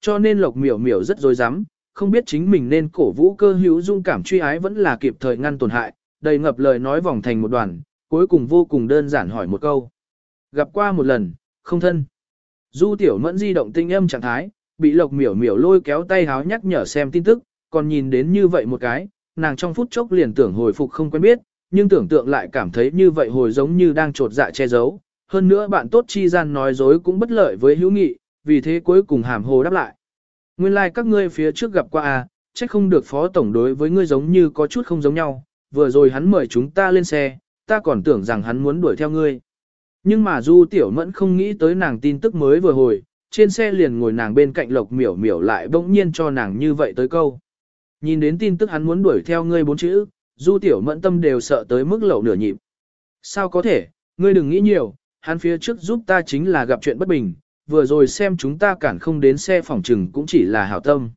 Cho nên lộc miểu miểu rất dối rắm không biết chính mình nên cổ vũ cơ hữu dung cảm truy ái vẫn là kịp thời ngăn tổn hại, đầy ngập lời nói vòng thành một đoàn, cuối cùng vô cùng đơn giản hỏi một câu. Gặp qua một lần, không thân. Du tiểu mẫn di động tinh âm trạng thái, bị lộc miểu miểu lôi kéo tay háo nhắc nhở xem tin tức, còn nhìn đến như vậy một cái, nàng trong phút chốc liền tưởng hồi phục không quen biết, nhưng tưởng tượng lại cảm thấy như vậy hồi giống như đang trột dạ che giấu. Hơn nữa bạn tốt chi gian nói dối cũng bất lợi với hữu nghị, vì thế cuối cùng hàm hồ đáp lại. Nguyên lai like các ngươi phía trước gặp qua à, chắc không được phó tổng đối với ngươi giống như có chút không giống nhau, vừa rồi hắn mời chúng ta lên xe, ta còn tưởng rằng hắn muốn đuổi theo ngươi. Nhưng mà Du Tiểu Mẫn không nghĩ tới nàng tin tức mới vừa hồi, trên xe liền ngồi nàng bên cạnh Lộc Miểu Miểu lại bỗng nhiên cho nàng như vậy tới câu. Nhìn đến tin tức hắn muốn đuổi theo ngươi bốn chữ, Du Tiểu Mẫn tâm đều sợ tới mức lậu nửa nhịp. Sao có thể, ngươi đừng nghĩ nhiều, hắn phía trước giúp ta chính là gặp chuyện bất bình, vừa rồi xem chúng ta cản không đến xe phòng trừng cũng chỉ là hảo tâm.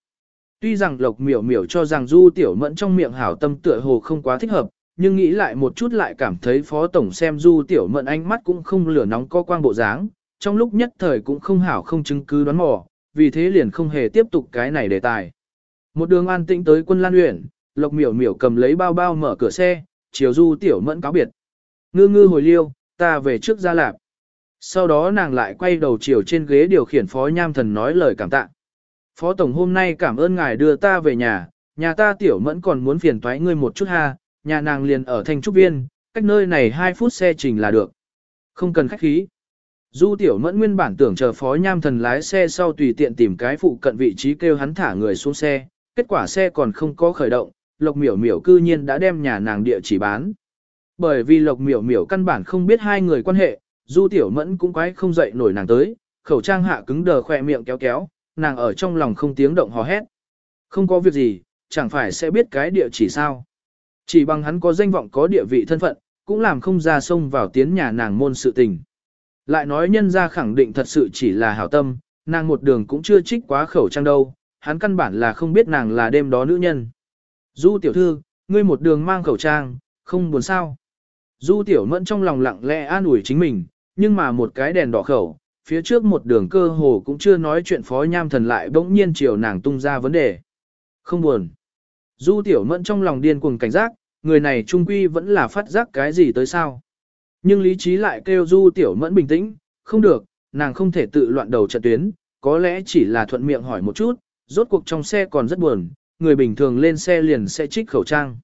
Tuy rằng Lộc Miểu Miểu cho rằng Du Tiểu Mẫn trong miệng hảo tâm tựa hồ không quá thích hợp, nhưng nghĩ lại một chút lại cảm thấy Phó Tổng xem Du Tiểu Mẫn ánh mắt cũng không lửa nóng co quang bộ dáng, trong lúc nhất thời cũng không hảo không chứng cứ đoán mò, vì thế liền không hề tiếp tục cái này đề tài. Một đường an tĩnh tới quân Lan Uyển, Lộc Miểu Miểu cầm lấy bao bao mở cửa xe, chiều Du Tiểu Mẫn cáo biệt. Ngư ngư hồi liêu, ta về trước ra lạp. Sau đó nàng lại quay đầu chiều trên ghế điều khiển Phó Nham Thần nói lời cảm tạ. Phó Tổng hôm nay cảm ơn ngài đưa ta về nhà, nhà ta Tiểu Mẫn còn muốn phiền toái ngươi một chút ha, nhà nàng liền ở Thanh Trúc Viên, cách nơi này 2 phút xe trình là được. Không cần khách khí. Du Tiểu Mẫn nguyên bản tưởng chờ Phó Nham Thần lái xe sau tùy tiện tìm cái phụ cận vị trí kêu hắn thả người xuống xe, kết quả xe còn không có khởi động, Lộc Miểu Miểu cư nhiên đã đem nhà nàng địa chỉ bán. Bởi vì Lộc Miểu Miểu căn bản không biết hai người quan hệ, Du Tiểu Mẫn cũng quái không dậy nổi nàng tới, khẩu trang hạ cứng đờ khỏe miệng kéo kéo, nàng ở trong lòng không tiếng động hò hét. Không có việc gì, chẳng phải sẽ biết cái địa chỉ sao. Chỉ bằng hắn có danh vọng có địa vị thân phận, cũng làm không ra sông vào tiến nhà nàng môn sự tình. Lại nói nhân ra khẳng định thật sự chỉ là hảo tâm, nàng một đường cũng chưa trích quá khẩu trang đâu, hắn căn bản là không biết nàng là đêm đó nữ nhân. Du tiểu thư, ngươi một đường mang khẩu trang, không buồn sao. Du tiểu mẫn trong lòng lặng lẽ an ủi chính mình, nhưng mà một cái đèn đỏ khẩu, phía trước một đường cơ hồ cũng chưa nói chuyện phó nham thần lại bỗng nhiên chiều nàng tung ra vấn đề. Không buồn. Du tiểu mẫn trong lòng điên cuồng cảnh giác, người này trung quy vẫn là phát giác cái gì tới sao. Nhưng lý trí lại kêu du tiểu mẫn bình tĩnh, không được, nàng không thể tự loạn đầu trận tuyến, có lẽ chỉ là thuận miệng hỏi một chút, rốt cuộc trong xe còn rất buồn, người bình thường lên xe liền sẽ trích khẩu trang.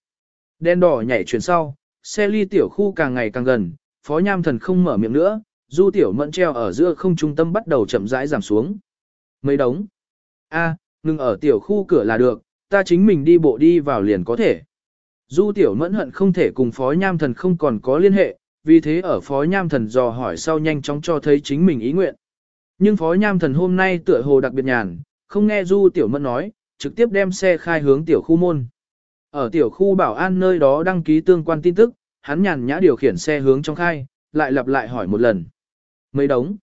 Đen đỏ nhảy chuyển sau, xe ly tiểu khu càng ngày càng gần, phó nham thần không mở miệng nữa, du tiểu mẫn treo ở giữa không trung tâm bắt đầu chậm rãi giảm xuống. Mấy đống. a ngừng ở tiểu khu cửa là được, ta chính mình đi bộ đi vào liền có thể. Du tiểu mẫn hận không thể cùng phó nham thần không còn có liên hệ, vì thế ở phó nham thần dò hỏi sau nhanh chóng cho thấy chính mình ý nguyện. Nhưng phó nham thần hôm nay tựa hồ đặc biệt nhàn, không nghe du tiểu mẫn nói, trực tiếp đem xe khai hướng tiểu khu môn. Ở tiểu khu bảo an nơi đó đăng ký tương quan tin tức, hắn nhàn nhã điều khiển xe hướng trong khai, lại lặp lại hỏi một lần. Mấy đống.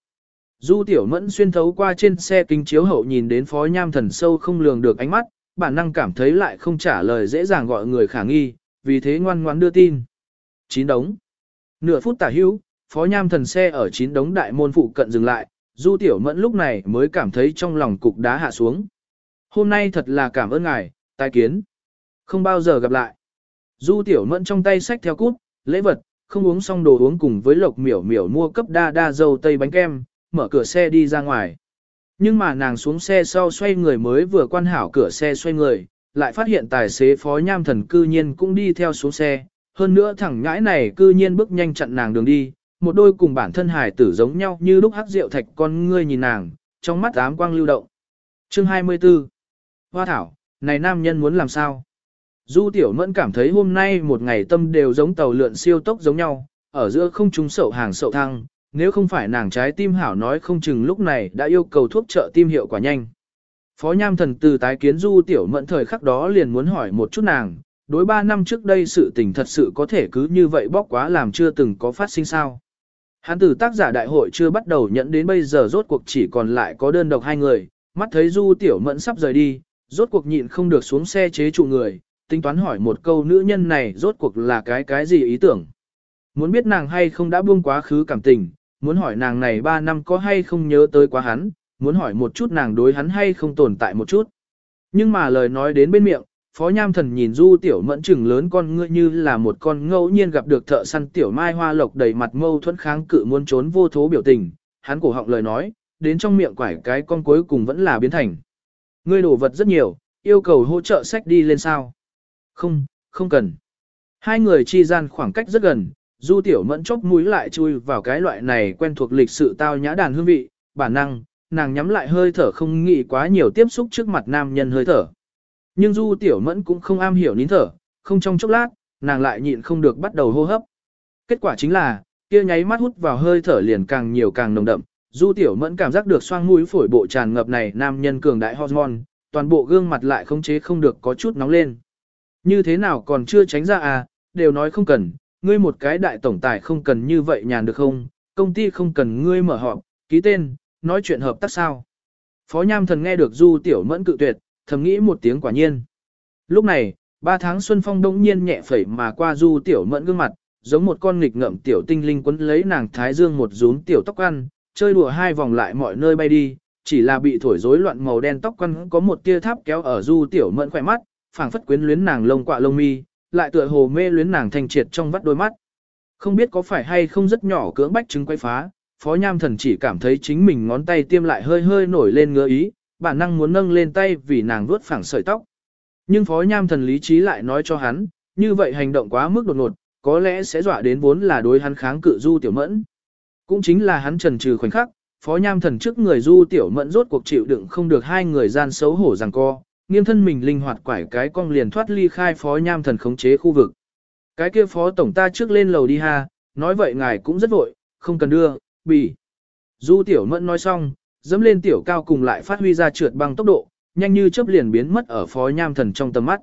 Du tiểu mẫn xuyên thấu qua trên xe kính chiếu hậu nhìn đến phó nham thần sâu không lường được ánh mắt, bản năng cảm thấy lại không trả lời dễ dàng gọi người khả nghi, vì thế ngoan ngoãn đưa tin. Chín đống. Nửa phút tả hữu, phó nham thần xe ở chín đống đại môn phụ cận dừng lại, du tiểu mẫn lúc này mới cảm thấy trong lòng cục đá hạ xuống. Hôm nay thật là cảm ơn ngài, tai kiến. Không bao giờ gặp lại. Du tiểu mẫn trong tay sách theo cút, lễ vật, không uống xong đồ uống cùng với lộc miểu miểu mua cấp đa đa dâu tây bánh kem, mở cửa xe đi ra ngoài. Nhưng mà nàng xuống xe sau xoay người mới vừa quan hảo cửa xe xoay người, lại phát hiện tài xế phó nham thần cư nhiên cũng đi theo xuống xe, hơn nữa thẳng ngãi này cư nhiên bước nhanh chặn nàng đường đi, một đôi cùng bản thân hài tử giống nhau như lúc hắc rượu thạch con ngươi nhìn nàng, trong mắt ám quang lưu động. Chương 24 Hoa thảo, này nam nhân muốn làm sao? Du tiểu mẫn cảm thấy hôm nay một ngày tâm đều giống tàu lượn siêu tốc giống nhau, ở giữa không trung sậu hàng sậu thăng, nếu không phải nàng trái tim hảo nói không chừng lúc này đã yêu cầu thuốc trợ tim hiệu quả nhanh. Phó Nham Thần từ tái kiến Du Tiểu Mẫn thời khắc đó liền muốn hỏi một chút nàng, đối ba năm trước đây sự tình thật sự có thể cứ như vậy bóc quá làm chưa từng có phát sinh sao. Hắn từ tác giả đại hội chưa bắt đầu nhận đến bây giờ rốt cuộc chỉ còn lại có đơn độc hai người, mắt thấy Du Tiểu Mẫn sắp rời đi, rốt cuộc nhịn không được xuống xe chế trụ người, tính toán hỏi một câu nữ nhân này rốt cuộc là cái cái gì ý tưởng. Muốn biết nàng hay không đã buông quá khứ cảm tình, muốn hỏi nàng này ba năm có hay không nhớ tới quá hắn, muốn hỏi một chút nàng đối hắn hay không tồn tại một chút. Nhưng mà lời nói đến bên miệng, Phó Nham Thần nhìn Du Tiểu Mẫn chừng lớn con ngựa như là một con ngẫu nhiên gặp được thợ săn Tiểu Mai Hoa Lộc đầy mặt mâu thuẫn kháng cự muốn trốn vô thố biểu tình, hắn cổ họng lời nói, đến trong miệng quải cái con cuối cùng vẫn là biến thành. Ngươi đổ vật rất nhiều, yêu cầu hỗ trợ sách đi lên sao? Không, không cần. Hai người chi gian khoảng cách rất gần, Du Tiểu Mẫn chốc mũi lại chui vào cái loại này quen thuộc lịch sự tao nhã đàn hương vị, bản năng, nàng nhắm lại hơi thở không nghĩ quá nhiều tiếp xúc trước mặt nam nhân hơi thở. Nhưng Du Tiểu Mẫn cũng không am hiểu nín thở, không trong chốc lát, nàng lại nhịn không được bắt đầu hô hấp. Kết quả chính là, kia nháy mắt hút vào hơi thở liền càng nhiều càng nồng đậm, Du Tiểu Mẫn cảm giác được xoang mũi phổi bộ tràn ngập này nam nhân cường đại hormone, toàn bộ gương mặt lại không chế không được có chút nóng lên. Như thế nào còn chưa tránh ra à, đều nói không cần, ngươi một cái đại tổng tài không cần như vậy nhàn được không, công ty không cần ngươi mở họp, ký tên, nói chuyện hợp tác sao. Phó Nham Thần nghe được Du Tiểu Mẫn cự tuyệt, thầm nghĩ một tiếng quả nhiên. Lúc này, ba tháng xuân phong đông nhiên nhẹ phẩy mà qua Du Tiểu Mẫn gương mặt, giống một con nghịch ngợm tiểu tinh linh quấn lấy nàng thái dương một rún tiểu tóc ăn, chơi đùa hai vòng lại mọi nơi bay đi, chỉ là bị thổi rối loạn màu đen tóc quăn có một tia tháp kéo ở Du Tiểu Mẫn khỏe mắt, phảng phất quyến luyến nàng lông quạ lông mi, lại tựa hồ mê luyến nàng thanh triệt trong vắt đôi mắt. Không biết có phải hay không rất nhỏ cưỡng bách chứng quay phá, Phó Nham Thần chỉ cảm thấy chính mình ngón tay tiêm lại hơi hơi nổi lên ngứa ý, bản năng muốn nâng lên tay vì nàng vuốt phẳng sợi tóc. Nhưng Phó Nham Thần lý trí lại nói cho hắn, như vậy hành động quá mức đột ngột, có lẽ sẽ dọa đến vốn là đối hắn kháng cự Du Tiểu Mẫn. Cũng chính là hắn trần trừ khoảnh khắc, Phó Nham Thần trước người Du Tiểu Mẫn rốt cuộc chịu đựng không được hai người gian xấu hổ rằng co, nghiêng thân mình linh hoạt quải cái cong liền thoát ly khai phó nham thần khống chế khu vực. Cái kia phó tổng ta trước lên lầu đi ha, nói vậy ngài cũng rất vội, không cần đưa, bị. Du tiểu mẫn nói xong, dẫm lên tiểu cao cùng lại phát huy ra trượt bằng tốc độ, nhanh như chớp liền biến mất ở phó nham thần trong tầm mắt.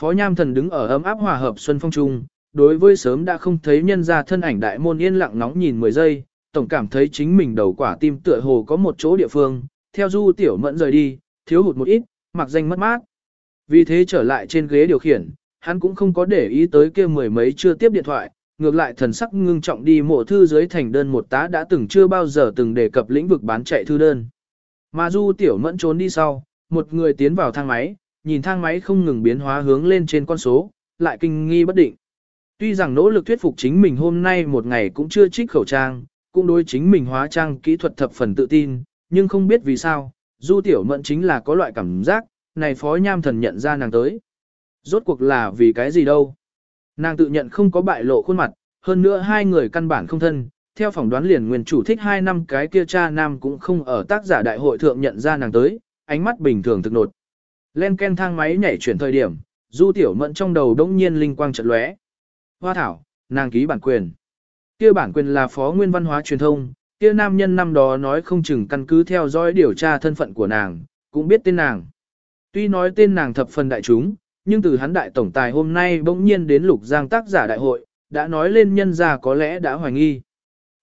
Phó nham thần đứng ở ấm áp hòa hợp xuân phong trung, đối với sớm đã không thấy nhân ra thân ảnh đại môn yên lặng nóng nhìn 10 giây, tổng cảm thấy chính mình đầu quả tim tựa hồ có một chỗ địa phương, theo du tiểu mẫn rời đi, thiếu hụt một ít, mặc danh mất mát. Vì thế trở lại trên ghế điều khiển, hắn cũng không có để ý tới kia mười mấy chưa tiếp điện thoại, ngược lại thần sắc ngưng trọng đi mộ thư dưới thành đơn một tá đã từng chưa bao giờ từng đề cập lĩnh vực bán chạy thư đơn. Mà du tiểu mẫn trốn đi sau, một người tiến vào thang máy, nhìn thang máy không ngừng biến hóa hướng lên trên con số, lại kinh nghi bất định. Tuy rằng nỗ lực thuyết phục chính mình hôm nay một ngày cũng chưa trích khẩu trang, cũng đối chính mình hóa trang kỹ thuật thập phần tự tin, nhưng không biết vì sao, Du Tiểu Mẫn chính là có loại cảm giác, này Phó Nham Thần nhận ra nàng tới. Rốt cuộc là vì cái gì đâu. Nàng tự nhận không có bại lộ khuôn mặt, hơn nữa hai người căn bản không thân, theo phỏng đoán liền nguyên chủ thích hai năm cái kia cha nam cũng không ở tác giả đại hội thượng nhận ra nàng tới, ánh mắt bình thường thực nột. Lên ken thang máy nhảy chuyển thời điểm, Du Tiểu Mẫn trong đầu đống nhiên linh quang chợt lóe. Hoa thảo, nàng ký bản quyền. Kia bản quyền là phó nguyên văn hóa truyền thông, kia nam nhân năm đó nói không chừng căn cứ theo dõi điều tra thân phận của nàng, cũng biết tên nàng. Tuy nói tên nàng thập phần đại chúng, nhưng từ hắn đại tổng tài hôm nay bỗng nhiên đến lục giang tác giả đại hội, đã nói lên nhân ra có lẽ đã hoài nghi.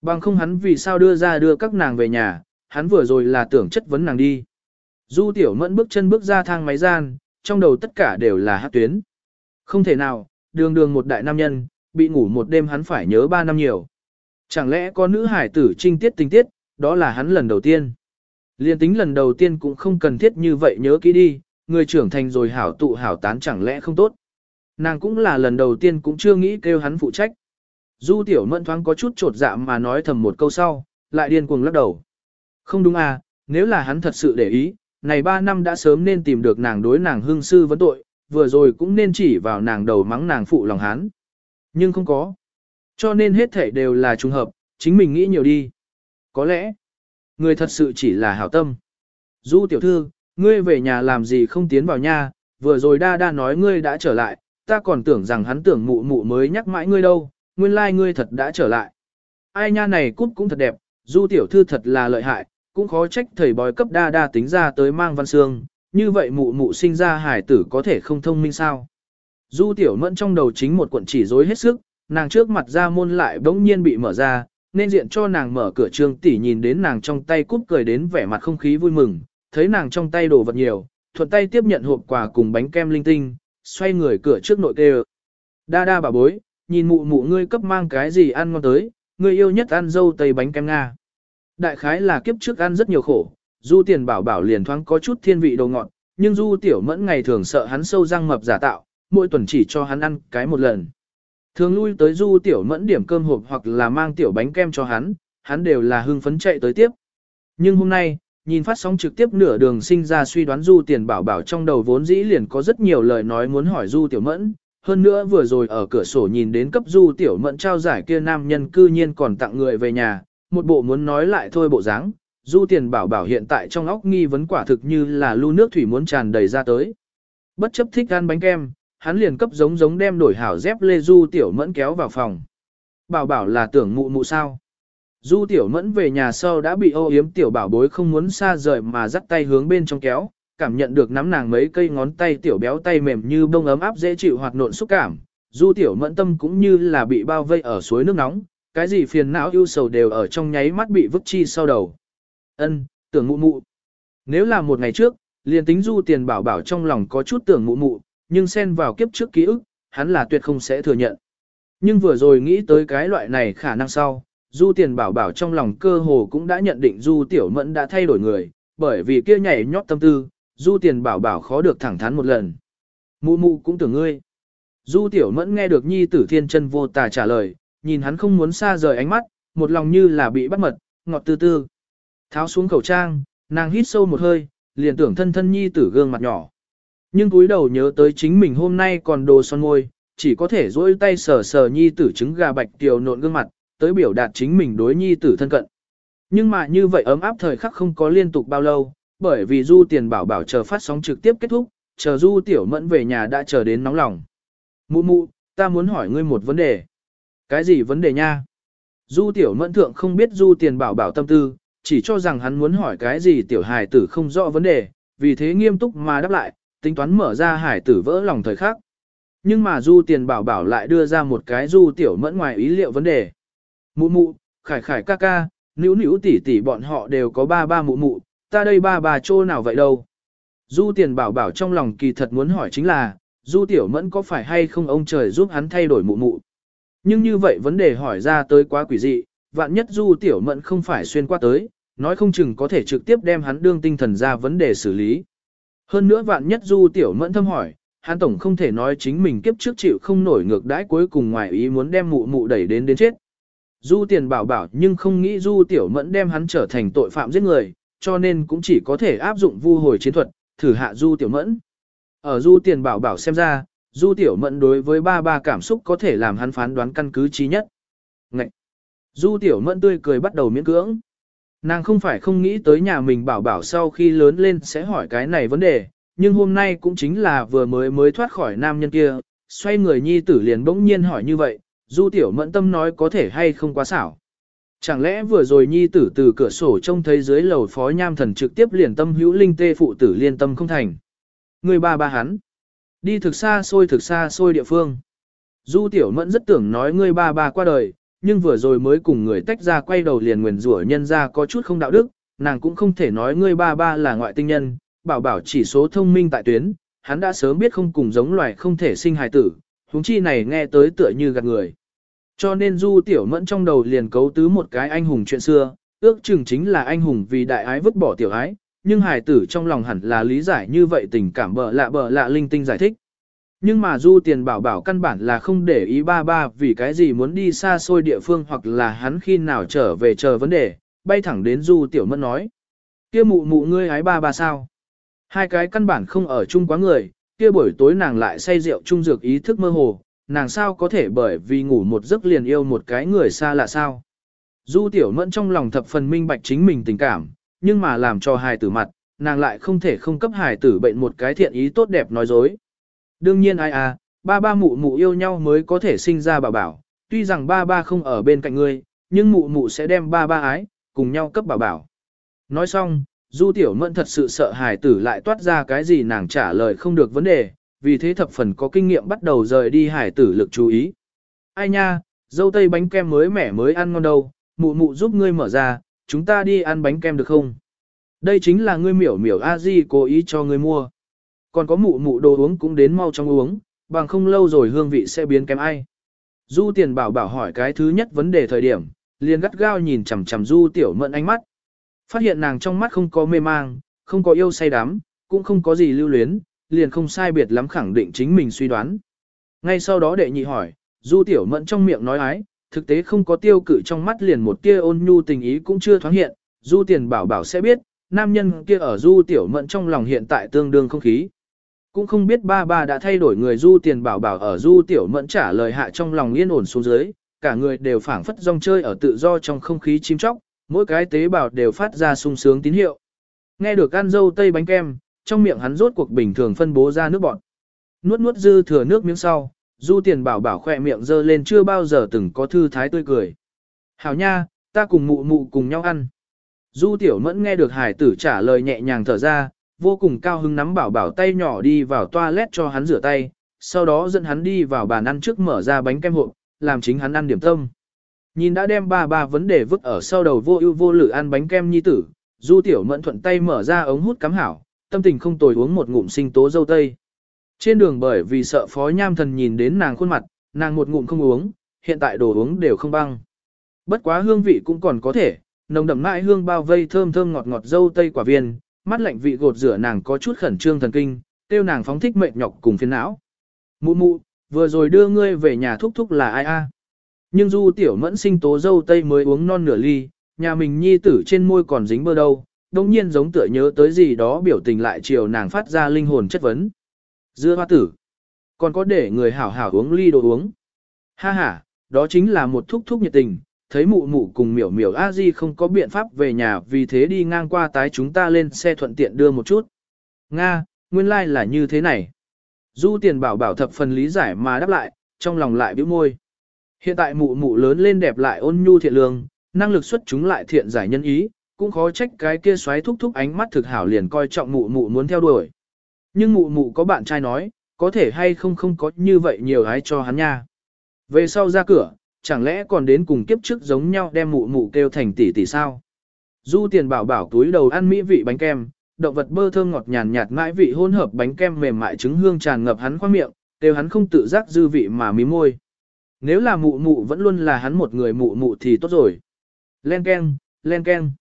Bằng không hắn vì sao đưa ra đưa các nàng về nhà, hắn vừa rồi là tưởng chất vấn nàng đi. Du tiểu mẫn bước chân bước ra thang máy gian, trong đầu tất cả đều là hát tuyến. Không thể nào, đường đường một đại nam nhân, bị ngủ một đêm hắn phải nhớ ba năm nhiều. Chẳng lẽ có nữ hải tử trinh tiết tình tiết, đó là hắn lần đầu tiên. Liên tính lần đầu tiên cũng không cần thiết như vậy nhớ kỹ đi, người trưởng thành rồi hảo tụ hảo tán chẳng lẽ không tốt. Nàng cũng là lần đầu tiên cũng chưa nghĩ kêu hắn phụ trách. Du tiểu mẫn thoáng có chút trột dạ mà nói thầm một câu sau, lại điên cuồng lắc đầu. Không đúng à, nếu là hắn thật sự để ý, này ba năm đã sớm nên tìm được nàng đối nàng hương sư vấn tội, vừa rồi cũng nên chỉ vào nàng đầu mắng nàng phụ lòng hắn. Nhưng không có. Cho nên hết thể đều là trùng hợp, chính mình nghĩ nhiều đi. Có lẽ, người thật sự chỉ là hảo tâm. Du tiểu thư, ngươi về nhà làm gì không tiến vào nhà, vừa rồi đa đa nói ngươi đã trở lại, ta còn tưởng rằng hắn tưởng mụ mụ mới nhắc mãi ngươi đâu, nguyên lai like ngươi thật đã trở lại. Ai nha này cút cũng thật đẹp, du tiểu thư thật là lợi hại, cũng khó trách thầy bói cấp đa đa tính ra tới mang văn xương, như vậy mụ mụ sinh ra hải tử có thể không thông minh sao. Du tiểu mẫn trong đầu chính một cuộn chỉ rối hết sức, nàng trước mặt ra môn lại bỗng nhiên bị mở ra, nên diện cho nàng mở cửa trương tỷ nhìn đến nàng trong tay cúp cười đến vẻ mặt không khí vui mừng, thấy nàng trong tay đồ vật nhiều, thuận tay tiếp nhận hộp quà cùng bánh kem linh tinh, xoay người cửa trước nội kêu. Đa đa bà bối, nhìn mụ mụ ngươi cấp mang cái gì ăn ngon tới, ngươi yêu nhất ăn dâu tây bánh kem Nga. Đại khái là kiếp trước ăn rất nhiều khổ, du tiền bảo bảo liền thoáng có chút thiên vị đồ ngọt, nhưng du tiểu mẫn ngày thường sợ hắn sâu răng mập giả tạo, mỗi tuần chỉ cho hắn ăn cái một lần. Thường lui tới du tiểu mẫn điểm cơm hộp hoặc là mang tiểu bánh kem cho hắn, hắn đều là hưng phấn chạy tới tiếp. Nhưng hôm nay, nhìn phát sóng trực tiếp nửa đường sinh ra suy đoán du tiền bảo bảo trong đầu vốn dĩ liền có rất nhiều lời nói muốn hỏi du tiểu mẫn. Hơn nữa vừa rồi ở cửa sổ nhìn đến cấp du tiểu mẫn trao giải kia nam nhân cư nhiên còn tặng người về nhà, một bộ muốn nói lại thôi bộ dáng. Du tiền bảo bảo hiện tại trong óc nghi vấn quả thực như là lưu nước thủy muốn tràn đầy ra tới. Bất chấp thích ăn bánh kem, hắn liền cấp giống giống đem đổi hảo dép lê du tiểu mẫn kéo vào phòng. Bảo bảo là tưởng mụ mụ sao. Du tiểu mẫn về nhà sau đã bị ô yếm tiểu bảo bối không muốn xa rời mà dắt tay hướng bên trong kéo, cảm nhận được nắm nàng mấy cây ngón tay tiểu béo tay mềm như bông ấm áp dễ chịu hoạt nộn xúc cảm. Du tiểu mẫn tâm cũng như là bị bao vây ở suối nước nóng, cái gì phiền não ưu sầu đều ở trong nháy mắt bị vứt chi sau đầu. Ân, tưởng mụ mụ. Nếu là một ngày trước, liền tính du tiền bảo bảo trong lòng có chút tưởng mụ mụ, nhưng xen vào kiếp trước ký ức, hắn là tuyệt không sẽ thừa nhận. Nhưng vừa rồi nghĩ tới cái loại này khả năng sau, Du Tiền Bảo Bảo trong lòng cơ hồ cũng đã nhận định Du Tiểu Mẫn đã thay đổi người, bởi vì kia nhảy nhót tâm tư, Du Tiền Bảo Bảo khó được thẳng thắn một lần. Mụ mụ cũng tưởng ngươi. Du Tiểu Mẫn nghe được Nhi Tử Thiên chân vô tà trả lời, nhìn hắn không muốn xa rời ánh mắt, một lòng như là bị bắt mật, ngọt tư tư. Tháo xuống khẩu trang, nàng hít sâu một hơi, liền tưởng thân thân Nhi Tử gương mặt nhỏ. Nhưng túi đầu nhớ tới chính mình hôm nay còn đồ son môi, chỉ có thể dỗi tay sờ sờ Nhi Tử trứng gà bạch tiểu nộn gương mặt, tới biểu đạt chính mình đối nhi tử thân cận. Nhưng mà như vậy ấm áp thời khắc không có liên tục bao lâu, bởi vì du tiền bảo bảo chờ phát sóng trực tiếp kết thúc, chờ du tiểu mẫn về nhà đã chờ đến nóng lòng. Mụ mụ, ta muốn hỏi ngươi một vấn đề. Cái gì vấn đề nha? Du tiểu mẫn thượng không biết du tiền bảo bảo tâm tư, chỉ cho rằng hắn muốn hỏi cái gì tiểu hài tử không rõ vấn đề, vì thế nghiêm túc mà đáp lại, tính toán mở ra hải tử vỡ lòng thời khắc. Nhưng mà du tiền bảo bảo lại đưa ra một cái du tiểu mẫn ngoài ý liệu vấn đề. Mụ mụ, khải khải ca ca, nữ nữ tỷ tỷ bọn họ đều có ba ba mụ mụ, ta đây ba bà chỗ nào vậy đâu. Du tiền bảo bảo trong lòng kỳ thật muốn hỏi chính là, du tiểu mẫn có phải hay không ông trời giúp hắn thay đổi mụ mụ. Nhưng như vậy vấn đề hỏi ra tới quá quỷ dị, vạn nhất du tiểu mẫn không phải xuyên qua tới, nói không chừng có thể trực tiếp đem hắn đương tinh thần ra vấn đề xử lý. Hơn nữa vạn nhất du tiểu mẫn thâm hỏi, hắn tổng không thể nói chính mình kiếp trước chịu không nổi ngược đãi cuối cùng ngoài ý muốn đem mụ mụ đẩy đến đến chết. Du tiền bảo bảo nhưng không nghĩ du tiểu mẫn đem hắn trở thành tội phạm giết người, cho nên cũng chỉ có thể áp dụng vu hồi chiến thuật, thử hạ du tiểu mẫn. Ở du tiền bảo bảo xem ra, du tiểu mẫn đối với ba ba cảm xúc có thể làm hắn phán đoán căn cứ trí nhất. Ngậy! Du tiểu mẫn tươi cười bắt đầu miễn cưỡng. Nàng không phải không nghĩ tới nhà mình bảo bảo sau khi lớn lên sẽ hỏi cái này vấn đề, nhưng hôm nay cũng chính là vừa mới mới thoát khỏi nam nhân kia, xoay người nhi tử liền bỗng nhiên hỏi như vậy, Du tiểu mẫn tâm nói có thể hay không quá xảo. Chẳng lẽ vừa rồi nhi tử từ cửa sổ trông thấy dưới lầu phó nham thần trực tiếp liền tâm hữu linh tê phụ tử liên tâm không thành. Người ba ba hắn. Đi thực xa xôi thực xa xôi địa phương. Du tiểu mẫn rất tưởng nói ngươi ba ba qua đời, nhưng vừa rồi mới cùng người tách ra quay đầu liền nguyền rủa nhân ra có chút không đạo đức, nàng cũng không thể nói ngươi ba ba là ngoại tinh nhân, bảo bảo chỉ số thông minh tại tuyến, hắn đã sớm biết không cùng giống loài không thể sinh hài tử, huống chi này nghe tới tựa như gạt người. Cho nên Du Tiểu Mẫn trong đầu liền cấu tứ một cái anh hùng chuyện xưa, ước chừng chính là anh hùng vì đại ái vứt bỏ tiểu ái, nhưng hài tử trong lòng hẳn là lý giải như vậy tình cảm bợ lạ bợ lạ linh tinh giải thích. Nhưng mà Du Tiền bảo bảo căn bản là không để ý ba ba vì cái gì muốn đi xa xôi địa phương hoặc là hắn khi nào trở về chờ vấn đề, bay thẳng đến Du Tiểu Mẫn nói. kia mụ mụ ngươi ái ba ba sao? Hai cái căn bản không ở chung quá người, kia buổi tối nàng lại say rượu chung dược ý thức mơ hồ, nàng sao có thể bởi vì ngủ một giấc liền yêu một cái người xa lạ sao. Du tiểu mẫn trong lòng thập phần minh bạch chính mình tình cảm, nhưng mà làm cho hài tử mặt, nàng lại không thể không cấp hài tử bệnh một cái thiện ý tốt đẹp nói dối. Đương nhiên ai à, ba ba mụ mụ yêu nhau mới có thể sinh ra bảo bảo, tuy rằng ba ba không ở bên cạnh ngươi, nhưng mụ mụ sẽ đem ba ba ái, cùng nhau cấp bảo bảo. Nói xong, du tiểu mẫn thật sự sợ hài tử lại toát ra cái gì nàng trả lời không được vấn đề, vì thế thập phần có kinh nghiệm bắt đầu rời đi hải tử lực chú ý. Ai nha, dâu tây bánh kem mới mẻ mới ăn ngon đâu, mụ mụ giúp ngươi mở ra, chúng ta đi ăn bánh kem được không? Đây chính là ngươi miểu miểu a di cố ý cho ngươi mua. Còn có mụ mụ đồ uống cũng đến mau trong uống, bằng không lâu rồi hương vị sẽ biến kém ai. Du tiền bảo bảo hỏi cái thứ nhất vấn đề thời điểm, liền gắt gao nhìn chằm chằm du tiểu mẫn ánh mắt. Phát hiện nàng trong mắt không có mê mang, không có yêu say đắm, cũng không có gì lưu luyến, liền không sai biệt lắm khẳng định chính mình suy đoán. Ngay sau đó đệ nhị hỏi, Du Tiểu Mẫn trong miệng nói ái, thực tế không có tiêu cự trong mắt liền một tia ôn nhu tình ý cũng chưa thoáng hiện, Du Tiền Bảo bảo sẽ biết, nam nhân kia ở Du Tiểu Mẫn trong lòng hiện tại tương đương không khí. Cũng không biết ba ba đã thay đổi người Du Tiền Bảo bảo ở Du Tiểu Mẫn trả lời hạ trong lòng yên ổn xuống dưới, cả người đều phảng phất rong chơi ở tự do trong không khí chim chóc, mỗi cái tế bào đều phát ra sung sướng tín hiệu. Nghe được ăn dâu tây bánh kem, trong miệng hắn rốt cuộc bình thường phân bố ra nước bọt. Nuốt nuốt dư thừa nước miếng sau, Du Tiền Bảo bảo khỏe miệng dơ lên chưa bao giờ từng có thư thái tươi cười. Hảo nha, ta cùng mụ mụ cùng nhau ăn. Du Tiểu Mẫn nghe được hải tử trả lời nhẹ nhàng thở ra, vô cùng cao hứng nắm bảo bảo tay nhỏ đi vào toilet cho hắn rửa tay, sau đó dẫn hắn đi vào bàn ăn trước mở ra bánh kem hộp, làm chính hắn ăn điểm tâm. Nhìn đã đem ba ba vấn đề vứt ở sau đầu vô ưu vô lự ăn bánh kem nhi tử, Du Tiểu Mẫn thuận tay mở ra ống hút cắm hảo, tâm tình không tồi uống một ngụm sinh tố dâu tây. Trên đường bởi vì sợ phó nham thần nhìn đến nàng khuôn mặt, nàng một ngụm không uống, hiện tại đồ uống đều không băng. Bất quá hương vị cũng còn có thể, nồng đậm mãi hương bao vây thơm thơm ngọt ngọt dâu tây quả viên, mắt lạnh vị gột rửa nàng có chút khẩn trương thần kinh, tiêu nàng phóng thích mệt nhọc cùng phiền não. Mụ mụ, vừa rồi đưa ngươi về nhà thúc thúc là ai a? Nhưng du tiểu mẫn sinh tố dâu tây mới uống non nửa ly, nhà mình nhi tử trên môi còn dính bơ đâu, đồng nhiên giống tựa nhớ tới gì đó biểu tình lại chiều nàng phát ra linh hồn chất vấn. Dưa hoa tử, còn có để người hảo hảo uống ly đồ uống. Ha ha, đó chính là một thúc thúc nhiệt tình, thấy mụ mụ cùng miểu miểu a di không có biện pháp về nhà vì thế đi ngang qua tái chúng ta lên xe thuận tiện đưa một chút. Nga, nguyên lai like là như thế này. Du tiền bảo bảo thập phần lý giải mà đáp lại, trong lòng lại bĩu môi. Hiện tại mụ mụ lớn lên đẹp lại ôn nhu thiện lương, năng lực xuất chúng lại thiện giải nhân ý, cũng khó trách cái kia xoáy thúc thúc ánh mắt thực hảo liền coi trọng mụ mụ muốn theo đuổi. Nhưng mụ mụ có bạn trai nói, có thể hay không không có như vậy nhiều ái cho hắn nha. Về sau ra cửa, chẳng lẽ còn đến cùng kiếp trước giống nhau đem mụ mụ kêu thành tỷ tỷ sao? Du tiền bảo bảo túi đầu ăn mỹ vị bánh kem, động vật bơ thơm ngọt nhàn nhạt mãi vị hỗn hợp bánh kem mềm mại trứng hương tràn ngập hắn khoang miệng, đều hắn không tự giác dư vị mà mí môi. Nếu là mụ mụ vẫn luôn là hắn một người mụ mụ thì tốt rồi. Len keng, len keng.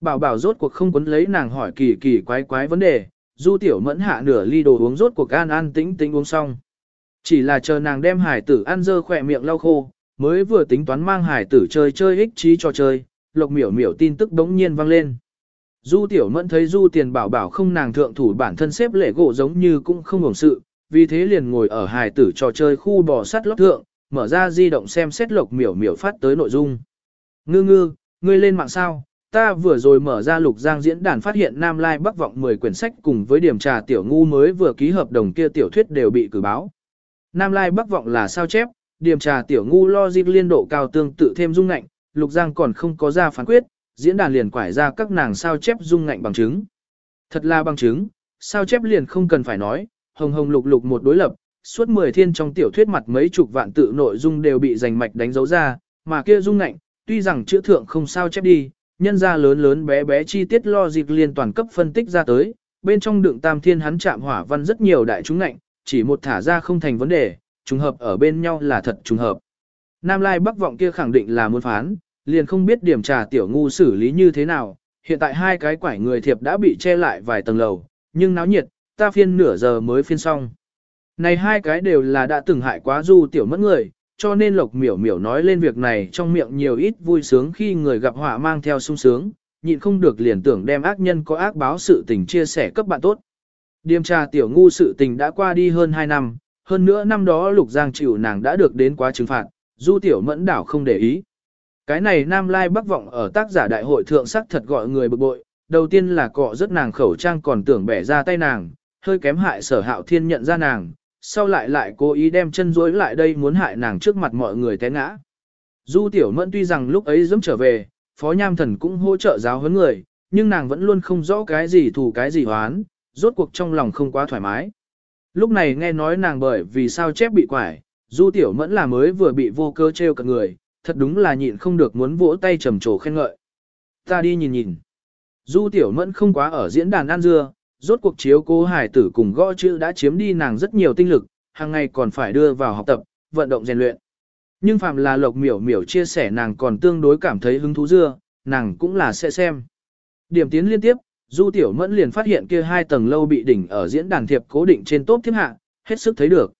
Bảo bảo rốt cuộc không quấn lấy nàng hỏi kỳ kỳ quái quái vấn đề, du tiểu mẫn hạ nửa ly đồ uống rốt cuộc an an tĩnh tĩnh uống xong. Chỉ là chờ nàng đem hải tử ăn dơ khỏe miệng lau khô, mới vừa tính toán mang hải tử chơi chơi ích trí cho chơi, lộc miểu miểu tin tức đống nhiên vang lên. Du tiểu mẫn thấy du tiền bảo bảo không nàng thượng thủ bản thân xếp lễ gỗ giống như cũng không hưởng sự, vì thế liền ngồi ở hải tử trò chơi khu bò sắt lót thượng, mở ra di động xem xét lộc miểu miểu phát tới nội dung. Ngư ngư, ngươi lên mạng sao? Ta vừa rồi mở ra lục giang diễn đàn phát hiện Nam Lai Bắc Vọng 10 quyển sách cùng với điểm trà tiểu ngu mới vừa ký hợp đồng kia tiểu thuyết đều bị cử báo. Nam Lai Bắc Vọng là sao chép, điểm trà tiểu ngu lo dịp liên độ cao tương tự thêm dung ngạnh, lục giang còn không có ra phán quyết, diễn đàn liền quải ra các nàng sao chép dung ngạnh bằng chứng. Thật là bằng chứng, sao chép liền không cần phải nói, hồng hồng lục lục một đối lập, suốt 10 thiên trong tiểu thuyết mặt mấy chục vạn tự nội dung đều bị giành mạch đánh dấu ra, mà kia dung ngạnh, tuy rằng chữ thượng không sao chép đi, nhân ra lớn lớn bé bé chi tiết lo dịp liên toàn cấp phân tích ra tới, bên trong đựng tam thiên hắn chạm hỏa văn rất nhiều đại chúng ngạnh, chỉ một thả ra không thành vấn đề, trùng hợp ở bên nhau là thật trùng hợp. Nam Lai Bắc vọng kia khẳng định là muốn phán, liền không biết điểm trà tiểu ngu xử lý như thế nào, hiện tại hai cái quải người thiệp đã bị che lại vài tầng lầu, nhưng náo nhiệt, ta phiên nửa giờ mới phiên xong. Này hai cái đều là đã từng hại quá du tiểu mất người, cho nên lộc miểu miểu nói lên việc này trong miệng nhiều ít vui sướng khi người gặp họa mang theo sung sướng, nhịn không được liền tưởng đem ác nhân có ác báo sự tình chia sẻ cấp bạn tốt. Điềm trà tiểu ngu sự tình đã qua đi hơn 2 năm, hơn nữa năm đó lục giang chịu nàng đã được đến quá trừng phạt, du tiểu mẫn đảo không để ý. Cái này Nam Lai Bắc Vọng ở tác giả đại hội thượng sắc thật gọi người bực bội, đầu tiên là cọ rất nàng khẩu trang còn tưởng bẻ ra tay nàng, hơi kém hại sở hạo thiên nhận ra nàng, sau lại lại cố ý đem chân dối lại đây muốn hại nàng trước mặt mọi người té ngã. Du Tiểu Mẫn tuy rằng lúc ấy dẫm trở về, Phó Nham Thần cũng hỗ trợ giáo huấn người, nhưng nàng vẫn luôn không rõ cái gì thù cái gì hoán, rốt cuộc trong lòng không quá thoải mái. Lúc này nghe nói nàng bởi vì sao chép bị quải, Du Tiểu Mẫn là mới vừa bị vô cơ treo cả người, thật đúng là nhịn không được muốn vỗ tay trầm trồ khen ngợi. Ta đi nhìn nhìn. Du Tiểu Mẫn không quá ở diễn đàn ăn dưa, rốt cuộc chiếu cố hải tử cùng gõ chữ đã chiếm đi nàng rất nhiều tinh lực, hàng ngày còn phải đưa vào học tập, vận động rèn luyện. Nhưng phạm là lộc miểu miểu chia sẻ nàng còn tương đối cảm thấy hứng thú dưa, nàng cũng là sẽ xem. Điểm tiến liên tiếp, Du Tiểu Mẫn liền phát hiện kia hai tầng lâu bị đỉnh ở diễn đàn thiệp cố định trên top thiếp hạ, hết sức thấy được.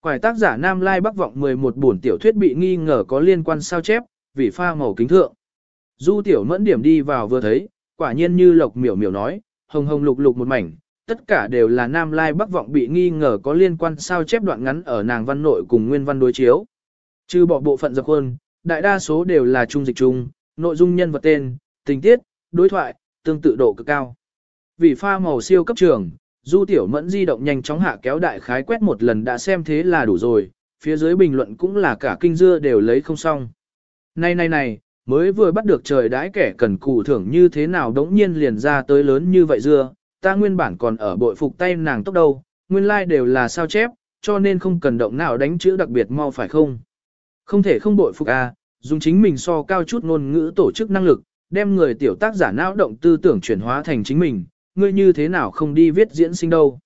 Quải tác giả Nam Lai Bắc Vọng 11 buồn tiểu thuyết bị nghi ngờ có liên quan sao chép, vì pha màu kính thượng. Du Tiểu Mẫn điểm đi vào vừa thấy, quả nhiên như Lộc Miểu Miểu nói, hồng hồng lục lục một mảnh, tất cả đều là Nam Lai Bắc Vọng bị nghi ngờ có liên quan sao chép đoạn ngắn ở nàng văn nội cùng nguyên văn đối chiếu. Trừ bỏ bộ phận dập hơn, đại đa số đều là trung dịch chung, nội dung nhân vật tên, tình tiết, đối thoại, tương tự độ cực cao. Vì pha màu siêu cấp trường, Du Tiểu Mẫn di động nhanh chóng hạ kéo đại khái quét một lần đã xem thế là đủ rồi, phía dưới bình luận cũng là cả kinh dưa đều lấy không xong. Này này này, mới vừa bắt được trời đãi kẻ cần cù thưởng như thế nào đống nhiên liền ra tới lớn như vậy dưa, ta nguyên bản còn ở bội phục tay nàng tốc đâu, nguyên lai like đều là sao chép, cho nên không cần động nào đánh chữ đặc biệt mau phải không. Không thể không bội phục à, dùng chính mình so cao chút ngôn ngữ tổ chức năng lực, đem người tiểu tác giả não động tư tưởng chuyển hóa thành chính mình, ngươi như thế nào không đi viết diễn sinh đâu.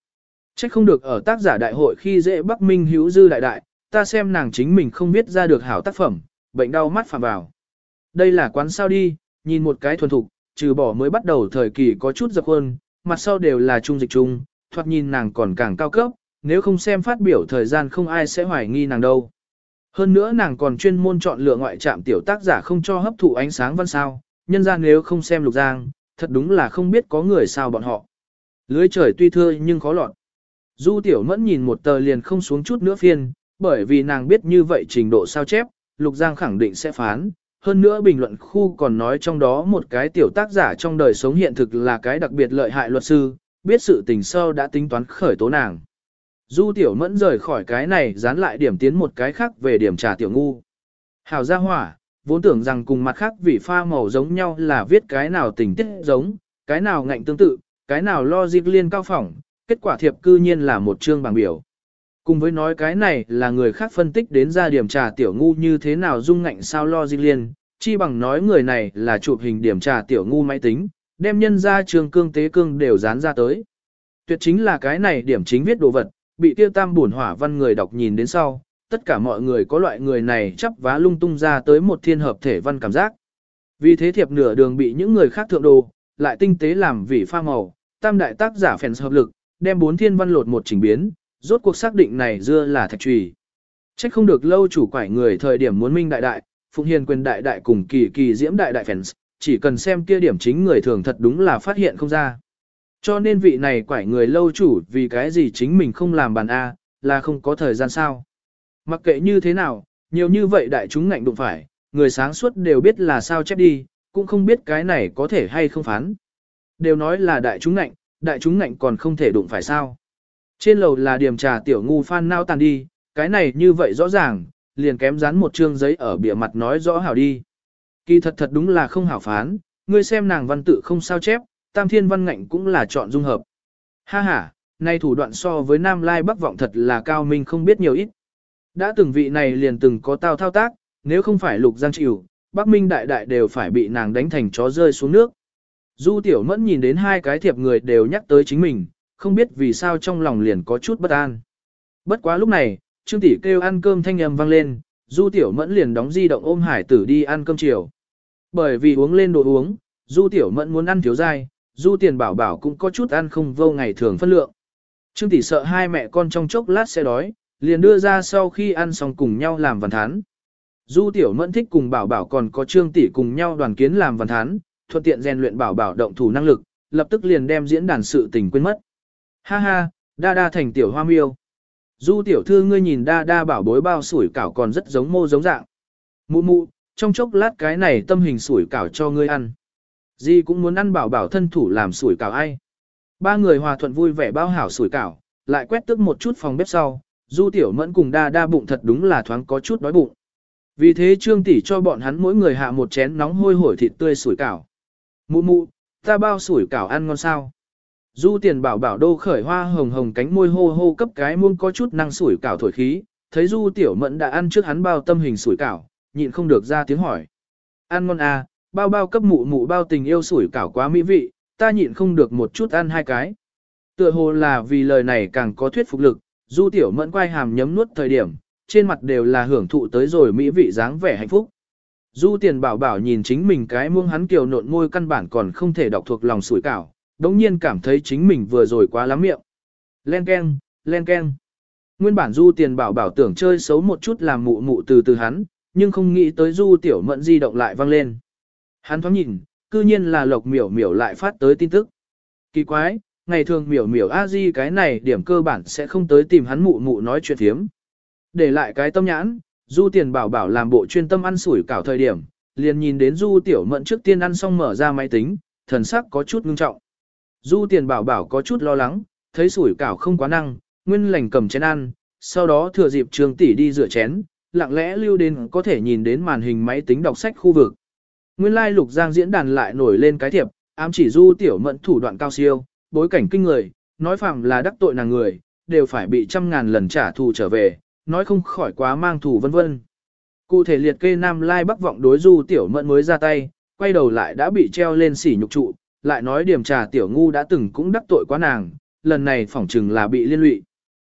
Trách không được ở tác giả đại hội khi dễ Bắc Minh hữu dư đại đại, ta xem nàng chính mình không viết ra được hảo tác phẩm, bệnh đau mắt phạm vào. Đây là quán sao đi, nhìn một cái thuần thục, trừ bỏ mới bắt đầu thời kỳ có chút dập hơn, mặt sau đều là trung dịch trung, thoạt nhìn nàng còn càng cao cấp, nếu không xem phát biểu thời gian không ai sẽ hoài nghi nàng đâu. Hơn nữa nàng còn chuyên môn chọn lựa ngoại trạm tiểu tác giả không cho hấp thụ ánh sáng văn sao, nhân ra nếu không xem lục giang, thật đúng là không biết có người sao bọn họ. Lưới trời tuy thưa nhưng khó lọt. Du tiểu mẫn nhìn một tờ liền không xuống chút nữa phiên, bởi vì nàng biết như vậy trình độ sao chép, lục giang khẳng định sẽ phán. Hơn nữa bình luận khu còn nói trong đó một cái tiểu tác giả trong đời sống hiện thực là cái đặc biệt lợi hại luật sư, biết sự tình sâu đã tính toán khởi tố nàng. Du tiểu mẫn rời khỏi cái này dán lại điểm tiến một cái khác về điểm trà tiểu ngu. Hào gia hỏa, vốn tưởng rằng cùng mặt khác vị pha màu giống nhau là viết cái nào tình tiết giống, cái nào ngạnh tương tự, cái nào logic liên cao phỏng, kết quả thiệp cư nhiên là một chương bảng biểu. Cùng với nói cái này là người khác phân tích đến ra điểm trà tiểu ngu như thế nào dung ngạnh sao logic liên, chi bằng nói người này là chụp hình điểm trà tiểu ngu máy tính, đem nhân ra trường cương tế cương đều dán ra tới. Tuyệt chính là cái này điểm chính viết đồ vật, bị tiêu tam buồn hỏa văn người đọc nhìn đến sau, tất cả mọi người có loại người này chắp vá lung tung ra tới một thiên hợp thể văn cảm giác. Vì thế thiệp nửa đường bị những người khác thượng đồ, lại tinh tế làm vị pha màu, tam đại tác giả phèn hợp lực, đem bốn thiên văn lột một chỉnh biến, rốt cuộc xác định này dưa là thạch trùy. Trách không được lâu chủ quải người thời điểm muốn minh đại đại, phụng hiền quyền đại đại cùng kỳ kỳ diễm đại đại phèn chỉ cần xem kia điểm chính người thường thật đúng là phát hiện không ra. Cho nên vị này quải người lâu chủ vì cái gì chính mình không làm bàn A, là không có thời gian sao. Mặc kệ như thế nào, nhiều như vậy đại chúng ngạnh đụng phải, người sáng suốt đều biết là sao chép đi, cũng không biết cái này có thể hay không phán. Đều nói là đại chúng ngạnh, đại chúng ngạnh còn không thể đụng phải sao. Trên lầu là điểm trà tiểu ngu phan nao tàn đi, cái này như vậy rõ ràng, liền kém dán một chương giấy ở bìa mặt nói rõ hảo đi. Kỳ thật thật đúng là không hảo phán, ngươi xem nàng văn tự không sao chép, tam thiên văn ngạnh cũng là chọn dung hợp. Ha ha, nay thủ đoạn so với Nam Lai Bắc Vọng thật là cao minh không biết nhiều ít. Đã từng vị này liền từng có tao thao tác, nếu không phải lục giang chịu, Bắc Minh đại đại đều phải bị nàng đánh thành chó rơi xuống nước. Du tiểu mẫn nhìn đến hai cái thiệp người đều nhắc tới chính mình, không biết vì sao trong lòng liền có chút bất an. Bất quá lúc này, Trương tỷ kêu ăn cơm thanh âm vang lên, Du tiểu mẫn liền đóng di động ôm hải tử đi ăn cơm chiều. Bởi vì uống lên đồ uống, Du tiểu mẫn muốn ăn thiếu dai, Du tiền bảo bảo cũng có chút ăn không vô ngày thường phân lượng. Trương tỷ sợ hai mẹ con trong chốc lát sẽ đói, liền đưa ra sau khi ăn xong cùng nhau làm văn thán. Du tiểu mẫn thích cùng bảo bảo còn có trương tỷ cùng nhau đoàn kiến làm văn thán, thuận tiện rèn luyện bảo bảo động thủ năng lực, lập tức liền đem diễn đàn sự tình quên mất. Ha ha, đa đa thành tiểu hoa miêu. Du tiểu thư ngươi nhìn đa đa bảo bối bao sủi cảo còn rất giống mô giống dạng. Mụ mụ, trong chốc lát cái này tâm hình sủi cảo cho ngươi ăn. Di cũng muốn ăn bảo bảo thân thủ làm sủi cảo ai. Ba người hòa thuận vui vẻ bao hảo sủi cảo, lại quét tức một chút phòng bếp sau, Du Tiểu Mẫn cùng đa đa bụng thật đúng là thoáng có chút đói bụng. Vì thế Trương tỷ cho bọn hắn mỗi người hạ một chén nóng hôi hổi thịt tươi sủi cảo. Mụ mụ, ta bao sủi cảo ăn ngon sao? Du Tiền bảo bảo đô khởi hoa hồng hồng cánh môi hô hô cấp cái muông có chút năng sủi cảo thổi khí, thấy Du Tiểu Mẫn đã ăn trước hắn bao tâm hình sủi cảo, nhịn không được ra tiếng hỏi. Ăn ngon à, bao bao cấp mụ mụ bao tình yêu sủi cảo quá mỹ vị, ta nhịn không được một chút ăn hai cái. Tựa hồ là vì lời này càng có thuyết phục lực, Du tiểu mẫn quay hàm nhấm nuốt thời điểm, trên mặt đều là hưởng thụ tới rồi mỹ vị dáng vẻ hạnh phúc. Du tiền bảo bảo nhìn chính mình cái muông hắn kiều nộn môi căn bản còn không thể đọc thuộc lòng sủi cảo, đống nhiên cảm thấy chính mình vừa rồi quá lắm miệng. Len keng, len keng. Nguyên bản du tiền bảo bảo tưởng chơi xấu một chút làm mụ mụ từ từ hắn, nhưng không nghĩ tới du tiểu mẫn di động lại vang lên. Hắn thoáng nhìn, cư nhiên là lộc miểu miểu lại phát tới tin tức. Kỳ quái, ngày thường miểu miểu a di cái này điểm cơ bản sẽ không tới tìm hắn mụ mụ nói chuyện thiếm. Để lại cái tâm nhãn, du tiền bảo bảo làm bộ chuyên tâm ăn sủi cảo thời điểm, liền nhìn đến du tiểu mẫn trước tiên ăn xong mở ra máy tính, thần sắc có chút ngưng trọng. Du tiền bảo bảo có chút lo lắng, thấy sủi cảo không quá năng, nguyên lành cầm chén ăn, sau đó thừa dịp trường tỷ đi rửa chén, lặng lẽ lưu đến có thể nhìn đến màn hình máy tính đọc sách khu vực. Nguyên lai like lục giang diễn đàn lại nổi lên cái thiệp, ám chỉ du tiểu mẫn thủ đoạn cao siêu, bối cảnh kinh người, nói phạm là đắc tội nàng người, đều phải bị trăm ngàn lần trả thù trở về, nói không khỏi quá mang thù vân vân. Cụ thể liệt kê Nam Lai Bắc vọng đối du tiểu mẫn mới ra tay, quay đầu lại đã bị treo lên sỉ nhục trụ, lại nói điểm trà tiểu ngu đã từng cũng đắc tội quá nàng, lần này phỏng chừng là bị liên lụy.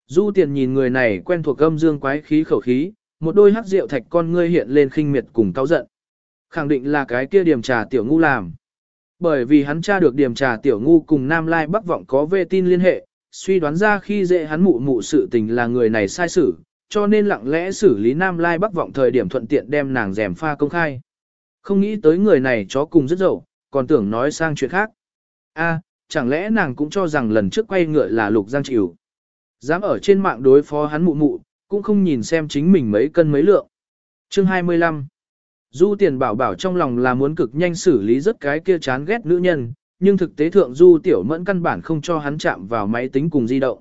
Du tiền nhìn người này quen thuộc âm dương quái khí khẩu khí, một đôi hắc rượu thạch con ngươi hiện lên khinh miệt cùng cao giận. Khẳng định là cái kia điểm trà tiểu ngu làm. Bởi vì hắn tra được điểm trà tiểu ngu cùng Nam Lai Bắc vọng có về tin liên hệ, suy đoán ra khi dễ hắn mụ mụ sự tình là người này sai xử, cho nên lặng lẽ xử lý Nam Lai Bắc vọng thời điểm thuận tiện đem nàng rèm pha công khai. Không nghĩ tới người này chó cùng rất dậu, còn tưởng nói sang chuyện khác. A, chẳng lẽ nàng cũng cho rằng lần trước quay ngựa là lục giang chịu. Dám ở trên mạng đối phó hắn mụ mụ, cũng không nhìn xem chính mình mấy cân mấy lượng. Chương 25 Du tiền bảo bảo trong lòng là muốn cực nhanh xử lý rất cái kia chán ghét nữ nhân, nhưng thực tế thượng Du tiểu mẫn căn bản không cho hắn chạm vào máy tính cùng di động.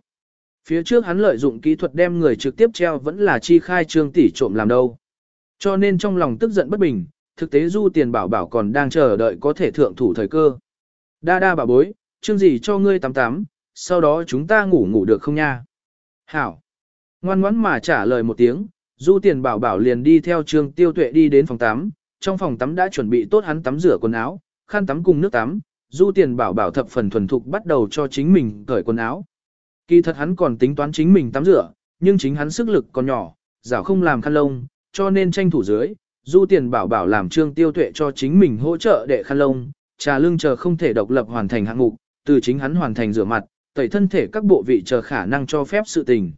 Phía trước hắn lợi dụng kỹ thuật đem người trực tiếp treo vẫn là chi khai trương tỷ trộm làm đâu. Cho nên trong lòng tức giận bất bình, thực tế Du tiền bảo bảo còn đang chờ đợi có thể thượng thủ thời cơ. Đa đa bảo bối, chương gì cho ngươi tắm tắm, sau đó chúng ta ngủ ngủ được không nha? Hảo. Ngoan ngoãn mà trả lời một tiếng, Du tiền bảo bảo liền đi theo trương tiêu tuệ đi đến phòng tắm, trong phòng tắm đã chuẩn bị tốt hắn tắm rửa quần áo, khăn tắm cùng nước tắm, Du tiền bảo bảo thập phần thuần thục bắt đầu cho chính mình cởi quần áo. Kỳ thật hắn còn tính toán chính mình tắm rửa, nhưng chính hắn sức lực còn nhỏ, rảo không làm khăn lông, cho nên tranh thủ dưới, Du tiền bảo bảo làm trương tiêu tuệ cho chính mình hỗ trợ để khăn lông, trà Lương chờ không thể độc lập hoàn thành hạng mục, từ chính hắn hoàn thành rửa mặt, tẩy thân thể các bộ vị chờ khả năng cho phép sự tình.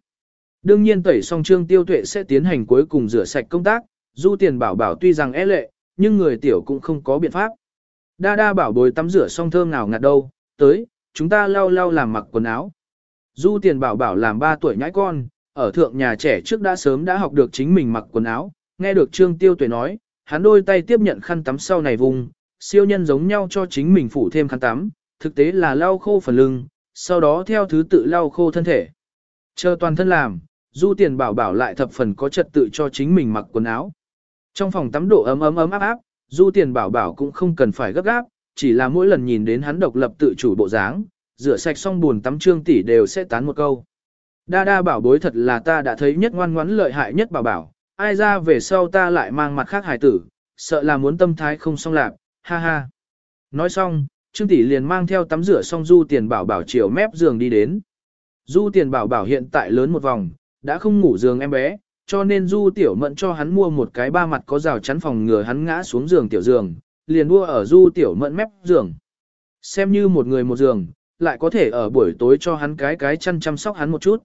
Đương nhiên tẩy xong trương tiêu tuệ sẽ tiến hành cuối cùng rửa sạch công tác, du tiền bảo bảo tuy rằng é lệ, nhưng người tiểu cũng không có biện pháp. Đa đa bảo bồi tắm rửa xong thơm nào ngạt đâu, tới, chúng ta lau lau làm mặc quần áo. Du tiền bảo bảo làm 3 tuổi nhãi con, ở thượng nhà trẻ trước đã sớm đã học được chính mình mặc quần áo, nghe được trương tiêu tuệ nói, hắn đôi tay tiếp nhận khăn tắm sau này vùng, siêu nhân giống nhau cho chính mình phủ thêm khăn tắm, thực tế là lau khô phần lưng, sau đó theo thứ tự lau khô thân thể. Chờ toàn thân làm, du tiền bảo bảo lại thập phần có trật tự cho chính mình mặc quần áo. Trong phòng tắm độ ấm ấm ấm áp áp, du tiền bảo bảo cũng không cần phải gấp gáp, chỉ là mỗi lần nhìn đến hắn độc lập tự chủ bộ dáng, rửa sạch xong buồn tắm trương tỷ đều sẽ tán một câu. Đa đa bảo bối thật là ta đã thấy nhất ngoan ngoãn lợi hại nhất bảo bảo, ai ra về sau ta lại mang mặt khác hài tử, sợ là muốn tâm thái không xong lạc, ha ha. Nói xong, Trương tỷ liền mang theo tắm rửa xong Du Tiền Bảo Bảo chiều mép giường đi đến. Du Tiền Bảo Bảo hiện tại lớn một vòng, đã không ngủ giường em bé, cho nên Du Tiểu Mẫn cho hắn mua một cái ba mặt có rào chắn phòng ngừa hắn ngã xuống giường tiểu giường, liền đua ở Du Tiểu Mẫn mép giường. Xem như một người một giường, lại có thể ở buổi tối cho hắn cái cái chăn chăm sóc hắn một chút.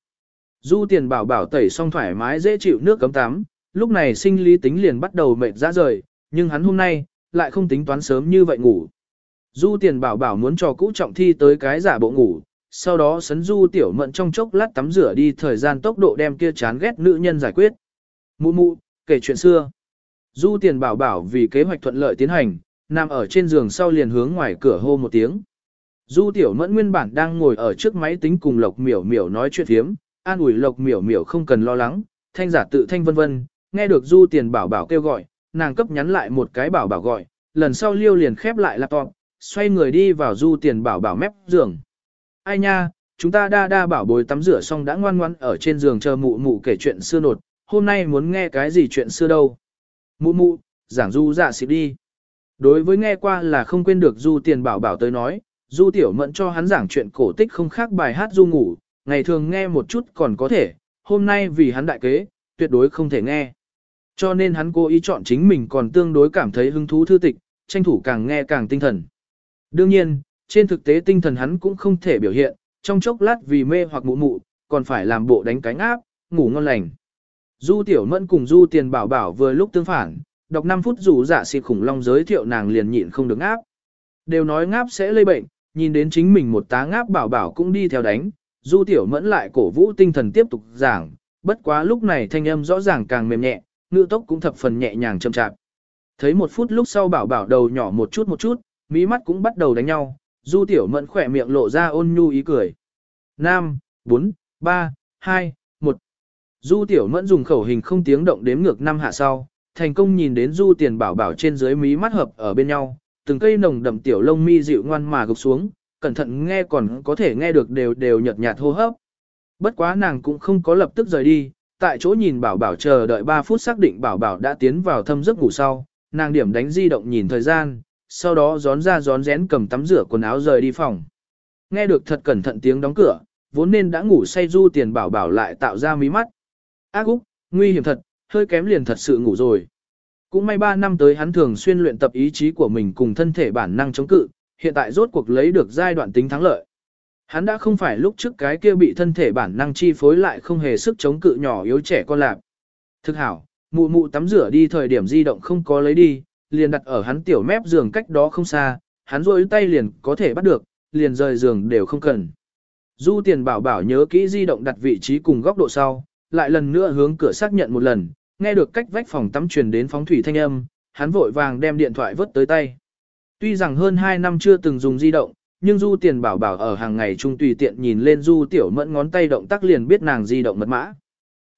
Du Tiền Bảo Bảo tẩy xong thoải mái dễ chịu nước cấm tắm, lúc này sinh lý tính liền bắt đầu mệt ra rời, nhưng hắn hôm nay, lại không tính toán sớm như vậy ngủ. Du tiền bảo bảo muốn cho cũ trọng thi tới cái giả bộ ngủ, sau đó sấn du tiểu mận trong chốc lát tắm rửa đi thời gian tốc độ đem kia chán ghét nữ nhân giải quyết. Mụ mụ, kể chuyện xưa. Du tiền bảo bảo vì kế hoạch thuận lợi tiến hành, nằm ở trên giường sau liền hướng ngoài cửa hô một tiếng. Du tiểu mẫn nguyên bản đang ngồi ở trước máy tính cùng lộc miểu miểu nói chuyện thiếm, an ủi lộc miểu miểu không cần lo lắng, thanh giả tự thanh vân vân, nghe được du tiền bảo bảo kêu gọi, nàng cấp nhắn lại một cái bảo bảo gọi, lần sau liêu liền khép lại laptop, xoay người đi vào du tiền bảo bảo mép giường. Ai nha, chúng ta đa đa bảo bối tắm rửa xong đã ngoan ngoan ở trên giường chờ mụ mụ kể chuyện xưa nột, hôm nay muốn nghe cái gì chuyện xưa đâu. Mụ mụ, giảng du dạ xịp đi. Đối với nghe qua là không quên được du tiền bảo bảo tới nói, du tiểu mẫn cho hắn giảng chuyện cổ tích không khác bài hát du ngủ, ngày thường nghe một chút còn có thể, hôm nay vì hắn đại kế, tuyệt đối không thể nghe. Cho nên hắn cố ý chọn chính mình còn tương đối cảm thấy hứng thú thư tịch, tranh thủ càng nghe càng tinh thần. Đương nhiên, trên thực tế tinh thần hắn cũng không thể biểu hiện, trong chốc lát vì mê hoặc mụ mụ, còn phải làm bộ đánh cánh áp, ngủ ngon lành. Du Tiểu Mẫn cùng Du Tiền Bảo Bảo vừa lúc tương phản, đọc 5 phút dù giả xịt khủng long giới thiệu nàng liền nhịn không được áp. Đều nói ngáp sẽ lây bệnh, nhìn đến chính mình một tá ngáp bảo bảo cũng đi theo đánh, Du Tiểu Mẫn lại cổ vũ tinh thần tiếp tục giảng, bất quá lúc này thanh âm rõ ràng càng mềm nhẹ, ngữ tốc cũng thập phần nhẹ nhàng chậm chạp. Thấy một phút lúc sau bảo bảo đầu nhỏ một chút một chút, mí mắt cũng bắt đầu đánh nhau, Du Tiểu Mẫn khỏe miệng lộ ra ôn nhu ý cười. 5, 4, 3, 2, 1. Du Tiểu Mẫn dùng khẩu hình không tiếng động đếm ngược năm hạ sau, thành công nhìn đến Du Tiền Bảo Bảo trên dưới mí mắt hợp ở bên nhau, từng cây nồng đậm tiểu lông mi dịu ngoan mà gục xuống, cẩn thận nghe còn có thể nghe được đều đều nhợt nhạt hô hấp. Bất quá nàng cũng không có lập tức rời đi, tại chỗ nhìn Bảo Bảo chờ đợi 3 phút xác định Bảo Bảo đã tiến vào thâm giấc ngủ sau, nàng điểm đánh di động nhìn thời gian, sau đó gión ra gión rén cầm tắm rửa quần áo rời đi phòng. Nghe được thật cẩn thận tiếng đóng cửa, vốn nên đã ngủ say du tiền bảo bảo lại tạo ra mí mắt. Ác úc, nguy hiểm thật, hơi kém liền thật sự ngủ rồi. Cũng may 3 năm tới hắn thường xuyên luyện tập ý chí của mình cùng thân thể bản năng chống cự, hiện tại rốt cuộc lấy được giai đoạn tính thắng lợi. Hắn đã không phải lúc trước cái kia bị thân thể bản năng chi phối lại không hề sức chống cự nhỏ yếu trẻ con lạc. Thực hảo, mụ mụ tắm rửa đi thời điểm di động không có lấy đi, liền đặt ở hắn tiểu mép giường cách đó không xa, hắn rôi tay liền có thể bắt được, liền rời giường đều không cần. Du tiền bảo bảo nhớ kỹ di động đặt vị trí cùng góc độ sau, lại lần nữa hướng cửa xác nhận một lần, nghe được cách vách phòng tắm truyền đến phóng thủy thanh âm, hắn vội vàng đem điện thoại vớt tới tay. Tuy rằng hơn 2 năm chưa từng dùng di động, nhưng Du Tiền Bảo Bảo ở hàng ngày trung tùy tiện nhìn lên Du Tiểu Mẫn ngón tay động tác liền biết nàng di động mật mã.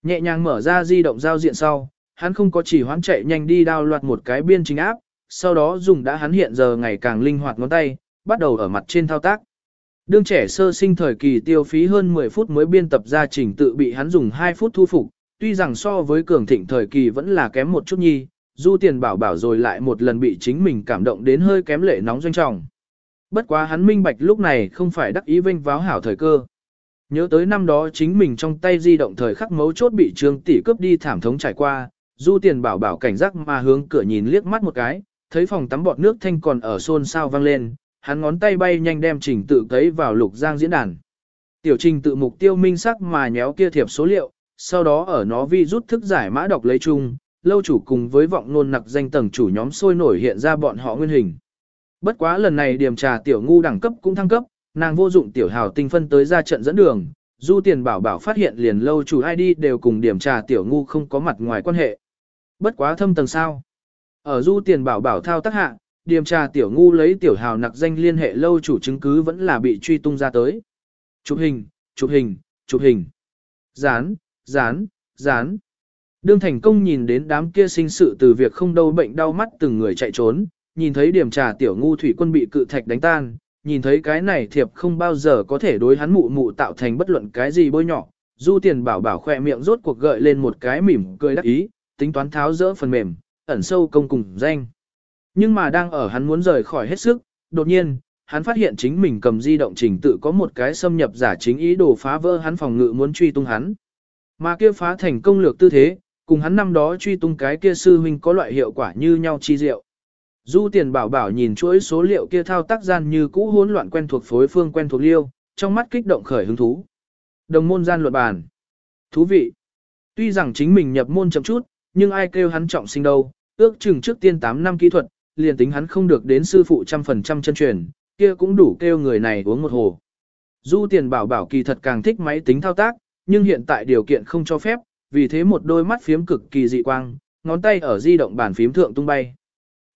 Nhẹ nhàng mở ra di động giao diện sau, hắn không có chỉ hoán chạy nhanh đi đao loạt một cái biên chính áp, sau đó dùng đã hắn hiện giờ ngày càng linh hoạt ngón tay, bắt đầu ở mặt trên thao tác. Đương trẻ sơ sinh thời kỳ tiêu phí hơn 10 phút mới biên tập ra trình tự bị hắn dùng 2 phút thu phục, tuy rằng so với cường thịnh thời kỳ vẫn là kém một chút nhi, du tiền bảo bảo rồi lại một lần bị chính mình cảm động đến hơi kém lệ nóng doanh trọng. Bất quá hắn minh bạch lúc này không phải đắc ý vinh váo hảo thời cơ. Nhớ tới năm đó chính mình trong tay di động thời khắc mấu chốt bị trương tỷ cướp đi thảm thống trải qua, du tiền bảo bảo cảnh giác mà hướng cửa nhìn liếc mắt một cái, thấy phòng tắm bọt nước thanh còn ở xôn xao vang lên, hắn ngón tay bay nhanh đem trình tự cấy vào lục giang diễn đàn. Tiểu trình tự mục tiêu minh sắc mà nhéo kia thiệp số liệu, sau đó ở nó vi rút thức giải mã đọc lấy chung, lâu chủ cùng với vọng nôn nặc danh tầng chủ nhóm sôi nổi hiện ra bọn họ nguyên hình. Bất quá lần này điểm trà tiểu ngu đẳng cấp cũng thăng cấp, nàng vô dụng tiểu hào tinh phân tới ra trận dẫn đường, du tiền bảo bảo phát hiện liền lâu chủ ID đều cùng điểm trà tiểu ngu không có mặt ngoài quan hệ. Bất quá thâm tầng sao. Ở du tiền bảo bảo thao tác hạ, điềm trà tiểu ngu lấy tiểu hào nặc danh liên hệ lâu chủ chứng cứ vẫn là bị truy tung ra tới. Chụp hình, chụp hình, chụp hình. Dán, dán, dán. Đương thành công nhìn đến đám kia sinh sự từ việc không đâu bệnh đau mắt từng người chạy trốn, nhìn thấy điểm trà tiểu ngu thủy quân bị cự thạch đánh tan, nhìn thấy cái này thiệp không bao giờ có thể đối hắn mụ mụ tạo thành bất luận cái gì bôi nhỏ. Du tiền bảo bảo khỏe miệng rốt cuộc gợi lên một cái mỉm cười đắc ý, tính toán tháo rỡ phần mềm, ẩn sâu công cùng danh. Nhưng mà đang ở hắn muốn rời khỏi hết sức, đột nhiên, hắn phát hiện chính mình cầm di động trình tự có một cái xâm nhập giả chính ý đồ phá vỡ hắn phòng ngự muốn truy tung hắn. Mà kia phá thành công lược tư thế, cùng hắn năm đó truy tung cái kia sư huynh có loại hiệu quả như nhau chi diệu. Du tiền bảo bảo nhìn chuỗi số liệu kia thao tác gian như cũ hỗn loạn quen thuộc phối phương quen thuộc liêu, trong mắt kích động khởi hứng thú. Đồng môn gian luận bàn. Thú vị. Tuy rằng chính mình nhập môn chậm chút, nhưng ai kêu hắn trọng sinh đâu, ước chừng trước tiên 8 năm kỹ thuật, liền tính hắn không được đến sư phụ trăm phần trăm chân truyền, kia cũng đủ kêu người này uống một hồ. Du tiền bảo bảo kỳ thật càng thích máy tính thao tác, nhưng hiện tại điều kiện không cho phép, vì thế một đôi mắt phím cực kỳ dị quang, ngón tay ở di động bàn phím thượng tung bay.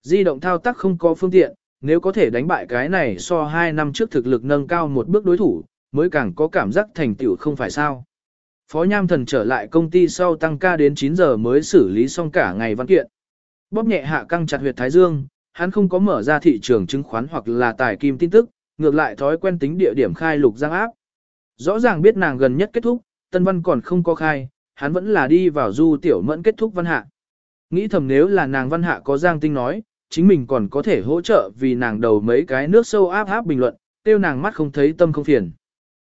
Di động thao tác không có phương tiện, nếu có thể đánh bại cái này so 2 năm trước thực lực nâng cao một bước đối thủ, mới càng có cảm giác thành tựu không phải sao. Phó Nham Thần trở lại công ty sau tăng ca đến 9 giờ mới xử lý xong cả ngày văn kiện. Bóp nhẹ hạ căng chặt huyệt thái dương, hắn không có mở ra thị trường chứng khoán hoặc là tài kim tin tức, ngược lại thói quen tính địa điểm khai lục giang áp. Rõ ràng biết nàng gần nhất kết thúc, tân văn còn không có khai, hắn vẫn là đi vào du tiểu mẫn kết thúc văn hạ. Nghĩ thầm nếu là nàng văn hạ có giang tinh nói, chính mình còn có thể hỗ trợ vì nàng đầu mấy cái nước sâu áp áp bình luận, tiêu nàng mắt không thấy tâm không phiền.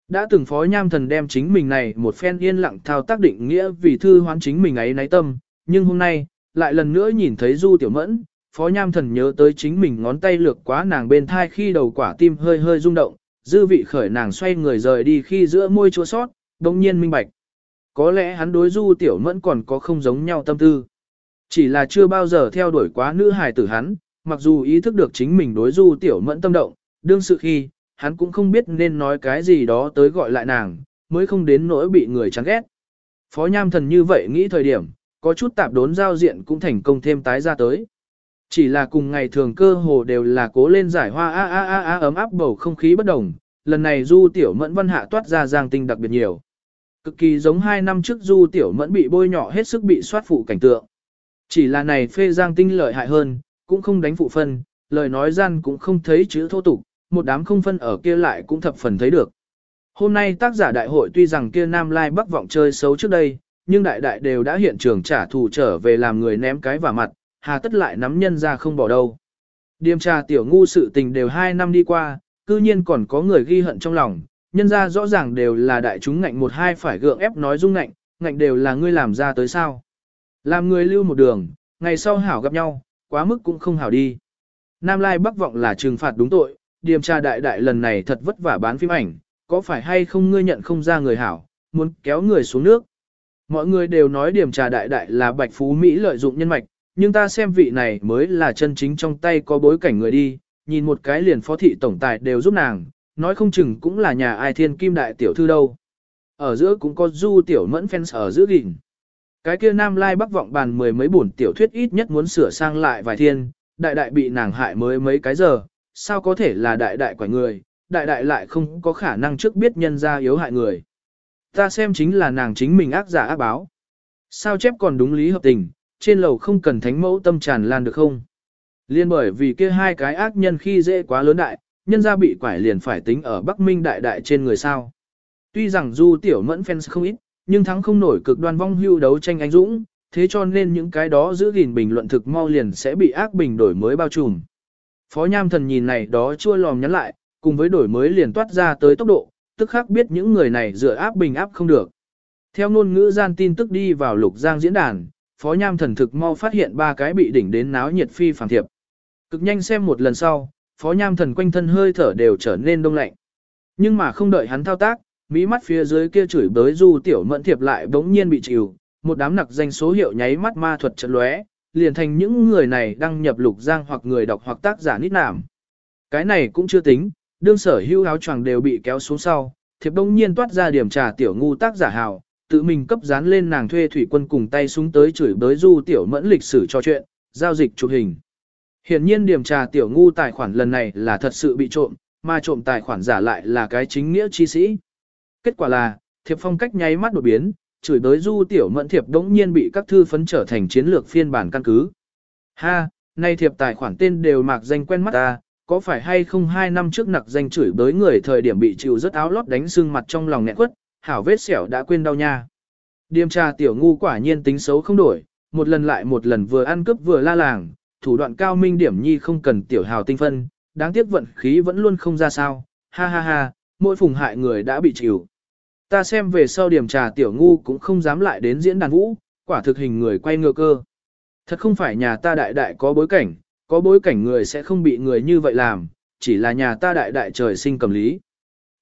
Đã từng phó nham thần đem chính mình này một phen yên lặng thao tác định nghĩa vì thư hoán chính mình ấy náy tâm, nhưng hôm nay, lại lần nữa nhìn thấy Du Tiểu Mẫn, Phó Nham Thần nhớ tới chính mình ngón tay lược quá nàng bên thai khi đầu quả tim hơi hơi rung động, dư vị khởi nàng xoay người rời đi khi giữa môi chua sót, đồng nhiên minh bạch. Có lẽ hắn đối Du Tiểu Mẫn còn có không giống nhau tâm tư. Chỉ là chưa bao giờ theo đuổi quá nữ hài tử hắn, mặc dù ý thức được chính mình đối Du Tiểu Mẫn tâm động, đương sự khi, hắn cũng không biết nên nói cái gì đó tới gọi lại nàng, mới không đến nỗi bị người chán ghét. Phó Nham Thần như vậy nghĩ thời điểm, có chút tạp đốn giao diện cũng thành công thêm tái ra tới. Chỉ là cùng ngày thường cơ hồ đều là cố lên giải hoa a a a a ấm áp bầu không khí bất đồng, lần này Du Tiểu Mẫn văn hạ toát ra giang tinh đặc biệt nhiều. Cực kỳ giống hai năm trước Du Tiểu Mẫn bị bôi nhọ hết sức bị soát phụ cảnh tượng. Chỉ là này phê giang tinh lợi hại hơn, cũng không đánh phụ phân, lời nói gian cũng không thấy chữ thô tục, một đám không phân ở kia lại cũng thập phần thấy được. Hôm nay tác giả đại hội tuy rằng kia Nam Lai Bắc vọng chơi xấu trước đây, nhưng đại đại đều đã hiện trường trả thù trở về làm người ném cái vào mặt, hà tất lại nắm nhân ra không bỏ đâu. Điềm trà tiểu ngu sự tình đều hai năm đi qua, cư nhiên còn có người ghi hận trong lòng, nhân ra rõ ràng đều là đại chúng ngạnh một hai phải gượng ép nói dung ngạnh, ngạnh đều là ngươi làm ra tới sao. Làm người lưu một đường, ngày sau hảo gặp nhau, quá mức cũng không hảo đi. Nam Lai Bắc vọng là trừng phạt đúng tội, điềm trà đại đại lần này thật vất vả bán phim ảnh, có phải hay không ngươi nhận không ra người hảo, muốn kéo người xuống nước. Mọi người đều nói điểm trà đại đại là bạch phú Mỹ lợi dụng nhân mạch, nhưng ta xem vị này mới là chân chính trong tay có bối cảnh người đi, nhìn một cái liền phó thị tổng tài đều giúp nàng, nói không chừng cũng là nhà ai thiên kim đại tiểu thư đâu. Ở giữa cũng có du tiểu mẫn fans ở giữa gìn. Cái kia nam lai bắc vọng bàn mười mấy bổn tiểu thuyết ít nhất muốn sửa sang lại vài thiên, đại đại bị nàng hại mới mấy cái giờ, sao có thể là đại đại quả người, đại đại lại không có khả năng trước biết nhân ra yếu hại người. Ta xem chính là nàng chính mình ác giả ác báo. Sao chép còn đúng lý hợp tình, trên lầu không cần thánh mẫu tâm tràn lan được không? Liên bởi vì kia hai cái ác nhân khi dễ quá lớn đại, nhân ra bị quải liền phải tính ở Bắc Minh đại đại trên người sao. Tuy rằng du tiểu mẫn fans không ít, nhưng thắng không nổi cực đoan vong hưu đấu tranh anh dũng, thế cho nên những cái đó giữ gìn bình luận thực mau liền sẽ bị ác bình đổi mới bao trùm. Phó Nham Thần nhìn này đó chua lòm nhắn lại, cùng với đổi mới liền toát ra tới tốc độ, tức khắc biết những người này dựa áp bình áp không được. Theo ngôn ngữ gian tin tức đi vào lục giang diễn đàn, Phó Nham thần thực mau phát hiện ba cái bị đỉnh đến náo nhiệt phi phản thiệp. Cực nhanh xem một lần sau, Phó Nham thần quanh thân hơi thở đều trở nên đông lạnh. Nhưng mà không đợi hắn thao tác, mỹ mắt phía dưới kia chửi bới du tiểu mẫn thiệp lại bỗng nhiên bị chịu, một đám nặc danh số hiệu nháy mắt ma thuật trận lóe, liền thành những người này đăng nhập lục giang hoặc người đọc hoặc tác giả nít nảm. Cái này cũng chưa tính, đương sở hữu áo choàng đều bị kéo xuống sau, thiệp đông nhiên toát ra điểm trà tiểu ngu tác giả hào, tự mình cấp dán lên nàng thuê thủy quân cùng tay súng tới chửi bới du tiểu mẫn lịch sử cho chuyện, giao dịch chụp hình. Hiển nhiên điểm trà tiểu ngu tài khoản lần này là thật sự bị trộm, mà trộm tài khoản giả lại là cái chính nghĩa chi sĩ. Kết quả là, thiệp phong cách nháy mắt đột biến, chửi bới du tiểu mẫn thiệp đống nhiên bị các thư phấn trở thành chiến lược phiên bản căn cứ. Ha, nay thiệp tài khoản tên đều mạc danh quen mắt ta, có phải hay không hai năm trước nặc danh chửi bới người thời điểm bị chịu rất áo lót đánh sưng mặt trong lòng nghẹn quất, hảo vết sẹo đã quên đau nha. Điềm trà tiểu ngu quả nhiên tính xấu không đổi, một lần lại một lần vừa ăn cướp vừa la làng, thủ đoạn cao minh điểm nhi không cần tiểu hào tinh phân, đáng tiếc vận khí vẫn luôn không ra sao, ha ha ha, mỗi phùng hại người đã bị chịu. Ta xem về sau điểm trà tiểu ngu cũng không dám lại đến diễn đàn vũ, quả thực hình người quay ngược cơ. Thật không phải nhà ta đại đại có bối cảnh, có bối cảnh người sẽ không bị người như vậy làm, chỉ là nhà ta đại đại trời sinh cầm lý.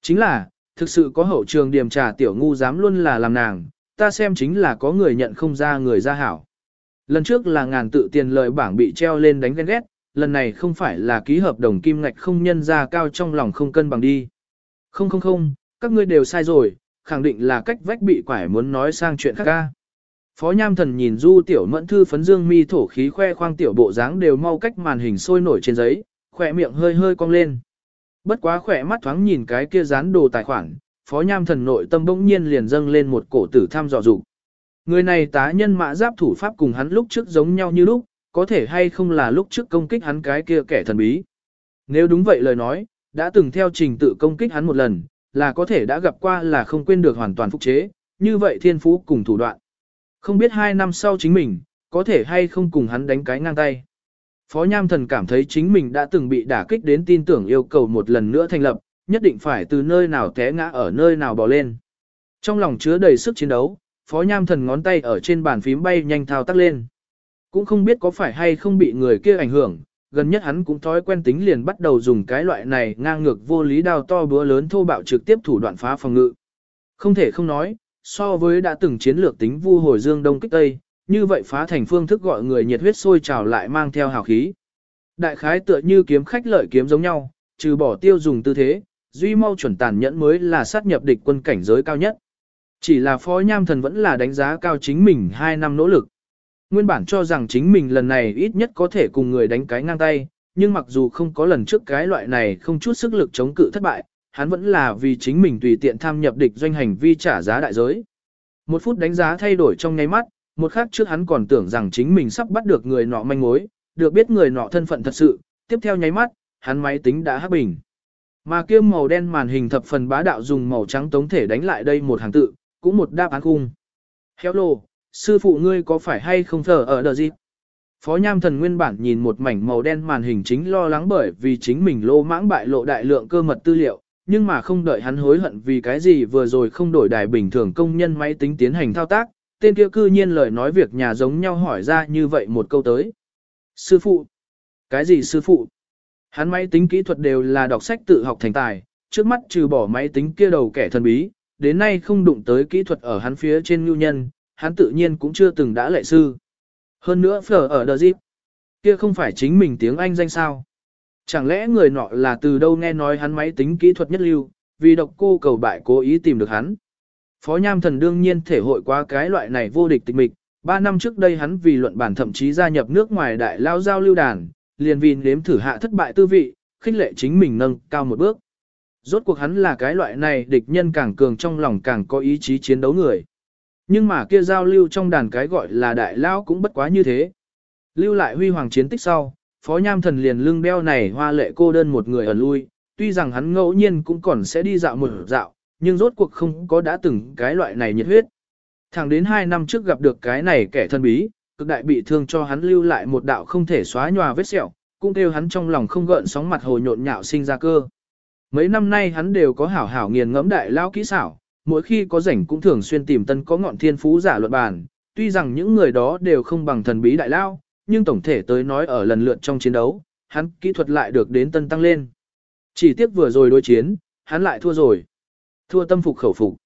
Chính là, thực sự có hậu trường điểm trà tiểu ngu dám luôn là làm nàng, ta xem chính là có người nhận không ra người ra hảo. Lần trước là ngàn tự tiền lợi bảng bị treo lên đánh ghen ghét, lần này không phải là ký hợp đồng kim ngạch không nhân ra cao trong lòng không cân bằng đi. Không không không, các ngươi đều sai rồi, khẳng định là cách vách bị quải muốn nói sang chuyện khác ca. Phó Nham Thần nhìn Du Tiểu Mẫn thư phấn dương mi thổ khí khoe khoang tiểu bộ dáng đều mau cách màn hình sôi nổi trên giấy, khỏe miệng hơi hơi cong lên. Bất quá khỏe mắt thoáng nhìn cái kia dán đồ tài khoản, Phó Nham Thần nội tâm bỗng nhiên liền dâng lên một cổ tử tham dò dục. Người này tá nhân mã giáp thủ pháp cùng hắn lúc trước giống nhau như lúc, có thể hay không là lúc trước công kích hắn cái kia kẻ thần bí. Nếu đúng vậy lời nói, đã từng theo trình tự công kích hắn một lần, là có thể đã gặp qua là không quên được hoàn toàn phục chế, như vậy thiên phú cùng thủ đoạn. Không biết hai năm sau chính mình, có thể hay không cùng hắn đánh cái ngang tay. Phó Nham Thần cảm thấy chính mình đã từng bị đả kích đến tin tưởng yêu cầu một lần nữa thành lập, nhất định phải từ nơi nào té ngã ở nơi nào bò lên. Trong lòng chứa đầy sức chiến đấu, Phó Nham Thần ngón tay ở trên bàn phím bay nhanh thao tác lên. Cũng không biết có phải hay không bị người kia ảnh hưởng, gần nhất hắn cũng thói quen tính liền bắt đầu dùng cái loại này ngang ngược vô lý đao to búa lớn thô bạo trực tiếp thủ đoạn phá phòng ngự. Không thể không nói, so với đã từng chiến lược tính vu hồi dương đông kích tây, như vậy phá thành phương thức gọi người nhiệt huyết sôi trào lại mang theo hào khí. Đại khái tựa như kiếm khách lợi kiếm giống nhau, trừ bỏ tiêu dùng tư thế, duy mau chuẩn tàn nhẫn mới là sát nhập địch quân cảnh giới cao nhất. Chỉ là phó nham thần vẫn là đánh giá cao chính mình 2 năm nỗ lực. Nguyên bản cho rằng chính mình lần này ít nhất có thể cùng người đánh cái ngang tay, nhưng mặc dù không có lần trước cái loại này không chút sức lực chống cự thất bại, hắn vẫn là vì chính mình tùy tiện tham nhập địch doanh hành vi trả giá đại giới. Một phút đánh giá thay đổi trong ngay mắt, một khắc trước hắn còn tưởng rằng chính mình sắp bắt được người nọ manh mối, được biết người nọ thân phận thật sự, tiếp theo nháy mắt, hắn máy tính đã hắc bình. Mà kia màu đen màn hình thập phần bá đạo dùng màu trắng tống thể đánh lại đây một hàng tự, cũng một đáp án khung. Hello, sư phụ ngươi có phải hay không thở ở đờ gì? Phó Nham Thần nguyên bản nhìn một mảnh màu đen màn hình chính lo lắng bởi vì chính mình lô mãng bại lộ đại lượng cơ mật tư liệu, nhưng mà không đợi hắn hối hận vì cái gì vừa rồi không đổi đài bình thường công nhân máy tính tiến hành thao tác, tên kia cư nhiên lời nói việc nhà giống nhau hỏi ra như vậy một câu tới. Sư phụ? Cái gì sư phụ? Hắn máy tính kỹ thuật đều là đọc sách tự học thành tài, trước mắt trừ bỏ máy tính kia đầu kẻ thần bí, đến nay không đụng tới kỹ thuật ở hắn phía trên nhu nhân, hắn tự nhiên cũng chưa từng đã lệ sư. Hơn nữa phở ở The Zip, kia không phải chính mình tiếng Anh danh sao. Chẳng lẽ người nọ là từ đâu nghe nói hắn máy tính kỹ thuật nhất lưu, vì độc cô cầu bại cố ý tìm được hắn. Phó Nham Thần đương nhiên thể hội qua cái loại này vô địch tịch mịch, ba năm trước đây hắn vì luận bản thậm chí gia nhập nước ngoài đại lao giao lưu đàn, liền vì nếm thử hạ thất bại tư vị, khích lệ chính mình nâng cao một bước. Rốt cuộc hắn là cái loại này địch nhân càng cường trong lòng càng có ý chí chiến đấu người. Nhưng mà kia giao lưu trong đàn cái gọi là đại lao cũng bất quá như thế. Lưu lại huy hoàng chiến tích sau, Phó Nham Thần liền lưng beo này hoa lệ cô đơn một người ở lui, tuy rằng hắn ngẫu nhiên cũng còn sẽ đi dạo một dạo, nhưng rốt cuộc không có đã từng cái loại này nhiệt huyết. Thẳng đến hai năm trước gặp được cái này kẻ thân bí, cực đại bị thương cho hắn lưu lại một đạo không thể xóa nhòa vết sẹo, cũng kêu hắn trong lòng không gợn sóng mặt hồ nhộn nhạo sinh ra cơ. Mấy năm nay hắn đều có hảo hảo nghiền ngẫm đại lao kỹ xảo, mỗi khi có rảnh cũng thường xuyên tìm tân có ngọn thiên phú giả luận bàn, tuy rằng những người đó đều không bằng thần bí đại lao, nhưng tổng thể tới nói ở lần lượt trong chiến đấu, hắn kỹ thuật lại được đến tân tăng lên. Chỉ tiếc vừa rồi đối chiến, hắn lại thua rồi. Thua tâm phục khẩu phục.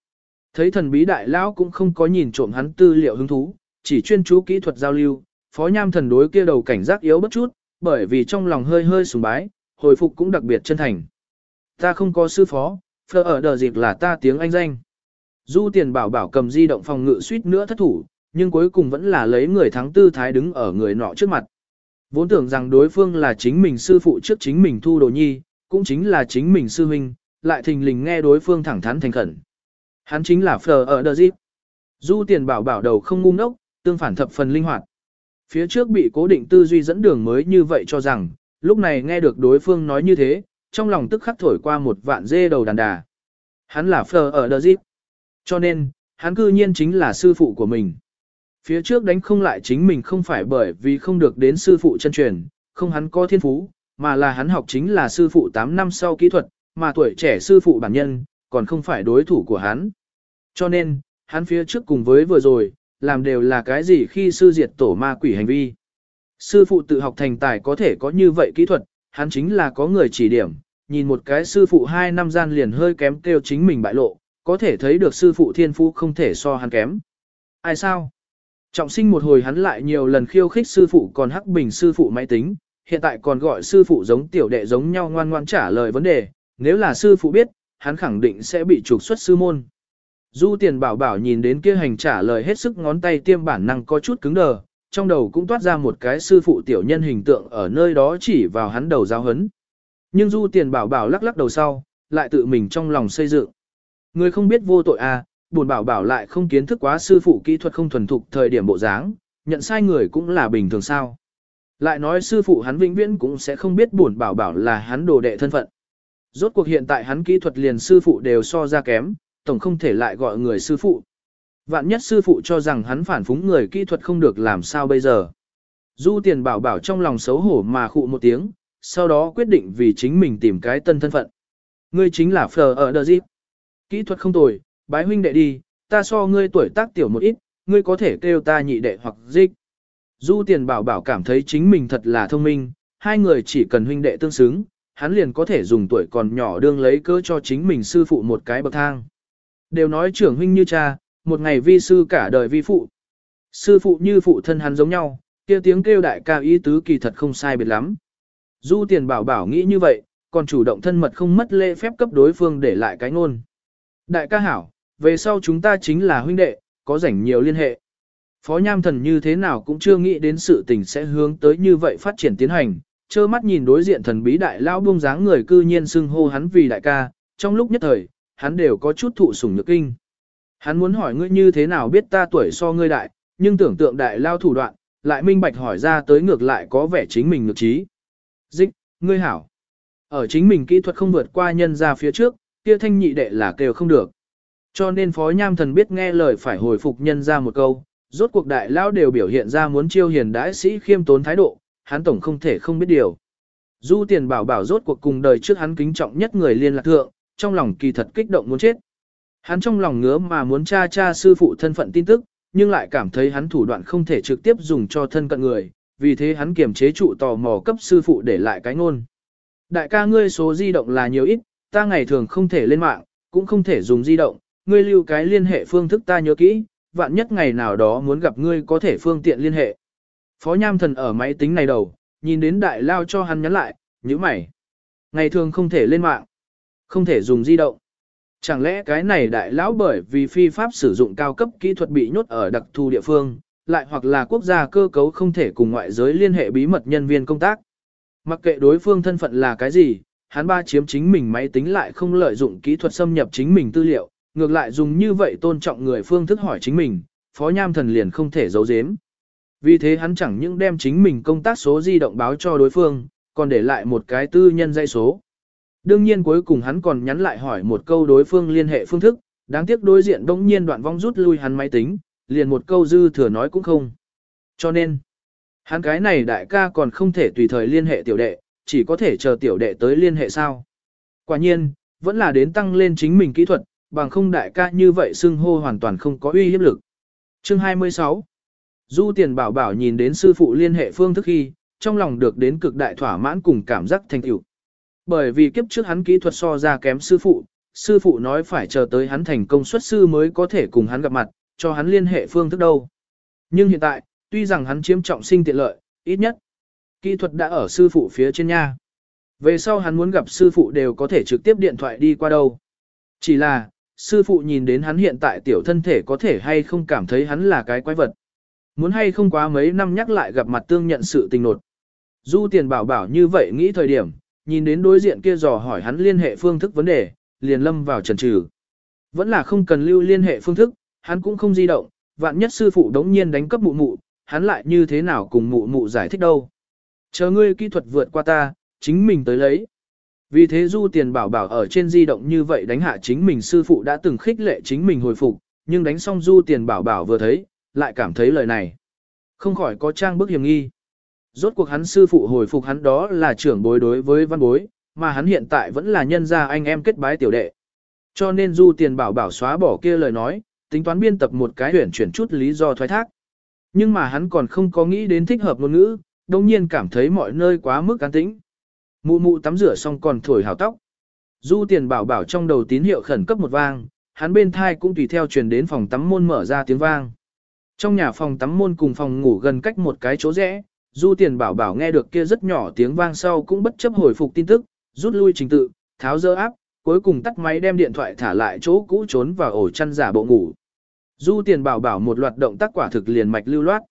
Thấy thần bí đại lão cũng không có nhìn trộm hắn tư liệu hứng thú, chỉ chuyên chú kỹ thuật giao lưu, phó nham thần đối kia đầu cảnh giác yếu bất chút, bởi vì trong lòng hơi hơi sùng bái, hồi phục cũng đặc biệt chân thành. Ta không có sư phó, phơ ở đờ dịp là ta tiếng anh danh. Du tiền bảo bảo cầm di động phòng ngự suýt nữa thất thủ, nhưng cuối cùng vẫn là lấy người thắng tư thái đứng ở người nọ trước mặt. Vốn tưởng rằng đối phương là chính mình sư phụ trước chính mình thu đồ nhi, cũng chính là chính mình sư huynh, lại thình lình nghe đối phương thẳng thắn thành khẩn. Hắn chính là Phờ ở Đờ Dịp. Du tiền bảo bảo đầu không ngu ngốc, tương phản thập phần linh hoạt. Phía trước bị cố định tư duy dẫn đường mới như vậy cho rằng, lúc này nghe được đối phương nói như thế, trong lòng tức khắc thổi qua một vạn dê đầu đàn đà. Hắn là Phờ ở Đờ Dịp. Cho nên, hắn cư nhiên chính là sư phụ của mình. Phía trước đánh không lại chính mình không phải bởi vì không được đến sư phụ chân truyền, không hắn có thiên phú, mà là hắn học chính là sư phụ 8 năm sau kỹ thuật, mà tuổi trẻ sư phụ bản nhân, còn không phải đối thủ của hắn. Cho nên, hắn phía trước cùng với vừa rồi, làm đều là cái gì khi sư diệt tổ ma quỷ hành vi. Sư phụ tự học thành tài có thể có như vậy kỹ thuật, hắn chính là có người chỉ điểm, nhìn một cái sư phụ hai năm gian liền hơi kém kêu chính mình bại lộ, có thể thấy được sư phụ thiên phú không thể so hắn kém. Ai sao? Trọng sinh một hồi hắn lại nhiều lần khiêu khích sư phụ còn hắc bình sư phụ máy tính, hiện tại còn gọi sư phụ giống tiểu đệ giống nhau ngoan ngoan trả lời vấn đề, nếu là sư phụ biết, hắn khẳng định sẽ bị trục xuất sư môn. Du tiền bảo bảo nhìn đến kia hành trả lời hết sức ngón tay tiêm bản năng có chút cứng đờ, trong đầu cũng toát ra một cái sư phụ tiểu nhân hình tượng ở nơi đó chỉ vào hắn đầu giáo hấn. Nhưng du tiền bảo bảo lắc lắc đầu sau, lại tự mình trong lòng xây dựng. Người không biết vô tội à, buồn bảo bảo lại không kiến thức quá sư phụ kỹ thuật không thuần thục thời điểm bộ dáng, nhận sai người cũng là bình thường sao. Lại nói sư phụ hắn vĩnh viễn cũng sẽ không biết buồn bảo bảo là hắn đồ đệ thân phận. Rốt cuộc hiện tại hắn kỹ thuật liền sư phụ đều so ra kém, tổng không thể lại gọi người sư phụ. Vạn nhất sư phụ cho rằng hắn phản phúng người kỹ thuật không được làm sao bây giờ. Du tiền bảo bảo trong lòng xấu hổ mà khụ một tiếng, sau đó quyết định vì chính mình tìm cái tân thân phận. Ngươi chính là Phờ ở Đờ Diệp. Kỹ thuật không tồi, bái huynh đệ đi, ta so ngươi tuổi tác tiểu một ít, ngươi có thể kêu ta nhị đệ hoặc dịch. Du tiền bảo bảo cảm thấy chính mình thật là thông minh, hai người chỉ cần huynh đệ tương xứng, hắn liền có thể dùng tuổi còn nhỏ đương lấy cơ cho chính mình sư phụ một cái bậc thang. Đều nói trưởng huynh như cha, một ngày vi sư cả đời vi phụ. Sư phụ như phụ thân hắn giống nhau, kia tiếng kêu đại ca ý tứ kỳ thật không sai biệt lắm. Du tiền bảo bảo nghĩ như vậy, còn chủ động thân mật không mất lễ phép cấp đối phương để lại cái ngôn. Đại ca hảo, về sau chúng ta chính là huynh đệ, có rảnh nhiều liên hệ. Phó Nham Thần như thế nào cũng chưa nghĩ đến sự tình sẽ hướng tới như vậy phát triển tiến hành, trơ mắt nhìn đối diện thần bí đại lão buông dáng người cư nhiên xưng hô hắn vì đại ca, trong lúc nhất thời, hắn đều có chút thụ sủng nhược kinh. Hắn muốn hỏi ngươi như thế nào biết ta tuổi so ngươi đại, nhưng tưởng tượng đại lao thủ đoạn, lại minh bạch hỏi ra tới ngược lại có vẻ chính mình ngược trí. Dịch, ngươi hảo. Ở chính mình kỹ thuật không vượt qua nhân ra phía trước, kia thanh nhị đệ là kêu không được. Cho nên phó nham thần biết nghe lời phải hồi phục nhân ra một câu, rốt cuộc đại lao đều biểu hiện ra muốn chiêu hiền đãi sĩ khiêm tốn thái độ, hắn tổng không thể không biết điều. Du tiền bảo bảo rốt cuộc cùng đời trước hắn kính trọng nhất người liên lạc thượng, trong lòng kỳ thật kích động muốn chết. Hắn trong lòng ngứa mà muốn tra tra sư phụ thân phận tin tức, nhưng lại cảm thấy hắn thủ đoạn không thể trực tiếp dùng cho thân cận người, vì thế hắn kiềm chế trụ tò mò cấp sư phụ để lại cái ngôn. Đại ca ngươi số di động là nhiều ít, ta ngày thường không thể lên mạng, cũng không thể dùng di động, ngươi lưu cái liên hệ phương thức ta nhớ kỹ, vạn nhất ngày nào đó muốn gặp ngươi có thể phương tiện liên hệ. Phó Nham Thần ở máy tính này đầu, nhìn đến đại lao cho hắn nhắn lại, như mày. Ngày thường không thể lên mạng, không thể dùng di động. Chẳng lẽ cái này đại lão bởi vì phi pháp sử dụng cao cấp kỹ thuật bị nhốt ở đặc thù địa phương, lại hoặc là quốc gia cơ cấu không thể cùng ngoại giới liên hệ bí mật nhân viên công tác. Mặc kệ đối phương thân phận là cái gì, hắn ba chiếm chính mình máy tính lại không lợi dụng kỹ thuật xâm nhập chính mình tư liệu, ngược lại dùng như vậy tôn trọng người phương thức hỏi chính mình, phó nham thần liền không thể giấu giếm. Vì thế hắn chẳng những đem chính mình công tác số di động báo cho đối phương, còn để lại một cái tư nhân dây số. Đương nhiên cuối cùng hắn còn nhắn lại hỏi một câu đối phương liên hệ phương thức, đáng tiếc đối diện đông nhiên đoạn vong rút lui hắn máy tính, liền một câu dư thừa nói cũng không. Cho nên, hắn cái này đại ca còn không thể tùy thời liên hệ tiểu đệ, chỉ có thể chờ tiểu đệ tới liên hệ sao. Quả nhiên, vẫn là đến tăng lên chính mình kỹ thuật, bằng không đại ca như vậy xưng hô hoàn toàn không có uy hiếp lực. Chương 26 Du tiền bảo bảo nhìn đến sư phụ liên hệ phương thức khi, trong lòng được đến cực đại thỏa mãn cùng cảm giác thành tựu. Bởi vì kiếp trước hắn kỹ thuật so ra kém sư phụ, sư phụ nói phải chờ tới hắn thành công xuất sư mới có thể cùng hắn gặp mặt, cho hắn liên hệ phương thức đâu. Nhưng hiện tại, tuy rằng hắn chiếm trọng sinh tiện lợi, ít nhất, kỹ thuật đã ở sư phụ phía trên nha. Về sau hắn muốn gặp sư phụ đều có thể trực tiếp điện thoại đi qua đâu. Chỉ là, sư phụ nhìn đến hắn hiện tại tiểu thân thể có thể hay không cảm thấy hắn là cái quái vật. Muốn hay không quá mấy năm nhắc lại gặp mặt tương nhận sự tình nột. Du tiền bảo bảo như vậy nghĩ thời điểm, nhìn đến đối diện kia dò hỏi hắn liên hệ phương thức vấn đề, liền lâm vào trần trừ. Vẫn là không cần lưu liên hệ phương thức, hắn cũng không di động, vạn nhất sư phụ đống nhiên đánh cấp mụ mụ, hắn lại như thế nào cùng mụ mụ giải thích đâu. Chờ ngươi kỹ thuật vượt qua ta, chính mình tới lấy. Vì thế du tiền bảo bảo ở trên di động như vậy đánh hạ chính mình sư phụ đã từng khích lệ chính mình hồi phục, nhưng đánh xong du tiền bảo bảo vừa thấy, lại cảm thấy lời này. Không khỏi có trang bức hiểm nghi. Rốt cuộc hắn sư phụ hồi phục hắn đó là trưởng bối đối với văn bối, mà hắn hiện tại vẫn là nhân gia anh em kết bái tiểu đệ. Cho nên du tiền bảo bảo xóa bỏ kia lời nói, tính toán biên tập một cái huyển chuyển chút lý do thoái thác. Nhưng mà hắn còn không có nghĩ đến thích hợp ngôn ngữ, đồng nhiên cảm thấy mọi nơi quá mức an tĩnh. Mụ mụ tắm rửa xong còn thổi hào tóc. Du tiền bảo bảo trong đầu tín hiệu khẩn cấp một vang, hắn bên thai cũng tùy theo truyền đến phòng tắm môn mở ra tiếng vang. Trong nhà phòng tắm môn cùng phòng ngủ gần cách một cái chỗ rẽ, du tiền bảo bảo nghe được kia rất nhỏ tiếng vang sau cũng bất chấp hồi phục tin tức, rút lui trình tự, tháo dỡ áp, cuối cùng tắt máy đem điện thoại thả lại chỗ cũ trốn vào ổ chăn giả bộ ngủ. Du tiền bảo bảo một loạt động tác quả thực liền mạch lưu loát.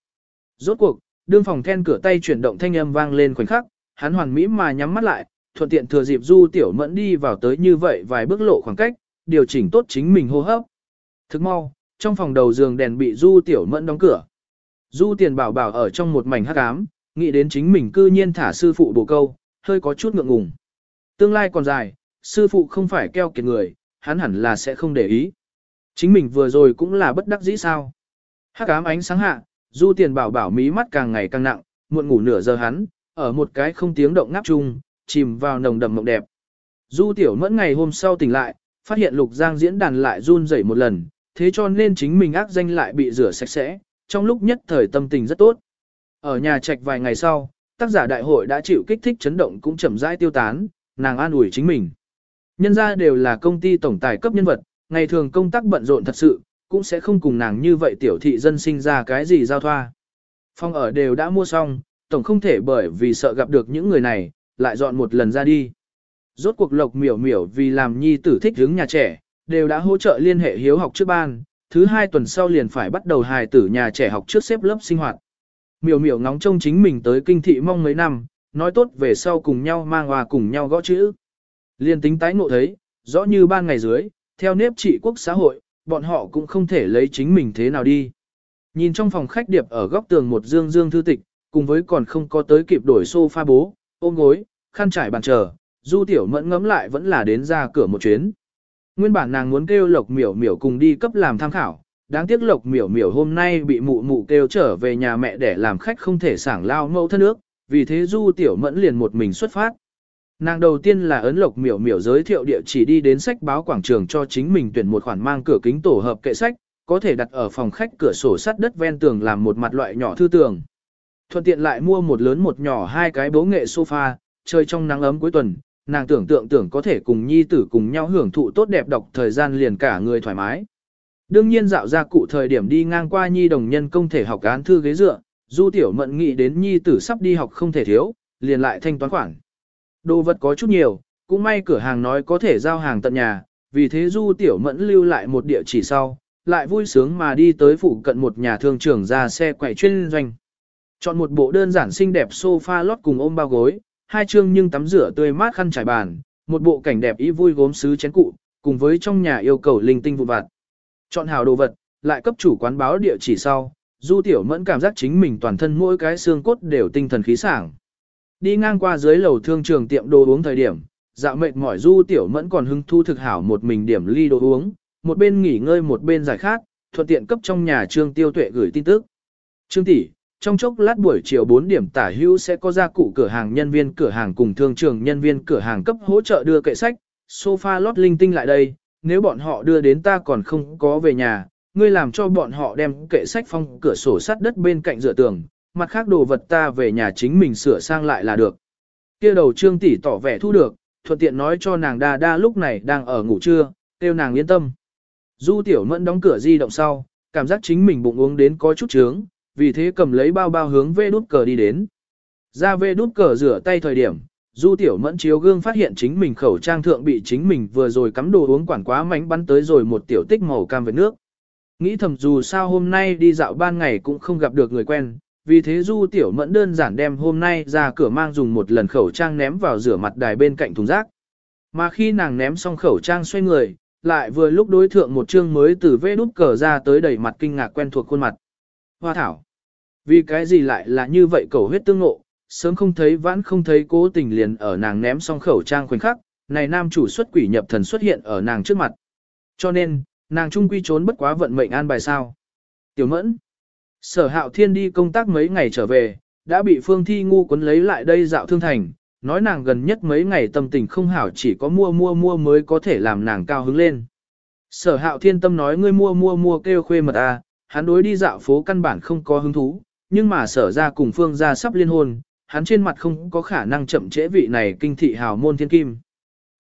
Rốt cuộc, đương phòng then cửa tay chuyển động thanh âm vang lên khoảnh khắc, hắn hoàn mỹ mà nhắm mắt lại, thuận tiện thừa dịp du tiểu mẫn đi vào tới như vậy vài bước lộ khoảng cách, điều chỉnh tốt chính mình hô hấp. Thức mau, trong phòng đầu giường đèn bị du tiểu mẫn đóng cửa. Du tiền bảo bảo ở trong một mảnh hắc ám, nghĩ đến chính mình cư nhiên thả sư phụ bổ câu, hơi có chút ngượng ngùng. Tương lai còn dài, sư phụ không phải keo kiệt người, hắn hẳn là sẽ không để ý. Chính mình vừa rồi cũng là bất đắc dĩ sao. Hắc ám ánh sáng hạ, du tiền bảo bảo mí mắt càng ngày càng nặng, muộn ngủ nửa giờ hắn, ở một cái không tiếng động ngáp chung, chìm vào nồng đậm mộng đẹp. Du tiểu mẫn ngày hôm sau tỉnh lại, phát hiện lục giang diễn đàn lại run rẩy một lần, thế cho nên chính mình ác danh lại bị rửa sạch sẽ, trong lúc nhất thời tâm tình rất tốt. Ở nhà trạch vài ngày sau, tác giả đại hội đã chịu kích thích chấn động cũng chậm rãi tiêu tán, nàng an ủi chính mình. Nhân ra đều là công ty tổng tài cấp nhân vật, ngày thường công tác bận rộn thật sự, cũng sẽ không cùng nàng như vậy tiểu thị dân sinh ra cái gì giao thoa. Phòng ở đều đã mua xong, tổng không thể bởi vì sợ gặp được những người này, lại dọn một lần ra đi. Rốt cuộc lộc miểu miểu vì làm nhi tử thích hướng nhà trẻ, đều đã hỗ trợ liên hệ hiếu học trước ban, thứ hai tuần sau liền phải bắt đầu hài tử nhà trẻ học trước xếp lớp sinh hoạt. Miểu miểu ngóng trông chính mình tới kinh thị mong mấy năm, nói tốt về sau cùng nhau mang hòa cùng nhau gõ chữ. Liên tính tái ngộ thấy, rõ như ban ngày dưới, theo nếp trị quốc xã hội, bọn họ cũng không thể lấy chính mình thế nào đi. Nhìn trong phòng khách điệp ở góc tường một dương dương thư tịch, cùng với còn không có tới kịp đổi sofa bố, ôm gối, khăn trải bàn chờ, du tiểu mẫn ngấm lại vẫn là đến ra cửa một chuyến. Nguyên bản nàng muốn kêu lộc miểu miểu cùng đi cấp làm tham khảo, đáng tiếc lộc miểu miểu hôm nay bị mụ mụ kêu trở về nhà mẹ để làm khách không thể sảng lao mẫu thân nước, vì thế du tiểu mẫn liền một mình xuất phát. Nàng đầu tiên là ấn lộc miểu miểu giới thiệu địa chỉ đi đến sách báo quảng trường cho chính mình tuyển một khoản mang cửa kính tổ hợp kệ sách, có thể đặt ở phòng khách cửa sổ sắt đất ven tường làm một mặt loại nhỏ thư tường. Thuận tiện lại mua một lớn một nhỏ hai cái bố nghệ sofa, chơi trong nắng ấm cuối tuần, nàng tưởng tượng tưởng có thể cùng nhi tử cùng nhau hưởng thụ tốt đẹp đọc thời gian liền cả người thoải mái. Đương nhiên dạo ra cụ thời điểm đi ngang qua nhi đồng nhân công thể học án thư ghế dựa, du tiểu mận nghĩ đến nhi tử sắp đi học không thể thiếu, liền lại thanh toán khoản. Đồ vật có chút nhiều, cũng may cửa hàng nói có thể giao hàng tận nhà, vì thế du tiểu mẫn lưu lại một địa chỉ sau, lại vui sướng mà đi tới phụ cận một nhà thương trường ra xe quẩy chuyên doanh. Chọn một bộ đơn giản xinh đẹp sofa lót cùng ôm bao gối, hai chương nhưng tắm rửa tươi mát khăn trải bàn, một bộ cảnh đẹp ý vui gốm sứ chén cụ, cùng với trong nhà yêu cầu linh tinh vụn vặt. Chọn hào đồ vật, lại cấp chủ quán báo địa chỉ sau, Du Tiểu Mẫn cảm giác chính mình toàn thân mỗi cái xương cốt đều tinh thần khí sảng. Đi ngang qua dưới lầu thương trường tiệm đồ uống thời điểm, dạo mệt mỏi Du Tiểu Mẫn còn hứng thu thực hảo một mình điểm ly đồ uống, một bên nghỉ ngơi một bên giải khát, thuận tiện cấp trong nhà Trương Tiêu Tuệ gửi tin tức. Trương tỷ, trong chốc lát buổi chiều 4 điểm tả hữu sẽ có gia cụ cửa hàng nhân viên cửa hàng cùng thương trường nhân viên cửa hàng cấp hỗ trợ đưa kệ sách, sofa lót linh tinh lại đây, nếu bọn họ đưa đến ta còn không có về nhà, ngươi làm cho bọn họ đem kệ sách phong cửa sổ sắt đất bên cạnh dựa tường, mặt khác đồ vật ta về nhà chính mình sửa sang lại là được. Kia đầu trương tỷ tỏ vẻ thu được, thuận tiện nói cho nàng đa đa lúc này đang ở ngủ trưa, kêu nàng yên tâm. Du tiểu mẫn đóng cửa di động sau, cảm giác chính mình bụng uống đến có chút trướng, vì thế cầm lấy bao bao hướng về đút cờ đi đến. Ra về đút cờ rửa tay thời điểm, Du Tiểu Mẫn chiếu gương phát hiện chính mình khẩu trang thượng bị chính mình vừa rồi cắm đồ uống quản quá mánh bắn tới rồi một tiểu tích màu cam về nước. Nghĩ thầm dù sao hôm nay đi dạo ban ngày cũng không gặp được người quen, vì thế Du Tiểu Mẫn đơn giản đem hôm nay ra cửa mang dùng một lần khẩu trang ném vào rửa mặt đài bên cạnh thùng rác. Mà khi nàng ném xong khẩu trang xoay người, lại vừa lúc đối thượng một chương mới từ vê đút cờ ra tới đầy mặt kinh ngạc quen thuộc khuôn mặt. Hoa thảo. Vì cái gì lại là như vậy cầu huyết tương ngộ, sớm không thấy vãn không thấy cố tình liền ở nàng ném xong khẩu trang khoảnh khắc, này nam chủ xuất quỷ nhập thần xuất hiện ở nàng trước mặt. Cho nên, nàng trung quy trốn bất quá vận mệnh an bài sao. Tiểu mẫn. Sở hạo thiên đi công tác mấy ngày trở về, đã bị phương thi ngu quấn lấy lại đây dạo thương thành, nói nàng gần nhất mấy ngày tâm tình không hảo chỉ có mua mua mua mới có thể làm nàng cao hứng lên. Sở hạo thiên tâm nói ngươi mua mua mua kêu khuê mật à, hắn đối đi dạo phố căn bản không có hứng thú, nhưng mà sở ra cùng phương ra sắp liên hôn, hắn trên mặt không có khả năng chậm trễ vị này kinh thị hào môn thiên kim.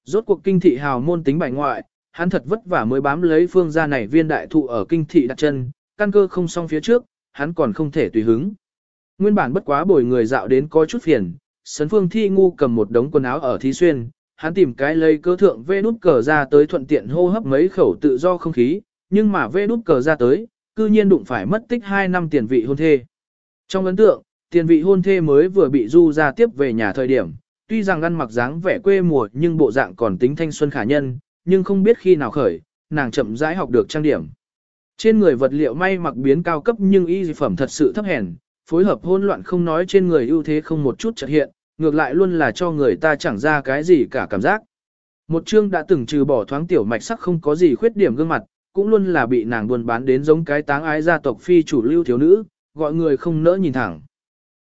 Rốt cuộc kinh thị hào môn tính bài ngoại, hắn thật vất vả mới bám lấy phương gia này viên đại thụ ở kinh thị đặt chân, căn cơ không xong phía trước, hắn còn không thể tùy hứng. Nguyên bản bất quá bồi người dạo đến có chút phiền, sấn phương thi ngu cầm một đống quần áo ở thí xuyên, hắn tìm cái lấy cơ thượng vê đút cờ ra tới thuận tiện hô hấp mấy khẩu tự do không khí, nhưng mà vê đút cờ ra tới, cư nhiên đụng phải mất tích 2 năm tiền vị hôn thê. Trong ấn tượng, tiền vị hôn thê mới vừa bị du ra tiếp về nhà thời điểm, tuy rằng ăn mặc dáng vẻ quê mùa nhưng bộ dạng còn tính thanh xuân khả nhân, nhưng không biết khi nào khởi, nàng chậm rãi học được trang điểm. Trên người vật liệu may mặc biến cao cấp nhưng y phẩm thật sự thấp hèn, phối hợp hỗn loạn không nói trên người ưu thế không một chút chợt hiện, ngược lại luôn là cho người ta chẳng ra cái gì cả cảm giác. Một chương đã từng trừ bỏ thoáng tiểu mạch sắc không có gì khuyết điểm gương mặt, cũng luôn là bị nàng buôn bán đến giống cái táng ái gia tộc phi chủ lưu thiếu nữ, gọi người không nỡ nhìn thẳng.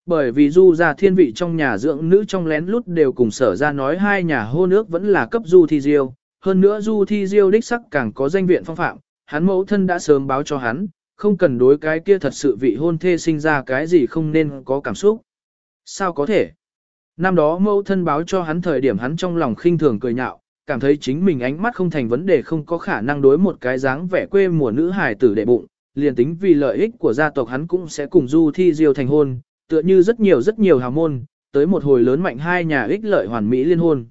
Bởi vì du gia thiên vị trong nhà dưỡng nữ trong lén lút đều cùng sở ra nói hai nhà hô nước vẫn là cấp du thi diêu, hơn nữa du thi diêu đích sắc càng có danh viện phong phạm, hắn mẫu thân đã sớm báo cho hắn, không cần đối cái kia thật sự vị hôn thê sinh ra cái gì không nên có cảm xúc. Sao có thể? Năm đó mẫu thân báo cho hắn thời điểm hắn trong lòng khinh thường cười nhạo, cảm thấy chính mình ánh mắt không thành vấn đề không có khả năng đối một cái dáng vẻ quê mùa nữ hài tử đệ bụng, liền tính vì lợi ích của gia tộc hắn cũng sẽ cùng Du Thi Diêu thành hôn, tựa như rất nhiều rất nhiều hào môn, tới một hồi lớn mạnh hai nhà ích lợi hoàn mỹ liên hôn.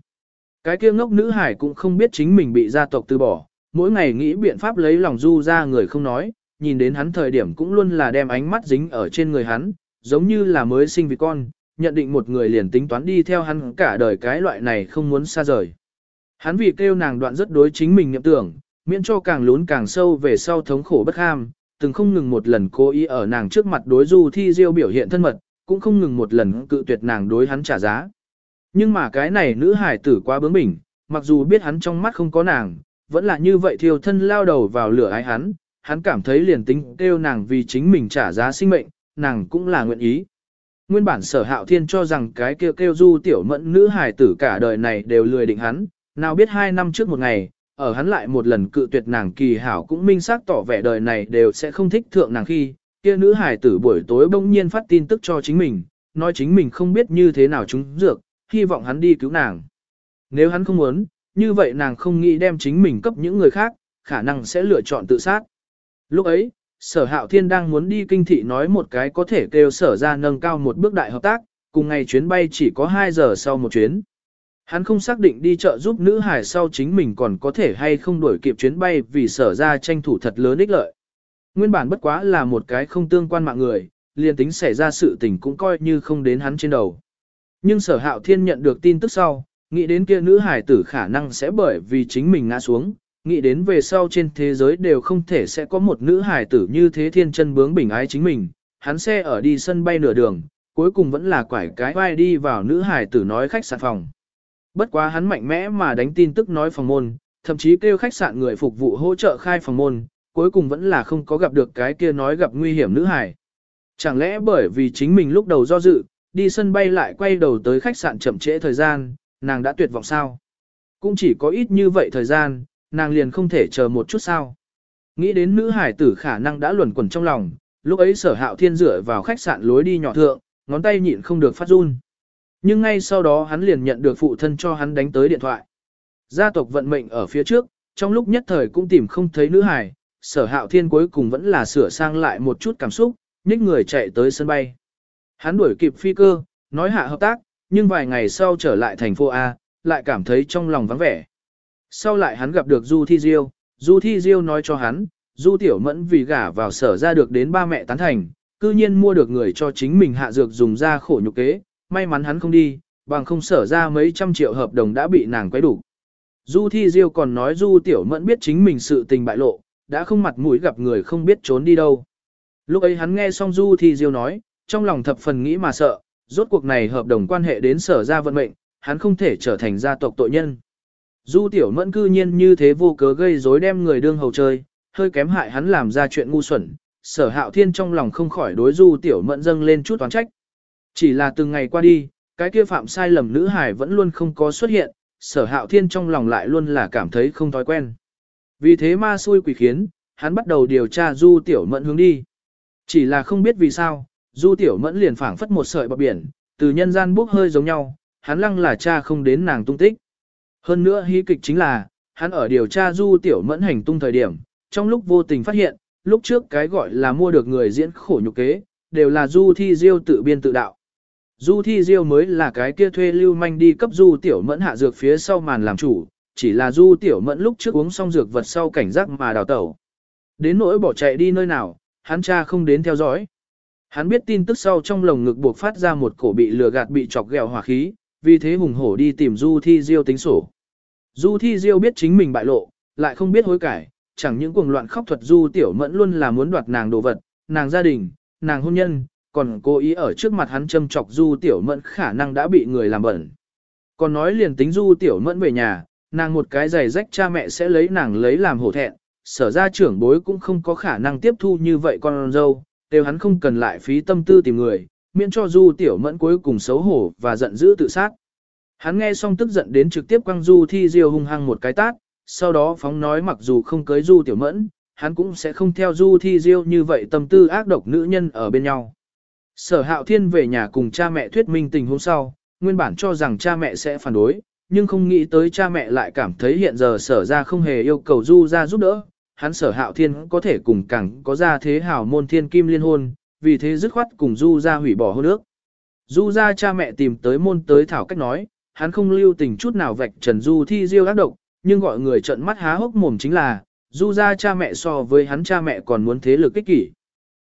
Cái kia ngốc nữ hải cũng không biết chính mình bị gia tộc từ bỏ, mỗi ngày nghĩ biện pháp lấy lòng Du ra người không nói, nhìn đến hắn thời điểm cũng luôn là đem ánh mắt dính ở trên người hắn, giống như là mới sinh vì con, nhận định một người liền tính toán đi theo hắn cả đời cái loại này không muốn xa rời. Hắn vì kêu nàng đoạn rất đối chính mình niệm tưởng, miễn cho càng lún càng sâu về sau thống khổ bất ham, từng không ngừng một lần cố ý ở nàng trước mặt đối du thi diêu biểu hiện thân mật, cũng không ngừng một lần cự tuyệt nàng đối hắn trả giá. Nhưng mà cái này nữ hải tử quá bướng bỉnh, mặc dù biết hắn trong mắt không có nàng, vẫn là như vậy thiêu thân lao đầu vào lửa ái hắn, hắn cảm thấy liền tính kêu nàng vì chính mình trả giá sinh mệnh, nàng cũng là nguyện ý. Nguyên bản sở hạo thiên cho rằng cái kêu kêu du tiểu mẫn nữ hải tử cả đời này đều lười định hắn, nào biết hai năm trước một ngày, ở hắn lại một lần cự tuyệt nàng kỳ hảo cũng minh xác tỏ vẻ đời này đều sẽ không thích thượng nàng khi, kia nữ hải tử buổi tối bỗng nhiên phát tin tức cho chính mình, nói chính mình không biết như thế nào chúng dược, hy vọng hắn đi cứu nàng. Nếu hắn không muốn, như vậy nàng không nghĩ đem chính mình cấp những người khác, khả năng sẽ lựa chọn tự sát. Lúc ấy, sở hạo thiên đang muốn đi kinh thị nói một cái có thể kêu sở ra nâng cao một bước đại hợp tác, cùng ngày chuyến bay chỉ có 2 giờ sau một chuyến. Hắn không xác định đi chợ giúp nữ hải sau chính mình còn có thể hay không đuổi kịp chuyến bay vì sở ra tranh thủ thật lớn ích lợi. Nguyên bản bất quá là một cái không tương quan mạng người, liền tính xảy ra sự tình cũng coi như không đến hắn trên đầu. Nhưng sở hạo thiên nhận được tin tức sau, nghĩ đến kia nữ hải tử khả năng sẽ bởi vì chính mình ngã xuống, nghĩ đến về sau trên thế giới đều không thể sẽ có một nữ hải tử như thế thiên chân bướng bình ái chính mình, hắn xe ở đi sân bay nửa đường, cuối cùng vẫn là quải cái vai đi vào nữ hải tử nói khách sạn phòng. Bất quá hắn mạnh mẽ mà đánh tin tức nói phòng môn, thậm chí kêu khách sạn người phục vụ hỗ trợ khai phòng môn, cuối cùng vẫn là không có gặp được cái kia nói gặp nguy hiểm nữ hải. Chẳng lẽ bởi vì chính mình lúc đầu do dự, đi sân bay lại quay đầu tới khách sạn chậm trễ thời gian, nàng đã tuyệt vọng sao? Cũng chỉ có ít như vậy thời gian, nàng liền không thể chờ một chút sao? Nghĩ đến nữ hải tử khả năng đã luẩn quẩn trong lòng, lúc ấy sở hạo thiên dựa vào khách sạn lối đi nhỏ thượng, ngón tay nhịn không được phát run. Nhưng ngay sau đó hắn liền nhận được phụ thân cho hắn đánh tới điện thoại. Gia tộc vận mệnh ở phía trước, trong lúc nhất thời cũng tìm không thấy nữ hải, sở hạo thiên cuối cùng vẫn là sửa sang lại một chút cảm xúc, nhích người chạy tới sân bay. Hắn đuổi kịp phi cơ, nói hạ hợp tác, nhưng vài ngày sau trở lại thành phố A, lại cảm thấy trong lòng vắng vẻ. Sau lại hắn gặp được Du Thi Diêu, Du Thi Diêu nói cho hắn, Du Tiểu Mẫn vì gả vào sở ra được đến ba mẹ tán thành, cư nhiên mua được người cho chính mình hạ dược dùng ra khổ nhục kế, may mắn hắn không đi, bằng không sở ra mấy trăm triệu hợp đồng đã bị nàng quấy đủ. Du Thi Diêu còn nói Du Tiểu Mẫn biết chính mình sự tình bại lộ, đã không mặt mũi gặp người không biết trốn đi đâu. Lúc ấy hắn nghe xong Du Thi Diêu nói, trong lòng thập phần nghĩ mà sợ, rốt cuộc này hợp đồng quan hệ đến sở gia vận mệnh, hắn không thể trở thành gia tộc tội nhân. Du Tiểu Mẫn cư nhiên như thế vô cớ gây rối đem người đương hầu chơi, hơi kém hại hắn làm ra chuyện ngu xuẩn, sở hạo thiên trong lòng không khỏi đối Du Tiểu Mẫn dâng lên chút toán trách. Chỉ là từng ngày qua đi, cái kia phạm sai lầm nữ hải vẫn luôn không có xuất hiện, sở hạo thiên trong lòng lại luôn là cảm thấy không thói quen. Vì thế ma xui quỷ khiến, hắn bắt đầu điều tra Du Tiểu Mẫn hướng đi. Chỉ là không biết vì sao, Du Tiểu Mẫn liền phảng phất một sợi bọt biển, từ nhân gian bốc hơi giống nhau, hắn lăng là cha không đến nàng tung tích. Hơn nữa hí kịch chính là, hắn ở điều tra Du Tiểu Mẫn hành tung thời điểm, trong lúc vô tình phát hiện, lúc trước cái gọi là mua được người diễn khổ nhục kế, đều là Du Thi Diêu tự biên tự đạo. Du Thi Diêu mới là cái kia thuê lưu manh đi cấp Du Tiểu Mẫn hạ dược phía sau màn làm chủ, chỉ là Du Tiểu Mẫn lúc trước uống xong dược vật sau cảnh giác mà đào tẩu. Đến nỗi bỏ chạy đi nơi nào, hắn cha không đến theo dõi. Hắn biết tin tức sau trong lồng ngực buộc phát ra một cổ bị lừa gạt bị chọc ghẹo hỏa khí, vì thế hùng hổ đi tìm Du Thi Diêu tính sổ. Du Thi Diêu biết chính mình bại lộ, lại không biết hối cải, chẳng những cuồng loạn khóc thuật Du Tiểu Mẫn luôn là muốn đoạt nàng đồ vật, nàng gia đình, nàng hôn nhân, còn cố ý ở trước mặt hắn châm chọc Du Tiểu Mẫn khả năng đã bị người làm bẩn. Còn nói liền tính Du Tiểu Mẫn về nhà, nàng một cái giày rách cha mẹ sẽ lấy nàng lấy làm hổ thẹn, sở ra trưởng bối cũng không có khả năng tiếp thu như vậy con dâu, đều hắn không cần lại phí tâm tư tìm người, miễn cho Du Tiểu Mẫn cuối cùng xấu hổ và giận dữ tự sát. Hắn nghe xong tức giận đến trực tiếp quăng Du Thi Diêu hung hăng một cái tát, sau đó phóng nói mặc dù không cưới Du Tiểu Mẫn, hắn cũng sẽ không theo du thi diêu như vậy tâm tư ác độc nữ nhân ở bên nhau. Sở hạo thiên về nhà cùng cha mẹ thuyết minh tình hôm sau, nguyên bản cho rằng cha mẹ sẽ phản đối, nhưng không nghĩ tới cha mẹ lại cảm thấy hiện giờ sở ra không hề yêu cầu du ra giúp đỡ, hắn sở hạo thiên có thể cùng càng có ra thế hảo môn thiên kim liên hôn, vì thế dứt khoát cùng du ra hủy bỏ hôn ước. Du ra cha mẹ tìm tới môn tới thảo cách nói, hắn không lưu tình chút nào vạch trần du thi diêu ác độc, nhưng gọi người trợn mắt há hốc mồm chính là, du ra cha mẹ so với hắn cha mẹ còn muốn thế lực kích kỷ.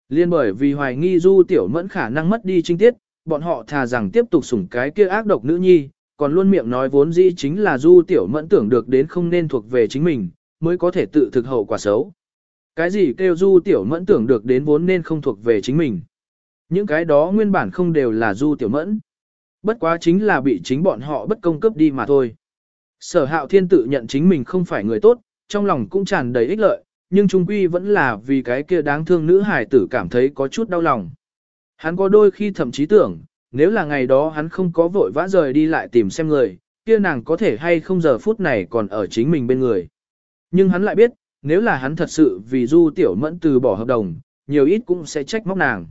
Liên bởi vì hoài nghi du tiểu mẫn khả năng mất đi trinh tiết, bọn họ thà rằng tiếp tục sủng cái kia ác độc nữ nhi, còn luôn miệng nói vốn dĩ chính là du tiểu mẫn tưởng được đến không nên thuộc về chính mình, mới có thể tự thực hậu quả xấu. Cái gì kêu du tiểu mẫn tưởng được đến vốn nên không thuộc về chính mình. Những cái đó nguyên bản không đều là du tiểu mẫn. Bất quá chính là bị chính bọn họ bất công cấp đi mà thôi. Sở hạo thiên tự nhận chính mình không phải người tốt, trong lòng cũng tràn đầy ích lợi, nhưng trung quy vẫn là vì cái kia đáng thương nữ hải tử cảm thấy có chút đau lòng. Hắn có đôi khi thậm chí tưởng, nếu là ngày đó hắn không có vội vã rời đi lại tìm xem người, kia nàng có thể hay không giờ phút này còn ở chính mình bên người. Nhưng hắn lại biết, nếu là hắn thật sự vì du tiểu mẫn từ bỏ hợp đồng, nhiều ít cũng sẽ trách móc nàng.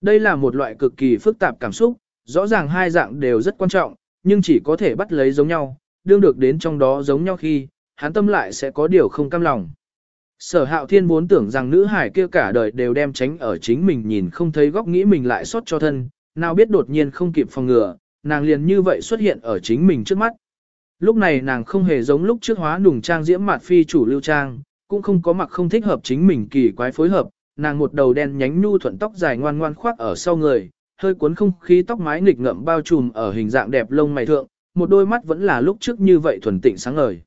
Đây là một loại cực kỳ phức tạp cảm xúc, rõ ràng hai dạng đều rất quan trọng, nhưng chỉ có thể bắt lấy giống nhau, đương được đến trong đó giống nhau khi, hắn tâm lại sẽ có điều không cam lòng. Sở hạo thiên vốn tưởng rằng nữ hải kia cả đời đều đem tránh ở chính mình nhìn không thấy góc nghĩ mình lại xót cho thân, nào biết đột nhiên không kịp phòng ngừa, nàng liền như vậy xuất hiện ở chính mình trước mắt. Lúc này nàng không hề giống lúc trước hóa nùng trang diễm mạt phi chủ lưu trang, cũng không có mặc không thích hợp chính mình kỳ quái phối hợp, nàng một đầu đen nhánh nhu thuận tóc dài ngoan ngoan khoác ở sau người, hơi cuốn không khí tóc mái nghịch ngậm bao trùm ở hình dạng đẹp lông mày thượng, một đôi mắt vẫn là lúc trước như vậy thuần tịnh sáng ngời.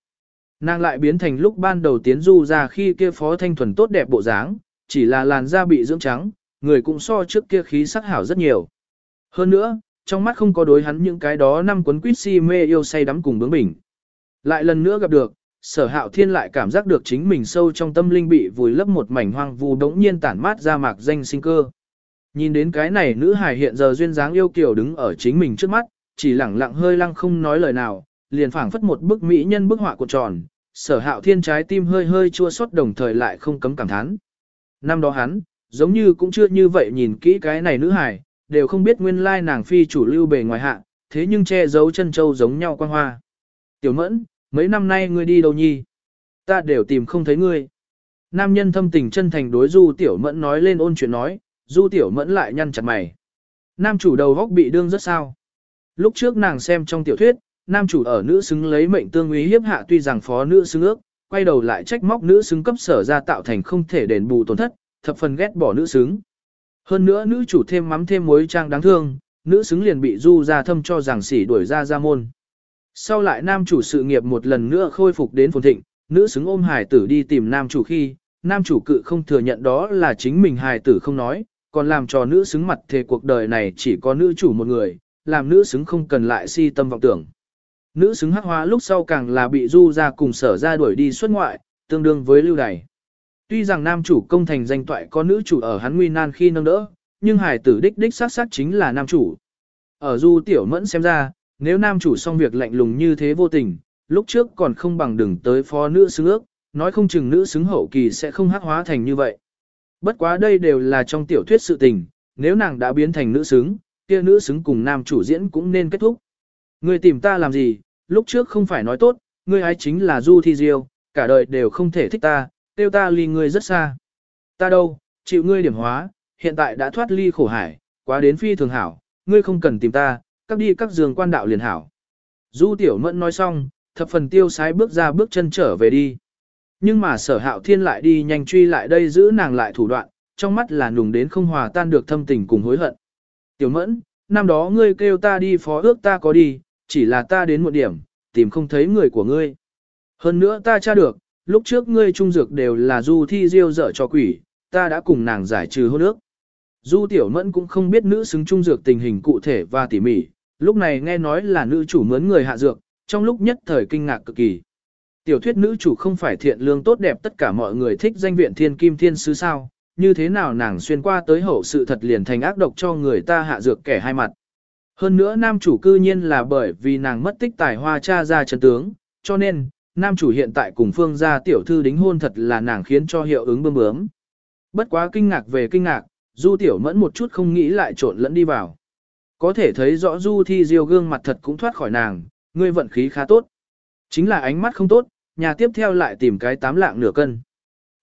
Nàng lại biến thành lúc ban đầu tiến du ra khi kia phó thanh thuần tốt đẹp bộ dáng, chỉ là làn da bị dưỡng trắng, người cũng so trước kia khí sắc hảo rất nhiều. Hơn nữa, trong mắt không có đối hắn những cái đó năm quấn quýt si mê yêu say đắm cùng bướng bỉnh. Lại lần nữa gặp được, sở hạo thiên lại cảm giác được chính mình sâu trong tâm linh bị vùi lấp một mảnh hoang vu đống nhiên tản mát ra mạc danh sinh cơ. Nhìn đến cái này nữ hài hiện giờ duyên dáng yêu kiều đứng ở chính mình trước mắt, chỉ lẳng lặng hơi lăng không nói lời nào, liền phảng phất một bức mỹ nhân bức họa cuộn tròn, sở hạo thiên trái tim hơi hơi chua xót đồng thời lại không cấm cảm thán. Năm đó hắn, giống như cũng chưa như vậy nhìn kỹ cái này nữ hài, đều không biết nguyên lai nàng phi chủ lưu bề ngoài hạ, thế nhưng che giấu chân châu giống nhau quan hoa. Tiểu mẫn, mấy năm nay ngươi đi đâu nhi? Ta đều tìm không thấy ngươi. Nam nhân thâm tình chân thành đối du tiểu mẫn nói lên ôn chuyện nói, du tiểu mẫn lại nhăn chặt mày. Nam chủ đầu góc bị đương rất sao. Lúc trước nàng xem trong tiểu thuyết, nam chủ ở nữ xứng lấy mệnh tương ý hiếp hạ tuy rằng phó nữ xứng ước, quay đầu lại trách móc nữ xứng cấp sở ra tạo thành không thể đền bù tổn thất, thập phần ghét bỏ nữ xứng. Hơn nữa nữ chủ thêm mắm thêm muối trang đáng thương, nữ xứng liền bị du ra thâm cho rằng sỉ đuổi ra ra môn. Sau lại nam chủ sự nghiệp một lần nữa khôi phục đến phồn thịnh, nữ xứng ôm hải tử đi tìm nam chủ khi, nam chủ cự không thừa nhận đó là chính mình hải tử không nói, còn làm cho nữ xứng mặt thề cuộc đời này chỉ có nữ chủ một người, làm nữ xứng không cần lại si tâm vọng tưởng. Nữ xứng hắc hóa lúc sau càng là bị du ra cùng sở ra đuổi đi xuất ngoại, tương đương với lưu đày. Tuy rằng nam chủ công thành danh toại có nữ chủ ở hắn nguy nan khi nâng đỡ, nhưng hải tử đích đích sát sát chính là nam chủ. Ở du tiểu mẫn xem ra, nếu nam chủ xong việc lạnh lùng như thế vô tình, lúc trước còn không bằng đừng tới phó nữ xứng ước, nói không chừng nữ xứng hậu kỳ sẽ không hắc hóa thành như vậy. Bất quá đây đều là trong tiểu thuyết sự tình, nếu nàng đã biến thành nữ xứng, kia nữ xứng cùng nam chủ diễn cũng nên kết thúc. Ngươi tìm ta làm gì, lúc trước không phải nói tốt, ngươi ấy chính là Du Thi Diêu, cả đời đều không thể thích ta, tiêu ta ly ngươi rất xa. Ta đâu, chịu ngươi điểm hóa, hiện tại đã thoát ly khổ hải, quá đến phi thường hảo, ngươi không cần tìm ta, các đi các giường quan đạo liền hảo. Du Tiểu Mẫn nói xong, thập phần tiêu sái bước ra bước chân trở về đi. Nhưng mà sở hạo thiên lại đi nhanh truy lại đây giữ nàng lại thủ đoạn, trong mắt là nùng đến không hòa tan được thâm tình cùng hối hận. Tiểu Mẫn, năm đó ngươi kêu ta đi phó ước ta có đi, chỉ là ta đến một điểm, tìm không thấy người của ngươi. Hơn nữa ta tra được, lúc trước ngươi trung dược đều là du thi diêu dở cho quỷ, ta đã cùng nàng giải trừ hôn ước. Du tiểu mẫn cũng không biết nữ xứng trung dược tình hình cụ thể và tỉ mỉ, lúc này nghe nói là nữ chủ mướn người hạ dược, trong lúc nhất thời kinh ngạc cực kỳ. Tiểu thuyết nữ chủ không phải thiện lương tốt đẹp tất cả mọi người thích danh viện thiên kim thiên sứ sao, như thế nào nàng xuyên qua tới hậu sự thật liền thành ác độc cho người ta hạ dược kẻ hai mặt. Hơn nữa nam chủ cư nhiên là bởi vì nàng mất tích tài hoa cha ra chân tướng, cho nên, nam chủ hiện tại cùng phương gia tiểu thư đính hôn thật là nàng khiến cho hiệu ứng bơm bướm. Bất quá kinh ngạc về kinh ngạc, du tiểu mẫn một chút không nghĩ lại trộn lẫn đi vào. Có thể thấy rõ du thi diêu gương mặt thật cũng thoát khỏi nàng, ngươi vận khí khá tốt. Chính là ánh mắt không tốt, nhà tiếp theo lại tìm cái tám lạng nửa cân.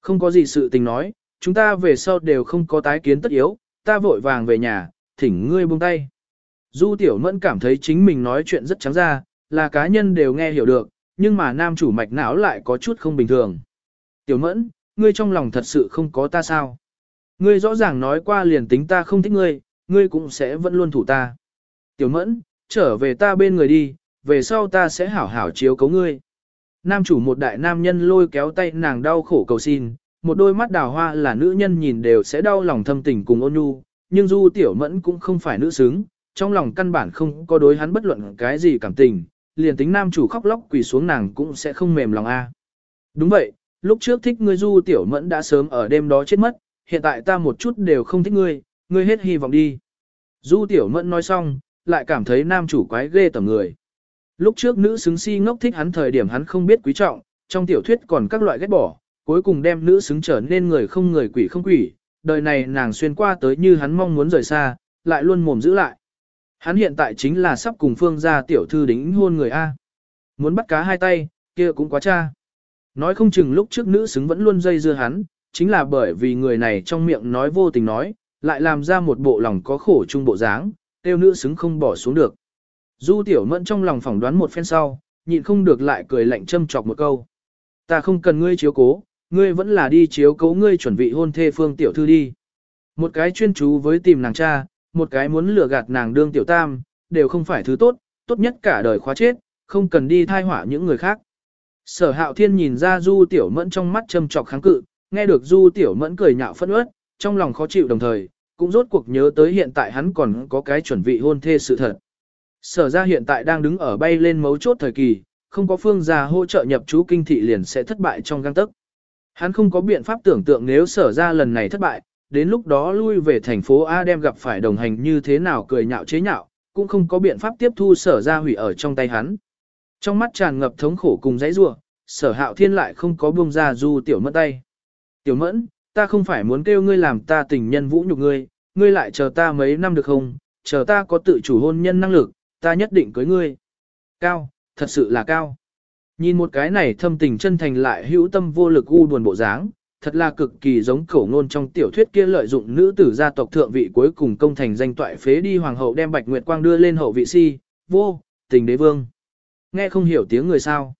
Không có gì sự tình nói, chúng ta về sau đều không có tái kiến tất yếu, ta vội vàng về nhà, thỉnh ngươi buông tay. Du tiểu mẫn cảm thấy chính mình nói chuyện rất trắng ra, là cá nhân đều nghe hiểu được, nhưng mà nam chủ mạch não lại có chút không bình thường. Tiểu mẫn, ngươi trong lòng thật sự không có ta sao? Ngươi rõ ràng nói qua liền tính ta không thích ngươi, ngươi cũng sẽ vẫn luôn thủ ta. Tiểu mẫn, trở về ta bên người đi, về sau ta sẽ hảo hảo chiếu cấu ngươi. Nam chủ một đại nam nhân lôi kéo tay nàng đau khổ cầu xin, một đôi mắt đào hoa là nữ nhân nhìn đều sẽ đau lòng thâm tình cùng ôn nhu, nhưng du tiểu mẫn cũng không phải nữ xứng, trong lòng căn bản không có đối hắn bất luận cái gì cảm tình, liền tính nam chủ khóc lóc quỳ xuống nàng cũng sẽ không mềm lòng a. Đúng vậy, lúc trước thích ngươi du tiểu mẫn đã sớm ở đêm đó chết mất, hiện tại ta một chút đều không thích ngươi, ngươi hết hy vọng đi. Du tiểu mẫn nói xong, lại cảm thấy nam chủ quái ghê tầm người. Lúc trước nữ xứng si ngốc thích hắn thời điểm hắn không biết quý trọng, trong tiểu thuyết còn các loại ghét bỏ, cuối cùng đem nữ xứng trở nên người không người quỷ không quỷ, đời này nàng xuyên qua tới như hắn mong muốn rời xa, lại luôn mồm giữ lại. Hắn hiện tại chính là sắp cùng phương gia tiểu thư đính hôn người A. Muốn bắt cá hai tay, kia cũng quá cha. Nói không chừng lúc trước nữ xứng vẫn luôn dây dưa hắn, chính là bởi vì người này trong miệng nói vô tình nói, lại làm ra một bộ lòng có khổ chung bộ dáng, tiêu nữ xứng không bỏ xuống được. Du tiểu mẫn trong lòng phỏng đoán một phen sau, nhịn không được lại cười lạnh châm chọc một câu. Ta không cần ngươi chiếu cố, ngươi vẫn là đi chiếu cố ngươi chuẩn bị hôn thê phương tiểu thư đi. Một cái chuyên chú với tìm nàng cha, một cái muốn lừa gạt nàng đương tiểu tam, đều không phải thứ tốt, tốt nhất cả đời khóa chết, không cần đi thai hỏa những người khác. Sở hạo thiên nhìn ra du tiểu mẫn trong mắt châm trọc kháng cự, nghe được du tiểu mẫn cười nhạo phân uất, trong lòng khó chịu đồng thời, cũng rốt cuộc nhớ tới hiện tại hắn còn có cái chuẩn bị hôn thê sự thật. Sở ra hiện tại đang đứng ở bay lên mấu chốt thời kỳ, không có phương gia hỗ trợ nhập chú kinh thị liền sẽ thất bại trong găng tức. Hắn không có biện pháp tưởng tượng nếu sở ra lần này thất bại, đến lúc đó lui về thành phố A đem gặp phải đồng hành như thế nào cười nhạo chế nhạo, cũng không có biện pháp tiếp thu sở ra hủy ở trong tay hắn. Trong mắt tràn ngập thống khổ cùng dãy rua, sở hạo thiên lại không có buông ra du tiểu mẫn tay. Tiểu mẫn, ta không phải muốn kêu ngươi làm ta tình nhân vũ nhục ngươi, ngươi lại chờ ta mấy năm được không, chờ ta có tự chủ hôn nhân năng lực, ta nhất định cưới ngươi. Cao, thật sự là cao. Nhìn một cái này thâm tình chân thành lại hữu tâm vô lực u buồn bộ dáng, thật là cực kỳ giống khẩu ngôn trong tiểu thuyết kia lợi dụng nữ tử gia tộc thượng vị cuối cùng công thành danh toại phế đi hoàng hậu đem Bạch Nguyệt Quang đưa lên hậu vị si, vô, tình đế vương. Nghe không hiểu tiếng người sao.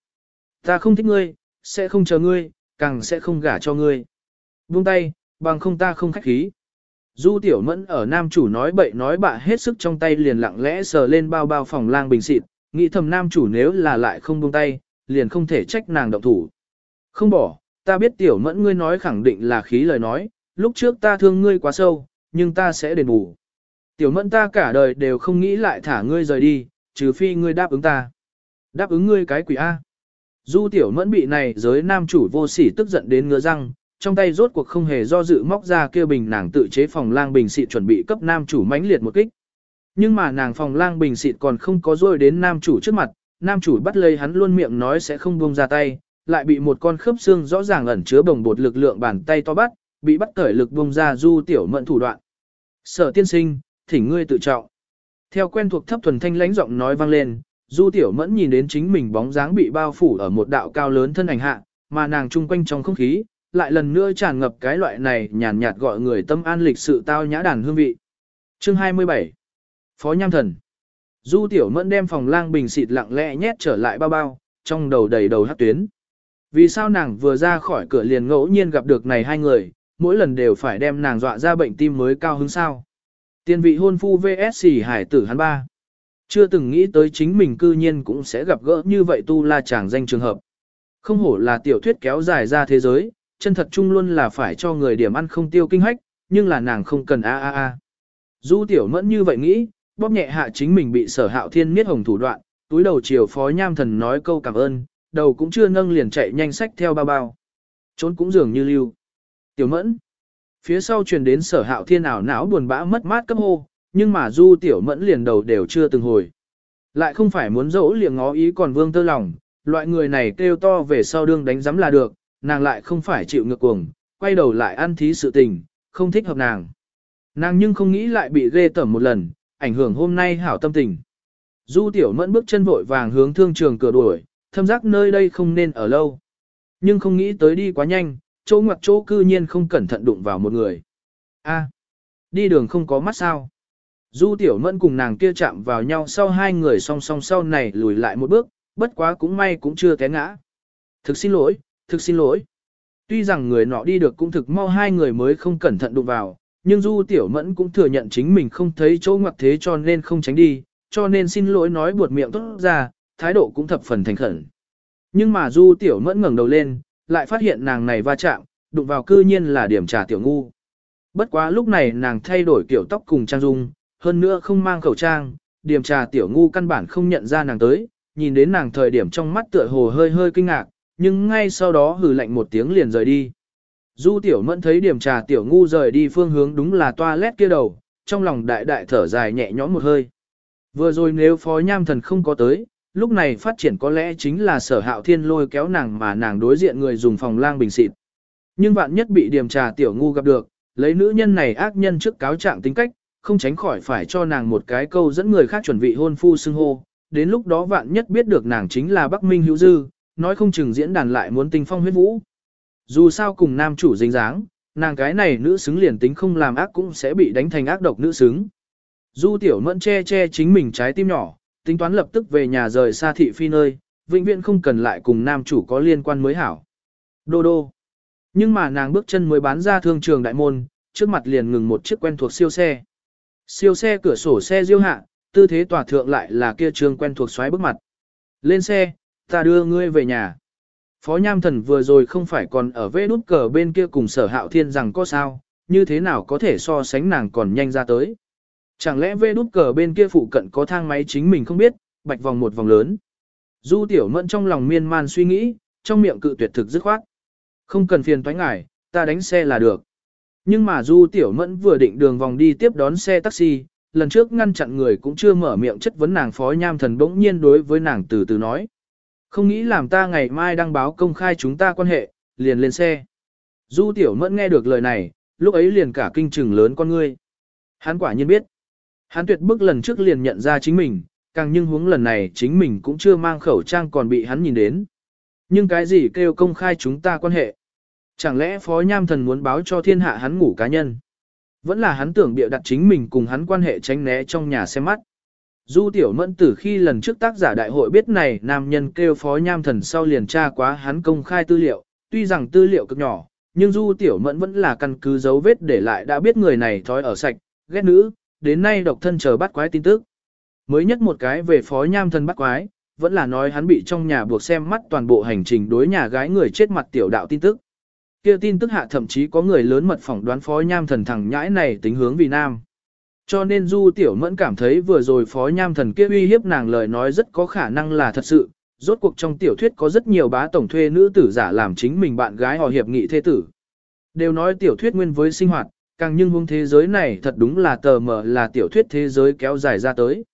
Ta không thích ngươi, sẽ không chờ ngươi, càng sẽ không gả cho ngươi. Buông tay, bằng không ta không khách khí. Du tiểu mẫn ở nam chủ nói bậy nói bạ hết sức trong tay liền lặng lẽ sờ lên bao bao phòng lang bình xịt, nghĩ thầm nam chủ nếu là lại không buông tay, liền không thể trách nàng động thủ. Không bỏ, ta biết tiểu mẫn ngươi nói khẳng định là khí lời nói, lúc trước ta thương ngươi quá sâu, nhưng ta sẽ đền bù. Tiểu mẫn ta cả đời đều không nghĩ lại thả ngươi rời đi, trừ phi ngươi đáp ứng ta. Đáp ứng ngươi cái quỷ A. Du tiểu mẫn bị này giới nam chủ vô sỉ tức giận đến ngứa răng, trong tay rốt cuộc không hề do dự móc ra kia bình nàng tự chế phòng lang bình xịt chuẩn bị cấp nam chủ mãnh liệt một kích. Nhưng mà nàng phòng lang bình xịt còn không có rôi đến nam chủ trước mặt, nam chủ bắt lấy hắn luôn miệng nói sẽ không buông ra tay, lại bị một con khớp xương rõ ràng ẩn chứa bồng bột lực lượng bàn tay to bắt, bị bắt cởi lực bung ra du tiểu mẫn thủ đoạn. Sở tiên sinh, thỉnh ngươi tự trọng. Theo quen thuộc thấp thuần thanh lãnh giọng nói vang lên, du tiểu mẫn nhìn đến chính mình bóng dáng bị bao phủ ở một đạo cao lớn thân ảnh hạ, mà nàng chung quanh trong không khí, lại lần nữa tràn ngập cái loại này nhàn nhạt gọi người tâm an lịch sự tao nhã đàn hương vị. Chương 27 Phó Nham Thần Du Tiểu Mẫn đem phòng lang bình xịt lặng lẽ nhét trở lại bao bao, trong đầu đầy đầu hát tuyến. Vì sao nàng vừa ra khỏi cửa liền ngẫu nhiên gặp được này hai người, mỗi lần đều phải đem nàng dọa ra bệnh tim mới cao hứng sao. Tiên vị hôn phu VS hải tử hắn ba. Chưa từng nghĩ tới chính mình cư nhiên cũng sẽ gặp gỡ như vậy tu la chàng danh trường hợp. Không hổ là tiểu thuyết kéo dài ra thế giới, chân thật chung luôn là phải cho người điểm ăn không tiêu kinh hách, nhưng là nàng không cần a a a. Du tiểu mẫn như vậy nghĩ, bóp nhẹ hạ chính mình bị sở hạo thiên miết hồng thủ đoạn, túi đầu chiều phó nham thần nói câu cảm ơn, đầu cũng chưa nâng liền chạy nhanh sách theo bao bao. Trốn cũng dường như lưu. Tiểu mẫn. Phía sau truyền đến sở hạo thiên ảo não buồn bã mất mát cấp hô, nhưng mà du tiểu mẫn liền đầu đều chưa từng hồi. Lại không phải muốn dỗ liền ngó ý còn vương tơ lòng, loại người này kêu to về sau đương đánh giấm là được, nàng lại không phải chịu ngược cuồng, quay đầu lại ăn thí sự tình, không thích hợp nàng. Nàng nhưng không nghĩ lại bị ghê tởm một lần, ảnh hưởng hôm nay hảo tâm tình. Du tiểu mẫn bước chân vội vàng hướng thương trường cửa đuổi, thâm giác nơi đây không nên ở lâu. Nhưng không nghĩ tới đi quá nhanh, chỗ ngoặt chỗ cư nhiên không cẩn thận đụng vào một người. A, đi đường không có mắt sao. Du tiểu mẫn cùng nàng kia chạm vào nhau sau hai người song song sau này lùi lại một bước, bất quá cũng may cũng chưa té ngã. Thực xin lỗi, thực xin lỗi. Tuy rằng người nọ đi được cũng thực mau hai người mới không cẩn thận đụng vào, nhưng Du Tiểu Mẫn cũng thừa nhận chính mình không thấy chỗ ngoặc thế cho nên không tránh đi, cho nên xin lỗi nói buột miệng tốt ra, thái độ cũng thập phần thành khẩn. Nhưng mà Du Tiểu Mẫn ngẩng đầu lên, lại phát hiện nàng này va chạm, đụng vào cư nhiên là điểm trà tiểu ngu. Bất quá lúc này nàng thay đổi kiểu tóc cùng trang dung, hơn nữa không mang khẩu trang, điểm trà tiểu ngu căn bản không nhận ra nàng tới, nhìn đến nàng thời điểm trong mắt tựa hồ hơi hơi kinh ngạc, nhưng ngay sau đó hừ lạnh một tiếng liền rời đi. Du tiểu mẫn thấy điểm trà tiểu ngu rời đi phương hướng đúng là toilet kia đầu, trong lòng đại đại thở dài nhẹ nhõm một hơi. Vừa rồi nếu phó nham thần không có tới, lúc này phát triển có lẽ chính là sở hạo thiên lôi kéo nàng mà nàng đối diện người dùng phòng lang bình xịt. Nhưng vạn nhất bị điểm trà tiểu ngu gặp được, lấy nữ nhân này ác nhân trước cáo trạng tính cách, không tránh khỏi phải cho nàng một cái câu dẫn người khác chuẩn bị hôn phu xưng hô. Đến lúc đó vạn nhất biết được nàng chính là Bắc Minh Hữu Dư, nói không chừng diễn đàn lại muốn tinh phong huyết vũ. Dù sao cùng nam chủ dính dáng, nàng cái này nữ xứng liền tính không làm ác cũng sẽ bị đánh thành ác độc nữ xứng. Du tiểu mẫn che che chính mình trái tim nhỏ, tính toán lập tức về nhà rời xa thị phi nơi, vĩnh viễn không cần lại cùng nam chủ có liên quan mới hảo. Đô đô. Nhưng mà nàng bước chân mới bán ra thương trường đại môn, trước mặt liền ngừng một chiếc quen thuộc siêu xe. Siêu xe cửa sổ xe diêu hạ, tư thế tỏa thượng lại là kia trường quen thuộc xoáy bước mặt. Lên xe, ta đưa ngươi về nhà. Phó Nham Thần vừa rồi không phải còn ở vê nút cờ bên kia cùng sở hạo thiên rằng có sao, như thế nào có thể so sánh nàng còn nhanh ra tới. Chẳng lẽ vê đút cờ bên kia phụ cận có thang máy chính mình không biết, bạch vòng một vòng lớn. Du tiểu mẫn trong lòng miên man suy nghĩ, trong miệng cự tuyệt thực dứt khoát. Không cần phiền toái ngải, ta đánh xe là được. Nhưng mà Du tiểu mẫn vừa định đường vòng đi tiếp đón xe taxi, lần trước ngăn chặn người cũng chưa mở miệng chất vấn nàng phó nham thần bỗng nhiên đối với nàng từ từ nói. Không nghĩ làm ta ngày mai đăng báo công khai chúng ta quan hệ, liền lên xe. Du tiểu mẫn nghe được lời này, lúc ấy liền cả kinh trừng lớn con ngươi. Hắn quả nhiên biết. Hắn tuyệt bức lần trước liền nhận ra chính mình, càng nhưng huống lần này chính mình cũng chưa mang khẩu trang còn bị hắn nhìn đến. Nhưng cái gì kêu công khai chúng ta quan hệ? Chẳng lẽ Phó Nham Thần muốn báo cho thiên hạ hắn ngủ cá nhân? Vẫn là hắn tưởng bịa đặt chính mình cùng hắn quan hệ tránh né trong nhà xem mắt. Du Tiểu Mẫn từ khi lần trước tác giả đại hội biết này nam nhân kêu phó nham thần sau liền tra quá hắn công khai tư liệu, tuy rằng tư liệu cực nhỏ, nhưng Du Tiểu Mẫn vẫn là căn cứ dấu vết để lại đã biết người này thói ở sạch, ghét nữ, đến nay độc thân chờ bắt quái tin tức. Mới nhất một cái về phó nham thần bắt quái, vẫn là nói hắn bị trong nhà buộc xem mắt toàn bộ hành trình đối nhà gái người chết mặt tiểu đạo tin tức. Kia tin tức hạ thậm chí có người lớn mật phỏng đoán phó nham thần thẳng nhãi này tính hướng vì nam. Cho nên Du Tiểu Mẫn cảm thấy vừa rồi Phó Nham Thần kia uy hiếp nàng lời nói rất có khả năng là thật sự, rốt cuộc trong tiểu thuyết có rất nhiều bá tổng thuê nữ tử giả làm chính mình bạn gái họ hiệp nghị thế tử. Đều nói tiểu thuyết nguyên với sinh hoạt, càng nhưng hung thế giới này thật đúng là tờ mờ là tiểu thuyết thế giới kéo dài ra tới.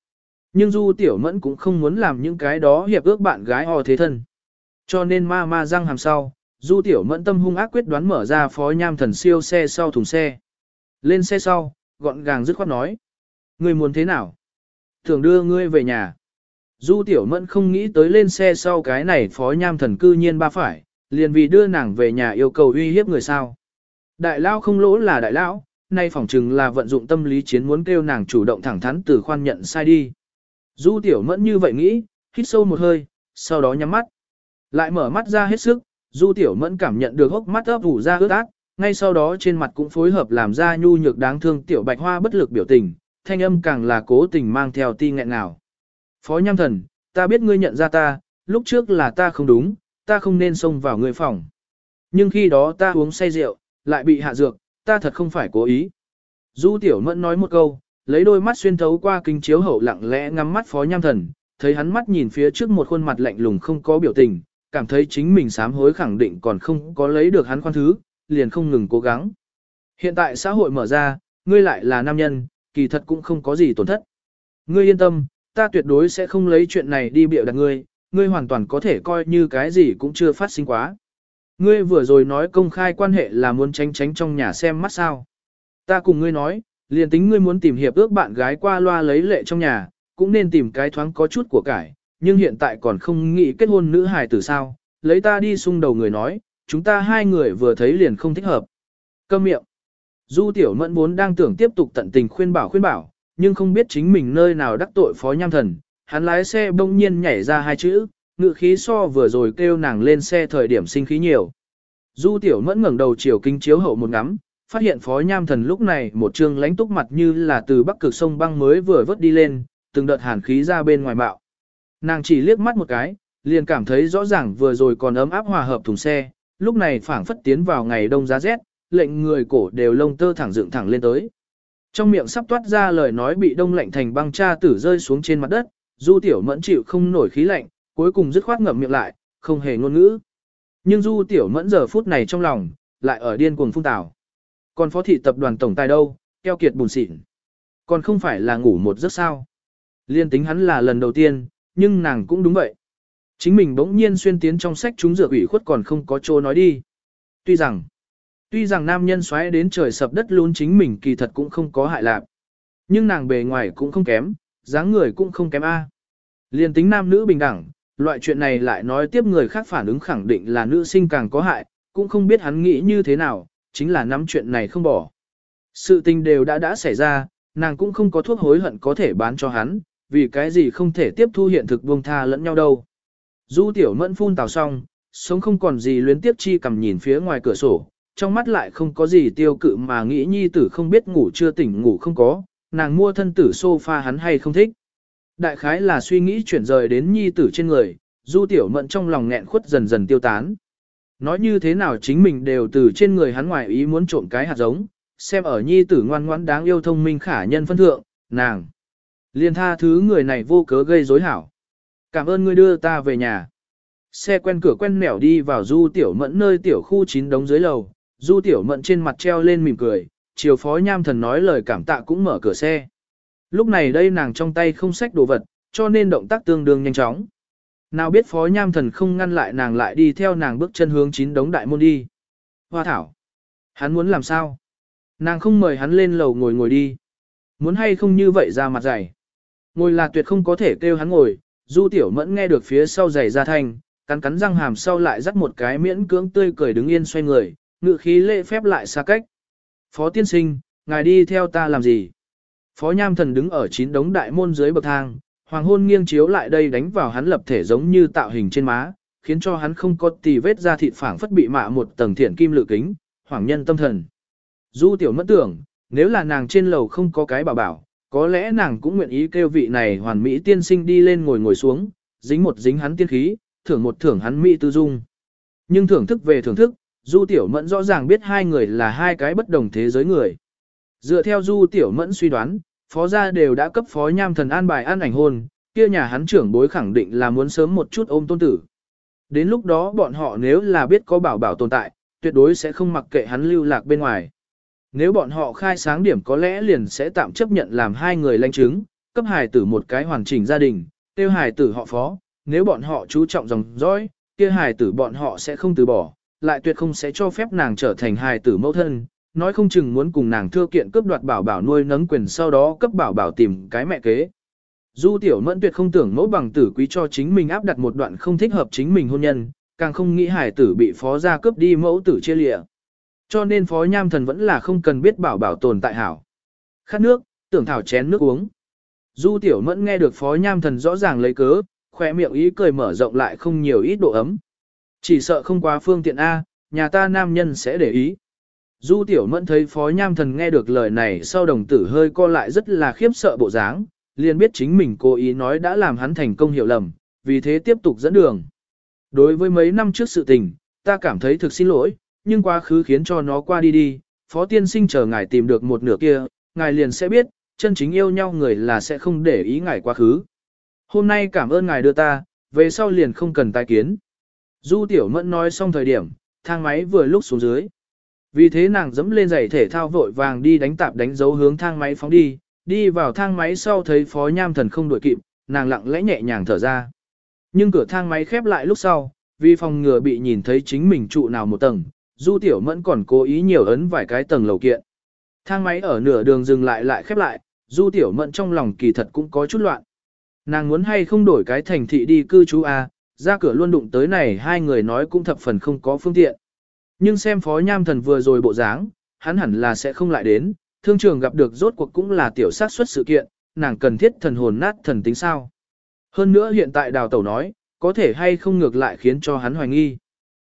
Nhưng Du Tiểu Mẫn cũng không muốn làm những cái đó hiệp ước bạn gái ho thế thân. Cho nên ma ma răng hàm sau, Du Tiểu Mẫn tâm hung ác quyết đoán mở ra Phó Nham Thần siêu xe sau thùng xe. Lên xe sau, gọn gàng dứt khoát nói. người muốn thế nào? Thường đưa ngươi về nhà. Du tiểu mẫn không nghĩ tới lên xe sau cái này phó nham thần cư nhiên ba phải, liền vì đưa nàng về nhà yêu cầu uy hiếp người sao. Đại lao không lỗ là đại lão, nay phỏng chừng là vận dụng tâm lý chiến muốn kêu nàng chủ động thẳng thắn từ khoan nhận sai đi. Du tiểu mẫn như vậy nghĩ, hít sâu một hơi, sau đó nhắm mắt. Lại mở mắt ra hết sức, du tiểu mẫn cảm nhận được hốc mắt ấp ủ ra ướt át, ngay sau đó trên mặt cũng phối hợp làm ra nhu nhược đáng thương tiểu bạch hoa bất lực biểu tình, thanh âm càng là cố tình mang theo ti nghẹn nào. Phó nham thần, ta biết ngươi nhận ra ta, lúc trước là ta không đúng, ta không nên xông vào ngươi phòng. Nhưng khi đó ta uống say rượu, lại bị hạ dược, ta thật không phải cố ý. Du tiểu mẫn nói một câu, lấy đôi mắt xuyên thấu qua kinh chiếu hậu lặng lẽ ngắm mắt phó nham thần, thấy hắn mắt nhìn phía trước một khuôn mặt lạnh lùng không có biểu tình, cảm thấy chính mình sám hối khẳng định còn không có lấy được hắn khoan thứ, liền không ngừng cố gắng. Hiện tại xã hội mở ra, ngươi lại là nam nhân, kỳ thật cũng không có gì tổn thất. Ngươi yên tâm, ta tuyệt đối sẽ không lấy chuyện này đi bịa đặt ngươi, ngươi hoàn toàn có thể coi như cái gì cũng chưa phát sinh quá. Ngươi vừa rồi nói công khai quan hệ là muốn tránh tránh trong nhà xem mắt sao. Ta cùng ngươi nói, liền tính ngươi muốn tìm hiệp ước bạn gái qua loa lấy lệ trong nhà, cũng nên tìm cái thoáng có chút của cải, nhưng hiện tại còn không nghĩ kết hôn nữ hài tử sao, lấy ta đi xung đầu người nói, chúng ta hai người vừa thấy liền không thích hợp. Câm miệng. Du tiểu mẫn muốn đang tưởng tiếp tục tận tình khuyên bảo khuyên bảo, nhưng không biết chính mình nơi nào đắc tội phó nham thần, hắn lái xe bỗng nhiên nhảy ra hai chữ, ngự khí so vừa rồi kêu nàng lên xe thời điểm sinh khí nhiều. Du tiểu mẫn ngẩng đầu chiều kinh chiếu hậu một ngắm, phát hiện phó nham thần lúc này một trương lánh túc mặt như là từ bắc cực sông băng mới vừa vớt đi lên, từng đợt hàn khí ra bên ngoài bạo. Nàng chỉ liếc mắt một cái, liền cảm thấy rõ ràng vừa rồi còn ấm áp hòa hợp thùng xe, lúc này phảng phất tiến vào ngày đông giá rét, lệnh người cổ đều lông tơ thẳng dựng thẳng lên tới. Trong miệng sắp toát ra lời nói bị đông lạnh thành băng cha tử rơi xuống trên mặt đất, Du Tiểu Mẫn chịu không nổi khí lạnh, cuối cùng dứt khoát ngậm miệng lại, không hề ngôn ngữ. Nhưng Du Tiểu Mẫn giờ phút này trong lòng, lại ở điên cuồng phung tảo. Còn phó thị tập đoàn tổng tài đâu, keo kiệt bùn xịn. Còn không phải là ngủ một giấc sao. Liên tính hắn là lần đầu tiên, nhưng nàng cũng đúng vậy. Chính mình bỗng nhiên xuyên tiến trong sách chúng dược ủy khuất còn không có chỗ nói đi. Tuy rằng, tuy rằng nam nhân xoáy đến trời sập đất luôn chính mình kỳ thật cũng không có hại lạc. Nhưng nàng bề ngoài cũng không kém, dáng người cũng không kém A. Liên tính nam nữ bình đẳng, loại chuyện này lại nói tiếp người khác phản ứng khẳng định là nữ sinh càng có hại, cũng không biết hắn nghĩ như thế nào, chính là nắm chuyện này không bỏ. Sự tình đều đã đã xảy ra, nàng cũng không có thuốc hối hận có thể bán cho hắn, vì cái gì không thể tiếp thu hiện thực buông tha lẫn nhau đâu. Du tiểu mẫn phun tào xong, sống không còn gì luyến tiếp chi cầm nhìn phía ngoài cửa sổ, trong mắt lại không có gì tiêu cự mà nghĩ nhi tử không biết ngủ chưa tỉnh ngủ không có, nàng mua thân tử sofa hắn hay không thích. Đại khái là suy nghĩ chuyển rời đến nhi tử trên người, du tiểu mẫn trong lòng nghẹn khuất dần dần tiêu tán. Nói như thế nào chính mình đều từ trên người hắn ngoài ý muốn trộm cái hạt giống, xem ở nhi tử ngoan ngoãn đáng yêu thông minh khả nhân phân thượng, nàng. Liên tha thứ người này vô cớ gây rối hảo. Cảm ơn ngươi đưa ta về nhà. Xe quen cửa quen nẻo đi vào du tiểu mẫn nơi tiểu khu chín đống dưới lầu, du tiểu mẫn trên mặt treo lên mỉm cười, chiều phó nham thần nói lời cảm tạ cũng mở cửa xe. Lúc này đây nàng trong tay không xách đồ vật, cho nên động tác tương đương nhanh chóng. Nào biết phó nham thần không ngăn lại nàng lại đi theo nàng bước chân hướng chín đống đại môn đi. Hoa thảo. Hắn muốn làm sao? Nàng không mời hắn lên lầu ngồi ngồi đi. Muốn hay không như vậy ra mặt dày. Ngồi là tuyệt không có thể kêu hắn ngồi, du tiểu mẫn nghe được phía sau giày ra thanh, cắn cắn răng hàm sau lại dắt một cái miễn cưỡng tươi cười đứng yên xoay người, ngự khí lễ phép lại xa cách. Phó tiên sinh, ngài đi theo ta làm gì? Phó nham thần đứng ở chín đống đại môn dưới bậc thang, hoàng hôn nghiêng chiếu lại đây đánh vào hắn lập thể giống như tạo hình trên má, khiến cho hắn không có tì vết ra thịt phảng phất bị mạ một tầng thiện kim lự kính, hoàng nhân tâm thần. Du tiểu mẫn tưởng, nếu là nàng trên lầu không có cái bảo bảo, có lẽ nàng cũng nguyện ý kêu vị này hoàn mỹ tiên sinh đi lên ngồi ngồi xuống, dính một dính hắn tiên khí, thưởng một thưởng hắn mỹ tư dung. Nhưng thưởng thức về thưởng thức, Du Tiểu Mẫn rõ ràng biết hai người là hai cái bất đồng thế giới người. Dựa theo Du Tiểu Mẫn suy đoán, phó gia đều đã cấp phó nham thần an bài an ảnh hôn, kia nhà hắn trưởng bối khẳng định là muốn sớm một chút ôm tôn tử. Đến lúc đó bọn họ nếu là biết có bảo bảo tồn tại, tuyệt đối sẽ không mặc kệ hắn lưu lạc bên ngoài. Nếu bọn họ khai sáng điểm có lẽ liền sẽ tạm chấp nhận làm hai người lãnh chứng, cấp hài tử một cái hoàn chỉnh gia đình, tiêu hài tử họ phó, nếu bọn họ chú trọng dòng dõi, kia hài tử bọn họ sẽ không từ bỏ, lại tuyệt không sẽ cho phép nàng trở thành hài tử mẫu thân, nói không chừng muốn cùng nàng thưa kiện cướp đoạt bảo bảo nuôi nấng quyền sau đó cấp bảo bảo tìm cái mẹ kế. Du tiểu mẫn tuyệt không tưởng mẫu bằng tử quý cho chính mình áp đặt một đoạn không thích hợp chính mình hôn nhân, càng không nghĩ hải tử bị phó gia cướp đi mẫu tử chia lịa. Cho nên phó nham thần vẫn là không cần biết bảo bảo tồn tại hảo. Khát nước, tưởng thảo chén nước uống. Du tiểu mẫn nghe được phó nham thần rõ ràng lấy cớ, khỏe miệng ý cười mở rộng lại không nhiều ít độ ấm. Chỉ sợ không qua phương tiện A, nhà ta nam nhân sẽ để ý. Du tiểu mẫn thấy phó nham thần nghe được lời này sau đồng tử hơi co lại rất là khiếp sợ bộ dáng, liền biết chính mình cố ý nói đã làm hắn thành công hiểu lầm, vì thế tiếp tục dẫn đường. Đối với mấy năm trước sự tình, ta cảm thấy thực xin lỗi, nhưng quá khứ khiến cho nó qua đi đi, phó tiên sinh chờ ngài tìm được một nửa kia, ngài liền sẽ biết, chân chính yêu nhau người là sẽ không để ý ngài quá khứ. Hôm nay cảm ơn ngài đưa ta, về sau liền không cần tai kiến. Du tiểu mẫn nói xong thời điểm, thang máy vừa lúc xuống dưới. Vì thế nàng dẫm lên giày thể thao vội vàng đi đánh tạp đánh dấu hướng thang máy phóng đi, đi vào thang máy sau thấy phó nham thần không đuổi kịp, nàng lặng lẽ nhẹ nhàng thở ra. Nhưng cửa thang máy khép lại lúc sau, vì phòng ngừa bị nhìn thấy chính mình trụ nào một tầng, Du Tiểu Mẫn còn cố ý nhiều ấn vài cái tầng lầu kiện. Thang máy ở nửa đường dừng lại lại khép lại, Du Tiểu Mẫn trong lòng kỳ thật cũng có chút loạn. Nàng muốn hay không đổi cái thành thị đi cư trú A, ra cửa luôn đụng tới này hai người nói cũng thập phần không có phương tiện. Nhưng xem phó nham thần vừa rồi bộ dáng, hắn hẳn là sẽ không lại đến, thương trường gặp được rốt cuộc cũng là tiểu sát xuất sự kiện, nàng cần thiết thần hồn nát thần tính sao. Hơn nữa hiện tại đào tẩu nói, có thể hay không ngược lại khiến cho hắn hoài nghi.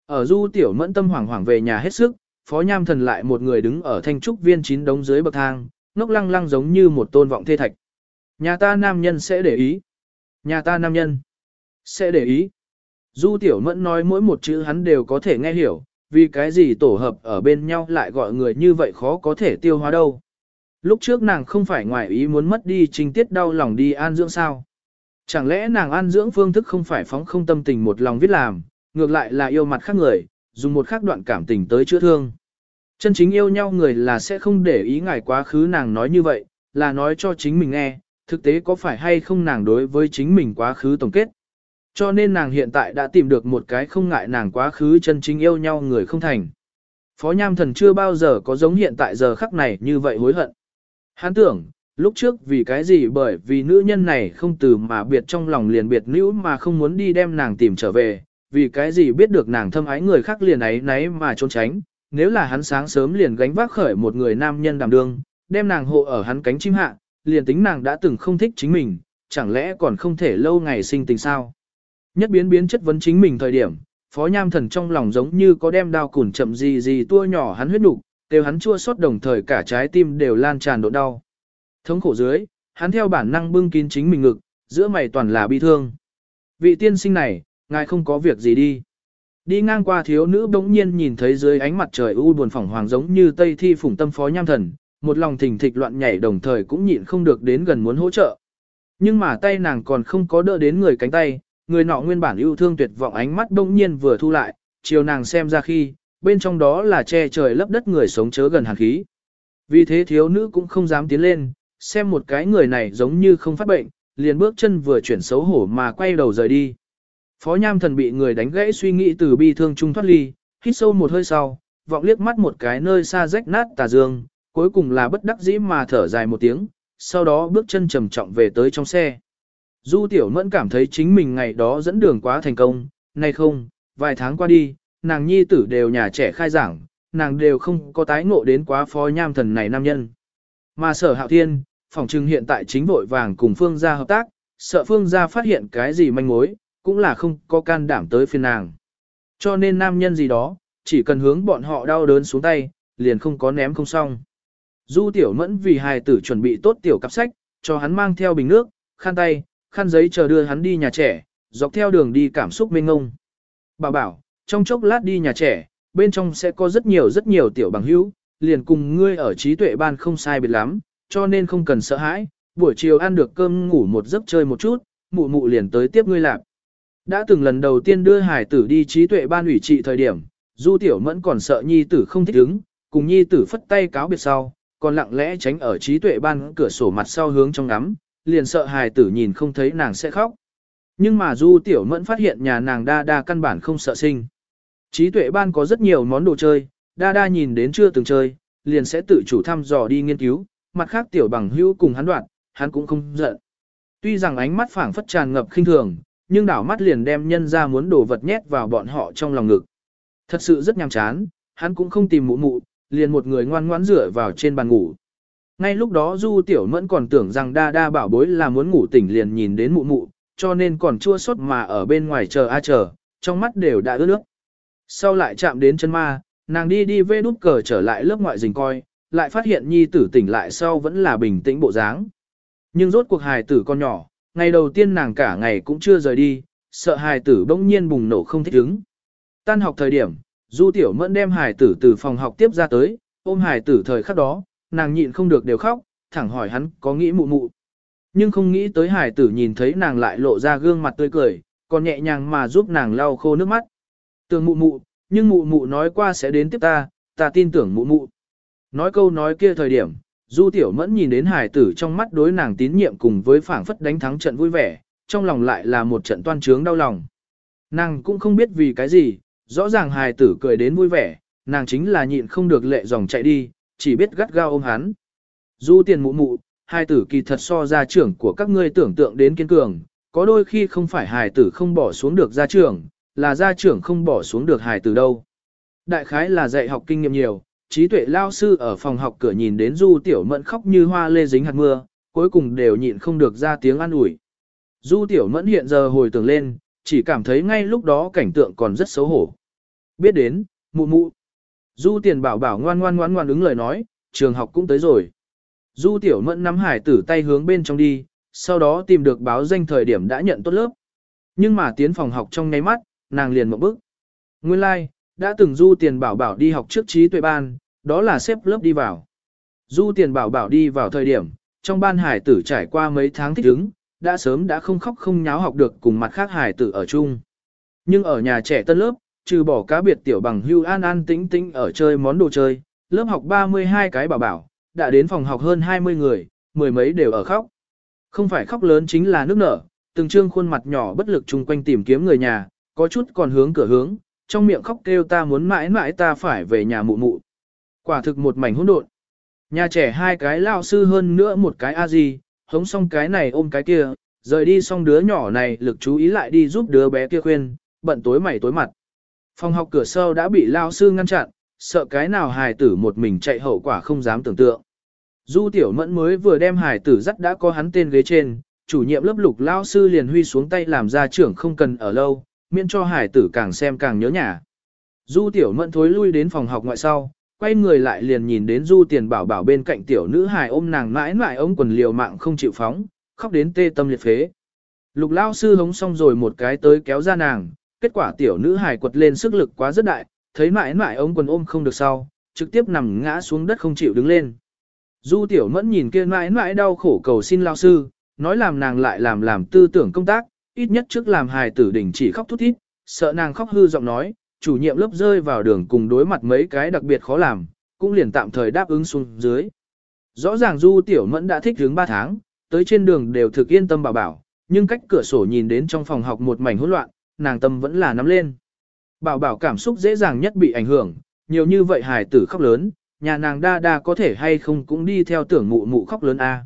Ở du tiểu mẫn tâm hoảng hoảng về nhà hết sức, phó nham thần lại một người đứng ở thanh trúc viên chín đống dưới bậc thang, ngốc lăng lăng giống như một tôn vọng thê thạch. Nhà ta nam nhân sẽ để ý. Nhà ta nam nhân sẽ để ý. Du tiểu mẫn nói mỗi một chữ hắn đều có thể nghe hiểu, vì cái gì tổ hợp ở bên nhau lại gọi người như vậy khó có thể tiêu hóa đâu. Lúc trước nàng không phải ngoài ý muốn mất đi trình tiết đau lòng đi an dưỡng sao. Chẳng lẽ nàng an dưỡng phương thức không phải phóng không tâm tình một lòng viết làm, ngược lại là yêu mặt khác người, dùng một khác đoạn cảm tình tới chữa thương. Chân chính yêu nhau người là sẽ không để ý ngài quá khứ nàng nói như vậy, là nói cho chính mình nghe, thực tế có phải hay không nàng đối với chính mình quá khứ tổng kết. Cho nên nàng hiện tại đã tìm được một cái không ngại nàng quá khứ chân chính yêu nhau người không thành. Phó Nham Thần chưa bao giờ có giống hiện tại giờ khắc này như vậy hối hận. Hắn tưởng, lúc trước vì cái gì bởi vì nữ nhân này không từ mà biệt trong lòng liền biệt nữ mà không muốn đi đem nàng tìm trở về, vì cái gì biết được nàng thâm ái người khác liền ấy nấy mà trốn tránh, nếu là hắn sáng sớm liền gánh vác khởi một người nam nhân đảm đương, đem nàng hộ ở hắn cánh chim hạ, liền tính nàng đã từng không thích chính mình, chẳng lẽ còn không thể lâu ngày sinh tình sao. Nhất biến biến chất vấn chính mình thời điểm, phó nham thần trong lòng giống như có đem đao củn chậm gì gì tua nhỏ hắn huyết nục, đều hắn chua xót đồng thời cả trái tim đều lan tràn độ đau. Thống khổ dưới, hắn theo bản năng bưng kín chính mình ngực, giữa mày toàn là bi thương. Vị tiên sinh này, ngài không có việc gì đi. Đi ngang qua thiếu nữ bỗng nhiên nhìn thấy dưới ánh mặt trời u buồn phỏng hoàng giống như tây thi phủng tâm phó nham thần, một lòng thình thịch loạn nhảy đồng thời cũng nhịn không được đến gần muốn hỗ trợ. Nhưng mà tay nàng còn không có đỡ đến người cánh tay, người nọ nguyên bản yêu thương tuyệt vọng ánh mắt bỗng nhiên vừa thu lại, chiều nàng xem ra khi, bên trong đó là che trời lấp đất người sống chớ gần hàn khí. Vì thế thiếu nữ cũng không dám tiến lên, xem một cái người này giống như không phát bệnh, liền bước chân vừa chuyển xấu hổ mà quay đầu rời đi. Phó Nham Thần bị người đánh gãy suy nghĩ từ bi thương trung thoát ly, hít sâu một hơi sau, vọng liếc mắt một cái nơi xa rách nát tà dương, cuối cùng là bất đắc dĩ mà thở dài một tiếng, sau đó bước chân trầm trọng về tới trong xe. Du Tiểu Mẫn cảm thấy chính mình ngày đó dẫn đường quá thành công, nay không, vài tháng qua đi, nàng nhi tử đều nhà trẻ khai giảng, nàng đều không có tái ngộ đến quá phó nham thần này nam nhân. Mà sở hạo thiên, phòng trưng hiện tại chính vội vàng cùng phương gia hợp tác, sợ phương gia phát hiện cái gì manh mối, cũng là không có can đảm tới phiên nàng. Cho nên nam nhân gì đó, chỉ cần hướng bọn họ đau đớn xuống tay, liền không có ném không xong. Du tiểu mẫn vì hài tử chuẩn bị tốt tiểu cặp sách, cho hắn mang theo bình nước, khăn tay, khăn giấy chờ đưa hắn đi nhà trẻ, dọc theo đường đi cảm xúc mênh ngông. Bảo bảo, trong chốc lát đi nhà trẻ, bên trong sẽ có rất nhiều rất nhiều tiểu bằng hữu, liền cùng ngươi ở trí tuệ ban không sai biệt lắm, cho nên không cần sợ hãi, buổi chiều ăn được cơm ngủ một giấc chơi một chút, mụ mụ liền tới tiếp ngươi làm. Đã từng lần đầu tiên đưa hải tử đi trí tuệ ban ủy trị thời điểm, du tiểu mẫn còn sợ nhi tử không thích ứng, cùng nhi tử phất tay cáo biệt sau, còn lặng lẽ tránh ở trí tuệ ban cửa sổ mặt sau hướng trong ngắm, liền sợ hài tử nhìn không thấy nàng sẽ khóc. Nhưng mà du tiểu mẫn phát hiện nhà nàng đa đa căn bản không sợ sinh. Trí tuệ ban có rất nhiều món đồ chơi, đa đa nhìn đến chưa từng chơi, liền sẽ tự chủ thăm dò đi nghiên cứu, mặt khác tiểu bằng hữu cùng hắn đoạn, hắn cũng không giận. Tuy rằng ánh mắt phảng phất tràn ngập khinh thường, nhưng đảo mắt liền đem nhân ra muốn đồ vật nhét vào bọn họ trong lòng ngực. Thật sự rất nhàm chán, hắn cũng không tìm mụ mụ, liền một người ngoan ngoãn rửa vào trên bàn ngủ. Ngay lúc đó Du Tiểu Mẫn còn tưởng rằng đa đa bảo bối là muốn ngủ tỉnh liền nhìn đến mụ mụ, cho nên còn chua xót mà ở bên ngoài chờ a chờ, trong mắt đều đã ướt nước. Sau lại chạm đến chân ma, nàng đi đi vê đút cờ trở lại lớp ngoại dình coi, lại phát hiện nhi tử tỉnh lại sau vẫn là bình tĩnh bộ dáng. Nhưng rốt cuộc hài tử con nhỏ, ngày đầu tiên nàng cả ngày cũng chưa rời đi, sợ hài tử bỗng nhiên bùng nổ không thích ứng. Tan học thời điểm, Du Tiểu Mẫn đem hài tử từ phòng học tiếp ra tới, ôm hài tử thời khắc đó, nàng nhịn không được đều khóc, thẳng hỏi hắn có nghĩ mụ mụ. Nhưng không nghĩ tới hải tử nhìn thấy nàng lại lộ ra gương mặt tươi cười, còn nhẹ nhàng mà giúp nàng lau khô nước mắt. Tưởng mụ mụ, nhưng mụ mụ nói qua sẽ đến tiếp ta, ta tin tưởng mụ mụ. Nói câu nói kia thời điểm, Du Tiểu Mẫn nhìn đến hải tử trong mắt đối nàng tín nhiệm cùng với phảng phất đánh thắng trận vui vẻ, trong lòng lại là một trận toan trướng đau lòng. Nàng cũng không biết vì cái gì, rõ ràng hài tử cười đến vui vẻ, nàng chính là nhịn không được lệ dòng chạy đi, chỉ biết gắt gao ôm hắn. Du tiền mụ mụ, hài tử kỳ thật so gia trưởng của các ngươi tưởng tượng đến kiên cường, có đôi khi không phải hài tử không bỏ xuống được gia trưởng, là gia trưởng không bỏ xuống được hài tử đâu. Đại khái là dạy học kinh nghiệm nhiều, trí tuệ lao sư ở phòng học cửa nhìn đến du tiểu mẫn khóc như hoa lê dính hạt mưa, cuối cùng đều nhịn không được ra tiếng an ủi. Du tiểu mẫn hiện giờ hồi tưởng lên, chỉ cảm thấy ngay lúc đó cảnh tượng còn rất xấu hổ. Biết đến, mụ mụ. Du tiền bảo bảo ngoan ngoan ngoan ngoan ứng lời nói, trường học cũng tới rồi. Du tiểu mẫn nắm hải tử tay hướng bên trong đi, sau đó tìm được báo danh thời điểm đã nhận tốt lớp. Nhưng mà tiến phòng học trong nháy mắt, nàng liền một bước. Nguyên lai, like, đã từng du tiền bảo bảo đi học trước trí tuệ ban, đó là xếp lớp đi vào. Du tiền bảo bảo đi vào thời điểm, trong ban hải tử trải qua mấy tháng thích ứng, đã sớm đã không khóc không nháo học được cùng mặt khác hải tử ở chung. Nhưng ở nhà trẻ tân lớp, trừ bỏ cá biệt tiểu bằng hưu an an tĩnh tĩnh ở chơi món đồ chơi, lớp học 32 cái bảo bảo, đã đến phòng học hơn 20 người, mười mấy đều ở khóc. Không phải khóc lớn chính là nước nở, từng trương khuôn mặt nhỏ bất lực chung quanh tìm kiếm người nhà, có chút còn hướng cửa hướng, trong miệng khóc kêu ta muốn mãi mãi ta phải về nhà mụ mụ. Quả thực một mảnh hỗn độn. Nhà trẻ hai cái lao sư hơn nữa một cái a di, hống xong cái này ôm cái kia, rời đi xong đứa nhỏ này lực chú ý lại đi giúp đứa bé kia khuyên, bận tối mày tối mặt. Phòng học cửa sau đã bị lao sư ngăn chặn, sợ cái nào hài tử một mình chạy hậu quả không dám tưởng tượng. Du tiểu mẫn mới vừa đem hài tử dắt đã có hắn tên ghế trên, chủ nhiệm lớp lục lao sư liền huy xuống tay làm ra trưởng không cần ở lâu, miễn cho hài tử càng xem càng nhớ nhà. Du tiểu mẫn thối lui đến phòng học ngoại sau, quay người lại liền nhìn đến du tiền bảo bảo bên cạnh tiểu nữ hài ôm nàng mãi mãi ống quần liều mạng không chịu phóng, khóc đến tê tâm liệt phế. Lục lao sư hống xong rồi một cái tới kéo ra nàng, kết quả tiểu nữ hài quật lên sức lực quá rất đại, thấy mãi mãi ống quần ôm không được sau, trực tiếp nằm ngã xuống đất không chịu đứng lên. Du tiểu mẫn nhìn kia mãi mãi đau khổ cầu xin lao sư, nói làm nàng lại làm làm tư tưởng công tác, ít nhất trước làm hài tử đỉnh chỉ khóc thút thít, sợ nàng khóc hư giọng nói, chủ nhiệm lớp rơi vào đường cùng đối mặt mấy cái đặc biệt khó làm, cũng liền tạm thời đáp ứng xuống dưới. Rõ ràng Du Tiểu Mẫn đã thích hướng 3 tháng, tới trên đường đều thực yên tâm bảo bảo, nhưng cách cửa sổ nhìn đến trong phòng học một mảnh hỗn loạn, nàng tâm vẫn là nắm lên. Bảo bảo cảm xúc dễ dàng nhất bị ảnh hưởng, nhiều như vậy hài tử khóc lớn, nhà nàng đa đa có thể hay không cũng đi theo tưởng mụ mụ khóc lớn a.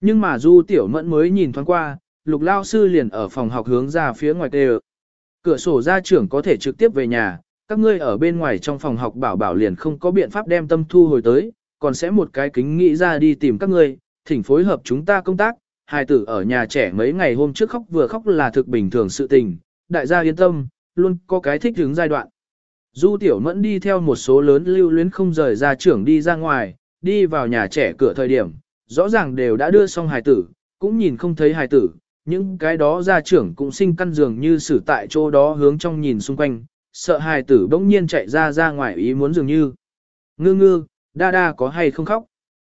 Nhưng mà Du Tiểu Mẫn mới nhìn thoáng qua, lục lao sư liền ở phòng học hướng ra phía ngoài tê Cửa sổ ra trưởng có thể trực tiếp về nhà, các ngươi ở bên ngoài trong phòng học bảo bảo liền không có biện pháp đem tâm thu hồi tới, còn sẽ một cái kính nghĩ ra đi tìm các ngươi, thỉnh phối hợp chúng ta công tác, hài tử ở nhà trẻ mấy ngày hôm trước khóc vừa khóc là thực bình thường sự tình, đại gia yên tâm, luôn có cái thích hướng giai đoạn. Du tiểu mẫn đi theo một số lớn lưu luyến không rời ra trưởng đi ra ngoài, đi vào nhà trẻ cửa thời điểm, rõ ràng đều đã đưa xong hài tử, cũng nhìn không thấy hài tử, những cái đó gia trưởng cũng sinh căn giường như xử tại chỗ đó hướng trong nhìn xung quanh, sợ hài tử bỗng nhiên chạy ra ra ngoài ý muốn dường như. Ngư ngư, đa đa có hay không khóc?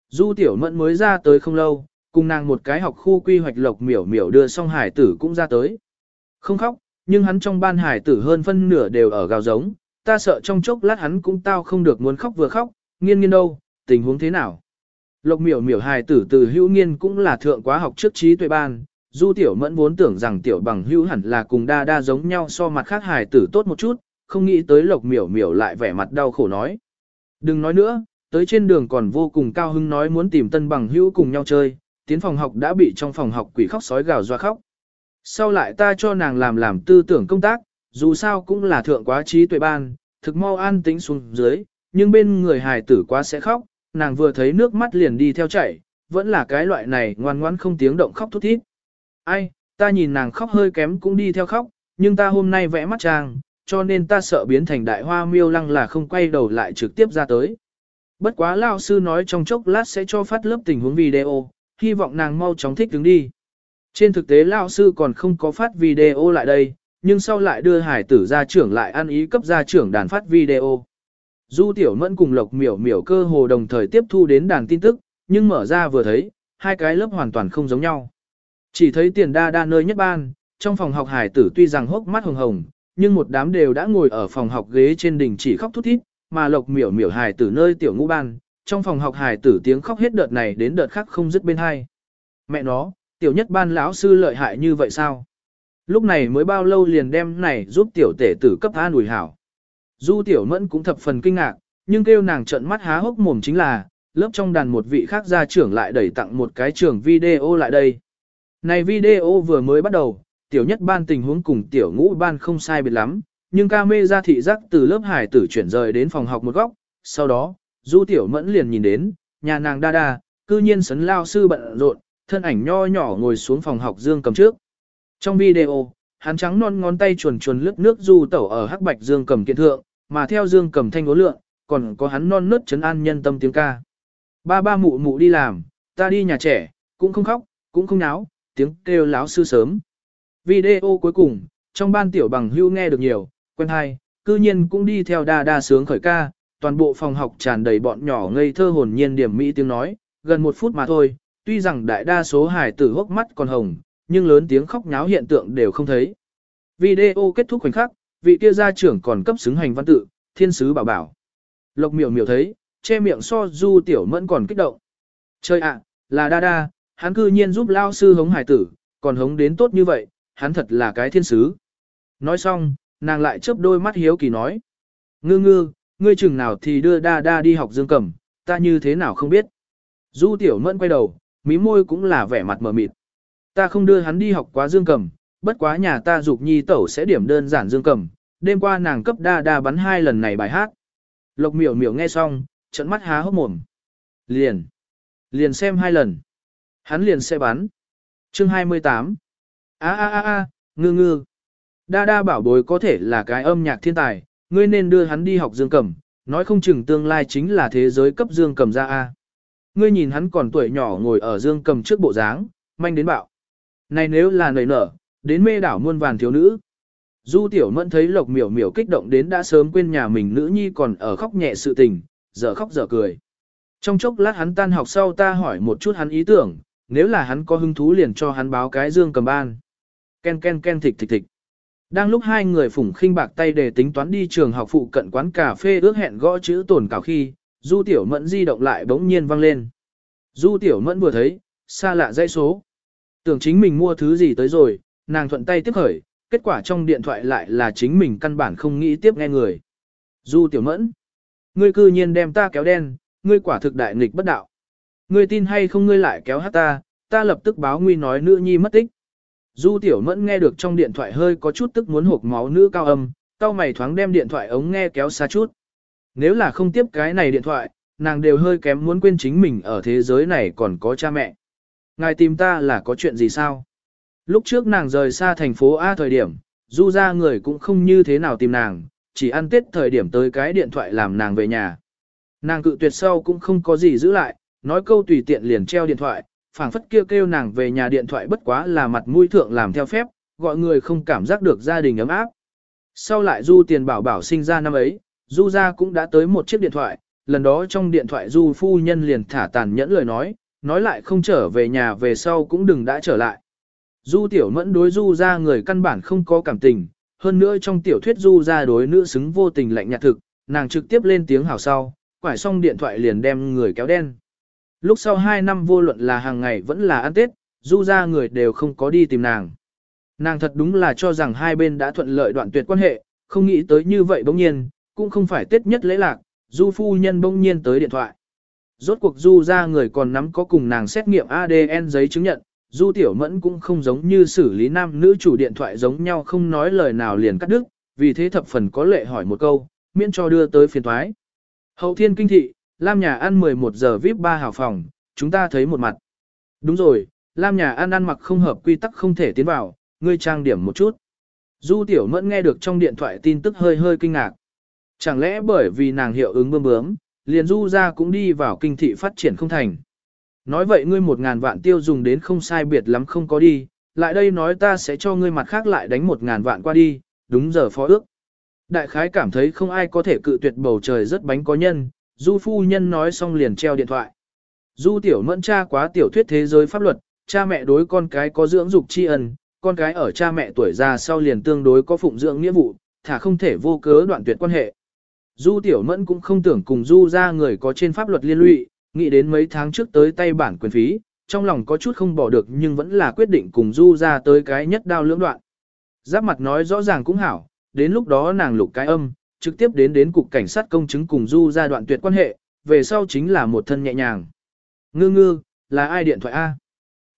Du tiểu mẫn mới ra tới không lâu, cùng nàng một cái học khu quy hoạch lộc miểu miểu đưa xong hải tử cũng ra tới. Không khóc, nhưng hắn trong ban hải tử hơn phân nửa đều ở gào giống, ta sợ trong chốc lát hắn cũng tao không được muốn khóc vừa khóc, nghiên nghiên đâu, tình huống thế nào? Lộc miểu miểu hài tử từ hữu nghiên cũng là thượng quá học trước trí tuệ ban, du tiểu mẫn vốn tưởng rằng tiểu bằng hữu hẳn là cùng đa đa giống nhau so mặt khác hài tử tốt một chút, không nghĩ tới lộc miểu miểu lại vẻ mặt đau khổ nói. Đừng nói nữa, tới trên đường còn vô cùng cao hứng nói muốn tìm tân bằng hữu cùng nhau chơi, tiến phòng học đã bị trong phòng học quỷ khóc sói gào doa khóc. Sau lại ta cho nàng làm làm tư tưởng công tác, dù sao cũng là thượng quá trí tuệ ban, thực mau an tĩnh xuống dưới, nhưng bên người hài tử quá sẽ khóc, nàng vừa thấy nước mắt liền đi theo chảy, vẫn là cái loại này ngoan ngoãn không tiếng động khóc thút thít. Ai, ta nhìn nàng khóc hơi kém cũng đi theo khóc, nhưng ta hôm nay vẽ mắt trang, cho nên ta sợ biến thành đại hoa miêu lăng là không quay đầu lại trực tiếp ra tới. Bất quá lao sư nói trong chốc lát sẽ cho phát lớp tình huống video, hy vọng nàng mau chóng thích đứng đi. Trên thực tế lao sư còn không có phát video lại đây, nhưng sau lại đưa hải tử ra trưởng lại ăn ý cấp ra trưởng đàn phát video. Du tiểu mẫn cùng lộc miểu miểu cơ hồ đồng thời tiếp thu đến đàn tin tức, nhưng mở ra vừa thấy, hai cái lớp hoàn toàn không giống nhau. Chỉ thấy tiền đa đa nơi nhất ban, trong phòng học hải tử tuy rằng hốc mắt hồng hồng, nhưng một đám đều đã ngồi ở phòng học ghế trên đỉnh chỉ khóc thút thít, mà lộc miểu miểu hải tử nơi tiểu ngũ ban, trong phòng học hải tử tiếng khóc hết đợt này đến đợt khác không dứt bên hai. Mẹ nó, Tiểu nhất ban lão sư lợi hại như vậy sao? Lúc này mới bao lâu liền đem này giúp tiểu tể tử cấp an ủi hảo. Du tiểu mẫn cũng thập phần kinh ngạc, nhưng kêu nàng trợn mắt há hốc mồm chính là, lớp trong đàn một vị khác gia trưởng lại đẩy tặng một cái trường video lại đây. Này video vừa mới bắt đầu, tiểu nhất ban tình huống cùng tiểu ngũ ban không sai biệt lắm, nhưng ca mê ra thị giác từ lớp hải tử chuyển rời đến phòng học một góc, sau đó, du tiểu mẫn liền nhìn đến, nhà nàng đa đa, cư nhiên sấn lao sư bận rộn, thân ảnh nho nhỏ ngồi xuống phòng học dương cầm trước. Trong video, hắn trắng non ngón tay chuồn chuồn lướt nước du tẩu ở hắc bạch dương cầm kiện thượng, mà theo dương cầm thanh ố lượng, còn có hắn non nớt chấn an nhân tâm tiếng ca. Ba ba mụ mụ đi làm, ta đi nhà trẻ, cũng không khóc, cũng không náo, tiếng kêu láo sư sớm. Video cuối cùng, trong ban tiểu bằng hưu nghe được nhiều, quen hai, cư nhiên cũng đi theo đa đa sướng khởi ca, toàn bộ phòng học tràn đầy bọn nhỏ ngây thơ hồn nhiên điểm mỹ tiếng nói, gần một phút mà thôi, tuy rằng đại đa số hài tử hốc mắt còn hồng, nhưng lớn tiếng khóc nháo hiện tượng đều không thấy. Video kết thúc khoảnh khắc, vị kia gia trưởng còn cấp xứng hành văn tự, thiên sứ bảo bảo. Lộc miểu miểu thấy, che miệng so du tiểu mẫn còn kích động. Chơi ạ, là đa đa, hắn cư nhiên giúp lao sư hống hải tử, còn hống đến tốt như vậy, hắn thật là cái thiên sứ. Nói xong, nàng lại chớp đôi mắt hiếu kỳ nói. Ngư ngư, ngươi chừng nào thì đưa đa đa đi học dương cầm, ta như thế nào không biết. Du tiểu mẫn quay đầu, mí môi cũng là vẻ mặt mờ mịt. Ta không đưa hắn đi học quá dương cầm, bất quá nhà ta dục nhi tẩu sẽ điểm đơn giản dương cầm, đêm qua nàng cấp đa đa bắn hai lần này bài hát. Lộc miểu miểu nghe xong, trận mắt há hốc mồm. Liền. Liền xem hai lần. Hắn liền sẽ bắn. Chương 28. a a a a ngư ngư. Đa đa bảo bối có thể là cái âm nhạc thiên tài, ngươi nên đưa hắn đi học dương cầm, nói không chừng tương lai chính là thế giới cấp dương cầm ra a. Ngươi nhìn hắn còn tuổi nhỏ ngồi ở dương cầm trước bộ dáng, manh đến bạo. Này nếu là nảy nở, đến mê đảo muôn vàn thiếu nữ. Du tiểu mẫn thấy lộc miểu miểu kích động đến đã sớm quên nhà mình nữ nhi còn ở khóc nhẹ sự tình, giờ khóc giờ cười. Trong chốc lát hắn tan học sau ta hỏi một chút hắn ý tưởng, nếu là hắn có hứng thú liền cho hắn báo cái dương cầm ban. Ken ken ken thịch thịch thịch. Đang lúc hai người phủng khinh bạc tay để tính toán đi trường học phụ cận quán cà phê ước hẹn gõ chữ tổn cảo khi, Du Tiểu Mẫn di động lại bỗng nhiên vang lên. Du Tiểu Mẫn vừa thấy, xa lạ dãy số. Tưởng chính mình mua thứ gì tới rồi, nàng thuận tay tiếp khởi, kết quả trong điện thoại lại là chính mình căn bản không nghĩ tiếp nghe người. Du Tiểu Mẫn, ngươi cư nhiên đem ta kéo đen, ngươi quả thực đại nghịch bất đạo. Ngươi tin hay không ngươi lại kéo hát ta, ta lập tức báo nguy nói nữ nhi mất tích. Du Tiểu Mẫn nghe được trong điện thoại hơi có chút tức muốn hộp máu nữ cao âm, cao mày thoáng đem điện thoại ống nghe kéo xa chút. Nếu là không tiếp cái này điện thoại, nàng đều hơi kém muốn quên chính mình ở thế giới này còn có cha mẹ. Ngài tìm ta là có chuyện gì sao? Lúc trước nàng rời xa thành phố A thời điểm, du ra người cũng không như thế nào tìm nàng, chỉ ăn tết thời điểm tới cái điện thoại làm nàng về nhà. Nàng cự tuyệt sau cũng không có gì giữ lại, nói câu tùy tiện liền treo điện thoại, phảng phất kêu kêu nàng về nhà điện thoại bất quá là mặt mũi thượng làm theo phép, gọi người không cảm giác được gia đình ấm áp. Sau lại du tiền bảo bảo sinh ra năm ấy, du ra cũng đã tới một chiếc điện thoại, lần đó trong điện thoại du phu nhân liền thả tàn nhẫn lời nói, nói lại không trở về nhà về sau cũng đừng đã trở lại. Du tiểu mẫn đối du ra người căn bản không có cảm tình, hơn nữa trong tiểu thuyết du ra đối nữ xứng vô tình lạnh nhạt thực, nàng trực tiếp lên tiếng hào sau, quải xong điện thoại liền đem người kéo đen. Lúc sau 2 năm vô luận là hàng ngày vẫn là ăn Tết, du ra người đều không có đi tìm nàng. Nàng thật đúng là cho rằng hai bên đã thuận lợi đoạn tuyệt quan hệ, không nghĩ tới như vậy bỗng nhiên, cũng không phải Tết nhất lễ lạc, du phu nhân bỗng nhiên tới điện thoại. Rốt cuộc du ra người còn nắm có cùng nàng xét nghiệm ADN giấy chứng nhận, du tiểu mẫn cũng không giống như xử lý nam nữ chủ điện thoại giống nhau không nói lời nào liền cắt đứt, vì thế thập phần có lệ hỏi một câu, miễn cho đưa tới phiền thoái. Hậu thiên kinh thị, Lam nhà ăn 11 giờ VIP 3 hào phòng, chúng ta thấy một mặt. Đúng rồi, Lam nhà ăn ăn mặc không hợp quy tắc không thể tiến vào, ngươi trang điểm một chút. Du tiểu mẫn nghe được trong điện thoại tin tức hơi hơi kinh ngạc. Chẳng lẽ bởi vì nàng hiệu ứng bơm bướm, liền du ra cũng đi vào kinh thị phát triển không thành. Nói vậy ngươi một ngàn vạn tiêu dùng đến không sai biệt lắm không có đi, lại đây nói ta sẽ cho ngươi mặt khác lại đánh một ngàn vạn qua đi, đúng giờ phó ước. Đại khái cảm thấy không ai có thể cự tuyệt bầu trời rất bánh có nhân, du phu nhân nói xong liền treo điện thoại. Du tiểu mẫn cha quá tiểu thuyết thế giới pháp luật, cha mẹ đối con cái có dưỡng dục tri ân, con cái ở cha mẹ tuổi già sau liền tương đối có phụng dưỡng nghĩa vụ, thả không thể vô cớ đoạn tuyệt quan hệ. Du Tiểu Mẫn cũng không tưởng cùng Du ra người có trên pháp luật liên lụy, nghĩ đến mấy tháng trước tới tay bản quyền phí, trong lòng có chút không bỏ được nhưng vẫn là quyết định cùng Du ra tới cái nhất đao lưỡng đoạn. Giáp mặt nói rõ ràng cũng hảo, đến lúc đó nàng lục cái âm, trực tiếp đến đến cục cảnh sát công chứng cùng Du ra đoạn tuyệt quan hệ, về sau chính là một thân nhẹ nhàng. Ngư ngư, là ai điện thoại A?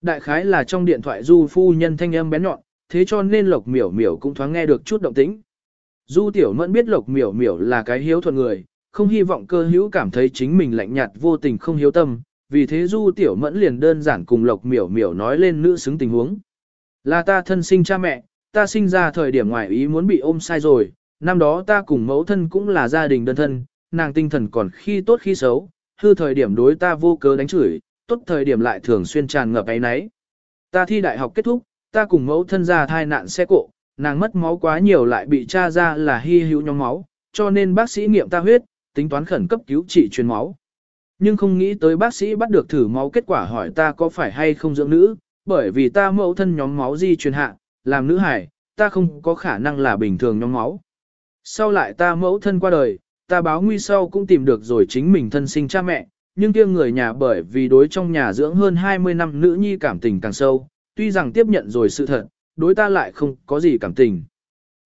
Đại khái là trong điện thoại Du phu nhân thanh âm bén nhọn, thế cho nên Lộc Miểu Miểu cũng thoáng nghe được chút động tĩnh. Du Tiểu Mẫn biết Lộc Miểu Miểu là cái hiếu thuận người, không hy vọng cơ hữu cảm thấy chính mình lạnh nhạt vô tình không hiếu tâm, vì thế Du Tiểu Mẫn liền đơn giản cùng Lộc Miểu Miểu nói lên nữ xứng tình huống. Là ta thân sinh cha mẹ, ta sinh ra thời điểm ngoài ý muốn bị ôm sai rồi, năm đó ta cùng mẫu thân cũng là gia đình đơn thân, nàng tinh thần còn khi tốt khi xấu, hư thời điểm đối ta vô cớ đánh chửi, tốt thời điểm lại thường xuyên tràn ngập ấy nấy. Ta thi đại học kết thúc, ta cùng mẫu thân ra thai nạn xe cộ, nàng mất máu quá nhiều lại bị tra ra là hy hữu nhóm máu, cho nên bác sĩ nghiệm ta huyết, tính toán khẩn cấp cứu trị truyền máu. Nhưng không nghĩ tới bác sĩ bắt được thử máu kết quả hỏi ta có phải hay không dưỡng nữ, bởi vì ta mẫu thân nhóm máu di truyền hạ, làm nữ hải, ta không có khả năng là bình thường nhóm máu. Sau lại ta mẫu thân qua đời, ta báo nguy sau cũng tìm được rồi chính mình thân sinh cha mẹ, nhưng kia người nhà bởi vì đối trong nhà dưỡng hơn 20 năm nữ nhi cảm tình càng sâu, tuy rằng tiếp nhận rồi sự thật, đối ta lại không có gì cảm tình.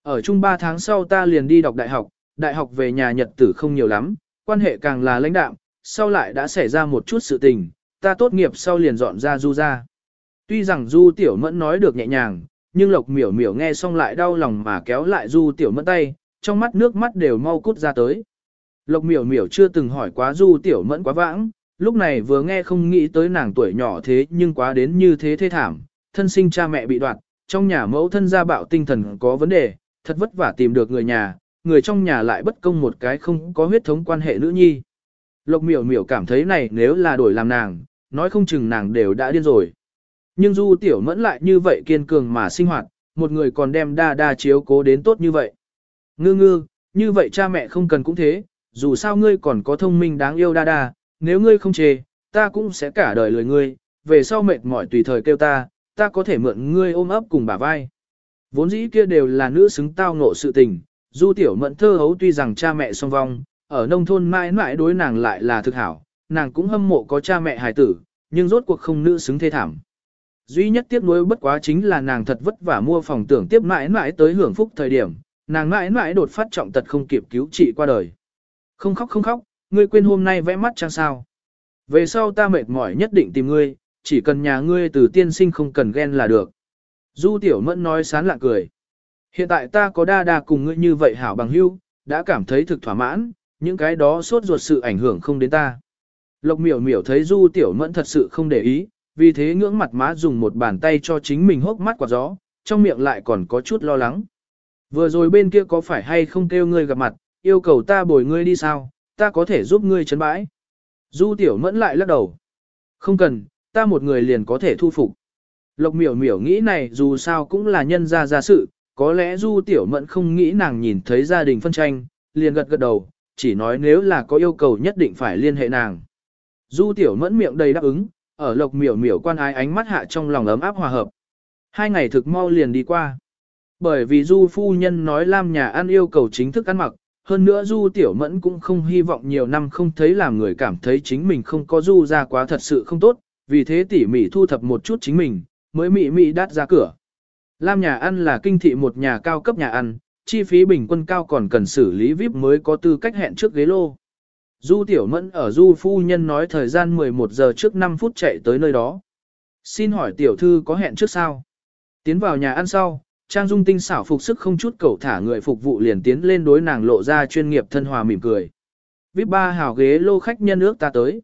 Ở chung 3 tháng sau ta liền đi đọc đại học, đại học về nhà nhật tử không nhiều lắm, quan hệ càng là lãnh đạm, sau lại đã xảy ra một chút sự tình, ta tốt nghiệp sau liền dọn ra du ra. Tuy rằng du tiểu mẫn nói được nhẹ nhàng, nhưng lộc miểu miểu nghe xong lại đau lòng mà kéo lại du tiểu mẫn tay, trong mắt nước mắt đều mau cút ra tới. Lộc miểu miểu chưa từng hỏi quá du tiểu mẫn quá vãng, lúc này vừa nghe không nghĩ tới nàng tuổi nhỏ thế nhưng quá đến như thế thê thảm, thân sinh cha mẹ bị đoạt, trong nhà mẫu thân gia bạo tinh thần có vấn đề, thật vất vả tìm được người nhà, người trong nhà lại bất công một cái không có huyết thống quan hệ nữ nhi. Lộc miểu miểu cảm thấy này nếu là đổi làm nàng, nói không chừng nàng đều đã điên rồi. Nhưng du tiểu mẫn lại như vậy kiên cường mà sinh hoạt, một người còn đem đa đa chiếu cố đến tốt như vậy. Ngư ngư, như vậy cha mẹ không cần cũng thế, dù sao ngươi còn có thông minh đáng yêu đa đa, nếu ngươi không chê, ta cũng sẽ cả đời lời ngươi, về sau mệt mỏi tùy thời kêu ta, ta có thể mượn ngươi ôm ấp cùng bả vai. Vốn dĩ kia đều là nữ xứng tao ngộ sự tình, du tiểu mẫn thơ hấu tuy rằng cha mẹ song vong, ở nông thôn mãi mãi đối nàng lại là thực hảo, nàng cũng hâm mộ có cha mẹ hài tử, nhưng rốt cuộc không nữ xứng thê thảm. Duy nhất tiếc nuối bất quá chính là nàng thật vất vả mua phòng tưởng tiếp mãi mãi tới hưởng phúc thời điểm, nàng mãi mãi đột phát trọng tật không kịp cứu trị qua đời. Không khóc không khóc, ngươi quên hôm nay vẽ mắt chăng sao. Về sau ta mệt mỏi nhất định tìm ngươi, chỉ cần nhà ngươi từ tiên sinh không cần ghen là được. Du tiểu mẫn nói sán lạ cười. Hiện tại ta có đa đa cùng ngươi như vậy hảo bằng hữu, đã cảm thấy thực thỏa mãn, những cái đó sốt ruột sự ảnh hưởng không đến ta. Lộc miểu miểu thấy du tiểu mẫn thật sự không để ý, vì thế ngưỡng mặt má dùng một bàn tay cho chính mình hốc mắt quạt gió, trong miệng lại còn có chút lo lắng. Vừa rồi bên kia có phải hay không kêu ngươi gặp mặt, yêu cầu ta bồi ngươi đi sao, ta có thể giúp ngươi chấn bãi. Du tiểu mẫn lại lắc đầu. Không cần, ta một người liền có thể thu phục. Lộc miểu miểu nghĩ này dù sao cũng là nhân gia gia sự, có lẽ du tiểu mẫn không nghĩ nàng nhìn thấy gia đình phân tranh, liền gật gật đầu, chỉ nói nếu là có yêu cầu nhất định phải liên hệ nàng. Du tiểu mẫn miệng đầy đáp ứng, ở lộc miểu miểu quan ái ánh mắt hạ trong lòng ấm áp hòa hợp. Hai ngày thực mau liền đi qua. Bởi vì du phu nhân nói Lam nhà ăn yêu cầu chính thức ăn mặc, hơn nữa du tiểu mẫn cũng không hy vọng nhiều năm không thấy làm người cảm thấy chính mình không có du ra quá thật sự không tốt, vì thế tỉ mỉ thu thập một chút chính mình, mới mị mị đắt ra cửa. Lam nhà ăn là kinh thị một nhà cao cấp nhà ăn, chi phí bình quân cao còn cần xử lý VIP mới có tư cách hẹn trước ghế lô. Du Tiểu Mẫn ở Du Phu Nhân nói thời gian 11 giờ trước 5 phút chạy tới nơi đó. Xin hỏi tiểu thư có hẹn trước sao? Tiến vào nhà ăn sau, Trang Dung tinh xảo phục sức không chút cầu thả người phục vụ liền tiến lên đối nàng lộ ra chuyên nghiệp thân hòa mỉm cười. VIP ba hào ghế lô khách nhân ước ta tới.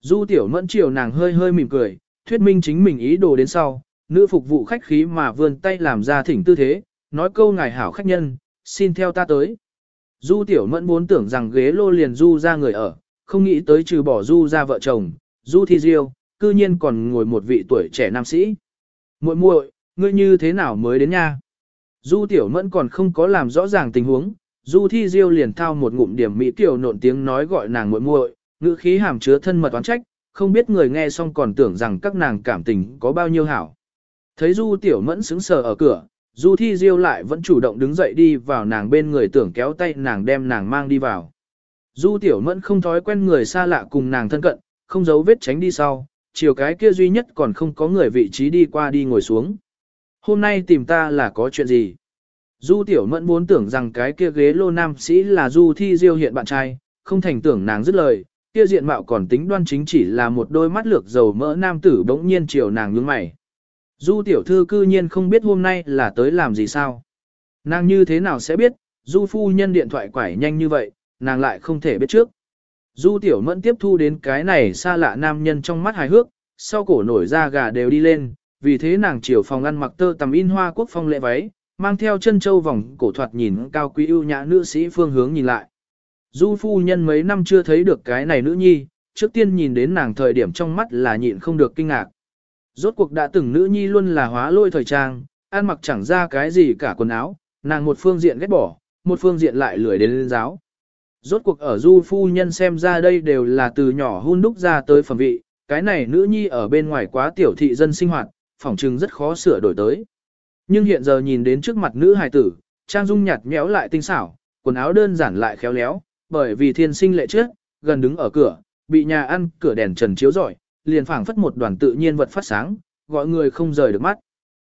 Du Tiểu Mẫn chiều nàng hơi hơi mỉm cười, thuyết minh chính mình ý đồ đến sau, nữ phục vụ khách khí mà vươn tay làm ra thỉnh tư thế, nói câu ngài hảo khách nhân, xin theo ta tới. Du tiểu mẫn muốn tưởng rằng ghế lô liền du ra người ở, không nghĩ tới trừ bỏ du ra vợ chồng, du thi diêu, cư nhiên còn ngồi một vị tuổi trẻ nam sĩ. muội muội, ngươi như thế nào mới đến nha? Du tiểu mẫn còn không có làm rõ ràng tình huống, du thi diêu liền thao một ngụm điểm mỹ tiểu nộn tiếng nói gọi nàng muội muội, ngữ khí hàm chứa thân mật oán trách, không biết người nghe xong còn tưởng rằng các nàng cảm tình có bao nhiêu hảo. Thấy du tiểu mẫn sững sờ ở cửa, Du Thi Diêu lại vẫn chủ động đứng dậy đi vào nàng bên người tưởng kéo tay nàng đem nàng mang đi vào. Du Tiểu Mẫn không thói quen người xa lạ cùng nàng thân cận, không giấu vết tránh đi sau, chiều cái kia duy nhất còn không có người vị trí đi qua đi ngồi xuống. Hôm nay tìm ta là có chuyện gì? Du tiểu mẫn muốn tưởng rằng cái kia ghế lô nam sĩ là du thi diêu hiện bạn trai, không thành tưởng nàng dứt lời, kia diện mạo còn tính đoan chính chỉ là một đôi mắt lược dầu mỡ nam tử bỗng nhiên chiều nàng nhướng mày. Du tiểu thư cư nhiên không biết hôm nay là tới làm gì sao. Nàng như thế nào sẽ biết, du phu nhân điện thoại quải nhanh như vậy, nàng lại không thể biết trước. Du tiểu mẫn tiếp thu đến cái này xa lạ nam nhân trong mắt hài hước, sau cổ nổi ra gà đều đi lên, vì thế nàng chiều phòng ăn mặc tơ tầm in hoa quốc phong lệ váy, mang theo chân châu vòng cổ thoạt nhìn cao quý ưu nhã nữ sĩ phương hướng nhìn lại. Du phu nhân mấy năm chưa thấy được cái này nữ nhi, trước tiên nhìn đến nàng thời điểm trong mắt là nhịn không được kinh ngạc. Rốt cuộc đã từng nữ nhi luôn là hóa lôi thời trang, ăn mặc chẳng ra cái gì cả quần áo, nàng một phương diện ghét bỏ, một phương diện lại lười đến lên giáo. Rốt cuộc ở du phu nhân xem ra đây đều là từ nhỏ hun đúc ra tới phẩm vị, cái này nữ nhi ở bên ngoài quá tiểu thị dân sinh hoạt, phỏng chừng rất khó sửa đổi tới. Nhưng hiện giờ nhìn đến trước mặt nữ hài tử, trang dung nhạt nhẽo lại tinh xảo, quần áo đơn giản lại khéo léo, bởi vì thiên sinh lệ trước, gần đứng ở cửa, bị nhà ăn cửa đèn trần chiếu rọi, liền phảng phất một đoàn tự nhiên vật phát sáng, gọi người không rời được mắt.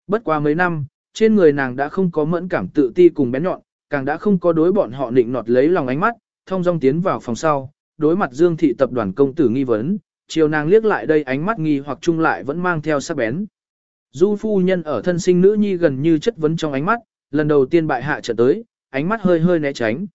Bất qua mấy năm, trên người nàng đã không có mẫn cảm tự ti cùng bén nhọn, càng đã không có đối bọn họ định nọt lấy lòng ánh mắt, thông dong tiến vào phòng sau, đối mặt Dương thị tập đoàn công tử nghi vấn, chiều nàng liếc lại đây ánh mắt nghi hoặc chung lại vẫn mang theo sắc bén. Du phu nhân ở thân sinh nữ nhi gần như chất vấn trong ánh mắt, lần đầu tiên bại hạ trở tới, ánh mắt hơi hơi né tránh.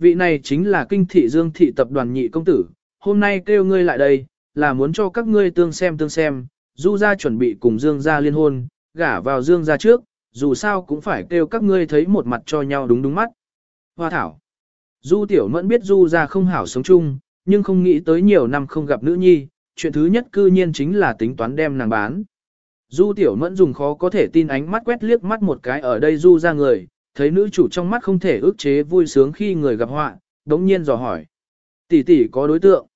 Vị này chính là kinh thị Dương thị tập đoàn nhị công tử, hôm nay kêu ngươi lại đây, là muốn cho các ngươi tương xem tương xem, Du gia chuẩn bị cùng Dương gia liên hôn, gả vào Dương gia trước, dù sao cũng phải kêu các ngươi thấy một mặt cho nhau đúng đúng mắt. Hoa thảo. Du tiểu mẫn biết Du gia không hảo sống chung, nhưng không nghĩ tới nhiều năm không gặp nữ nhi, chuyện thứ nhất cư nhiên chính là tính toán đem nàng bán. Du tiểu mẫn dùng khó có thể tin ánh mắt quét liếc mắt một cái ở đây Du ra người, thấy nữ chủ trong mắt không thể ước chế vui sướng khi người gặp họa, đống nhiên dò hỏi. Tỷ tỷ có đối tượng.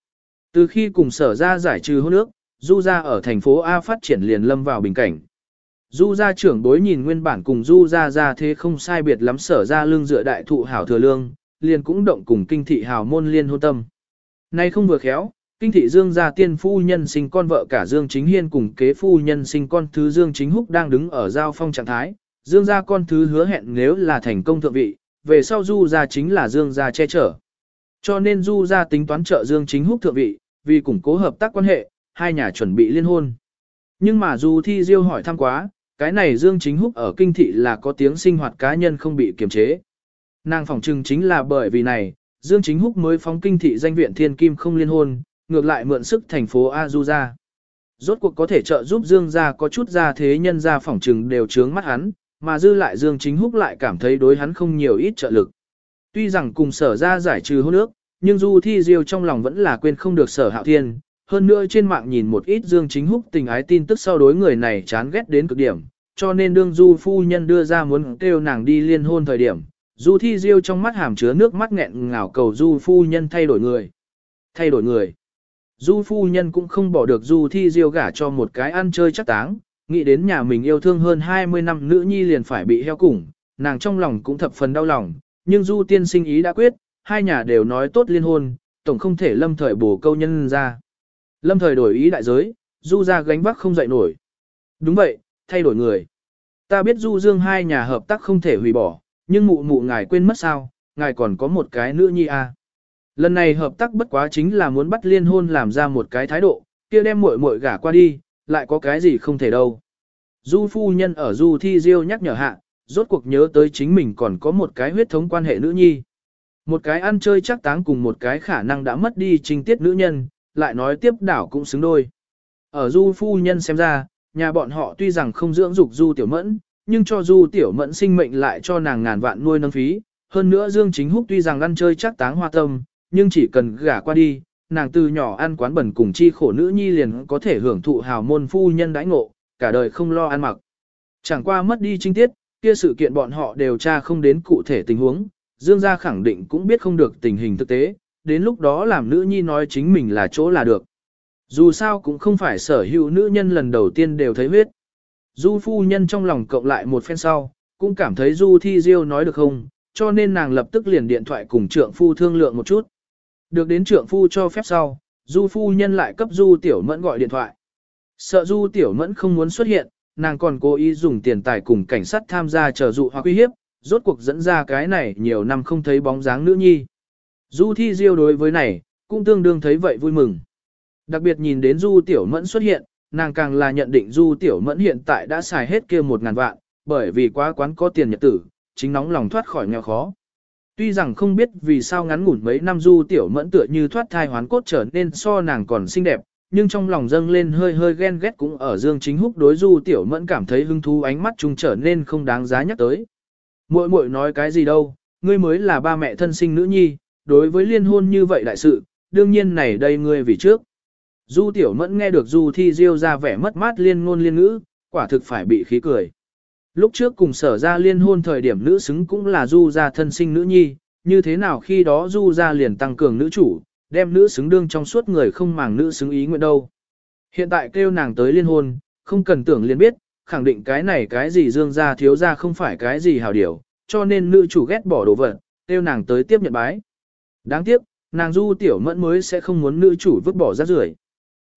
Từ khi cùng sở ra giải trừ hôn ước, Du ra ở thành phố A phát triển liền lâm vào bình cảnh. Du gia trưởng đối nhìn nguyên bản cùng Du gia ra thế không sai biệt lắm sở ra lương dựa đại thụ hảo thừa lương, liền cũng động cùng kinh thị hào môn liên hôn tâm. Nay không vừa khéo, kinh thị Dương gia tiên phu nhân sinh con vợ cả Dương Chính Hiên cùng kế phu nhân sinh con thứ Dương Chính Húc đang đứng ở giao phong trạng thái. Dương gia con thứ hứa hẹn nếu là thành công thượng vị, về sau Du gia chính là Dương gia che chở. Cho nên Du gia tính toán trợ Dương Chính Húc thượng vị, vì củng cố hợp tác quan hệ, hai nhà chuẩn bị liên hôn. Nhưng mà Du Thi Diêu hỏi thăm quá, cái này Dương Chính Húc ở kinh thị là có tiếng sinh hoạt cá nhân không bị kiềm chế. Nàng phỏng trừng chính là bởi vì này, Dương Chính Húc mới phóng kinh thị danh viện Thiên Kim không liên hôn, ngược lại mượn sức thành phố A Du gia, Rốt cuộc có thể trợ giúp Dương gia có chút gia thế nhân gia phỏng trừng đều trướng mắt hắn, mà dư lại Dương Chính Húc lại cảm thấy đối hắn không nhiều ít trợ lực. Tuy rằng cùng sở ra giải trừ hôn ước, nhưng Du Thi Diêu trong lòng vẫn là quên không được sở hạo thiên. Hơn nữa trên mạng nhìn một ít Dương Chính Húc tình ái tin tức sau đối người này chán ghét đến cực điểm, cho nên đương Du phu nhân đưa ra muốn kêu nàng đi liên hôn thời điểm, Du Thi Diêu trong mắt hàm chứa nước mắt nghẹn ngào cầu Du phu nhân thay đổi người. Thay đổi người. Du phu nhân cũng không bỏ được Du Thi Diêu gả cho một cái ăn chơi chắc táng, nghĩ đến nhà mình yêu thương hơn 20 năm nữ nhi liền phải bị heo củng, nàng trong lòng cũng thập phần đau lòng, nhưng Du tiên sinh ý đã quyết, hai nhà đều nói tốt liên hôn, tổng không thể lâm thời bổ câu nhân ra. Lâm thời đổi ý đại giới, Du ra gánh vác không dậy nổi. Đúng vậy, thay đổi người. Ta biết Du Dương hai nhà hợp tác không thể hủy bỏ, nhưng mụ mụ ngài quên mất sao, ngài còn có một cái nữ nhi à. Lần này hợp tác bất quá chính là muốn bắt liên hôn làm ra một cái thái độ, kia đem muội muội gả qua đi, lại có cái gì không thể đâu. Du phu nhân ở Du Thi Diêu nhắc nhở hạ, rốt cuộc nhớ tới chính mình còn có một cái huyết thống quan hệ nữ nhi. Một cái ăn chơi chắc táng cùng một cái khả năng đã mất đi trình tiết nữ nhân, lại nói tiếp đảo cũng xứng đôi. Ở Du phu nhân xem ra, nhà bọn họ tuy rằng không dưỡng dục Du tiểu mẫn, nhưng cho Du tiểu mẫn sinh mệnh lại cho nàng ngàn vạn nuôi nâng phí. Hơn nữa Dương Chính Húc tuy rằng ăn chơi chắc táng hoa tâm, nhưng chỉ cần gả qua đi, nàng từ nhỏ ăn quán bẩn cùng chi khổ nữ nhi liền có thể hưởng thụ hào môn phu nhân đãi ngộ, cả đời không lo ăn mặc. Chẳng qua mất đi trinh tiết, kia sự kiện bọn họ đều tra không đến cụ thể tình huống, Dương gia khẳng định cũng biết không được tình hình thực tế, đến lúc đó làm nữ nhi nói chính mình là chỗ là được. Dù sao cũng không phải sở hữu nữ nhân lần đầu tiên đều thấy huyết. Du phu nhân trong lòng cộng lại một phen sau, cũng cảm thấy Du Thi Diêu nói được không, cho nên nàng lập tức liền điện thoại cùng trượng phu thương lượng một chút. Được đến trượng phu cho phép sau, du phu nhân lại cấp du tiểu mẫn gọi điện thoại. Sợ du tiểu mẫn không muốn xuất hiện, nàng còn cố ý dùng tiền tài cùng cảnh sát tham gia chờ dụ hoặc uy hiếp, rốt cuộc dẫn ra cái này nhiều năm không thấy bóng dáng nữ nhi. Du thi diêu đối với này, cũng tương đương thấy vậy vui mừng. Đặc biệt nhìn đến du tiểu mẫn xuất hiện, nàng càng là nhận định du tiểu mẫn hiện tại đã xài hết kia một ngàn vạn, bởi vì quá quán có tiền nhật tử, chính nóng lòng thoát khỏi nghèo khó. Tuy rằng không biết vì sao ngắn ngủn mấy năm du tiểu mẫn tựa như thoát thai hoán cốt trở nên so nàng còn xinh đẹp, nhưng trong lòng dâng lên hơi hơi ghen ghét cũng ở Dương Chính Húc đối du tiểu mẫn cảm thấy hứng thú ánh mắt trung trở nên không đáng giá nhắc tới. Muội muội nói cái gì đâu, ngươi mới là ba mẹ thân sinh nữ nhi, đối với liên hôn như vậy đại sự, đương nhiên này đây ngươi vì trước. Du tiểu mẫn nghe được du thi diêu ra vẻ mất mát liên ngôn liên ngữ, quả thực phải bị khí cười. Lúc trước cùng sở ra liên hôn thời điểm nữ xứng cũng là du ra thân sinh nữ nhi, như thế nào khi đó du ra liền tăng cường nữ chủ, đem nữ xứng đương trong suốt người không màng nữ xứng ý nguyện đâu. Hiện tại kêu nàng tới liên hôn, không cần tưởng liền biết, khẳng định cái này cái gì dương ra thiếu ra không phải cái gì hào điều cho nên nữ chủ ghét bỏ đồ vật, kêu nàng tới tiếp nhận bái. Đáng tiếc, nàng du tiểu mẫn mới sẽ không muốn nữ chủ vứt bỏ rác rưởi.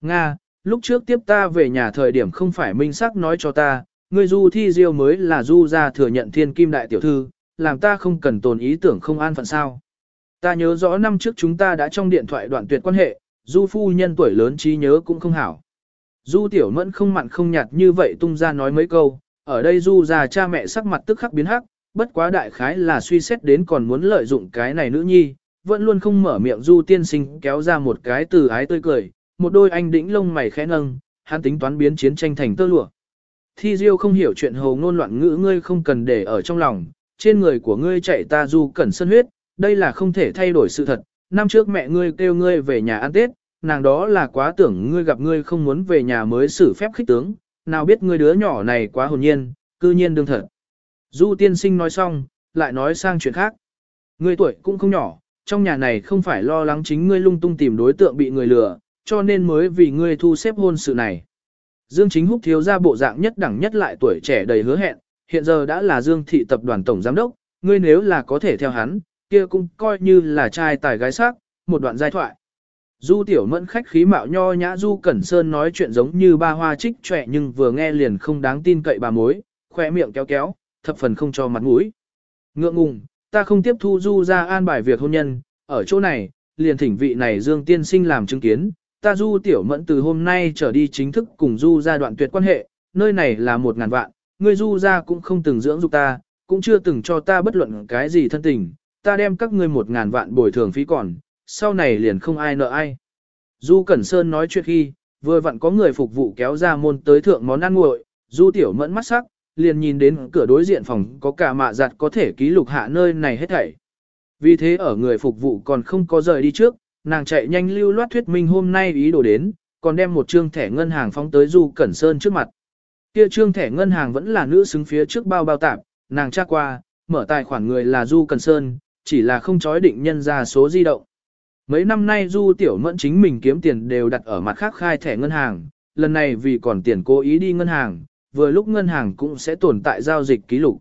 Nga, lúc trước tiếp ta về nhà thời điểm không phải minh sắc nói cho ta, Ngươi du thi diêu mới là du ra thừa nhận thiên kim đại tiểu thư, làm ta không cần tồn ý tưởng không an phận sao. Ta nhớ rõ năm trước chúng ta đã trong điện thoại đoạn tuyệt quan hệ, du phu nhân tuổi lớn trí nhớ cũng không hảo. Du tiểu mẫn không mặn không nhạt như vậy tung ra nói mấy câu, ở đây du già cha mẹ sắc mặt tức khắc biến hắc, bất quá đại khái là suy xét đến còn muốn lợi dụng cái này nữ nhi, vẫn luôn không mở miệng du tiên sinh kéo ra một cái từ ái tươi cười, một đôi anh đĩnh lông mày khẽ nâng, hắn tính toán biến chiến tranh thành tơ lụa. Thi Diêu không hiểu chuyện hồ ngôn loạn ngữ ngươi không cần để ở trong lòng, trên người của ngươi chạy ta du cẩn sân huyết, đây là không thể thay đổi sự thật. Năm trước mẹ ngươi kêu ngươi về nhà ăn Tết, nàng đó là quá tưởng ngươi gặp ngươi không muốn về nhà mới xử phép khích tướng, nào biết ngươi đứa nhỏ này quá hồn nhiên, cư nhiên đương thật. Du tiên sinh nói xong, lại nói sang chuyện khác. Ngươi tuổi cũng không nhỏ, trong nhà này không phải lo lắng chính ngươi lung tung tìm đối tượng bị người lừa, cho nên mới vì ngươi thu xếp hôn sự này. Dương Chính Húc thiếu ra bộ dạng nhất đẳng nhất lại tuổi trẻ đầy hứa hẹn, hiện giờ đã là Dương thị tập đoàn tổng giám đốc, ngươi nếu là có thể theo hắn, kia cũng coi như là trai tài gái sắc, một đoạn giai thoại. Du tiểu mẫn khách khí mạo nho nhã Du Cẩn Sơn nói chuyện giống như ba hoa trích trẻ nhưng vừa nghe liền không đáng tin cậy bà mối, khoe miệng kéo kéo, thập phần không cho mặt mũi. Ngượng ngùng, ta không tiếp thu Du ra an bài việc hôn nhân, ở chỗ này, liền thỉnh vị này Dương tiên sinh làm chứng kiến, ta Du tiểu mẫn từ hôm nay trở đi chính thức cùng Du ra đoạn tuyệt quan hệ, nơi này là một ngàn vạn, ngươi Du ra cũng không từng dưỡng dục ta, cũng chưa từng cho ta bất luận cái gì thân tình, ta đem các ngươi một ngàn vạn bồi thường phí còn, sau này liền không ai nợ ai. Du Cẩn Sơn nói chuyện khi, vừa vặn có người phục vụ kéo ra môn tới thượng món ăn nguội, Du Tiểu Mẫn mắt sắc, liền nhìn đến cửa đối diện phòng có cả mạ giặt có thể ký lục hạ nơi này hết thảy. Vì thế ở người phục vụ còn không có rời đi trước, nàng chạy nhanh lưu loát thuyết minh hôm nay ý đồ đến, còn đem một trương thẻ ngân hàng phóng tới Du Cẩn Sơn trước mặt. Kia trương thẻ ngân hàng vẫn là nữ xứng phía trước bao bao tạp, nàng tra qua, mở tài khoản người là Du Cẩn Sơn, chỉ là không chói định nhân ra số di động. Mấy năm nay Du Tiểu Mẫn chính mình kiếm tiền đều đặt ở mặt khác khai thẻ ngân hàng, lần này vì còn tiền cố ý đi ngân hàng, vừa lúc ngân hàng cũng sẽ tồn tại giao dịch ký lục.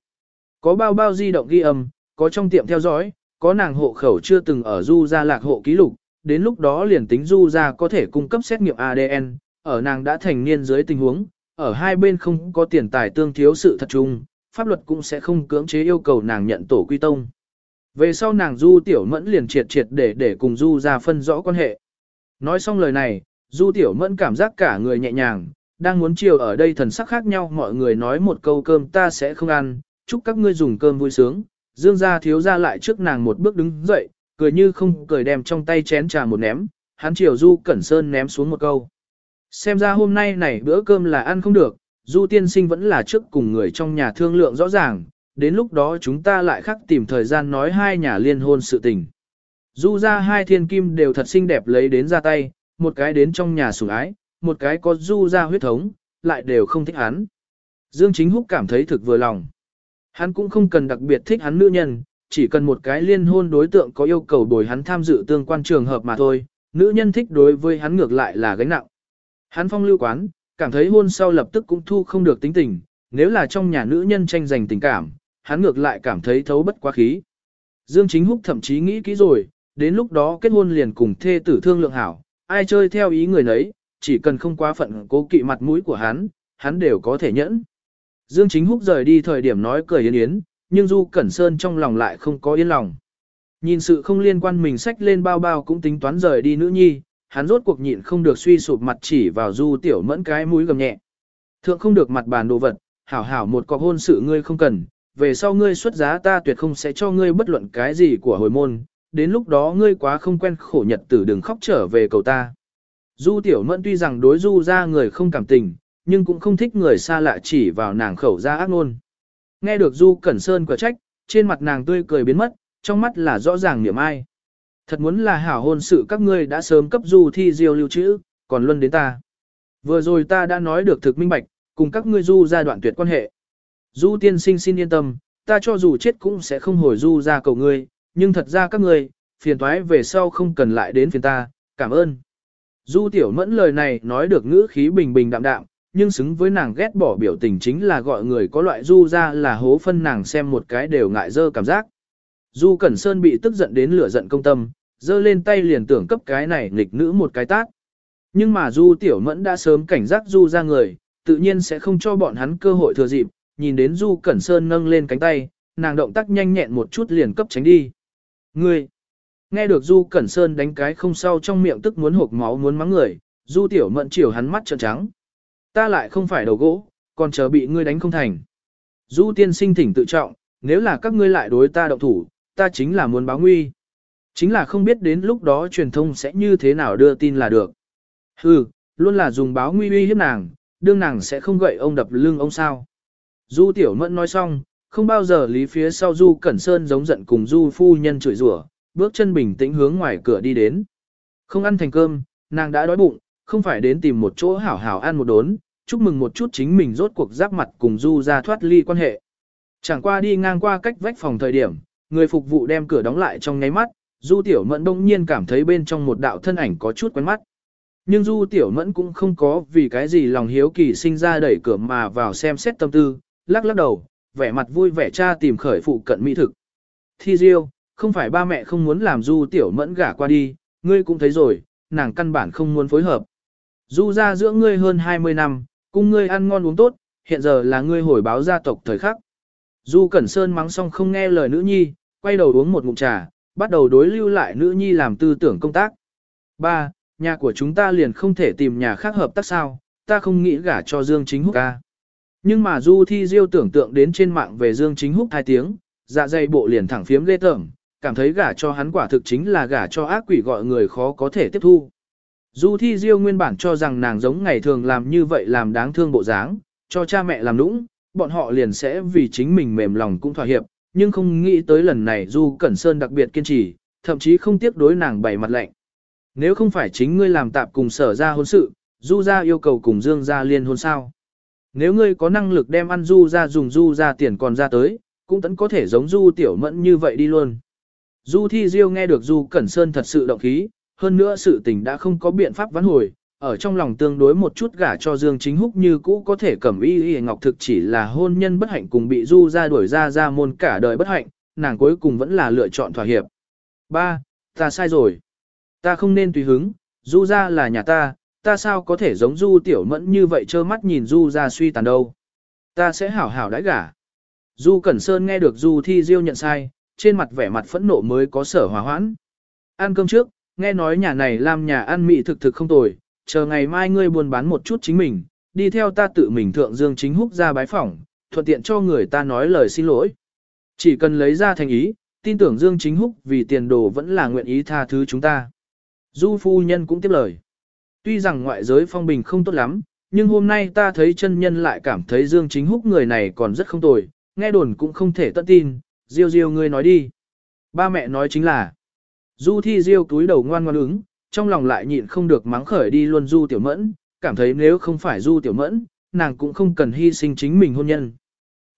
Có bao bao di động ghi âm, có trong tiệm theo dõi, có nàng hộ khẩu chưa từng ở Du ra lạc hộ ký lục, đến lúc đó liền tính Du ra có thể cung cấp xét nghiệm ADN, ở nàng đã thành niên dưới tình huống, ở hai bên không có tiền tài tương thiếu sự thật chung, pháp luật cũng sẽ không cưỡng chế yêu cầu nàng nhận tổ quy tông. Về sau nàng Du Tiểu Mẫn liền triệt triệt để để cùng Du ra phân rõ quan hệ. Nói xong lời này, Du Tiểu Mẫn cảm giác cả người nhẹ nhàng, đang muốn chiều ở đây thần sắc khác nhau mọi người nói một câu cơm ta sẽ không ăn, chúc các ngươi dùng cơm vui sướng. Dương gia thiếu gia lại trước nàng một bước đứng dậy, cười như không cười đem trong tay chén trà một ném, hắn chiều Du Cẩn Sơn ném xuống một câu. Xem ra hôm nay này bữa cơm là ăn không được, Du tiên sinh vẫn là trước cùng người trong nhà thương lượng rõ ràng, đến lúc đó chúng ta lại khắc tìm thời gian nói hai nhà liên hôn sự tình. Du ra hai thiên kim đều thật xinh đẹp lấy đến ra tay, một cái đến trong nhà sủng ái, một cái có du ra huyết thống, lại đều không thích hắn. Dương Chính Húc cảm thấy thực vừa lòng. Hắn cũng không cần đặc biệt thích hắn nữ nhân, chỉ cần một cái liên hôn đối tượng có yêu cầu bồi hắn tham dự tương quan trường hợp mà thôi, nữ nhân thích đối với hắn ngược lại là gánh nặng. Hắn phong lưu quán, cảm thấy hôn sau lập tức cũng thu không được tính tình, nếu là trong nhà nữ nhân tranh giành tình cảm, hắn ngược lại cảm thấy thấu bất quá khí. Dương Chính Húc thậm chí nghĩ kỹ rồi, đến lúc đó kết hôn liền cùng thê tử thương lượng hảo, ai chơi theo ý người nấy, chỉ cần không quá phận cố kỵ mặt mũi của hắn, hắn đều có thể nhẫn. Dương Chính Húc rời đi thời điểm nói cười yến yến, nhưng Du Cẩn Sơn trong lòng lại không có yên lòng. Nhìn sự không liên quan mình sách lên bao bao cũng tính toán rời đi nữ nhi, hắn rốt cuộc nhịn không được suy sụp mặt chỉ vào Du Tiểu Mẫn cái mũi gầm nhẹ. Thượng không được mặt bàn đồ vật, hảo hảo một cọc hôn sự ngươi không cần, về sau ngươi xuất giá ta tuyệt không sẽ cho ngươi bất luận cái gì của hồi môn, đến lúc đó ngươi quá không quen khổ nhật tử đừng khóc trở về cầu ta. Du Tiểu Mẫn tuy rằng đối Du ra người không cảm tình, nhưng cũng không thích người xa lạ chỉ vào nàng khẩu ra ác ngôn. Nghe được Du Cẩn Sơn quả trách, trên mặt nàng tươi cười biến mất, trong mắt là rõ ràng niệm ai. Thật muốn là hảo hôn sự các ngươi đã sớm cấp Du thi diêu lưu trữ, còn luân đến ta. Vừa rồi ta đã nói được thực minh bạch, cùng các ngươi Du ra đoạn tuyệt quan hệ. Du tiên sinh xin yên tâm, ta cho dù chết cũng sẽ không hồi Du ra cầu ngươi, nhưng thật ra các ngươi, phiền toái về sau không cần lại đến phiền ta, cảm ơn. Du tiểu mẫn lời này nói được ngữ khí bình bình đạm đạm, nhưng xứng với nàng ghét bỏ biểu tình chính là gọi người có loại du ra là hố phân nàng xem một cái đều ngại dơ cảm giác. Du Cẩn Sơn bị tức giận đến lửa giận công tâm, dơ lên tay liền tưởng cấp cái này nghịch nữ một cái tát. Nhưng mà Du Tiểu Mẫn đã sớm cảnh giác Du ra người, tự nhiên sẽ không cho bọn hắn cơ hội thừa dịp, nhìn đến Du Cẩn Sơn nâng lên cánh tay, nàng động tác nhanh nhẹn một chút liền cấp tránh đi. Ngươi! Nghe được Du Cẩn Sơn đánh cái không sau trong miệng tức muốn hộp máu muốn mắng người, Du Tiểu Mẫn chiều hắn mắt trợn trắng. Ta lại không phải đầu gỗ, còn chờ bị ngươi đánh không thành. Du tiên sinh thỉnh tự trọng, nếu là các ngươi lại đối ta động thủ, ta chính là muốn báo nguy. Chính là không biết đến lúc đó truyền thông sẽ như thế nào đưa tin là được. Hừ, luôn là dùng báo nguy uy hiếp nàng, đương nàng sẽ không gậy ông đập lưng ông sao. Du tiểu mẫn nói xong, không bao giờ lý phía sau Du Cẩn Sơn giống giận cùng Du phu nhân chửi rủa, bước chân bình tĩnh hướng ngoài cửa đi đến. Không ăn thành cơm, nàng đã đói bụng, không phải đến tìm một chỗ hảo hảo ăn một đốn, chúc mừng một chút chính mình rốt cuộc giáp mặt cùng Du ra thoát ly quan hệ. Chẳng qua đi ngang qua cách vách phòng thời điểm, người phục vụ đem cửa đóng lại trong nháy mắt, Du Tiểu Mẫn đông nhiên cảm thấy bên trong một đạo thân ảnh có chút quen mắt. Nhưng Du Tiểu Mẫn cũng không có vì cái gì lòng hiếu kỳ sinh ra đẩy cửa mà vào xem xét tâm tư, lắc lắc đầu, vẻ mặt vui vẻ cha tìm khởi phụ cận mỹ thực. Thi Diêu, không phải ba mẹ không muốn làm Du Tiểu Mẫn gả qua đi, ngươi cũng thấy rồi, nàng căn bản không muốn phối hợp. Du ra giữa ngươi hơn 20 năm, cung ngươi ăn ngon uống tốt, hiện giờ là ngươi hồi báo gia tộc thời khắc. Du Cẩn Sơn mắng xong không nghe lời nữ nhi, quay đầu uống một ngụm trà, bắt đầu đối lưu lại nữ nhi làm tư tưởng công tác. Ba, nhà của chúng ta liền không thể tìm nhà khác hợp tác sao, ta không nghĩ gả cho Dương Chính Húc ca. Nhưng mà Du Thi Diêu tưởng tượng đến trên mạng về Dương Chính Húc hai tiếng, dạ dày bộ liền thẳng phiếm ghê tởm, cảm thấy gả cho hắn quả thực chính là gả cho ác quỷ gọi người khó có thể tiếp thu. Du Thi Diêu nguyên bản cho rằng nàng giống ngày thường làm như vậy làm đáng thương bộ dáng, cho cha mẹ làm nũng, bọn họ liền sẽ vì chính mình mềm lòng cũng thỏa hiệp, nhưng không nghĩ tới lần này Du Cẩn Sơn đặc biệt kiên trì, thậm chí không tiếc đối nàng bày mặt lạnh. Nếu không phải chính ngươi làm tạp cùng sở ra hôn sự, Du ra yêu cầu cùng Dương ra liên hôn sao. Nếu ngươi có năng lực đem ăn Du ra dùng Du ra tiền còn ra tới, cũng tẫn có thể giống Du tiểu mẫn như vậy đi luôn. Du Thi Diêu nghe được Du Cẩn Sơn thật sự động khí, hơn nữa sự tình đã không có biện pháp vãn hồi, ở trong lòng tương đối một chút gả cho Dương Chính Húc như cũ có thể cẩm y y ngọc thực chỉ là hôn nhân bất hạnh cùng bị du ra đuổi ra ra môn cả đời bất hạnh, nàng cuối cùng vẫn là lựa chọn thỏa hiệp. Ba, ta sai rồi. Ta không nên tùy hứng, du ra là nhà ta, ta sao có thể giống du tiểu mẫn như vậy trơ mắt nhìn du ra suy tàn đâu. Ta sẽ hảo hảo đãi gả. Du Cẩn Sơn nghe được du thi diêu nhận sai, trên mặt vẻ mặt phẫn nộ mới có sở hòa hoãn. Ăn cơm trước, nghe nói nhà này làm nhà ăn mị thực thực không tồi, chờ ngày mai ngươi buôn bán một chút chính mình, đi theo ta tự mình thượng Dương Chính Húc ra bái phỏng, thuận tiện cho người ta nói lời xin lỗi. Chỉ cần lấy ra thành ý, tin tưởng Dương Chính Húc vì tiền đồ vẫn là nguyện ý tha thứ chúng ta. Du phu nhân cũng tiếp lời. Tuy rằng ngoại giới phong bình không tốt lắm, nhưng hôm nay ta thấy chân nhân lại cảm thấy Dương Chính Húc người này còn rất không tồi, nghe đồn cũng không thể tận tin, Diêu Diêu ngươi nói đi. Ba mẹ nói chính là, Du thi Diêu túi đầu ngoan ngoan ứng, trong lòng lại nhịn không được mắng khởi đi luôn Du Tiểu Mẫn, cảm thấy nếu không phải Du Tiểu Mẫn, nàng cũng không cần hy sinh chính mình hôn nhân.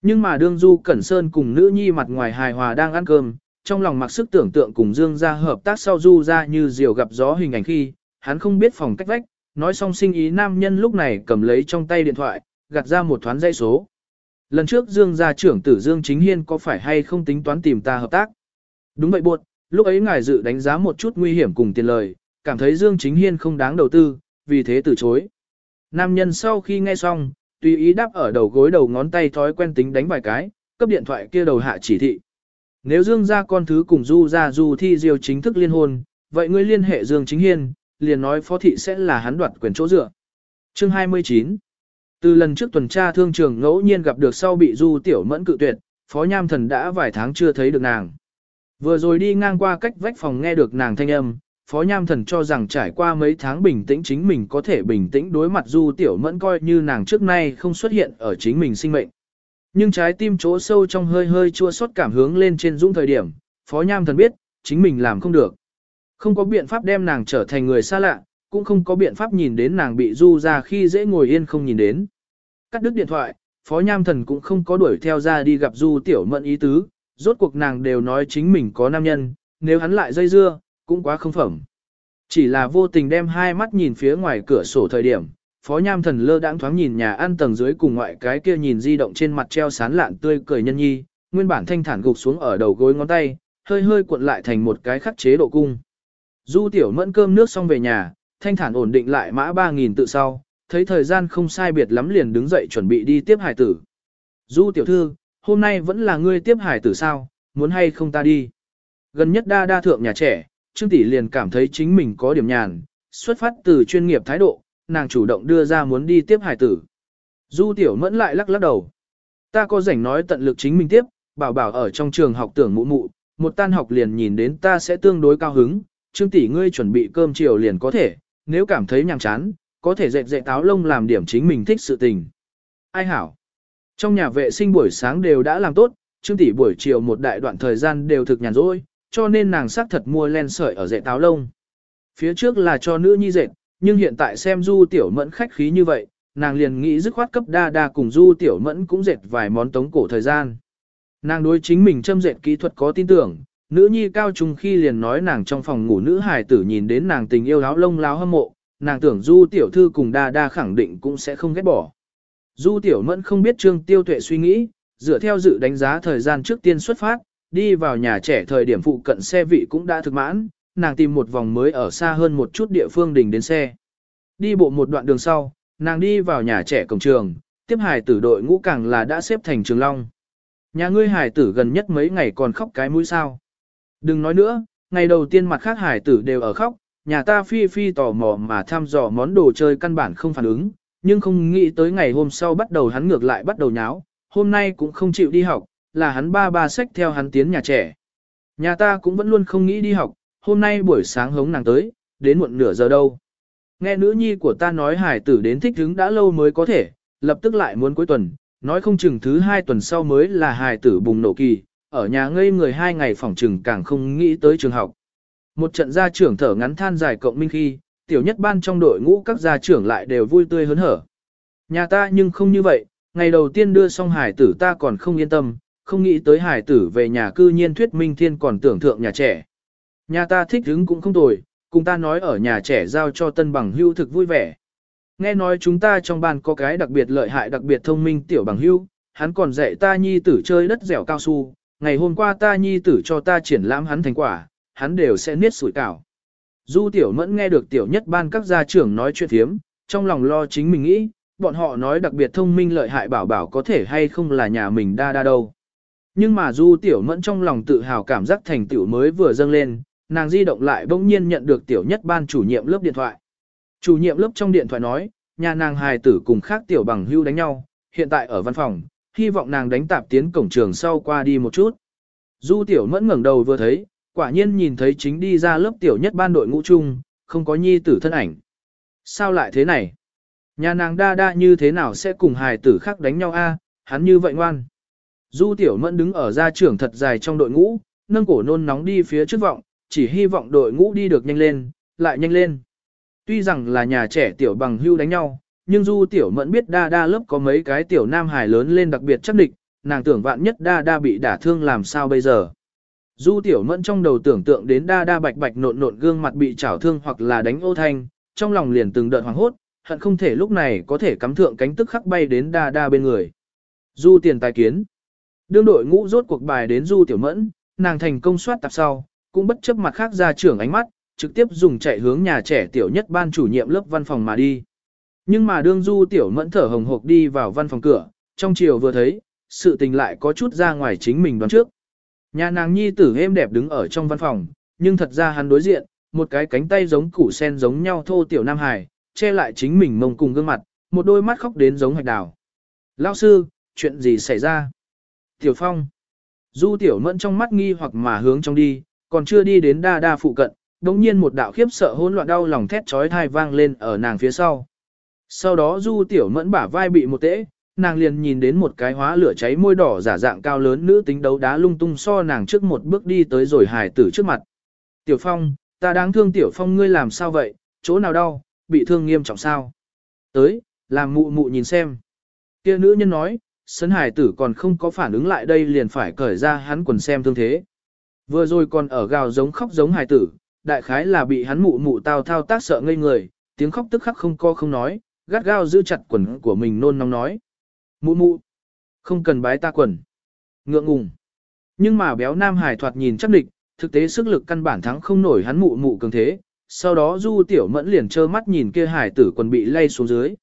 Nhưng mà đương Du Cẩn Sơn cùng nữ nhi mặt ngoài hài hòa đang ăn cơm, trong lòng mặc sức tưởng tượng cùng Dương ra hợp tác sau Du ra như diều gặp gió hình ảnh khi, hắn không biết phòng cách vách, nói xong sinh ý nam nhân lúc này cầm lấy trong tay điện thoại, gạt ra một thoáng dây số. Lần trước Dương gia trưởng tử Dương Chính Hiên có phải hay không tính toán tìm ta hợp tác? Đúng vậy buộc, lúc ấy ngài dự đánh giá một chút nguy hiểm cùng tiền lời, cảm thấy Dương Chính Hiên không đáng đầu tư, vì thế từ chối. Nam nhân sau khi nghe xong, tùy ý đáp ở đầu gối đầu ngón tay thói quen tính đánh vài cái, cấp điện thoại kia đầu hạ chỉ thị. Nếu Dương gia con thứ cùng Du gia Du thi diêu chính thức liên hôn, vậy ngươi liên hệ Dương Chính Hiên, liền nói phó thị sẽ là hắn đoạt quyền chỗ dựa. Chương 29 Từ lần trước tuần tra thương trường ngẫu nhiên gặp được sau bị Du Tiểu Mẫn cự tuyệt, Phó Nham Thần đã vài tháng chưa thấy được nàng. Vừa rồi đi ngang qua cách vách phòng nghe được nàng thanh âm, Phó Nham Thần cho rằng trải qua mấy tháng bình tĩnh chính mình có thể bình tĩnh đối mặt Du Tiểu Mẫn coi như nàng trước nay không xuất hiện ở chính mình sinh mệnh. Nhưng trái tim chỗ sâu trong hơi hơi chua xót cảm hướng lên trên dũng thời điểm, Phó Nham Thần biết, chính mình làm không được. Không có biện pháp đem nàng trở thành người xa lạ, cũng không có biện pháp nhìn đến nàng bị du ra khi dễ ngồi yên không nhìn đến. Cắt đứt điện thoại, Phó Nham Thần cũng không có đuổi theo ra đi gặp Du Tiểu Mẫn ý tứ, rốt cuộc nàng đều nói chính mình có nam nhân, nếu hắn lại dây dưa, cũng quá không phẩm. Chỉ là vô tình đem hai mắt nhìn phía ngoài cửa sổ thời điểm, Phó Nham Thần lơ đãng thoáng nhìn nhà ăn tầng dưới cùng ngoại cái kia nhìn di động trên mặt treo sán lạn tươi cười nhân nhi, nguyên bản thanh thản gục xuống ở đầu gối ngón tay, hơi hơi cuộn lại thành một cái khắc chế độ cung. Du tiểu mẫn cơm nước xong về nhà, thanh thản ổn định lại mã 3.000 tự sau, thấy thời gian không sai biệt lắm liền đứng dậy chuẩn bị đi tiếp hải tử. Du tiểu thư, hôm nay vẫn là ngươi tiếp hải tử sao, muốn hay không ta đi. Gần nhất đa đa thượng nhà trẻ, Trương Tỷ liền cảm thấy chính mình có điểm nhàn, xuất phát từ chuyên nghiệp thái độ, nàng chủ động đưa ra muốn đi tiếp hải tử. Du tiểu mẫn lại lắc lắc đầu. Ta có rảnh nói tận lực chính mình tiếp, bảo bảo ở trong trường học tưởng mụ mụ, một tan học liền nhìn đến ta sẽ tương đối cao hứng, Trương tỷ ngươi chuẩn bị cơm chiều liền có thể, nếu cảm thấy nhàm chán, có thể dệt dệt táo lông làm điểm chính mình thích sự tình. Ai hảo? Trong nhà vệ sinh buổi sáng đều đã làm tốt, Trương tỷ buổi chiều một đại đoạn thời gian đều thực nhàn rỗi, cho nên nàng xác thật mua len sợi ở dệt táo lông. Phía trước là cho nữ nhi dệt, nhưng hiện tại xem Du Tiểu Mẫn khách khí như vậy, nàng liền nghĩ dứt khoát cấp đa đa cùng Du Tiểu Mẫn cũng dệt vài món tống cổ thời gian. Nàng đối chính mình châm dệt kỹ thuật có tin tưởng, nữ nhi cao trung khi liền nói nàng trong phòng ngủ nữ hài tử nhìn đến nàng tình yêu láo lông láo hâm mộ, nàng tưởng Du tiểu thư cùng đa đa khẳng định cũng sẽ không ghét bỏ. Du tiểu mẫn không biết trương tiêu tuệ suy nghĩ, dựa theo dự đánh giá thời gian trước tiên xuất phát, đi vào nhà trẻ thời điểm phụ cận xe vị cũng đã thực mãn, nàng tìm một vòng mới ở xa hơn một chút địa phương đình đến xe. Đi bộ một đoạn đường sau, nàng đi vào nhà trẻ cổng trường, tiếp hài tử đội ngũ càng là đã xếp thành trường long. Nhà ngươi hài tử gần nhất mấy ngày còn khóc cái mũi sao. Đừng nói nữa, ngày đầu tiên mặt khác hải tử đều ở khóc, nhà ta phi phi tò mò mà thăm dò món đồ chơi căn bản không phản ứng, nhưng không nghĩ tới ngày hôm sau bắt đầu hắn ngược lại bắt đầu nháo, hôm nay cũng không chịu đi học, là hắn ba ba sách theo hắn tiến nhà trẻ. Nhà ta cũng vẫn luôn không nghĩ đi học, hôm nay buổi sáng hống nàng tới, đến muộn nửa giờ đâu. Nghe nữ nhi của ta nói hải tử đến thích hứng đã lâu mới có thể, lập tức lại muốn cuối tuần, nói không chừng thứ hai tuần sau mới là hải tử bùng nổ kỳ, ở nhà ngây người hai ngày phòng trừng càng không nghĩ tới trường học. Một trận gia trưởng thở ngắn than dài cộng minh khi, tiểu nhất ban trong đội ngũ các gia trưởng lại đều vui tươi hớn hở. Nhà ta nhưng không như vậy, ngày đầu tiên đưa xong hải tử ta còn không yên tâm, không nghĩ tới hải tử về nhà cư nhiên thuyết minh thiên còn tưởng thượng nhà trẻ. Nhà ta thích hứng cũng không tồi, cùng ta nói ở nhà trẻ giao cho tân bằng hưu thực vui vẻ. Nghe nói chúng ta trong ban có cái đặc biệt lợi hại đặc biệt thông minh tiểu bằng hưu, hắn còn dạy ta nhi tử chơi đất dẻo cao su, ngày hôm qua ta nhi tử cho ta triển lãm hắn thành quả, hắn đều sẽ niết sủi cảo. Du tiểu mẫn nghe được tiểu nhất ban các gia trưởng nói chuyện thiếm, trong lòng lo chính mình nghĩ, bọn họ nói đặc biệt thông minh lợi hại bảo bảo có thể hay không là nhà mình đa đa đâu. Nhưng mà du tiểu mẫn trong lòng tự hào cảm giác thành tiểu mới vừa dâng lên, nàng di động lại bỗng nhiên nhận được tiểu nhất ban chủ nhiệm lớp điện thoại. Chủ nhiệm lớp trong điện thoại nói, nhà nàng hài tử cùng khác tiểu bằng hưu đánh nhau, hiện tại ở văn phòng, hy vọng nàng đánh tạp tiến cổng trường sau qua đi một chút. Du tiểu mẫn ngẩng đầu vừa thấy, quả nhiên nhìn thấy chính đi ra lớp tiểu nhất ban đội ngũ chung, không có nhi tử thân ảnh. Sao lại thế này? Nhà nàng đa đa như thế nào sẽ cùng hài tử khác đánh nhau a? hắn như vậy ngoan. Du tiểu mẫn đứng ở gia trưởng thật dài trong đội ngũ, nâng cổ nôn nóng đi phía trước vọng, chỉ hy vọng đội ngũ đi được nhanh lên, lại nhanh lên. Tuy rằng là nhà trẻ tiểu bằng hưu đánh nhau, nhưng Du Tiểu Mẫn biết đa đa lớp có mấy cái tiểu nam hài lớn lên đặc biệt chắc địch, nàng tưởng vạn nhất đa đa bị đả thương làm sao bây giờ. Du Tiểu Mẫn trong đầu tưởng tượng đến đa đa bạch bạch nộn nộn gương mặt bị chảo thương hoặc là đánh ô thanh, trong lòng liền từng đợt hoảng hốt, hận không thể lúc này có thể cắm thượng cánh tức khắc bay đến đa đa bên người. Du tiền tài kiến. Đương đội ngũ rốt cuộc bài đến Du Tiểu Mẫn, nàng thành công soát tập sau, cũng bất chấp mặt khác ra trưởng ánh mắt, trực tiếp dùng chạy hướng nhà trẻ tiểu nhất ban chủ nhiệm lớp văn phòng mà đi. Nhưng mà đương du tiểu mẫn thở hồng hộc đi vào văn phòng cửa, trong chiều vừa thấy, sự tình lại có chút ra ngoài chính mình đoán trước. Nhà nàng nhi tử êm đẹp đứng ở trong văn phòng, nhưng thật ra hắn đối diện, một cái cánh tay giống củ sen giống nhau thô tiểu nam hải, che lại chính mình mông cùng gương mặt, một đôi mắt khóc đến giống hạch đào. Lao sư, chuyện gì xảy ra? Tiểu Phong. Du tiểu mẫn trong mắt nghi hoặc mà hướng trong đi, còn chưa đi đến đa đa phụ cận, đống nhiên một đạo khiếp sợ hỗn loạn đau lòng thét trói thai vang lên ở nàng phía sau. Sau đó du tiểu mẫn bả vai bị một tễ, nàng liền nhìn đến một cái hóa lửa cháy môi đỏ giả dạng cao lớn nữ tính đấu đá lung tung so nàng trước một bước đi tới rồi hài tử trước mặt. Tiểu Phong, ta đáng thương Tiểu Phong ngươi làm sao vậy, chỗ nào đau, bị thương nghiêm trọng sao? Tới, làm mụ mụ nhìn xem. Kia nữ nhân nói, sân hài tử còn không có phản ứng lại đây liền phải cởi ra hắn quần xem thương thế. Vừa rồi còn ở gào giống khóc giống hài tử, đại khái là bị hắn mụ mụ tao thao tác sợ ngây người, tiếng khóc tức khắc không co không nói, gắt gao giữ chặt quần của mình nôn nóng nói. Mụ mụ, không cần bái ta quần. Ngượng ngùng. Nhưng mà béo nam hải thoạt nhìn chắc địch, thực tế sức lực căn bản thắng không nổi hắn mụ mụ cường thế. Sau đó du tiểu mẫn liền trơ mắt nhìn kia hải tử quần bị lay xuống dưới.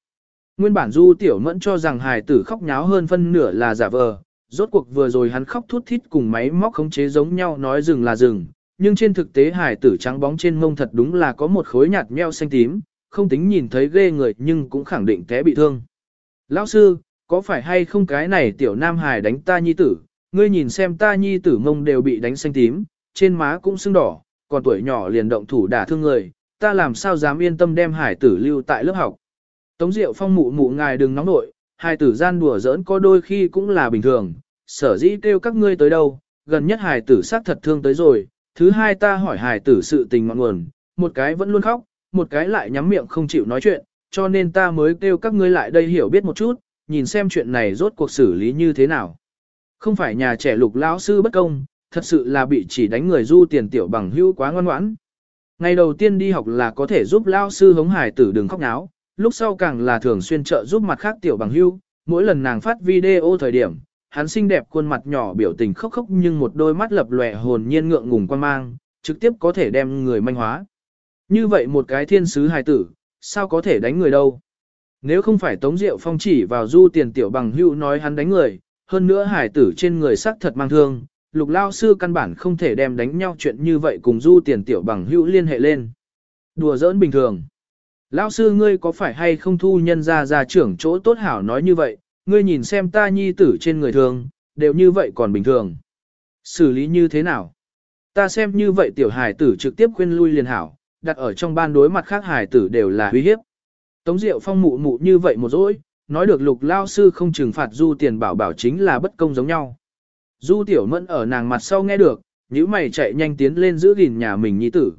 Nguyên bản du tiểu mẫn cho rằng hải tử khóc nháo hơn phân nửa là giả vờ. Rốt cuộc vừa rồi hắn khóc thút thít cùng máy móc khống chế giống nhau nói dừng là dừng. Nhưng trên thực tế hải tử trắng bóng trên mông thật đúng là có một khối nhạt meo xanh tím, không tính nhìn thấy ghê người nhưng cũng khẳng định té bị thương. Lão sư, có phải hay không cái này tiểu nam hài đánh ta nhi tử, ngươi nhìn xem ta nhi tử mông đều bị đánh xanh tím, trên má cũng sưng đỏ, còn tuổi nhỏ liền động thủ đả thương người, ta làm sao dám yên tâm đem hải tử lưu tại lớp học. Tống Diệu Phong mụ mụ ngài đừng nóng nội, hải tử gian đùa giỡn có đôi khi cũng là bình thường, sở dĩ kêu các ngươi tới đâu, gần nhất hải tử xác thật thương tới rồi, thứ hai ta hỏi hải tử sự tình ngọn nguồn, một cái vẫn luôn khóc, một cái lại nhắm miệng không chịu nói chuyện, cho nên ta mới kêu các ngươi lại đây hiểu biết một chút, nhìn xem chuyện này rốt cuộc xử lý như thế nào. Không phải nhà trẻ lục lão sư bất công, thật sự là bị chỉ đánh người du tiền tiểu bằng hưu quá ngoan ngoãn. Ngày đầu tiên đi học là có thể giúp lão sư hống hải tử đừng khóc náo, lúc sau càng là thường xuyên trợ giúp mặt khác tiểu bằng hưu, mỗi lần nàng phát video thời điểm, hắn xinh đẹp khuôn mặt nhỏ biểu tình khóc khóc nhưng một đôi mắt lập lòe hồn nhiên ngượng ngùng quan mang, trực tiếp có thể đem người manh hóa. Như vậy một cái thiên sứ hài tử, sao có thể đánh người đâu? Nếu không phải Tống Diệu Phong chỉ vào du tiền tiểu bằng hữu nói hắn đánh người, hơn nữa hải tử trên người sắc thật mang thương, lục lao sư căn bản không thể đem đánh nhau chuyện như vậy cùng du tiền tiểu bằng hữu liên hệ lên. Đùa giỡn bình thường. Lao sư ngươi có phải hay không thu nhân ra ra trưởng chỗ tốt hảo nói như vậy, ngươi nhìn xem ta nhi tử trên người thường, đều như vậy còn bình thường. Xử lý như thế nào? Ta xem như vậy tiểu hải tử trực tiếp khuyên lui liền hảo, đặt ở trong ban đối mặt khác hải tử đều là uy hiếp. Tống Diệu Phong mụ mụ như vậy một dỗi, nói được lục lao sư không trừng phạt du tiền bảo bảo chính là bất công giống nhau. Du tiểu mẫn ở nàng mặt sau nghe được, nhíu mày chạy nhanh tiến lên giữ gìn nhà mình nhi tử.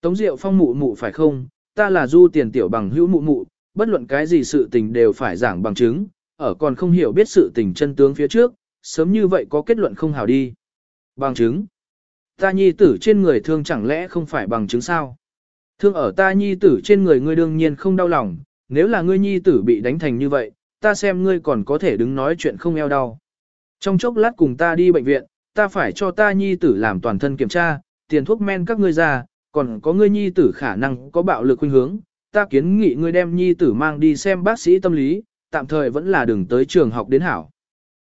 Tống Diệu Phong mụ mụ phải không, ta là du tiền tiểu bằng hữu mụ mụ, bất luận cái gì sự tình đều phải giảng bằng chứng, ở còn không hiểu biết sự tình chân tướng phía trước, sớm như vậy có kết luận không hào đi. Bằng chứng. Ta nhi tử trên người thương chẳng lẽ không phải bằng chứng sao? Thương ở ta nhi tử trên người ngươi đương nhiên không đau lòng, nếu là ngươi nhi tử bị đánh thành như vậy, ta xem ngươi còn có thể đứng nói chuyện không eo đau. Trong chốc lát cùng ta đi bệnh viện, ta phải cho ta nhi tử làm toàn thân kiểm tra, tiền thuốc men các ngươi ra, còn có ngươi nhi tử khả năng có bạo lực khuynh hướng, ta kiến nghị ngươi đem nhi tử mang đi xem bác sĩ tâm lý, tạm thời vẫn là đừng tới trường học đến hảo.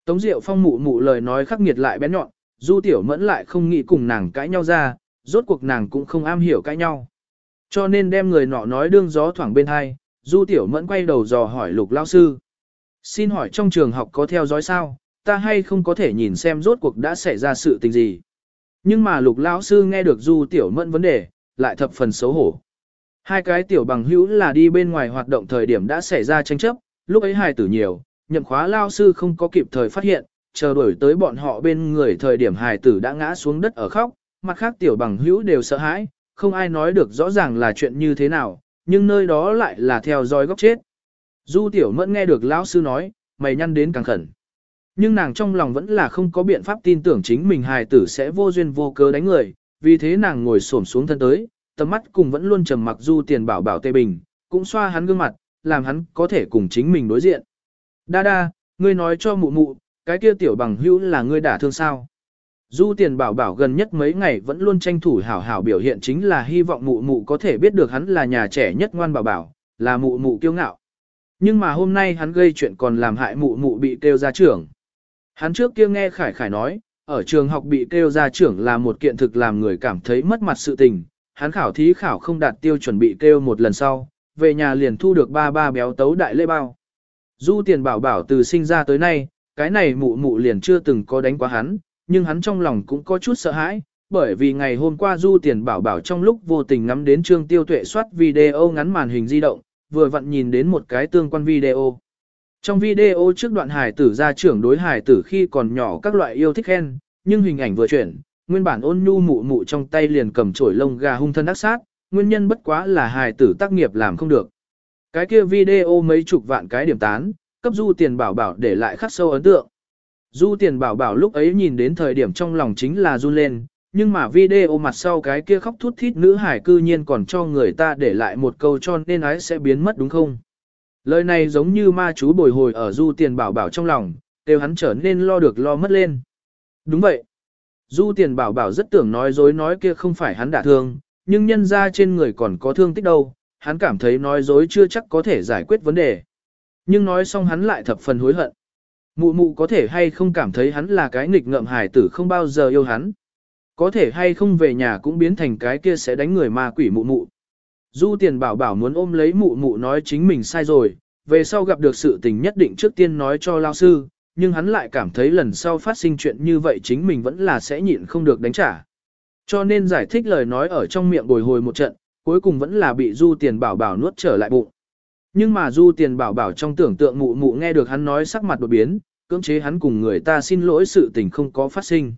Tống Diệu Phong mụ mụ lời nói khắc nghiệt lại bén nhọn, Du Tiểu Mẫn lại không nghĩ cùng nàng cãi nhau ra, rốt cuộc nàng cũng không am hiểu cãi nhau. Cho nên đem người nọ nói đương gió thoảng bên hai, Du Tiểu Mẫn quay đầu dò hỏi lục lao sư. Xin hỏi trong trường học có theo dõi sao, ta hay không có thể nhìn xem rốt cuộc đã xảy ra sự tình gì. Nhưng mà lục lao sư nghe được Du Tiểu Mẫn vấn đề, lại thập phần xấu hổ. Hai cái tiểu bằng hữu là đi bên ngoài hoạt động thời điểm đã xảy ra tranh chấp, lúc ấy hài tử nhiều, nhậm khóa lao sư không có kịp thời phát hiện, chờ đuổi tới bọn họ bên người thời điểm hài tử đã ngã xuống đất ở khóc, mặt khác tiểu bằng hữu đều sợ hãi, không ai nói được rõ ràng là chuyện như thế nào, nhưng nơi đó lại là theo dõi góc chết. Du tiểu mẫn nghe được lão sư nói, mày nhăn đến càng khẩn. Nhưng nàng trong lòng vẫn là không có biện pháp tin tưởng chính mình hài tử sẽ vô duyên vô cớ đánh người, vì thế nàng ngồi xổm xuống thân tới, tầm mắt cùng vẫn luôn trầm mặc du tiền bảo bảo tê bình, cũng xoa hắn gương mặt, làm hắn có thể cùng chính mình đối diện. Đa đa, ngươi nói cho mụ mụ, cái kia tiểu bằng hữu là ngươi đả thương sao? Du tiền bảo bảo gần nhất mấy ngày vẫn luôn tranh thủ hảo hảo biểu hiện chính là hy vọng mụ mụ có thể biết được hắn là nhà trẻ nhất ngoan bảo bảo, là mụ mụ kiêu ngạo. Nhưng mà hôm nay hắn gây chuyện còn làm hại mụ mụ bị kêu ra trưởng. Hắn trước kia nghe Khải Khải nói, ở trường học bị kêu ra trưởng là một kiện thực làm người cảm thấy mất mặt sự tình, hắn khảo thí khảo không đạt tiêu chuẩn bị kêu một lần sau, về nhà liền thu được ba ba béo tấu đại lễ bao. Du tiền bảo bảo từ sinh ra tới nay, cái này mụ mụ liền chưa từng có đánh quá hắn, nhưng hắn trong lòng cũng có chút sợ hãi, bởi vì ngày hôm qua du tiền bảo bảo trong lúc vô tình ngắm đến trương tiêu tuệ soát video ngắn màn hình di động, vừa vặn nhìn đến một cái tương quan video. Trong video trước đoạn Hải tử ra trưởng đối Hải tử khi còn nhỏ các loại yêu thích khen, nhưng hình ảnh vừa chuyển, nguyên bản ôn nhu mụ mụ trong tay liền cầm chổi lông gà hung thân ác sát, nguyên nhân bất quá là Hải tử tác nghiệp làm không được. Cái kia video mấy chục vạn cái điểm tán, cấp du tiền bảo bảo để lại khắc sâu ấn tượng. Du tiền bảo bảo lúc ấy nhìn đến thời điểm trong lòng chính là run lên, nhưng mà video mặt sau cái kia khóc thút thít nữ hải cư nhiên còn cho người ta để lại một câu cho nên ái sẽ biến mất đúng không? Lời này giống như ma chú bồi hồi ở du tiền bảo bảo trong lòng, đều hắn trở nên lo được lo mất lên. Đúng vậy. Du tiền bảo bảo rất tưởng nói dối nói kia không phải hắn đả thương, nhưng nhân ra trên người còn có thương tích đâu, hắn cảm thấy nói dối chưa chắc có thể giải quyết vấn đề. Nhưng nói xong hắn lại thập phần hối hận. Mụ mụ có thể hay không cảm thấy hắn là cái nghịch ngợm hài tử không bao giờ yêu hắn. Có thể hay không về nhà cũng biến thành cái kia sẽ đánh người ma quỷ mụ mụ. Du tiền bảo bảo muốn ôm lấy mụ mụ nói chính mình sai rồi, về sau gặp được sự tình nhất định trước tiên nói cho lao sư, nhưng hắn lại cảm thấy lần sau phát sinh chuyện như vậy chính mình vẫn là sẽ nhịn không được đánh trả. Cho nên giải thích lời nói ở trong miệng bồi hồi một trận, cuối cùng vẫn là bị du tiền bảo bảo nuốt trở lại bụng. Nhưng mà du tiền bảo bảo trong tưởng tượng mụ mụ nghe được hắn nói sắc mặt đột biến, cưỡng chế hắn cùng người ta xin lỗi sự tình không có phát sinh.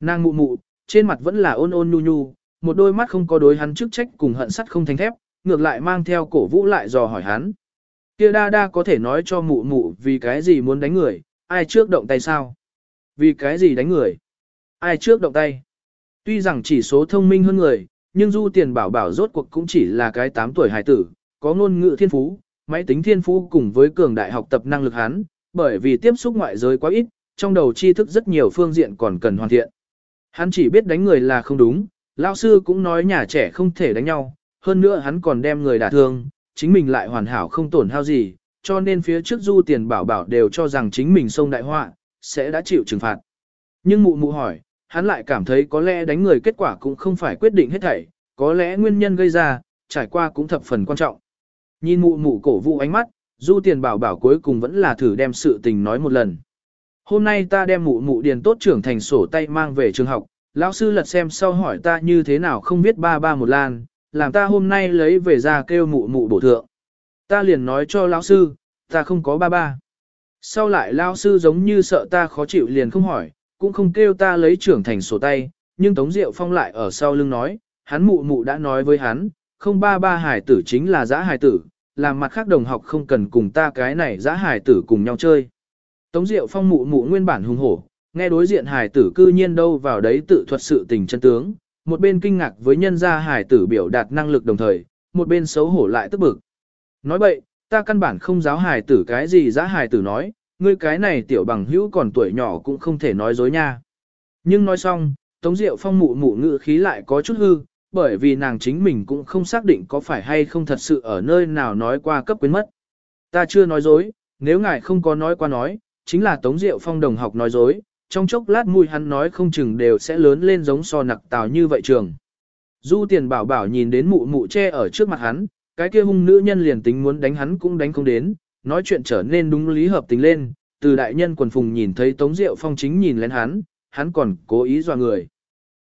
Nàng mụ mụ, trên mặt vẫn là ôn ôn nhu nhu, một đôi mắt không có đối hắn chức trách cùng hận sắt không thành thép, ngược lại mang theo cổ vũ lại dò hỏi hắn. Kia đa đa có thể nói cho mụ mụ vì cái gì muốn đánh người, ai trước động tay sao? Vì cái gì đánh người? Ai trước động tay? Tuy rằng chỉ số thông minh hơn người, nhưng du tiền bảo bảo rốt cuộc cũng chỉ là cái 8 tuổi hải tử, có ngôn ngữ thiên phú, máy tính thiên phú cùng với cường đại học tập năng lực hắn, bởi vì tiếp xúc ngoại giới quá ít, trong đầu tri thức rất nhiều phương diện còn cần hoàn thiện. Hắn chỉ biết đánh người là không đúng, lão sư cũng nói nhà trẻ không thể đánh nhau, hơn nữa hắn còn đem người đả thương, chính mình lại hoàn hảo không tổn hao gì, cho nên phía trước du tiền bảo bảo đều cho rằng chính mình sông đại họa, sẽ đã chịu trừng phạt. Nhưng mụ mụ hỏi, hắn lại cảm thấy có lẽ đánh người kết quả cũng không phải quyết định hết thảy, có lẽ nguyên nhân gây ra, trải qua cũng thập phần quan trọng. Nhìn mụ mụ cổ vũ ánh mắt, du tiền bảo bảo cuối cùng vẫn là thử đem sự tình nói một lần. Hôm nay ta đem mụ mụ điền tốt trưởng thành sổ tay mang về trường học, lão sư lật xem sau hỏi ta như thế nào không biết ba ba một lan, làm ta hôm nay lấy về ra kêu mụ mụ bổ thượng. Ta liền nói cho lão sư, ta không có ba ba. Sau lại lão sư giống như sợ ta khó chịu liền không hỏi, cũng không kêu ta lấy trưởng thành sổ tay, nhưng Tống Diệu Phong lại ở sau lưng nói, hắn mụ mụ đã nói với hắn, không ba ba hải tử chính là giã hải tử, làm mặt khác đồng học không cần cùng ta cái này giã hài tử cùng nhau chơi. Tống Diệu Phong mụ mụ nguyên bản hùng hổ, nghe đối diện hải tử cư nhiên đâu vào đấy tự thuật sự tình chân tướng, một bên kinh ngạc với nhân gia hải tử biểu đạt năng lực đồng thời, một bên xấu hổ lại tức bực. Nói bậy, ta căn bản không giáo hải tử cái gì giã hài tử nói, ngươi cái này tiểu bằng hữu còn tuổi nhỏ cũng không thể nói dối nha. Nhưng nói xong, Tống Diệu Phong mụ mụ ngữ khí lại có chút hư, bởi vì nàng chính mình cũng không xác định có phải hay không thật sự ở nơi nào nói qua cấp quyến mất. Ta chưa nói dối, nếu ngài không có nói qua nói, chính là Tống Diệu Phong đồng học nói dối, trong chốc lát mùi hắn nói không chừng đều sẽ lớn lên giống so nặc tào như vậy trường. Du tiền bảo bảo nhìn đến mụ mụ che ở trước mặt hắn, cái kia hung nữ nhân liền tính muốn đánh hắn cũng đánh không đến, nói chuyện trở nên đúng lý hợp tình lên, từ đại nhân quần phùng nhìn thấy Tống Diệu Phong chính nhìn lên hắn, hắn còn cố ý dọa người.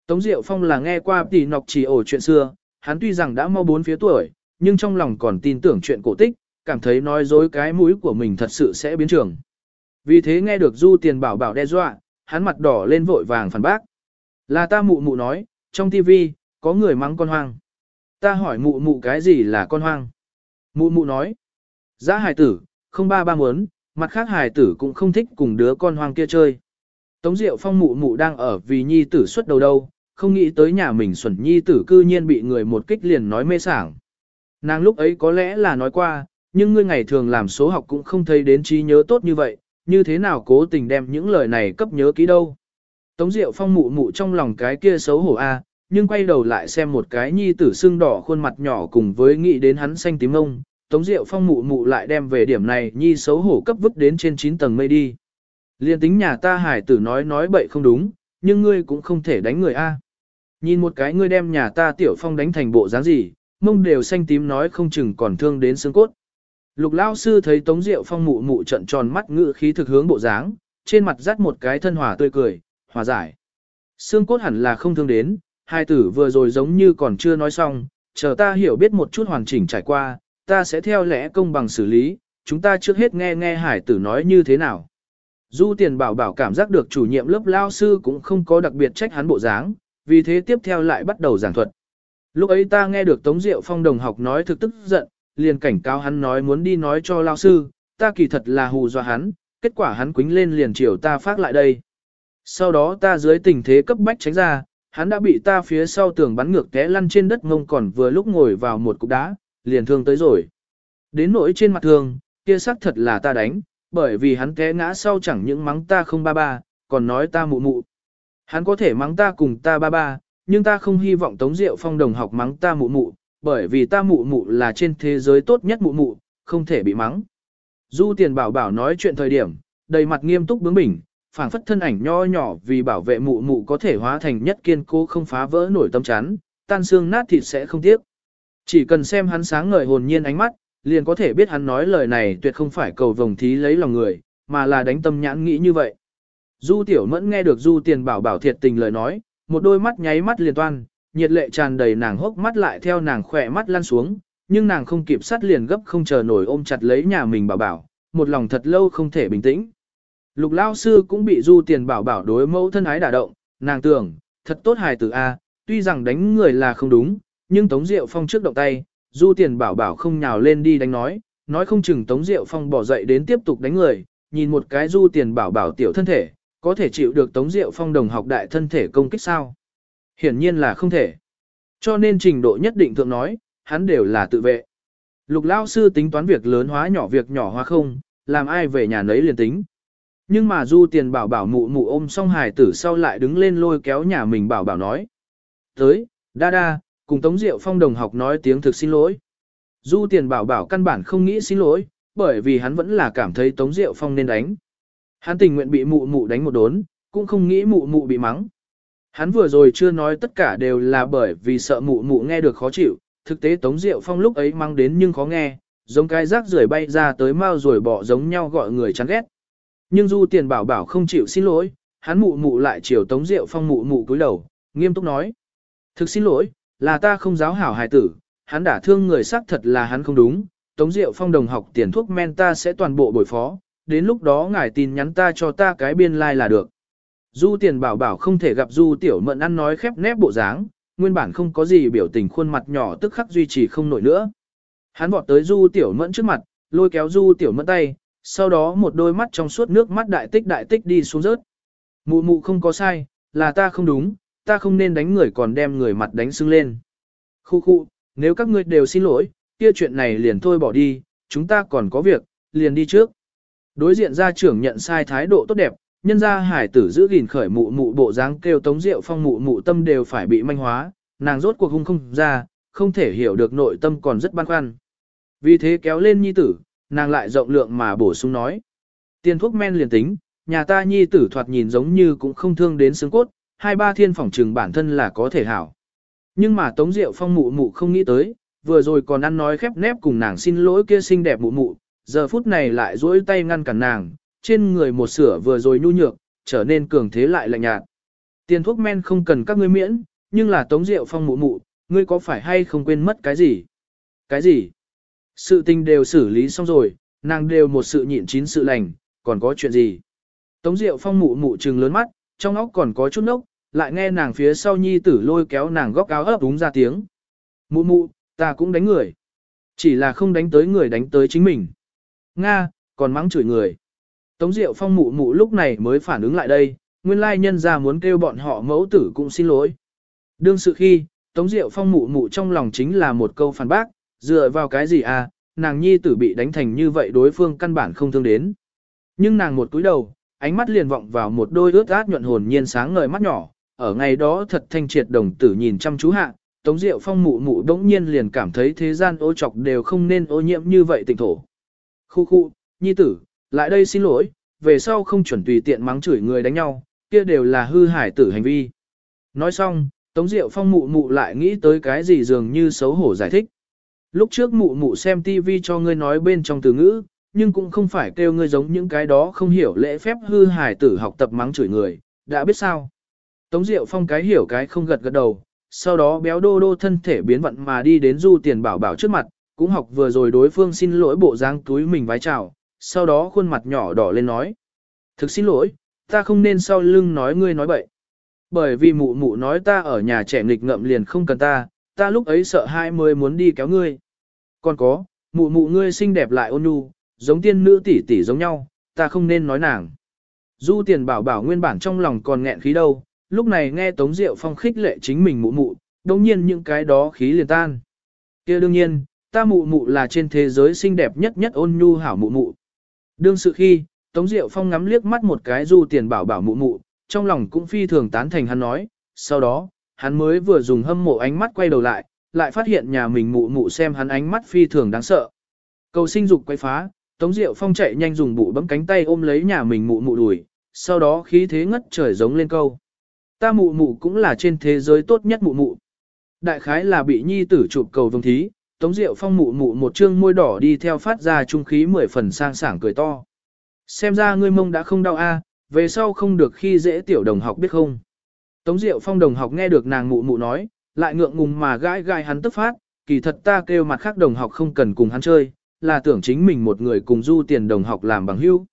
Tống Diệu Phong là nghe qua tỷ nọc chỉ ổ chuyện xưa, hắn tuy rằng đã mau bốn phía tuổi, nhưng trong lòng còn tin tưởng chuyện cổ tích, cảm thấy nói dối cái mũi của mình thật sự sẽ biến trường. Vì thế nghe được Du Tiền Bảo Bảo đe dọa, hắn mặt đỏ lên vội vàng phản bác. Là ta mụ mụ nói, trong tivi có người mắng con hoang. Ta hỏi mụ mụ cái gì là con hoang. Mụ mụ nói, Giá hài tử, không ba ba muốn, mặt khác hài tử cũng không thích cùng đứa con hoang kia chơi. Tống Diệu Phong mụ mụ đang ở vì nhi tử xuất đầu đâu, không nghĩ tới nhà mình xuẩn nhi tử cư nhiên bị người một kích liền nói mê sảng. Nàng lúc ấy có lẽ là nói qua, nhưng ngươi ngày thường làm số học cũng không thấy đến trí nhớ tốt như vậy, như thế nào cố tình đem những lời này cấp nhớ kỹ đâu. Tống Diệu Phong mụ mụ trong lòng cái kia xấu hổ a, à, nhưng quay đầu lại xem một cái nhi tử xương đỏ khuôn mặt nhỏ cùng với nghĩ đến hắn xanh tím ông, Tống Diệu Phong mụ mụ lại đem về điểm này nhi xấu hổ cấp vứt đến trên 9 tầng mây đi. Liên tính nhà ta hải tử nói nói bậy không đúng, nhưng ngươi cũng không thể đánh người a. Nhìn một cái ngươi đem nhà ta tiểu phong đánh thành bộ dáng gì, mông đều xanh tím nói không chừng còn thương đến xương cốt. Lục lao sư thấy Tống Diệu Phong mụ mụ trận tròn mắt ngự khí thực hướng bộ dáng, trên mặt dắt một cái thân hòa tươi cười, hòa giải. Xương cốt hẳn là không thương đến, hai tử vừa rồi giống như còn chưa nói xong, chờ ta hiểu biết một chút hoàn chỉnh trải qua, ta sẽ theo lẽ công bằng xử lý, chúng ta trước hết nghe nghe hải tử nói như thế nào. Du tiền bảo bảo cảm giác được chủ nhiệm lớp lao sư cũng không có đặc biệt trách hắn bộ dáng, vì thế tiếp theo lại bắt đầu giảng thuật. Lúc ấy ta nghe được Tống Diệu Phong đồng học nói thực tức giận, liền cảnh cáo hắn nói muốn đi nói cho lao sư, ta kỳ thật là hù dọa hắn, kết quả hắn quính lên liền chiều ta phát lại đây. Sau đó ta dưới tình thế cấp bách tránh ra, hắn đã bị ta phía sau tường bắn ngược té lăn trên đất ngông còn vừa lúc ngồi vào một cục đá, liền thương tới rồi. Đến nỗi trên mặt thương, kia xác thật là ta đánh, bởi vì hắn té ngã sau chẳng những mắng ta không ba ba, còn nói ta mụ mụ. Hắn có thể mắng ta cùng ta ba ba, nhưng ta không hy vọng Tống Diệu Phong đồng học mắng ta mụ mụ, bởi vì ta mụ mụ là trên thế giới tốt nhất mụ mụ, không thể bị mắng. Du tiền bảo bảo nói chuyện thời điểm, đầy mặt nghiêm túc bướng bỉnh, phảng phất thân ảnh nho nhỏ vì bảo vệ mụ mụ có thể hóa thành nhất kiên cố không phá vỡ nổi tâm chắn, tan xương nát thịt sẽ không tiếc. Chỉ cần xem hắn sáng ngời hồn nhiên ánh mắt, liền có thể biết hắn nói lời này tuyệt không phải cầu vồng thí lấy lòng người, mà là đánh tâm nhãn nghĩ như vậy. Du tiểu mẫn nghe được du tiền bảo bảo thiệt tình lời nói, một đôi mắt nháy mắt liền toan, nhiệt lệ tràn đầy nàng hốc mắt lại theo nàng khỏe mắt lăn xuống, nhưng nàng không kịp sát liền gấp không chờ nổi ôm chặt lấy nhà mình bảo bảo, một lòng thật lâu không thể bình tĩnh. Lục lao sư cũng bị du tiền bảo bảo đối mẫu thân ái đả động, nàng tưởng, thật tốt hài tử A, tuy rằng đánh người là không đúng, nhưng Tống Diệu Phong trước động tay, du tiền bảo bảo không nhào lên đi đánh nói, nói không chừng Tống Diệu Phong bỏ dậy đến tiếp tục đánh người, nhìn một cái du tiền bảo bảo tiểu thân thể, có thể chịu được Tống Diệu Phong đồng học đại thân thể công kích sao? Hiển nhiên là không thể. Cho nên trình độ nhất định thượng nói, hắn đều là tự vệ. Lục lao sư tính toán việc lớn hóa nhỏ việc nhỏ hóa không, làm ai về nhà nấy liền tính. Nhưng mà du tiền bảo bảo mụ mụ ôm xong hài tử sau lại đứng lên lôi kéo nhà mình bảo bảo nói. Tới, đa đa, cùng Tống Diệu Phong đồng học nói tiếng thực xin lỗi. Du tiền bảo bảo căn bản không nghĩ xin lỗi, bởi vì hắn vẫn là cảm thấy Tống Diệu Phong nên đánh. Hắn tình nguyện bị mụ mụ đánh một đốn, cũng không nghĩ mụ mụ bị mắng. Hắn vừa rồi chưa nói tất cả đều là bởi vì sợ mụ mụ nghe được khó chịu, thực tế Tống Diệu Phong lúc ấy mang đến nhưng khó nghe, giống cái rác rưởi bay ra tới mau rồi bỏ giống nhau gọi người chán ghét. Nhưng Du Tiền bảo bảo không chịu xin lỗi, hắn mụ mụ lại chiều Tống Diệu Phong mụ mụ cúi đầu, nghiêm túc nói. Thực xin lỗi, là ta không giáo hảo hài tử, hắn đã thương người xác thật là hắn không đúng, Tống Diệu Phong đồng học tiền thuốc men ta sẽ toàn bộ bồi phó, đến lúc đó ngài tin nhắn ta cho ta cái biên lai like là được. Du tiền bảo bảo không thể gặp Du tiểu mận ăn nói khép nép bộ dáng, nguyên bản không có gì biểu tình khuôn mặt nhỏ tức khắc duy trì không nổi nữa. Hắn vọt tới Du tiểu mẫn trước mặt, lôi kéo Du tiểu mẫn tay, sau đó một đôi mắt trong suốt nước mắt đại tích đại tích đi xuống rớt. Mụ mụ không có sai, là ta không đúng, ta không nên đánh người còn đem người mặt đánh sưng lên. Khu khu, nếu các ngươi đều xin lỗi, kia chuyện này liền thôi bỏ đi, chúng ta còn có việc, liền đi trước. Đối diện gia trưởng nhận sai thái độ tốt đẹp, nhân gia hải tử giữ gìn khởi mụ mụ bộ dáng kêu tống rượu phong mụ mụ tâm đều phải bị manh hóa, nàng rốt cuộc hung không ra, không thể hiểu được nội tâm còn rất băn khoăn. Vì thế kéo lên nhi tử, nàng lại rộng lượng mà bổ sung nói. Tiền thuốc men liền tính, nhà ta nhi tử thoạt nhìn giống như cũng không thương đến xương cốt, hai ba thiên phỏng trừng bản thân là có thể hảo. Nhưng mà Tống Diệu Phong mụ mụ không nghĩ tới, vừa rồi còn ăn nói khép nép cùng nàng xin lỗi kia xinh đẹp mụ mụ, giờ phút này lại duỗi tay ngăn cản nàng, trên người một sửa vừa rồi nhu nhược, trở nên cường thế lại lạnh nhạt. Tiền thuốc men không cần các ngươi miễn, nhưng là Tống Diệu Phong mụ mụ, ngươi có phải hay không quên mất cái gì? Cái gì? Sự tình đều xử lý xong rồi, nàng đều một sự nhịn chín sự lành, còn có chuyện gì? Tống Diệu Phong mụ mụ trừng lớn mắt, trong óc còn có chút nốc, lại nghe nàng phía sau nhi tử lôi kéo nàng góc áo ấp đúng ra tiếng. Mụ mụ, ta cũng đánh người. Chỉ là không đánh tới người đánh tới chính mình. Nga, còn mắng chửi người. Tống Diệu Phong mụ mụ lúc này mới phản ứng lại đây, nguyên lai nhân ra muốn kêu bọn họ mẫu tử cũng xin lỗi. Đương sự khi, Tống Diệu Phong mụ mụ trong lòng chính là một câu phản bác, dựa vào cái gì à, nàng nhi tử bị đánh thành như vậy đối phương căn bản không thương đến. Nhưng nàng một cúi đầu, ánh mắt liền vọng vào một đôi ướt át nhuận hồn nhiên sáng ngời mắt nhỏ, ở ngày đó thật thanh triệt đồng tử nhìn chăm chú hạ, Tống Diệu Phong mụ mụ đống nhiên liền cảm thấy thế gian ô trọc đều không nên ô nhiễm như vậy tịnh thổ. Khu khu, nhi tử, lại đây xin lỗi, về sau không chuẩn tùy tiện mắng chửi người đánh nhau, kia đều là hư hải tử hành vi. Nói xong, Tống Diệu Phong mụ mụ lại nghĩ tới cái gì dường như xấu hổ giải thích. Lúc trước mụ mụ xem TV cho ngươi nói bên trong từ ngữ, nhưng cũng không phải kêu ngươi giống những cái đó không hiểu lễ phép hư hải tử học tập mắng chửi người, đã biết sao. Tống Diệu Phong cái hiểu cái không gật gật đầu, sau đó béo đô đô thân thể biến vận mà đi đến du tiền bảo bảo trước mặt, cũng học vừa rồi đối phương xin lỗi bộ dáng túi mình vái chào, sau đó khuôn mặt nhỏ đỏ lên nói. Thực xin lỗi, ta không nên sau lưng nói ngươi nói bậy. Bởi vì mụ mụ nói ta ở nhà trẻ nghịch ngậm liền không cần ta, ta lúc ấy sợ hai mươi muốn đi kéo ngươi. Còn có, mụ mụ ngươi xinh đẹp lại ôn nhu, giống tiên nữ tỷ tỷ giống nhau, ta không nên nói nàng. Du tiền bảo bảo nguyên bản trong lòng còn nghẹn khí đâu, lúc này nghe Tống Diệu Phong khích lệ chính mình mụ mụ, đồng nhiên những cái đó khí liền tan. kia đương nhiên, ta mụ mụ là trên thế giới xinh đẹp nhất nhất ôn nhu hảo mụ mụ. Đương sự khi, Tống Diệu Phong ngắm liếc mắt một cái du tiền bảo bảo mụ mụ, trong lòng cũng phi thường tán thành hắn nói, sau đó, hắn mới vừa dùng hâm mộ ánh mắt quay đầu lại, lại phát hiện nhà mình mụ mụ xem hắn ánh mắt phi thường đáng sợ. Cầu sinh dục quay phá, Tống Diệu Phong chạy nhanh dùng bụ bấm cánh tay ôm lấy nhà mình mụ mụ đùi, sau đó khí thế ngất trời giống lên câu. Ta mụ mụ cũng là trên thế giới tốt nhất mụ mụ. Đại khái là bị nhi tử chụp cầu vương thí, Tống Diệu Phong mụ mụ một trương môi đỏ đi theo phát ra trung khí mười phần sang sảng cười to. Xem ra ngươi mông đã không đau a, về sau không được khi dễ tiểu đồng học biết không. Tống Diệu Phong đồng học nghe được nàng mụ mụ nói, lại ngượng ngùng mà gãi gãi hắn tức phát, kỳ thật ta kêu mặt khác đồng học không cần cùng hắn chơi, là tưởng chính mình một người cùng du tiền đồng học làm bằng hữu.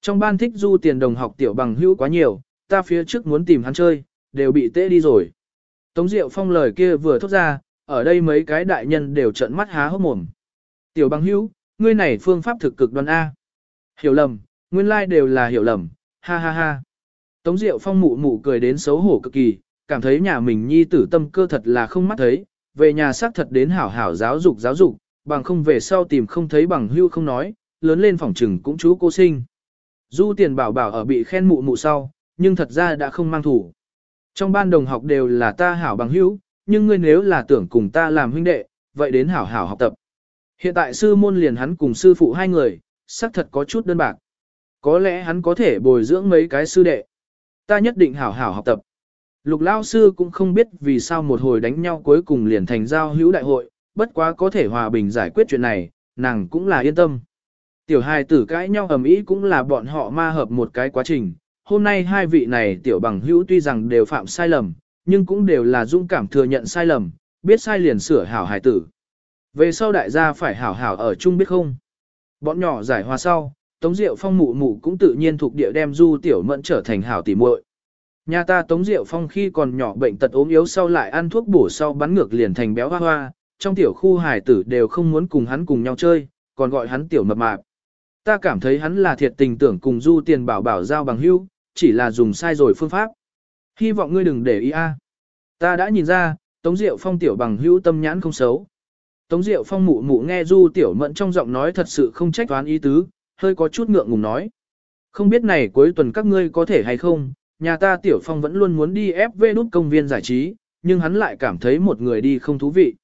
Trong ban thích du tiền đồng học tiểu bằng hữu quá nhiều, ta phía trước muốn tìm hắn chơi, đều bị tê đi rồi. Tống Diệu Phong lời kia vừa thốt ra, ở đây mấy cái đại nhân đều trợn mắt há hốc mồm. Tiểu bằng hữu, ngươi này phương pháp thực cực đoan A. Hiểu lầm, nguyên lai like đều là hiểu lầm, ha ha ha. Tống Diệu Phong mụ mụ cười đến xấu hổ cực kỳ, cảm thấy nhà mình nhi tử tâm cơ thật là không mắt thấy, về nhà xác thật đến hảo hảo giáo dục giáo dục, bằng không về sau tìm không thấy bằng hưu không nói, lớn lên phòng trừng cũng chú cô sinh. Du tiền bảo bảo ở bị khen mụ mụ sau, nhưng thật ra đã không mang thủ. Trong ban đồng học đều là ta hảo bằng hữu, nhưng ngươi nếu là tưởng cùng ta làm huynh đệ, vậy đến hảo hảo học tập. Hiện tại sư môn liền hắn cùng sư phụ hai người, xác thật có chút đơn bạc. Có lẽ hắn có thể bồi dưỡng mấy cái sư đệ. Ta nhất định hảo hảo học tập. Lục lao sư cũng không biết vì sao một hồi đánh nhau cuối cùng liền thành giao hữu đại hội, bất quá có thể hòa bình giải quyết chuyện này, nàng cũng là yên tâm. Tiểu hài tử cãi nhau ầm ĩ cũng là bọn họ ma hợp một cái quá trình. Hôm nay hai vị này tiểu bằng hữu tuy rằng đều phạm sai lầm, nhưng cũng đều là dũng cảm thừa nhận sai lầm, biết sai liền sửa hảo hài tử. Về sau đại gia phải hảo hảo ở chung biết không? Bọn nhỏ giải hòa sau, Tống Diệu Phong mụ mụ cũng tự nhiên thuộc địa đem Du Tiểu Mẫn trở thành hảo tỉ muội. Nhà ta Tống Diệu Phong khi còn nhỏ bệnh tật ốm yếu sau lại ăn thuốc bổ sau bắn ngược liền thành béo hoa hoa, trong tiểu khu hài tử đều không muốn cùng hắn cùng nhau chơi, còn gọi hắn tiểu mập mạp. Ta cảm thấy hắn là thiệt tình tưởng cùng Du Tiền Bảo bảo giao bằng hữu, chỉ là dùng sai rồi phương pháp. Hy vọng ngươi đừng để ý a. Ta đã nhìn ra, Tống Diệu Phong tiểu bằng hữu tâm nhãn không xấu. Tống Diệu Phong mụ mụ nghe Du Tiểu Mẫn trong giọng nói thật sự không trách toán ý tứ, hơi có chút ngượng ngùng nói. Không biết này cuối tuần các ngươi có thể hay không, nhà ta Tiểu Phong vẫn luôn muốn đi FV nút công viên giải trí, nhưng hắn lại cảm thấy một người đi không thú vị.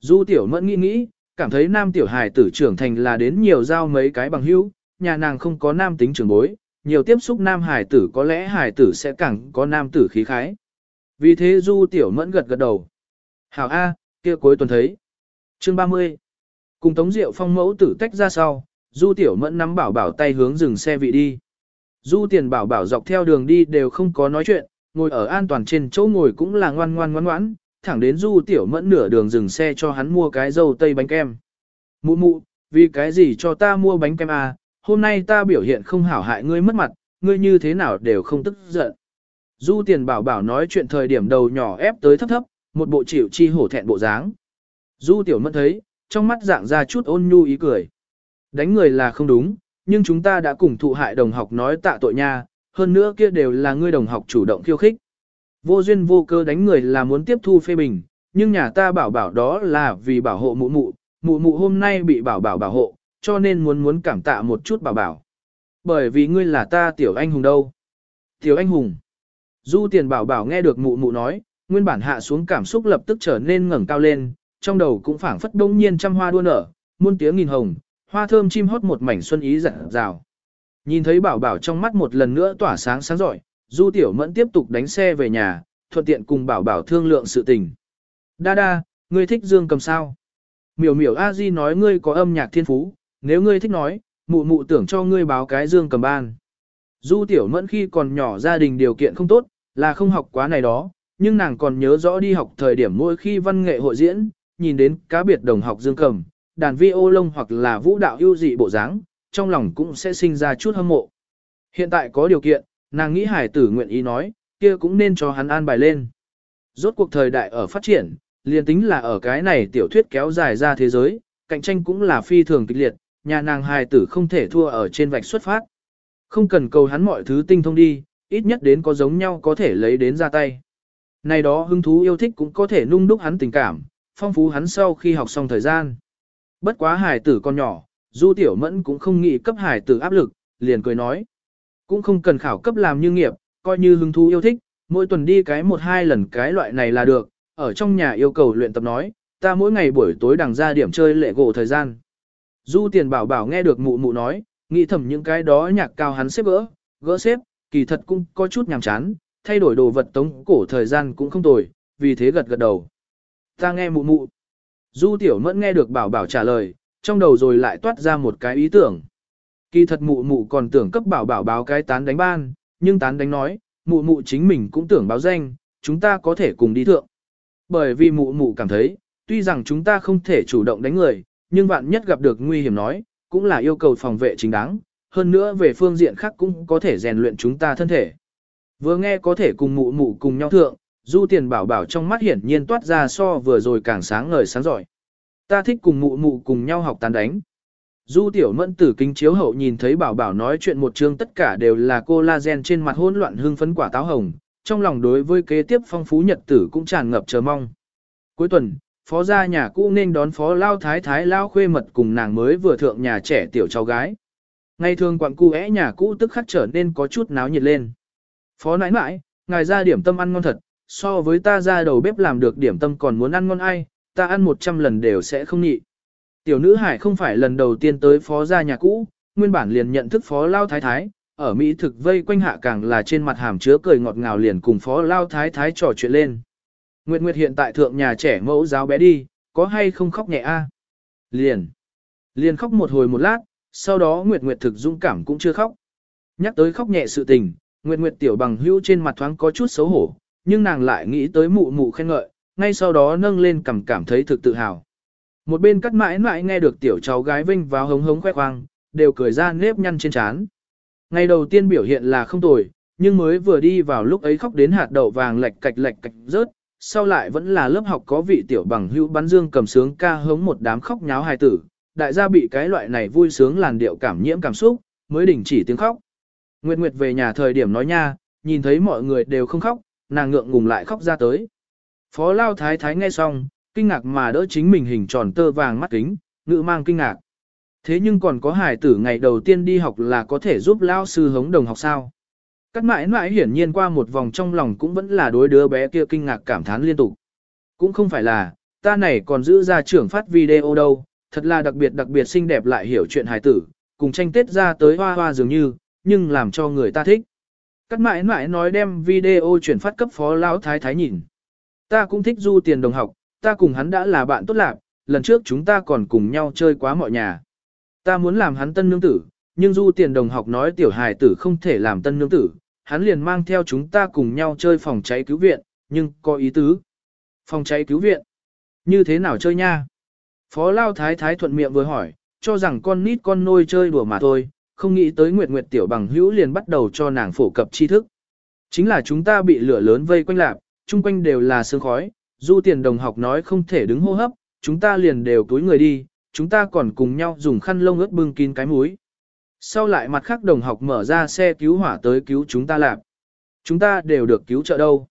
Du Tiểu Mẫn nghĩ nghĩ, cảm thấy nam tiểu hải tử trưởng thành là đến nhiều giao mấy cái bằng hữu, nhà nàng không có nam tính trưởng bối, nhiều tiếp xúc nam hải tử có lẽ hải tử sẽ càng có nam tử khí khái. Vì thế Du Tiểu Mẫn gật gật đầu. Hảo A, kia cuối tuần thấy. Chương 30. Cùng Tống Diệu Phong mẫu tử tách ra sau, Du Tiểu Mẫn nắm bảo bảo tay hướng dừng xe vị đi. Du Tiền bảo bảo dọc theo đường đi đều không có nói chuyện, ngồi ở an toàn trên chỗ ngồi cũng là ngoan ngoan ngoan ngoãn, thẳng đến Du Tiểu Mẫn nửa đường dừng xe cho hắn mua cái dâu tây bánh kem. Mụ mụ, vì cái gì cho ta mua bánh kem à, hôm nay ta biểu hiện không hảo hại ngươi mất mặt, ngươi như thế nào đều không tức giận. Du Tiền bảo bảo nói chuyện thời điểm đầu nhỏ ép tới thấp thấp, một bộ chịu chi hổ thẹn bộ dáng. Du Tiểu Mẫn thấy, trong mắt dạng ra chút ôn nhu ý cười. Đánh người là không đúng, nhưng chúng ta đã cùng thụ hại đồng học nói tạ tội nha, hơn nữa kia đều là ngươi đồng học chủ động khiêu khích. Vô duyên vô cơ đánh người là muốn tiếp thu phê bình, nhưng nhà ta bảo bảo đó là vì bảo hộ mụ mụ, mụ mụ hôm nay bị bảo bảo bảo hộ, cho nên muốn muốn cảm tạ một chút bảo bảo. Bởi vì ngươi là ta tiểu anh hùng đâu. Tiểu anh hùng. Du tiền bảo bảo nghe được mụ mụ nói, nguyên bản hạ xuống cảm xúc lập tức trở nên ngẩng cao lên, trong đầu cũng phảng phất đông nhiên trăm hoa đua nở, muôn tiếng nghìn hồng, hoa thơm chim hót một mảnh xuân ý rạng rào. Nhìn thấy bảo bảo trong mắt một lần nữa tỏa sáng sáng rọi, Du Tiểu Mẫn tiếp tục đánh xe về nhà, thuận tiện cùng bảo bảo thương lượng sự tình. Đa đa, ngươi thích dương cầm sao? Miểu miểu a di nói ngươi có âm nhạc thiên phú, nếu ngươi thích nói, mụ mụ tưởng cho ngươi báo cái dương cầm ban. Du Tiểu Mẫn khi còn nhỏ gia đình điều kiện không tốt, là không học quá này đó, nhưng nàng còn nhớ rõ đi học thời điểm mỗi khi văn nghệ hội diễn, nhìn đến cá biệt đồng học dương cầm, đàn vi ô lông hoặc là vũ đạo ưu dị bộ dáng, trong lòng cũng sẽ sinh ra chút hâm mộ. Hiện tại có điều kiện, nàng nghĩ hải tử nguyện ý nói, kia cũng nên cho hắn an bài lên. Rốt cuộc thời đại ở phát triển, liền tính là ở cái này tiểu thuyết kéo dài ra thế giới, cạnh tranh cũng là phi thường kịch liệt, nhà nàng hài tử không thể thua ở trên vạch xuất phát. Không cần cầu hắn mọi thứ tinh thông đi, ít nhất đến có giống nhau có thể lấy đến ra tay. Này đó hứng thú yêu thích cũng có thể nung đúc hắn tình cảm, phong phú hắn sau khi học xong thời gian. Bất quá hài tử con nhỏ, Du Tiểu Mẫn cũng không nghĩ cấp hài tử áp lực, liền cười nói. Cũng không cần khảo cấp làm như nghiệp, coi như hứng thú yêu thích, mỗi tuần đi cái một hai lần cái loại này là được, ở trong nhà yêu cầu luyện tập nói, ta mỗi ngày buổi tối đằng ra điểm chơi lệ gỗ thời gian. Du tiền bảo bảo nghe được mụ mụ nói, nghĩ thầm những cái đó nhạc cao hắn xếp gỡ, gỡ xếp, kỳ thật cũng có chút nhàm chán, thay đổi đồ vật tống cổ thời gian cũng không tồi, vì thế gật gật đầu. Ta nghe mụ mụ. Du tiểu mẫn nghe được bảo bảo trả lời, trong đầu rồi lại toát ra một cái ý tưởng. Kỳ thật mụ mụ còn tưởng cấp bảo bảo báo cái tán đánh ban, nhưng tán đánh nói, mụ mụ chính mình cũng tưởng báo danh, chúng ta có thể cùng đi thượng. Bởi vì mụ mụ cảm thấy, tuy rằng chúng ta không thể chủ động đánh người, nhưng vạn nhất gặp được nguy hiểm nói, cũng là yêu cầu phòng vệ chính đáng, hơn nữa về phương diện khác cũng có thể rèn luyện chúng ta thân thể. Vừa nghe có thể cùng mụ mụ cùng nhau thượng, du tiền bảo bảo trong mắt hiển nhiên toát ra so vừa rồi càng sáng ngời sáng giỏi. Ta thích cùng mụ mụ cùng nhau học tán đánh. Du tiểu mẫn tử kính chiếu hậu nhìn thấy bảo bảo nói chuyện một chương tất cả đều là collagen trên mặt hỗn loạn hương phấn quả táo hồng, trong lòng đối với kế tiếp phong phú nhật tử cũng tràn ngập chờ mong. Cuối tuần, phó gia nhà cũ nên đón phó lao thái thái lao khuê mật cùng nàng mới vừa thượng nhà trẻ tiểu cháu gái. Ngày thường quặng cu é nhà cũ tức khắc trở nên có chút náo nhiệt lên. Phó nãi nãi, ngài ra điểm tâm ăn ngon thật, so với ta ra đầu bếp làm được điểm tâm còn muốn ăn ngon ai, ta ăn 100 lần đều sẽ không nhị. Tiểu nữ hải không phải lần đầu tiên tới phó gia nhà cũ, nguyên bản liền nhận thức phó lao thái thái, ở Mỹ thực vây quanh hạ càng là trên mặt hàm chứa cười ngọt ngào liền cùng phó lao thái thái trò chuyện lên. Nguyệt Nguyệt hiện tại thượng nhà trẻ mẫu giáo bé đi, có hay không khóc nhẹ a? Liền. Liền khóc một hồi một lát, sau đó Nguyệt Nguyệt thực dũng cảm cũng chưa khóc. Nhắc tới khóc nhẹ sự tình, Nguyệt Nguyệt tiểu bằng hữu trên mặt thoáng có chút xấu hổ, nhưng nàng lại nghĩ tới mụ mụ khen ngợi, ngay sau đó nâng lên cảm cảm thấy thực tự hào. Một bên cắt mãi mãi nghe được tiểu cháu gái vinh vào hống hống khoe khoang, đều cười ra nếp nhăn trên trán. Ngày đầu tiên biểu hiện là không tồi, nhưng mới vừa đi vào lúc ấy khóc đến hạt đậu vàng lệch cạch lệch cạch rớt, sau lại vẫn là lớp học có vị tiểu bằng hữu bắn dương cầm sướng ca hống một đám khóc nháo hài tử, đại gia bị cái loại này vui sướng làn điệu cảm nhiễm cảm xúc, mới đình chỉ tiếng khóc. Nguyệt Nguyệt về nhà thời điểm nói nha, nhìn thấy mọi người đều không khóc, nàng ngượng ngùng lại khóc ra tới. Phó Lao Thái Thái nghe xong, kinh ngạc mà đỡ chính mình hình tròn tơ vàng mắt kính, ngự mang kinh ngạc. Thế nhưng còn có hài tử ngày đầu tiên đi học là có thể giúp Lao sư hống đồng học sao? Các mãi mãi hiển nhiên qua một vòng trong lòng cũng vẫn là đối đứa bé kia kinh ngạc cảm thán liên tục. Cũng không phải là, ta này còn giữ ra trưởng phát video đâu, thật là đặc biệt đặc biệt xinh đẹp lại hiểu chuyện hài tử, cùng tranh tết ra tới hoa hoa dường như, nhưng làm cho người ta thích. Các mãi mãi nói đem video chuyển phát cấp phó lão thái thái nhìn. Ta cũng thích du tiền đồng học, ta cùng hắn đã là bạn tốt lạc, lần trước chúng ta còn cùng nhau chơi quá mọi nhà. Ta muốn làm hắn tân nương tử, nhưng du tiền đồng học nói tiểu hài tử không thể làm tân nương tử, hắn liền mang theo chúng ta cùng nhau chơi phòng cháy cứu viện, nhưng có ý tứ. Phòng cháy cứu viện? Như thế nào chơi nha? Phó Lao Thái Thái thuận miệng vừa hỏi, cho rằng con nít con nôi chơi đùa mà thôi, không nghĩ tới Nguyệt Nguyệt tiểu bằng hữu liền bắt đầu cho nàng phổ cập tri thức. Chính là chúng ta bị lửa lớn vây quanh lạp, chung quanh đều là sương khói, du tiền đồng học nói không thể đứng hô hấp, chúng ta liền đều túi người đi, chúng ta còn cùng nhau dùng khăn lông ướt bưng kín cái mũi. Sau lại mặt khác đồng học mở ra xe cứu hỏa tới cứu chúng ta lạp. Chúng ta đều được cứu trợ đâu.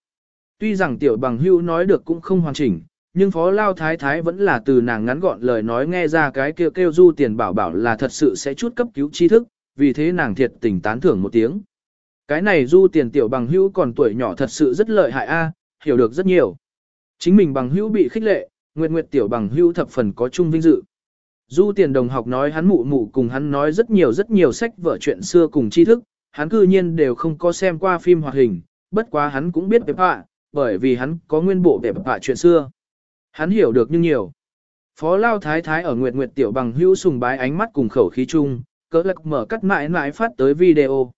Tuy rằng tiểu bằng hưu nói được cũng không hoàn chỉnh, nhưng phó lao thái thái vẫn là từ nàng ngắn gọn lời nói nghe ra cái kêu kêu du tiền bảo bảo là thật sự sẽ chút cấp cứu tri thức, vì thế nàng thiệt tình tán thưởng một tiếng. Cái này du tiền tiểu bằng hữu còn tuổi nhỏ thật sự rất lợi hại a, hiểu được rất nhiều. Chính mình bằng hữu bị khích lệ, Nguyệt Nguyệt tiểu bằng hữu thập phần có chung vinh dự. Du tiền đồng học nói hắn mụ mụ cùng hắn nói rất nhiều rất nhiều sách vở chuyện xưa cùng tri thức, hắn cư nhiên đều không có xem qua phim hoạt hình, bất quá hắn cũng biết về bạ, bởi vì hắn có nguyên bộ về bạ chuyện xưa. Hắn hiểu được nhưng nhiều. Phó Lao Thái Thái ở Nguyệt Nguyệt tiểu bằng hữu sùng bái ánh mắt cùng khẩu khí chung, cỡ lạc mở cắt mãi mãi phát tới video.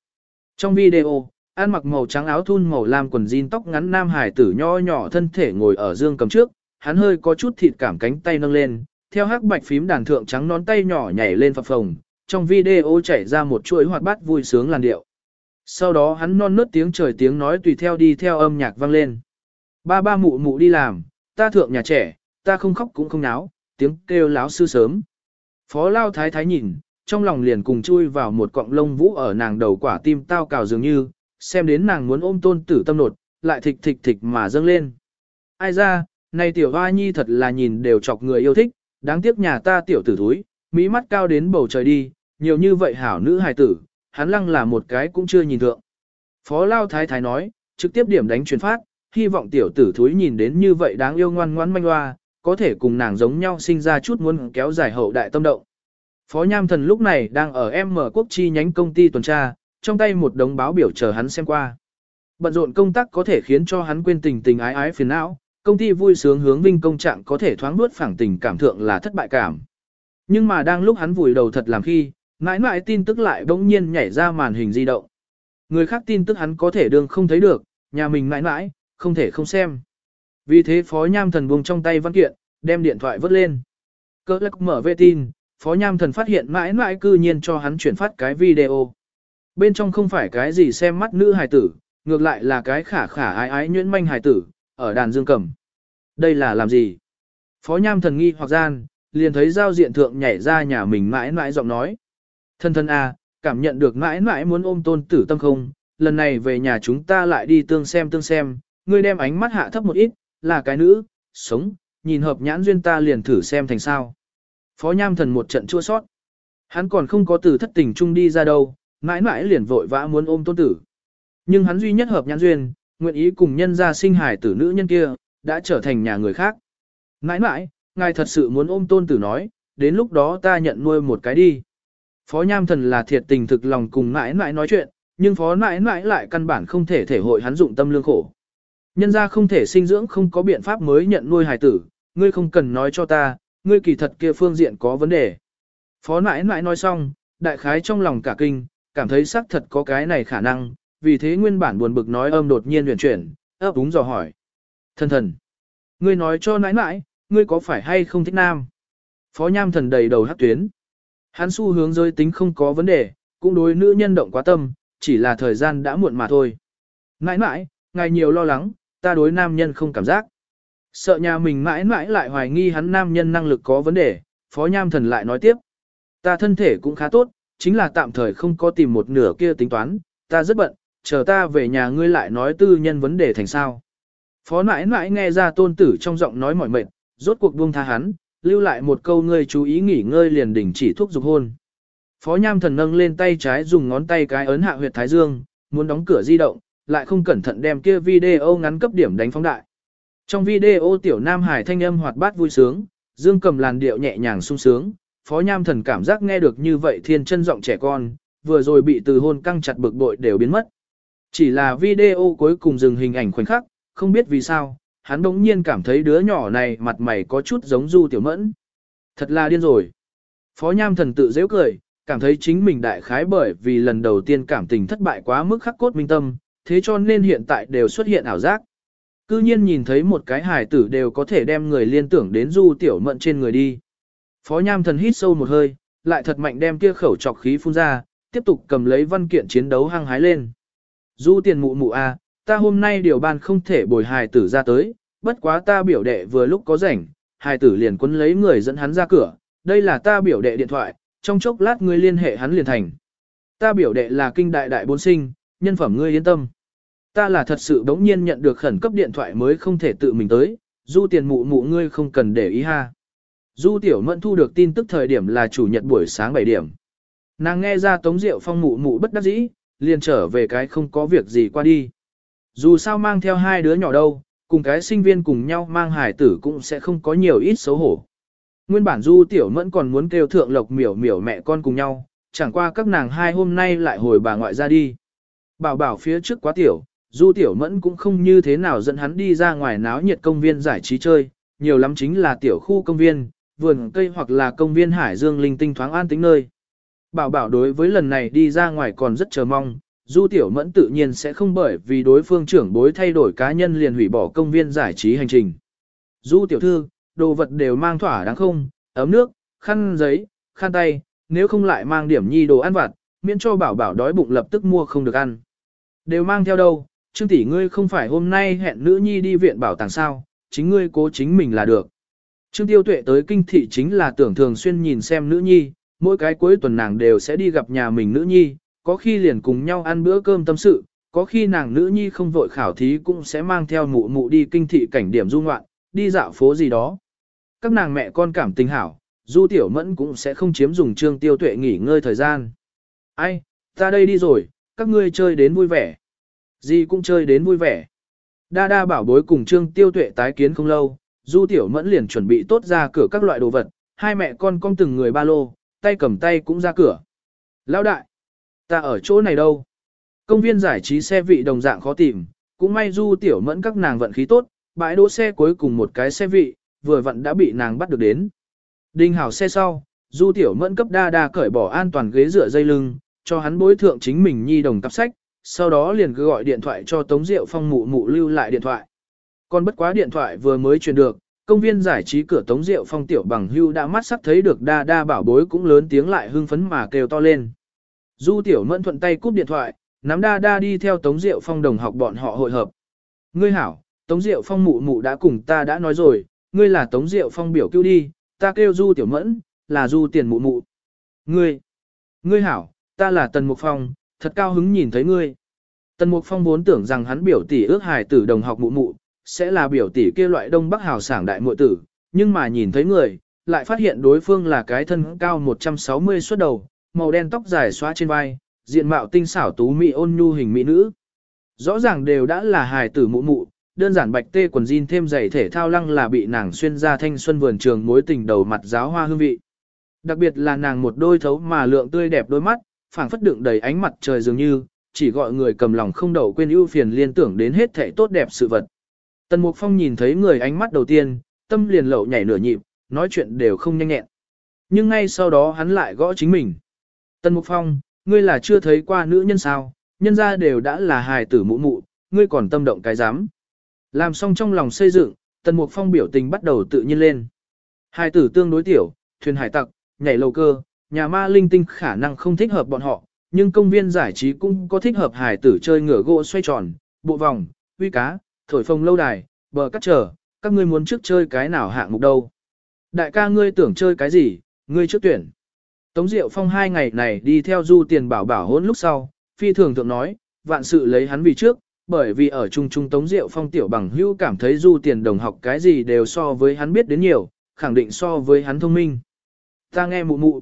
Trong video, ăn mặc màu trắng áo thun màu lam quần jean tóc ngắn nam hải tử nho nhỏ thân thể ngồi ở dương cầm trước, hắn hơi có chút thịt cảm cánh tay nâng lên, theo hắc bạch phím đàn thượng trắng nón tay nhỏ nhảy lên phập phồng, trong video chảy ra một chuỗi hoạt bát vui sướng làn điệu. Sau đó hắn non nớt tiếng trời tiếng nói tùy theo đi theo âm nhạc vang lên. Ba ba mụ mụ đi làm, ta thượng nhà trẻ, ta không khóc cũng không náo, tiếng kêu láo sư sớm. Phó Lao Thái Thái nhìn, trong lòng liền cùng chui vào một cọng lông vũ ở nàng đầu quả tim tao cào dường như, xem đến nàng muốn ôm tôn tử tâm nột, lại thịch thịch thịch mà dâng lên. Ai ra, này tiểu hoa nhi thật là nhìn đều chọc người yêu thích, đáng tiếc nhà ta tiểu tử thúi, mỹ mắt cao đến bầu trời đi, nhiều như vậy hảo nữ hài tử, hắn lăng là một cái cũng chưa nhìn thượng. Phó Lao Thái Thái nói, trực tiếp điểm đánh truyền phát, hy vọng tiểu tử thúi nhìn đến như vậy đáng yêu ngoan ngoãn manh hoa, có thể cùng nàng giống nhau sinh ra chút muốn kéo dài hậu đại tâm động. Phó Nham Thần lúc này đang ở M quốc chi nhánh công ty tuần tra, trong tay một đống báo biểu chờ hắn xem qua. Bận rộn công tác có thể khiến cho hắn quên tình tình ái ái phiền não, công ty vui sướng hướng vinh công trạng có thể thoáng nuốt phẳng tình cảm thượng là thất bại cảm. Nhưng mà đang lúc hắn vùi đầu thật làm khi, mãi mãi tin tức lại bỗng nhiên nhảy ra màn hình di động. Người khác tin tức hắn có thể đương không thấy được, nhà mình mãi mãi, không thể không xem. Vì thế Phó Nham Thần buông trong tay văn kiện, đem điện thoại vứt lên. Cơ lắc mở vệ tin, Phó Nham Thần phát hiện mãi mãi cư nhiên cho hắn chuyển phát cái video. Bên trong không phải cái gì xem mắt nữ hài tử, ngược lại là cái khả khả ái ái nhuyễn manh hài tử, ở đàn dương cầm. Đây là làm gì? Phó Nham Thần nghi hoặc gian, liền thấy giao diện thượng nhảy ra nhà mình mãi mãi giọng nói. Thân thân à, cảm nhận được mãi mãi muốn ôm tôn tử tâm không, lần này về nhà chúng ta lại đi tương xem tương xem, ngươi đem ánh mắt hạ thấp một ít, là cái nữ, sống, nhìn hợp nhãn duyên ta liền thử xem thành sao. Phó Nham Thần một trận chua sót. Hắn còn không có từ thất tình chung đi ra đâu, mãi mãi liền vội vã muốn ôm tôn tử. Nhưng hắn duy nhất hợp nhãn duyên, nguyện ý cùng nhân gia sinh hài tử nữ nhân kia, đã trở thành nhà người khác. Nãi nãi, ngài thật sự muốn ôm tôn tử nói, đến lúc đó ta nhận nuôi một cái đi. Phó Nham Thần là thiệt tình thực lòng cùng nãi nãi nói chuyện, nhưng phó nãi nãi lại căn bản không thể thể hội hắn dụng tâm lương khổ. Nhân gia không thể sinh dưỡng không có biện pháp mới nhận nuôi hài tử, ngươi không cần nói cho ta, ngươi kỳ thật kia phương diện có vấn đề. Phó nãi nãi nói xong, đại khái trong lòng cả kinh, cảm thấy xác thật có cái này khả năng, vì thế nguyên bản buồn bực nói âm đột nhiên huyền chuyển, ấp úng dò hỏi. Thần thần, ngươi nói cho nãi nãi, ngươi có phải hay không thích nam? Phó nham thần đầy đầu hát tuyến. Hắn xu hướng giới tính không có vấn đề, cũng đối nữ nhân động quá tâm, chỉ là thời gian đã muộn mà thôi. Nãi nãi, ngài nhiều lo lắng, ta đối nam nhân không cảm giác. Sợ nhà mình mãi mãi lại hoài nghi hắn nam nhân năng lực có vấn đề, Phó Nham Thần lại nói tiếp. Ta thân thể cũng khá tốt, chính là tạm thời không có tìm một nửa kia tính toán, ta rất bận, chờ ta về nhà ngươi lại nói tư nhân vấn đề thành sao. Phó nãi nãi nghe ra tôn tử trong giọng nói mỏi mệt, rốt cuộc buông tha hắn, lưu lại một câu ngươi chú ý nghỉ ngơi liền đình chỉ thuốc dục hôn. Phó Nham Thần nâng lên tay trái dùng ngón tay cái ấn hạ huyệt thái dương, muốn đóng cửa di động, lại không cẩn thận đem kia video ngắn cấp điểm đánh phóng đại. Trong video tiểu Nam Hải thanh âm hoạt bát vui sướng, dương cầm làn điệu nhẹ nhàng sung sướng, phó nham thần cảm giác nghe được như vậy thiên chân giọng trẻ con, vừa rồi bị từ hôn căng chặt bực bội đều biến mất. Chỉ là video cuối cùng dừng hình ảnh khoảnh khắc, không biết vì sao, hắn đống nhiên cảm thấy đứa nhỏ này mặt mày có chút giống du tiểu mẫn. Thật là điên rồi. Phó nham thần tự dễ cười, cảm thấy chính mình đại khái bởi vì lần đầu tiên cảm tình thất bại quá mức khắc cốt minh tâm, thế cho nên hiện tại đều xuất hiện ảo giác. Cư nhiên nhìn thấy một cái hài tử đều có thể đem người liên tưởng đến du tiểu Mẫn trên người đi. Phó nham thần hít sâu một hơi, lại thật mạnh đem kia khẩu trọc khí phun ra, tiếp tục cầm lấy văn kiện chiến đấu hăng hái lên. Du tiền mụ mụ a, à, ta hôm nay điều ban không thể bồi hài tử ra tới, bất quá ta biểu đệ vừa lúc có rảnh, hài tử liền quấn lấy người dẫn hắn ra cửa, đây là ta biểu đệ điện thoại, trong chốc lát ngươi liên hệ hắn liền thành. Ta biểu đệ là kinh đại đại bốn sinh, nhân phẩm ngươi yên tâm. Ta là thật sự bỗng nhiên nhận được khẩn cấp điện thoại mới không thể tự mình tới, du tiền mụ mụ ngươi không cần để ý ha. Du tiểu mẫn thu được tin tức thời điểm là chủ nhật buổi sáng 7 điểm. Nàng nghe ra Tống Diệu Phong mụ mụ bất đắc dĩ, liền trở về cái không có việc gì qua đi. Dù sao mang theo hai đứa nhỏ đâu, cùng cái sinh viên cùng nhau mang hải tử cũng sẽ không có nhiều ít xấu hổ. Nguyên bản Du Tiểu Mẫn còn muốn kêu thượng lộc miểu miểu mẹ con cùng nhau, chẳng qua các nàng hai hôm nay lại hồi bà ngoại ra đi. Bảo bảo phía trước quá tiểu, Du Tiểu Mẫn cũng không như thế nào dẫn hắn đi ra ngoài náo nhiệt công viên giải trí chơi, nhiều lắm chính là tiểu khu công viên, vườn cây hoặc là công viên Hải Dương linh tinh thoáng an tính nơi. Bảo bảo đối với lần này đi ra ngoài còn rất chờ mong, Du Tiểu Mẫn tự nhiên sẽ không bởi vì đối phương trưởng bối thay đổi cá nhân liền hủy bỏ công viên giải trí hành trình. Du Tiểu Thư, đồ vật đều mang thỏa đáng không, ấm nước, khăn giấy, khăn tay, nếu không lại mang điểm nhi đồ ăn vặt, miễn cho bảo bảo đói bụng lập tức mua không được ăn. Đều mang theo đâu, Trương tỷ ngươi không phải hôm nay hẹn nữ nhi đi viện bảo tàng sao, chính ngươi cố chính mình là được. Trương Tiêu Tuệ tới kinh thị chính là tưởng thường xuyên nhìn xem nữ nhi, mỗi cái cuối tuần nàng đều sẽ đi gặp nhà mình nữ nhi, có khi liền cùng nhau ăn bữa cơm tâm sự, có khi nàng nữ nhi không vội khảo thí cũng sẽ mang theo mụ mụ đi kinh thị cảnh điểm du ngoạn, đi dạo phố gì đó. Các nàng mẹ con cảm tình hảo, du tiểu mẫn cũng sẽ không chiếm dùng trương tiêu tuệ nghỉ ngơi thời gian. Ai, ta đây đi rồi, các ngươi chơi đến vui vẻ. Gì cũng chơi đến vui vẻ. Đa đa bảo bối cùng trương tiêu tuệ tái kiến không lâu, du tiểu mẫn liền chuẩn bị tốt ra cửa các loại đồ vật, hai mẹ con con từng người ba lô, tay cầm tay cũng ra cửa. Lão đại, ta ở chỗ này đâu? Công viên giải trí xe vị đồng dạng khó tìm, cũng may du tiểu mẫn các nàng vận khí tốt, bãi đỗ xe cuối cùng một cái xe vị, vừa vặn đã bị nàng bắt được đến. Đinh hảo xe sau, du tiểu mẫn cấp đa đa cởi bỏ an toàn ghế dựa dây lưng, cho hắn bối thượng chính mình nhi đồng cặp sách, sau đó liền cứ gọi điện thoại cho Tống Diệu Phong mụ mụ lưu lại điện thoại. Còn bất quá điện thoại vừa mới truyền được, công viên giải trí cửa Tống Diệu Phong tiểu bằng hưu đã mắt sắc thấy được đa đa bảo bối cũng lớn tiếng lại hưng phấn mà kêu to lên. Du tiểu mẫn thuận tay cúp điện thoại, nắm đa đa đi theo Tống Diệu Phong đồng học bọn họ hội hợp. Ngươi hảo, Tống Diệu Phong mụ mụ đã cùng ta đã nói rồi, ngươi là Tống Diệu Phong biểu cứu đi, ta kêu Du tiểu mẫn, là Du tiền mụ mụ. Ngươi, ngươi hảo, ta là Tần Mục Phong, thật cao hứng nhìn thấy ngươi. Tần Mục Phong vốn tưởng rằng hắn biểu tỷ ước hài tử đồng học mụ mụ, sẽ là biểu tỷ kia loại đông bắc hào sảng đại muội tử, nhưng mà nhìn thấy người, lại phát hiện đối phương là cái thân cao 160 xuất đầu, màu đen tóc dài xóa trên vai, diện mạo tinh xảo tú mỹ ôn nhu hình mỹ nữ. Rõ ràng đều đã là hài tử mụ mụ, đơn giản bạch tê quần jean thêm giày thể thao lăng là bị nàng xuyên ra thanh xuân vườn trường mối tình đầu mặt giáo hoa hương vị. Đặc biệt là nàng một đôi thấu mà lượng tươi đẹp đôi mắt, phảng phất đựng đầy ánh mặt trời dường như, chỉ gọi người cầm lòng không đầu quên ưu phiền liên tưởng đến hết thảy tốt đẹp sự vật. Tần Mục Phong nhìn thấy người ánh mắt đầu tiên, tâm liền lậu nhảy nửa nhịp, nói chuyện đều không nhanh nhẹn. Nhưng ngay sau đó hắn lại gõ chính mình. Tần Mục Phong, ngươi là chưa thấy qua nữ nhân sao, nhân ra đều đã là hài tử mụ mụ, ngươi còn tâm động cái dám. Làm xong trong lòng xây dựng, Tần Mục Phong biểu tình bắt đầu tự nhiên lên. Hài tử tương đối tiểu, thuyền hải tặc, nhảy lầu cơ, nhà ma linh tinh khả năng không thích hợp bọn họ, nhưng công viên giải trí cũng có thích hợp hài tử chơi ngửa gỗ xoay tròn, bộ vòng, uy cá, thổi phồng lâu đài, bờ cắt trở, các ngươi muốn trước chơi cái nào hạng mục đâu. Đại ca ngươi tưởng chơi cái gì, ngươi trước tuyển. Tống Diệu Phong hai ngày này đi theo du tiền bảo bảo hôn lúc sau, phi thường thượng nói, vạn sự lấy hắn vì trước, bởi vì ở chung chung Tống Diệu Phong tiểu bằng hữu cảm thấy du tiền đồng học cái gì đều so với hắn biết đến nhiều, khẳng định so với hắn thông minh. Ta nghe mụ mụ.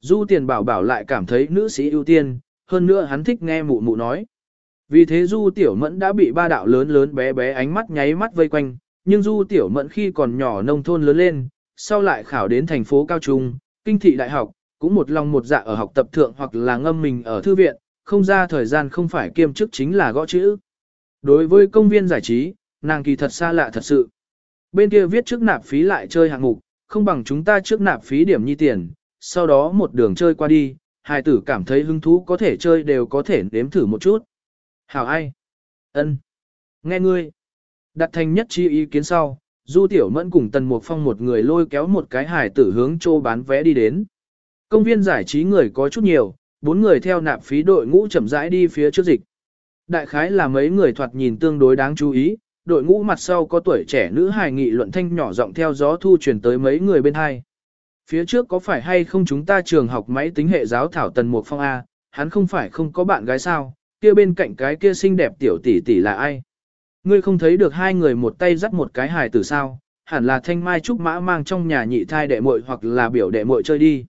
Du tiền bảo bảo lại cảm thấy nữ sĩ ưu tiên, hơn nữa hắn thích nghe mụ mụ nói. Vì thế Du Tiểu Mẫn đã bị ba đạo lớn lớn bé bé ánh mắt nháy mắt vây quanh, nhưng Du Tiểu Mẫn khi còn nhỏ nông thôn lớn lên, sau lại khảo đến thành phố cao trung, kinh thị đại học, cũng một lòng một dạ ở học tập thượng hoặc là ngâm mình ở thư viện, không ra thời gian không phải kiêm chức chính là gõ chữ. Đối với công viên giải trí, nàng kỳ thật xa lạ thật sự. Bên kia viết trước nạp phí lại chơi hạng mục, không bằng chúng ta trước nạp phí điểm nhi tiền, sau đó một đường chơi qua đi, hài tử cảm thấy hứng thú có thể chơi đều có thể nếm thử một chút. Hảo ai? ân Nghe ngươi. Đặt thành nhất chi ý kiến sau, Du Tiểu Mẫn cùng Tần Mục Phong một người lôi kéo một cái hải tử hướng châu bán vé đi đến. Công viên giải trí người có chút nhiều, bốn người theo nạp phí đội ngũ chậm rãi đi phía trước dịch. Đại khái là mấy người thoạt nhìn tương đối đáng chú ý, đội ngũ mặt sau có tuổi trẻ nữ hài nghị luận thanh nhỏ giọng theo gió thu truyền tới mấy người bên hai. Phía trước có phải hay không chúng ta trường học máy tính hệ giáo thảo Tần Mục Phong A, hắn không phải không có bạn gái sao, kia bên cạnh cái kia xinh đẹp tiểu tỷ tỷ là ai? Ngươi không thấy được hai người một tay dắt một cái hài tử sao? Hẳn là thanh mai trúc mã mang trong nhà nhị thai đệ muội hoặc là biểu đệ muội chơi đi.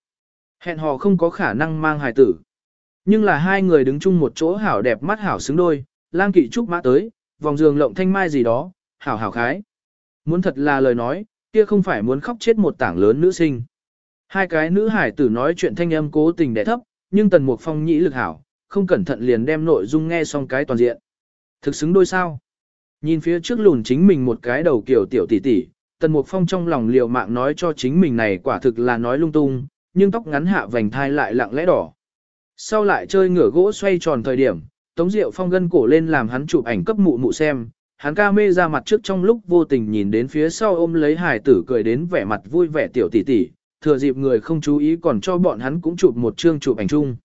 Hẹn hò không có khả năng mang hài tử. Nhưng là hai người đứng chung một chỗ hảo đẹp mắt hảo xứng đôi, lang kỵ trúc mã tới, vòng giường lộng thanh mai gì đó, hảo hảo khái. Muốn thật là lời nói, kia không phải muốn khóc chết một tảng lớn nữ sinh. Hai cái nữ hải tử nói chuyện thanh âm cố tình đẻ thấp, nhưng tần mục phong nhĩ lực hảo, không cẩn thận liền đem nội dung nghe xong cái toàn diện. Thực xứng đôi sao. Nhìn phía trước lùn chính mình một cái đầu kiểu tiểu tỷ tỷ, tần mục phong trong lòng liều mạng nói cho chính mình này quả thực là nói lung tung, nhưng tóc ngắn hạ vành thai lại lặng lẽ đỏ. Sau lại chơi ngửa gỗ xoay tròn thời điểm, Tống Diệu Phong gân cổ lên làm hắn chụp ảnh cấp mụ mụ xem, hắn ca mê ra mặt trước trong lúc vô tình nhìn đến phía sau ôm lấy hài tử cười đến vẻ mặt vui vẻ tiểu tỷ tỷ, thừa dịp người không chú ý còn cho bọn hắn cũng chụp một chương chụp ảnh chung.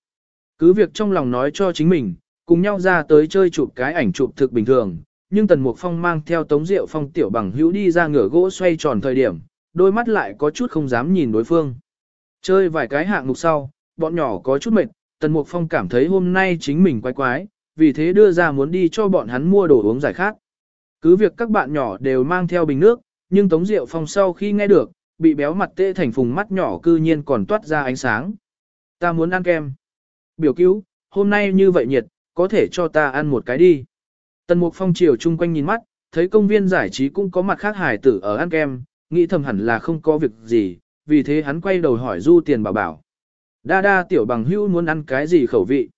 Cứ việc trong lòng nói cho chính mình, cùng nhau ra tới chơi chụp cái ảnh chụp thực bình thường, nhưng Tần Mục Phong mang theo Tống Diệu Phong tiểu bằng hữu đi ra ngửa gỗ xoay tròn thời điểm, đôi mắt lại có chút không dám nhìn đối phương. Chơi vài cái hạng mục sau, bọn nhỏ có chút mệt, Tần Mục Phong cảm thấy hôm nay chính mình quái quái, vì thế đưa ra muốn đi cho bọn hắn mua đồ uống giải khát. Cứ việc các bạn nhỏ đều mang theo bình nước, nhưng Tống Diệu Phong sau khi nghe được, bị béo mặt tê thành phùng mắt nhỏ cư nhiên còn toát ra ánh sáng. Ta muốn ăn kem. Biểu cứu, hôm nay như vậy nhiệt, có thể cho ta ăn một cái đi. Tần Mục Phong chiều chung quanh nhìn mắt, thấy công viên giải trí cũng có mặt khác hải tử ở ăn kem, nghĩ thầm hẳn là không có việc gì, vì thế hắn quay đầu hỏi Du Tiền Bảo Bảo. Đa đa tiểu bằng hữu muốn ăn cái gì khẩu vị.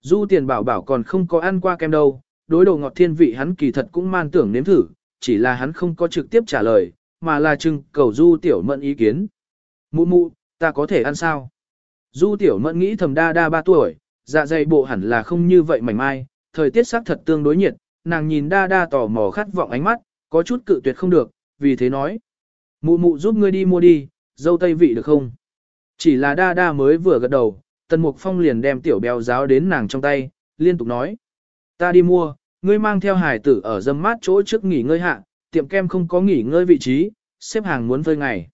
Du Tiền Bảo Bảo còn không có ăn qua kem đâu, đối đồ ngọt thiên vị hắn kỳ thật cũng man tưởng nếm thử, chỉ là hắn không có trực tiếp trả lời, mà là trưng cầu Du Tiểu Mẫn ý kiến. Mụ mụ, ta có thể ăn sao? Du Tiểu Mẫn nghĩ thầm đa đa ba tuổi, dạ dày bộ hẳn là không như vậy mảnh mai, thời tiết sắc thật tương đối nhiệt, nàng nhìn đa đa tò mò khát vọng ánh mắt, có chút cự tuyệt không được, vì thế nói. Mụ mụ giúp ngươi đi mua đi, dâu tây vị được không? Chỉ là đa đa mới vừa gật đầu, Tần Mục Phong liền đem tiểu béo giáo đến nàng trong tay, liên tục nói. Ta đi mua, ngươi mang theo hải tử ở dâm mát chỗ trước nghỉ ngơi hạ, tiệm kem không có nghỉ ngơi vị trí, xếp hàng muốn vơi ngày.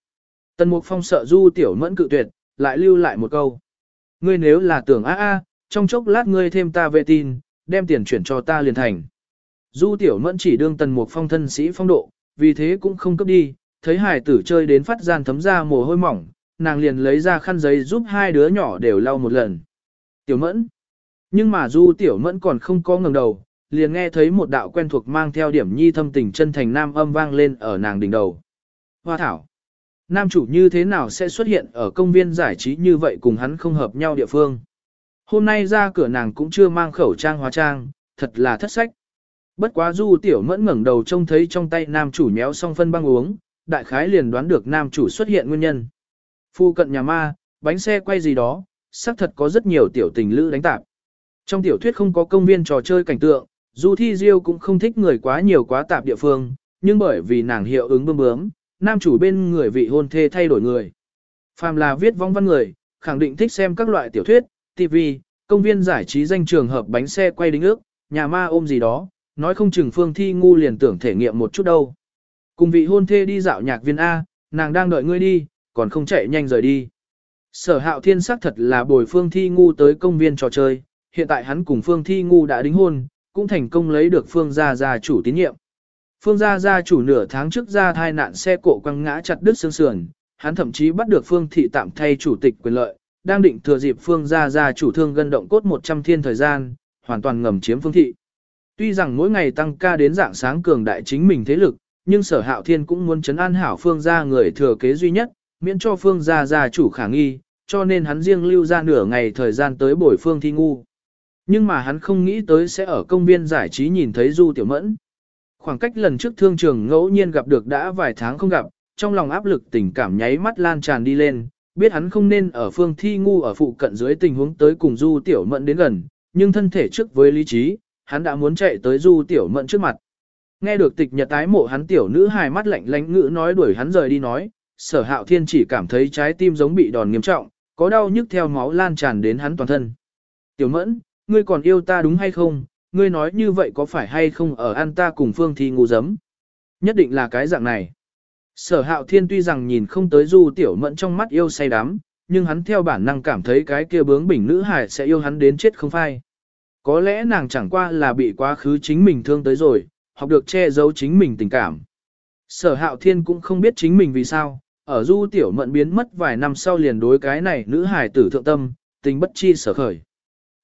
Tần Mục Phong sợ du tiểu mẫn cự tuyệt, lại lưu lại một câu. Ngươi nếu là tưởng a a, trong chốc lát ngươi thêm ta về tin, đem tiền chuyển cho ta liền thành. Du tiểu mẫn chỉ đương Tần Mục Phong thân sĩ phong độ, vì thế cũng không cấp đi, thấy hải tử chơi đến phát gian thấm ra mồ hôi mỏng, nàng liền lấy ra khăn giấy giúp hai đứa nhỏ đều lau một lần. Tiểu mẫn. Nhưng mà du tiểu mẫn còn không có ngẩng đầu, liền nghe thấy một đạo quen thuộc mang theo điểm nhi thâm tình chân thành nam âm vang lên ở nàng đỉnh đầu. Hoa thảo. Nam chủ như thế nào sẽ xuất hiện ở công viên giải trí như vậy cùng hắn không hợp nhau địa phương. Hôm nay ra cửa nàng cũng chưa mang khẩu trang hóa trang, thật là thất sách. Bất quá du tiểu mẫn ngẩng đầu trông thấy trong tay nam chủ méo xong phân băng uống, đại khái liền đoán được nam chủ xuất hiện nguyên nhân. Phu cận nhà ma, bánh xe quay gì đó, xác thật có rất nhiều tiểu tình lữ đánh tạp. Trong tiểu thuyết không có công viên trò chơi cảnh tượng, dù thi diêu cũng không thích người quá nhiều quá tạp địa phương, nhưng bởi vì nàng hiệu ứng bơm bướm, nam chủ bên người vị hôn thê thay đổi người. Phàm là viết vong văn người, khẳng định thích xem các loại tiểu thuyết, TV, công viên giải trí danh trường hợp bánh xe quay đính ước, nhà ma ôm gì đó, nói không chừng phương thi ngu liền tưởng thể nghiệm một chút đâu. Cùng vị hôn thê đi dạo nhạc viên A, nàng đang đợi ngươi đi, còn không chạy nhanh rời đi. Sở hạo thiên sắc thật là bồi phương thi ngu tới công viên trò chơi, hiện tại hắn cùng phương thi ngu đã đính hôn, cũng thành công lấy được phương gia gia chủ tín nhiệm. Phương gia gia chủ nửa tháng trước ra thai nạn xe cộ quăng ngã chặt đứt xương sườn, hắn thậm chí bắt được phương thị tạm thay chủ tịch quyền lợi, đang định thừa dịp phương gia gia chủ thương gân động cốt 100 thiên thời gian, hoàn toàn ngầm chiếm phương thị. Tuy rằng mỗi ngày tăng ca đến dạng sáng cường đại chính mình thế lực, nhưng sở hạo thiên cũng muốn chấn an hảo phương gia người thừa kế duy nhất, miễn cho phương gia gia chủ khả nghi, cho nên hắn riêng lưu ra nửa ngày thời gian tới bồi phương thi ngu. Nhưng mà hắn không nghĩ tới sẽ ở công viên giải trí nhìn thấy Du Tiểu Mẫn. Khoảng cách lần trước thương trường ngẫu nhiên gặp được đã vài tháng không gặp, trong lòng áp lực tình cảm nháy mắt lan tràn đi lên, biết hắn không nên ở phương thi ngu ở phụ cận dưới tình huống tới cùng Du Tiểu Mẫn đến gần, nhưng thân thể trước với lý trí, hắn đã muốn chạy tới Du Tiểu Mẫn trước mặt. Nghe được tịch nhật tái mộ hắn tiểu nữ hài mắt lạnh lánh ngữ nói đuổi hắn rời đi nói, sở hạo thiên chỉ cảm thấy trái tim giống bị đòn nghiêm trọng, có đau nhức theo máu lan tràn đến hắn toàn thân. Tiểu mẫn, ngươi còn yêu ta đúng hay không, ngươi nói như vậy có phải hay không ở ăn ta cùng phương thi ngu giấm. Nhất định là cái dạng này. Sở hạo thiên tuy rằng nhìn không tới du tiểu mẫn trong mắt yêu say đắm, nhưng hắn theo bản năng cảm thấy cái kia bướng bỉnh nữ hải sẽ yêu hắn đến chết không phai. Có lẽ nàng chẳng qua là bị quá khứ chính mình thương tới rồi, học được che giấu chính mình tình cảm. Sở hạo thiên cũng không biết chính mình vì sao, ở du tiểu mẫn biến mất vài năm sau liền đối cái này nữ Hải tử thượng tâm, tình bất chi sở khởi.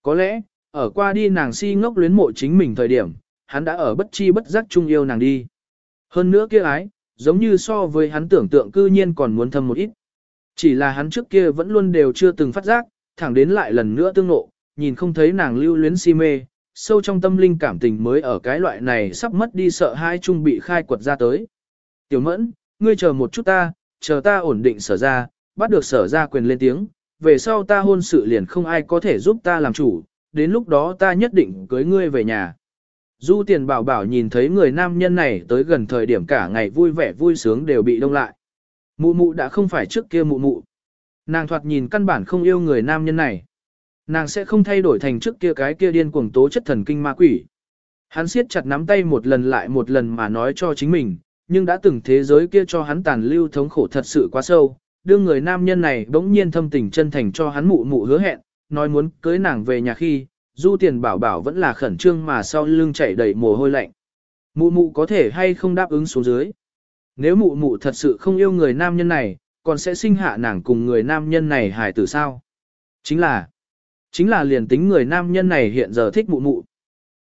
Có lẽ, ở qua đi nàng si ngốc luyến mộ chính mình thời điểm, hắn đã ở bất chi bất giác chung yêu nàng đi. Hơn nữa kia ái, giống như so với hắn tưởng tượng cư nhiên còn muốn thâm một ít. Chỉ là hắn trước kia vẫn luôn đều chưa từng phát giác, thẳng đến lại lần nữa tương nộ, nhìn không thấy nàng lưu luyến si mê, sâu trong tâm linh cảm tình mới ở cái loại này sắp mất đi sợ hai chung bị khai quật ra tới. Tiểu mẫn, ngươi chờ một chút ta, chờ ta ổn định sở ra, bắt được sở ra quyền lên tiếng, về sau ta hôn sự liền không ai có thể giúp ta làm chủ, đến lúc đó ta nhất định cưới ngươi về nhà. Du tiền bảo bảo nhìn thấy người nam nhân này tới gần thời điểm cả ngày vui vẻ vui sướng đều bị đông lại. Mụ mụ đã không phải trước kia mụ mụ. Nàng thoạt nhìn căn bản không yêu người nam nhân này. Nàng sẽ không thay đổi thành trước kia cái kia điên cuồng tố chất thần kinh ma quỷ. Hắn siết chặt nắm tay một lần lại một lần mà nói cho chính mình, nhưng đã từng thế giới kia cho hắn tàn lưu thống khổ thật sự quá sâu. đưa người nam nhân này bỗng nhiên thâm tình chân thành cho hắn mụ mụ hứa hẹn, nói muốn cưới nàng về nhà khi, du tiền bảo bảo vẫn là khẩn trương mà sau lưng chảy đầy mồ hôi lạnh. Mụ mụ có thể hay không đáp ứng xuống dưới. Nếu mụ mụ thật sự không yêu người nam nhân này, còn sẽ sinh hạ nàng cùng người nam nhân này hài tử sao? Chính là, chính là liền tính người nam nhân này hiện giờ thích mụ mụ.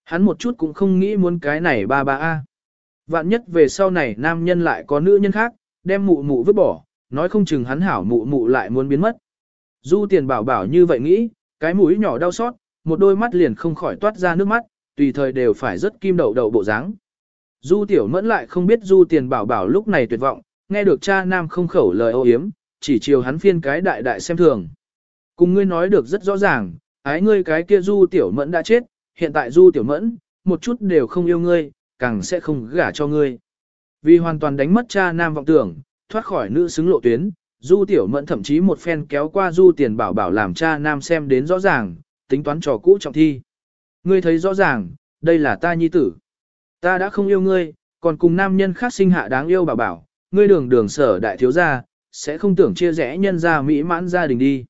Hắn một chút cũng không nghĩ muốn cái này ba ba a. Vạn nhất về sau này nam nhân lại có nữ nhân khác, đem mụ mụ vứt bỏ, nói không chừng hắn hảo mụ mụ lại muốn biến mất. Du tiền bảo bảo như vậy nghĩ, cái mũi nhỏ đau xót, một đôi mắt liền không khỏi toát ra nước mắt, tùy thời đều phải rất kim đầu đầu bộ dáng. Du tiểu mẫn lại không biết du tiền bảo bảo lúc này tuyệt vọng, nghe được cha nam không khẩu lời ô yếm, chỉ chiều hắn phiên cái đại đại xem thường. Cùng ngươi nói được rất rõ ràng, ái ngươi cái kia du tiểu mẫn đã chết, hiện tại du tiểu mẫn, một chút đều không yêu ngươi, càng sẽ không gả cho ngươi. Vì hoàn toàn đánh mất cha nam vọng tưởng, thoát khỏi nữ xứng lộ tuyến, du tiểu mẫn thậm chí một phen kéo qua du tiền bảo bảo làm cha nam xem đến rõ ràng, tính toán trò cũ trọng thi. Ngươi thấy rõ ràng, đây là ta nhi tử. Ta đã không yêu ngươi, còn cùng nam nhân khác sinh hạ đáng yêu bảo bảo, ngươi đường đường sở đại thiếu gia, sẽ không tưởng chia rẽ nhân gia mỹ mãn gia đình đi.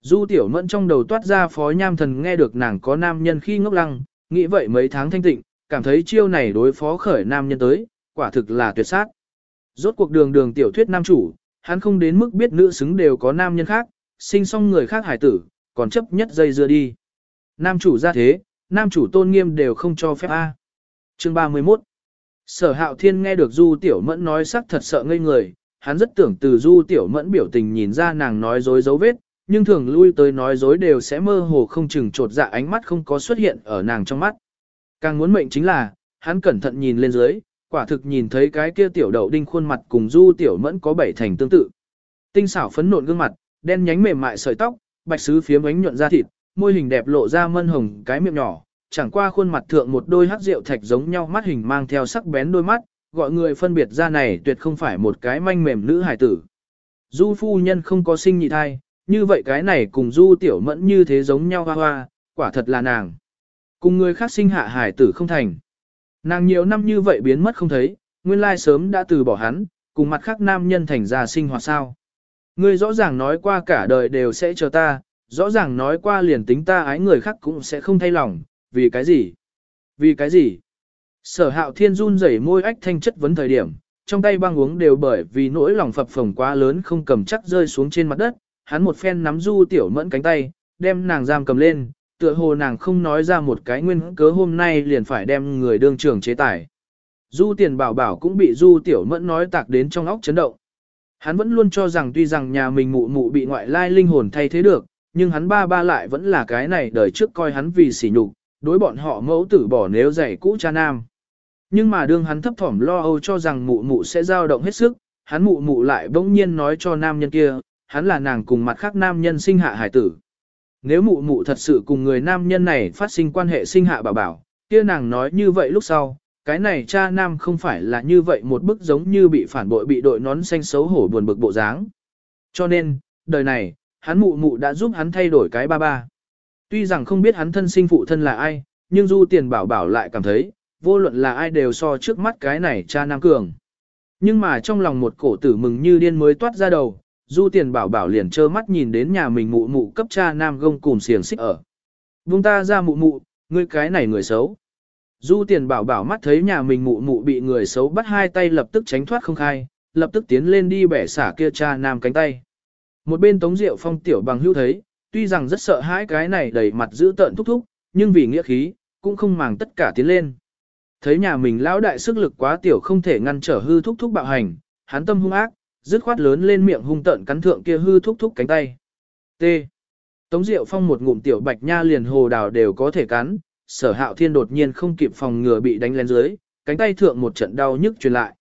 Du tiểu mẫn trong đầu toát ra phó nham thần nghe được nàng có nam nhân khi ngốc lăng, nghĩ vậy mấy tháng thanh tịnh, cảm thấy chiêu này đối phó khởi nam nhân tới, quả thực là tuyệt sát. Rốt cuộc đường đường tiểu thuyết nam chủ, hắn không đến mức biết nữ xứng đều có nam nhân khác, sinh xong người khác hải tử, còn chấp nhất dây dưa đi. Nam chủ ra thế, nam chủ tôn nghiêm đều không cho phép A. Chương 31 Sở hạo thiên nghe được Du Tiểu Mẫn nói sắc thật sợ ngây người, hắn rất tưởng từ Du Tiểu Mẫn biểu tình nhìn ra nàng nói dối dấu vết, nhưng thường lui tới nói dối đều sẽ mơ hồ không chừng trột dạ ánh mắt không có xuất hiện ở nàng trong mắt. Càng muốn mệnh chính là, hắn cẩn thận nhìn lên dưới, quả thực nhìn thấy cái kia tiểu đậu đinh khuôn mặt cùng Du Tiểu Mẫn có bảy thành tương tự. Tinh xảo phấn nộn gương mặt, đen nhánh mềm mại sợi tóc, bạch sứ phiếm ánh nhuận da thịt, môi hình đẹp lộ ra mân hồng cái miệng nhỏ, chẳng qua khuôn mặt thượng một đôi hắc rượu thạch giống nhau mắt hình mang theo sắc bén đôi mắt, gọi người phân biệt ra này tuyệt không phải một cái manh mềm nữ hải tử. Du phu nhân không có sinh nhị thai, như vậy cái này cùng du tiểu mẫn như thế giống nhau hoa hoa, quả thật là nàng. Cùng người khác sinh hạ hải tử không thành. Nàng nhiều năm như vậy biến mất không thấy, nguyên lai sớm đã từ bỏ hắn, cùng mặt khác nam nhân thành ra sinh hoạt sao. Ngươi rõ ràng nói qua cả đời đều sẽ chờ ta, rõ ràng nói qua liền tính ta ái người khác cũng sẽ không thay lòng, vì cái gì? Vì cái gì? Sở hạo thiên run rẩy môi ách thanh chất vấn thời điểm, trong tay băng uống đều bởi vì nỗi lòng phập phồng quá lớn không cầm chắc rơi xuống trên mặt đất, hắn một phen nắm du tiểu mẫn cánh tay, đem nàng giam cầm lên, tựa hồ nàng không nói ra một cái nguyên cớ hôm nay liền phải đem người đương trường chế tài. Du tiền bảo bảo cũng bị du tiểu mẫn nói tạc đến trong óc chấn động. Hắn vẫn luôn cho rằng tuy rằng nhà mình mụ mụ bị ngoại lai linh hồn thay thế được, nhưng hắn ba ba lại vẫn là cái này đời trước coi hắn vì sỉ nhục, đối bọn họ mẫu tử bỏ nếu giày cũ cha nam. Nhưng mà đương hắn thấp thỏm lo âu cho rằng mụ mụ sẽ dao động hết sức, hắn mụ mụ lại bỗng nhiên nói cho nam nhân kia, hắn là nàng cùng mặt khác nam nhân sinh hạ hải tử. Nếu mụ mụ thật sự cùng người nam nhân này phát sinh quan hệ sinh hạ bảo bảo, kia nàng nói như vậy lúc sau, cái này cha nam không phải là như vậy một bức giống như bị phản bội bị đội nón xanh xấu hổ buồn bực bộ dáng. Cho nên, đời này, hắn mụ mụ đã giúp hắn thay đổi cái ba ba. Tuy rằng không biết hắn thân sinh phụ thân là ai, nhưng Du Tiền Bảo Bảo lại cảm thấy, vô luận là ai đều so trước mắt cái này cha Nam Cường. Nhưng mà trong lòng một cổ tử mừng như điên mới toát ra đầu, Du Tiền Bảo Bảo liền trơ mắt nhìn đến nhà mình mụ mụ cấp cha Nam gông cùng xiềng xích ở. Vung ta ra mụ mụ, ngươi cái này người xấu. Du Tiền Bảo Bảo mắt thấy nhà mình mụ mụ bị người xấu bắt hai tay lập tức tránh thoát không khai, lập tức tiến lên đi bẻ xả kia cha nam cánh tay. Một bên Tống Diệu Phong tiểu bằng hưu thấy, tuy rằng rất sợ hãi cái này đầy mặt giữ tợn thúc thúc, nhưng vì nghĩa khí, cũng không màng tất cả tiến lên. Thấy nhà mình lão đại sức lực quá tiểu không thể ngăn trở hư thúc thúc bạo hành, hắn tâm hung ác, dứt khoát lớn lên miệng hung tợn cắn thượng kia hư thúc thúc cánh tay. T. Tống Diệu Phong một ngụm tiểu bạch nha liền hồ đào đều có thể cắn, sở hạo thiên đột nhiên không kịp phòng ngừa bị đánh lên dưới, cánh tay thượng một trận đau nhức truyền lại.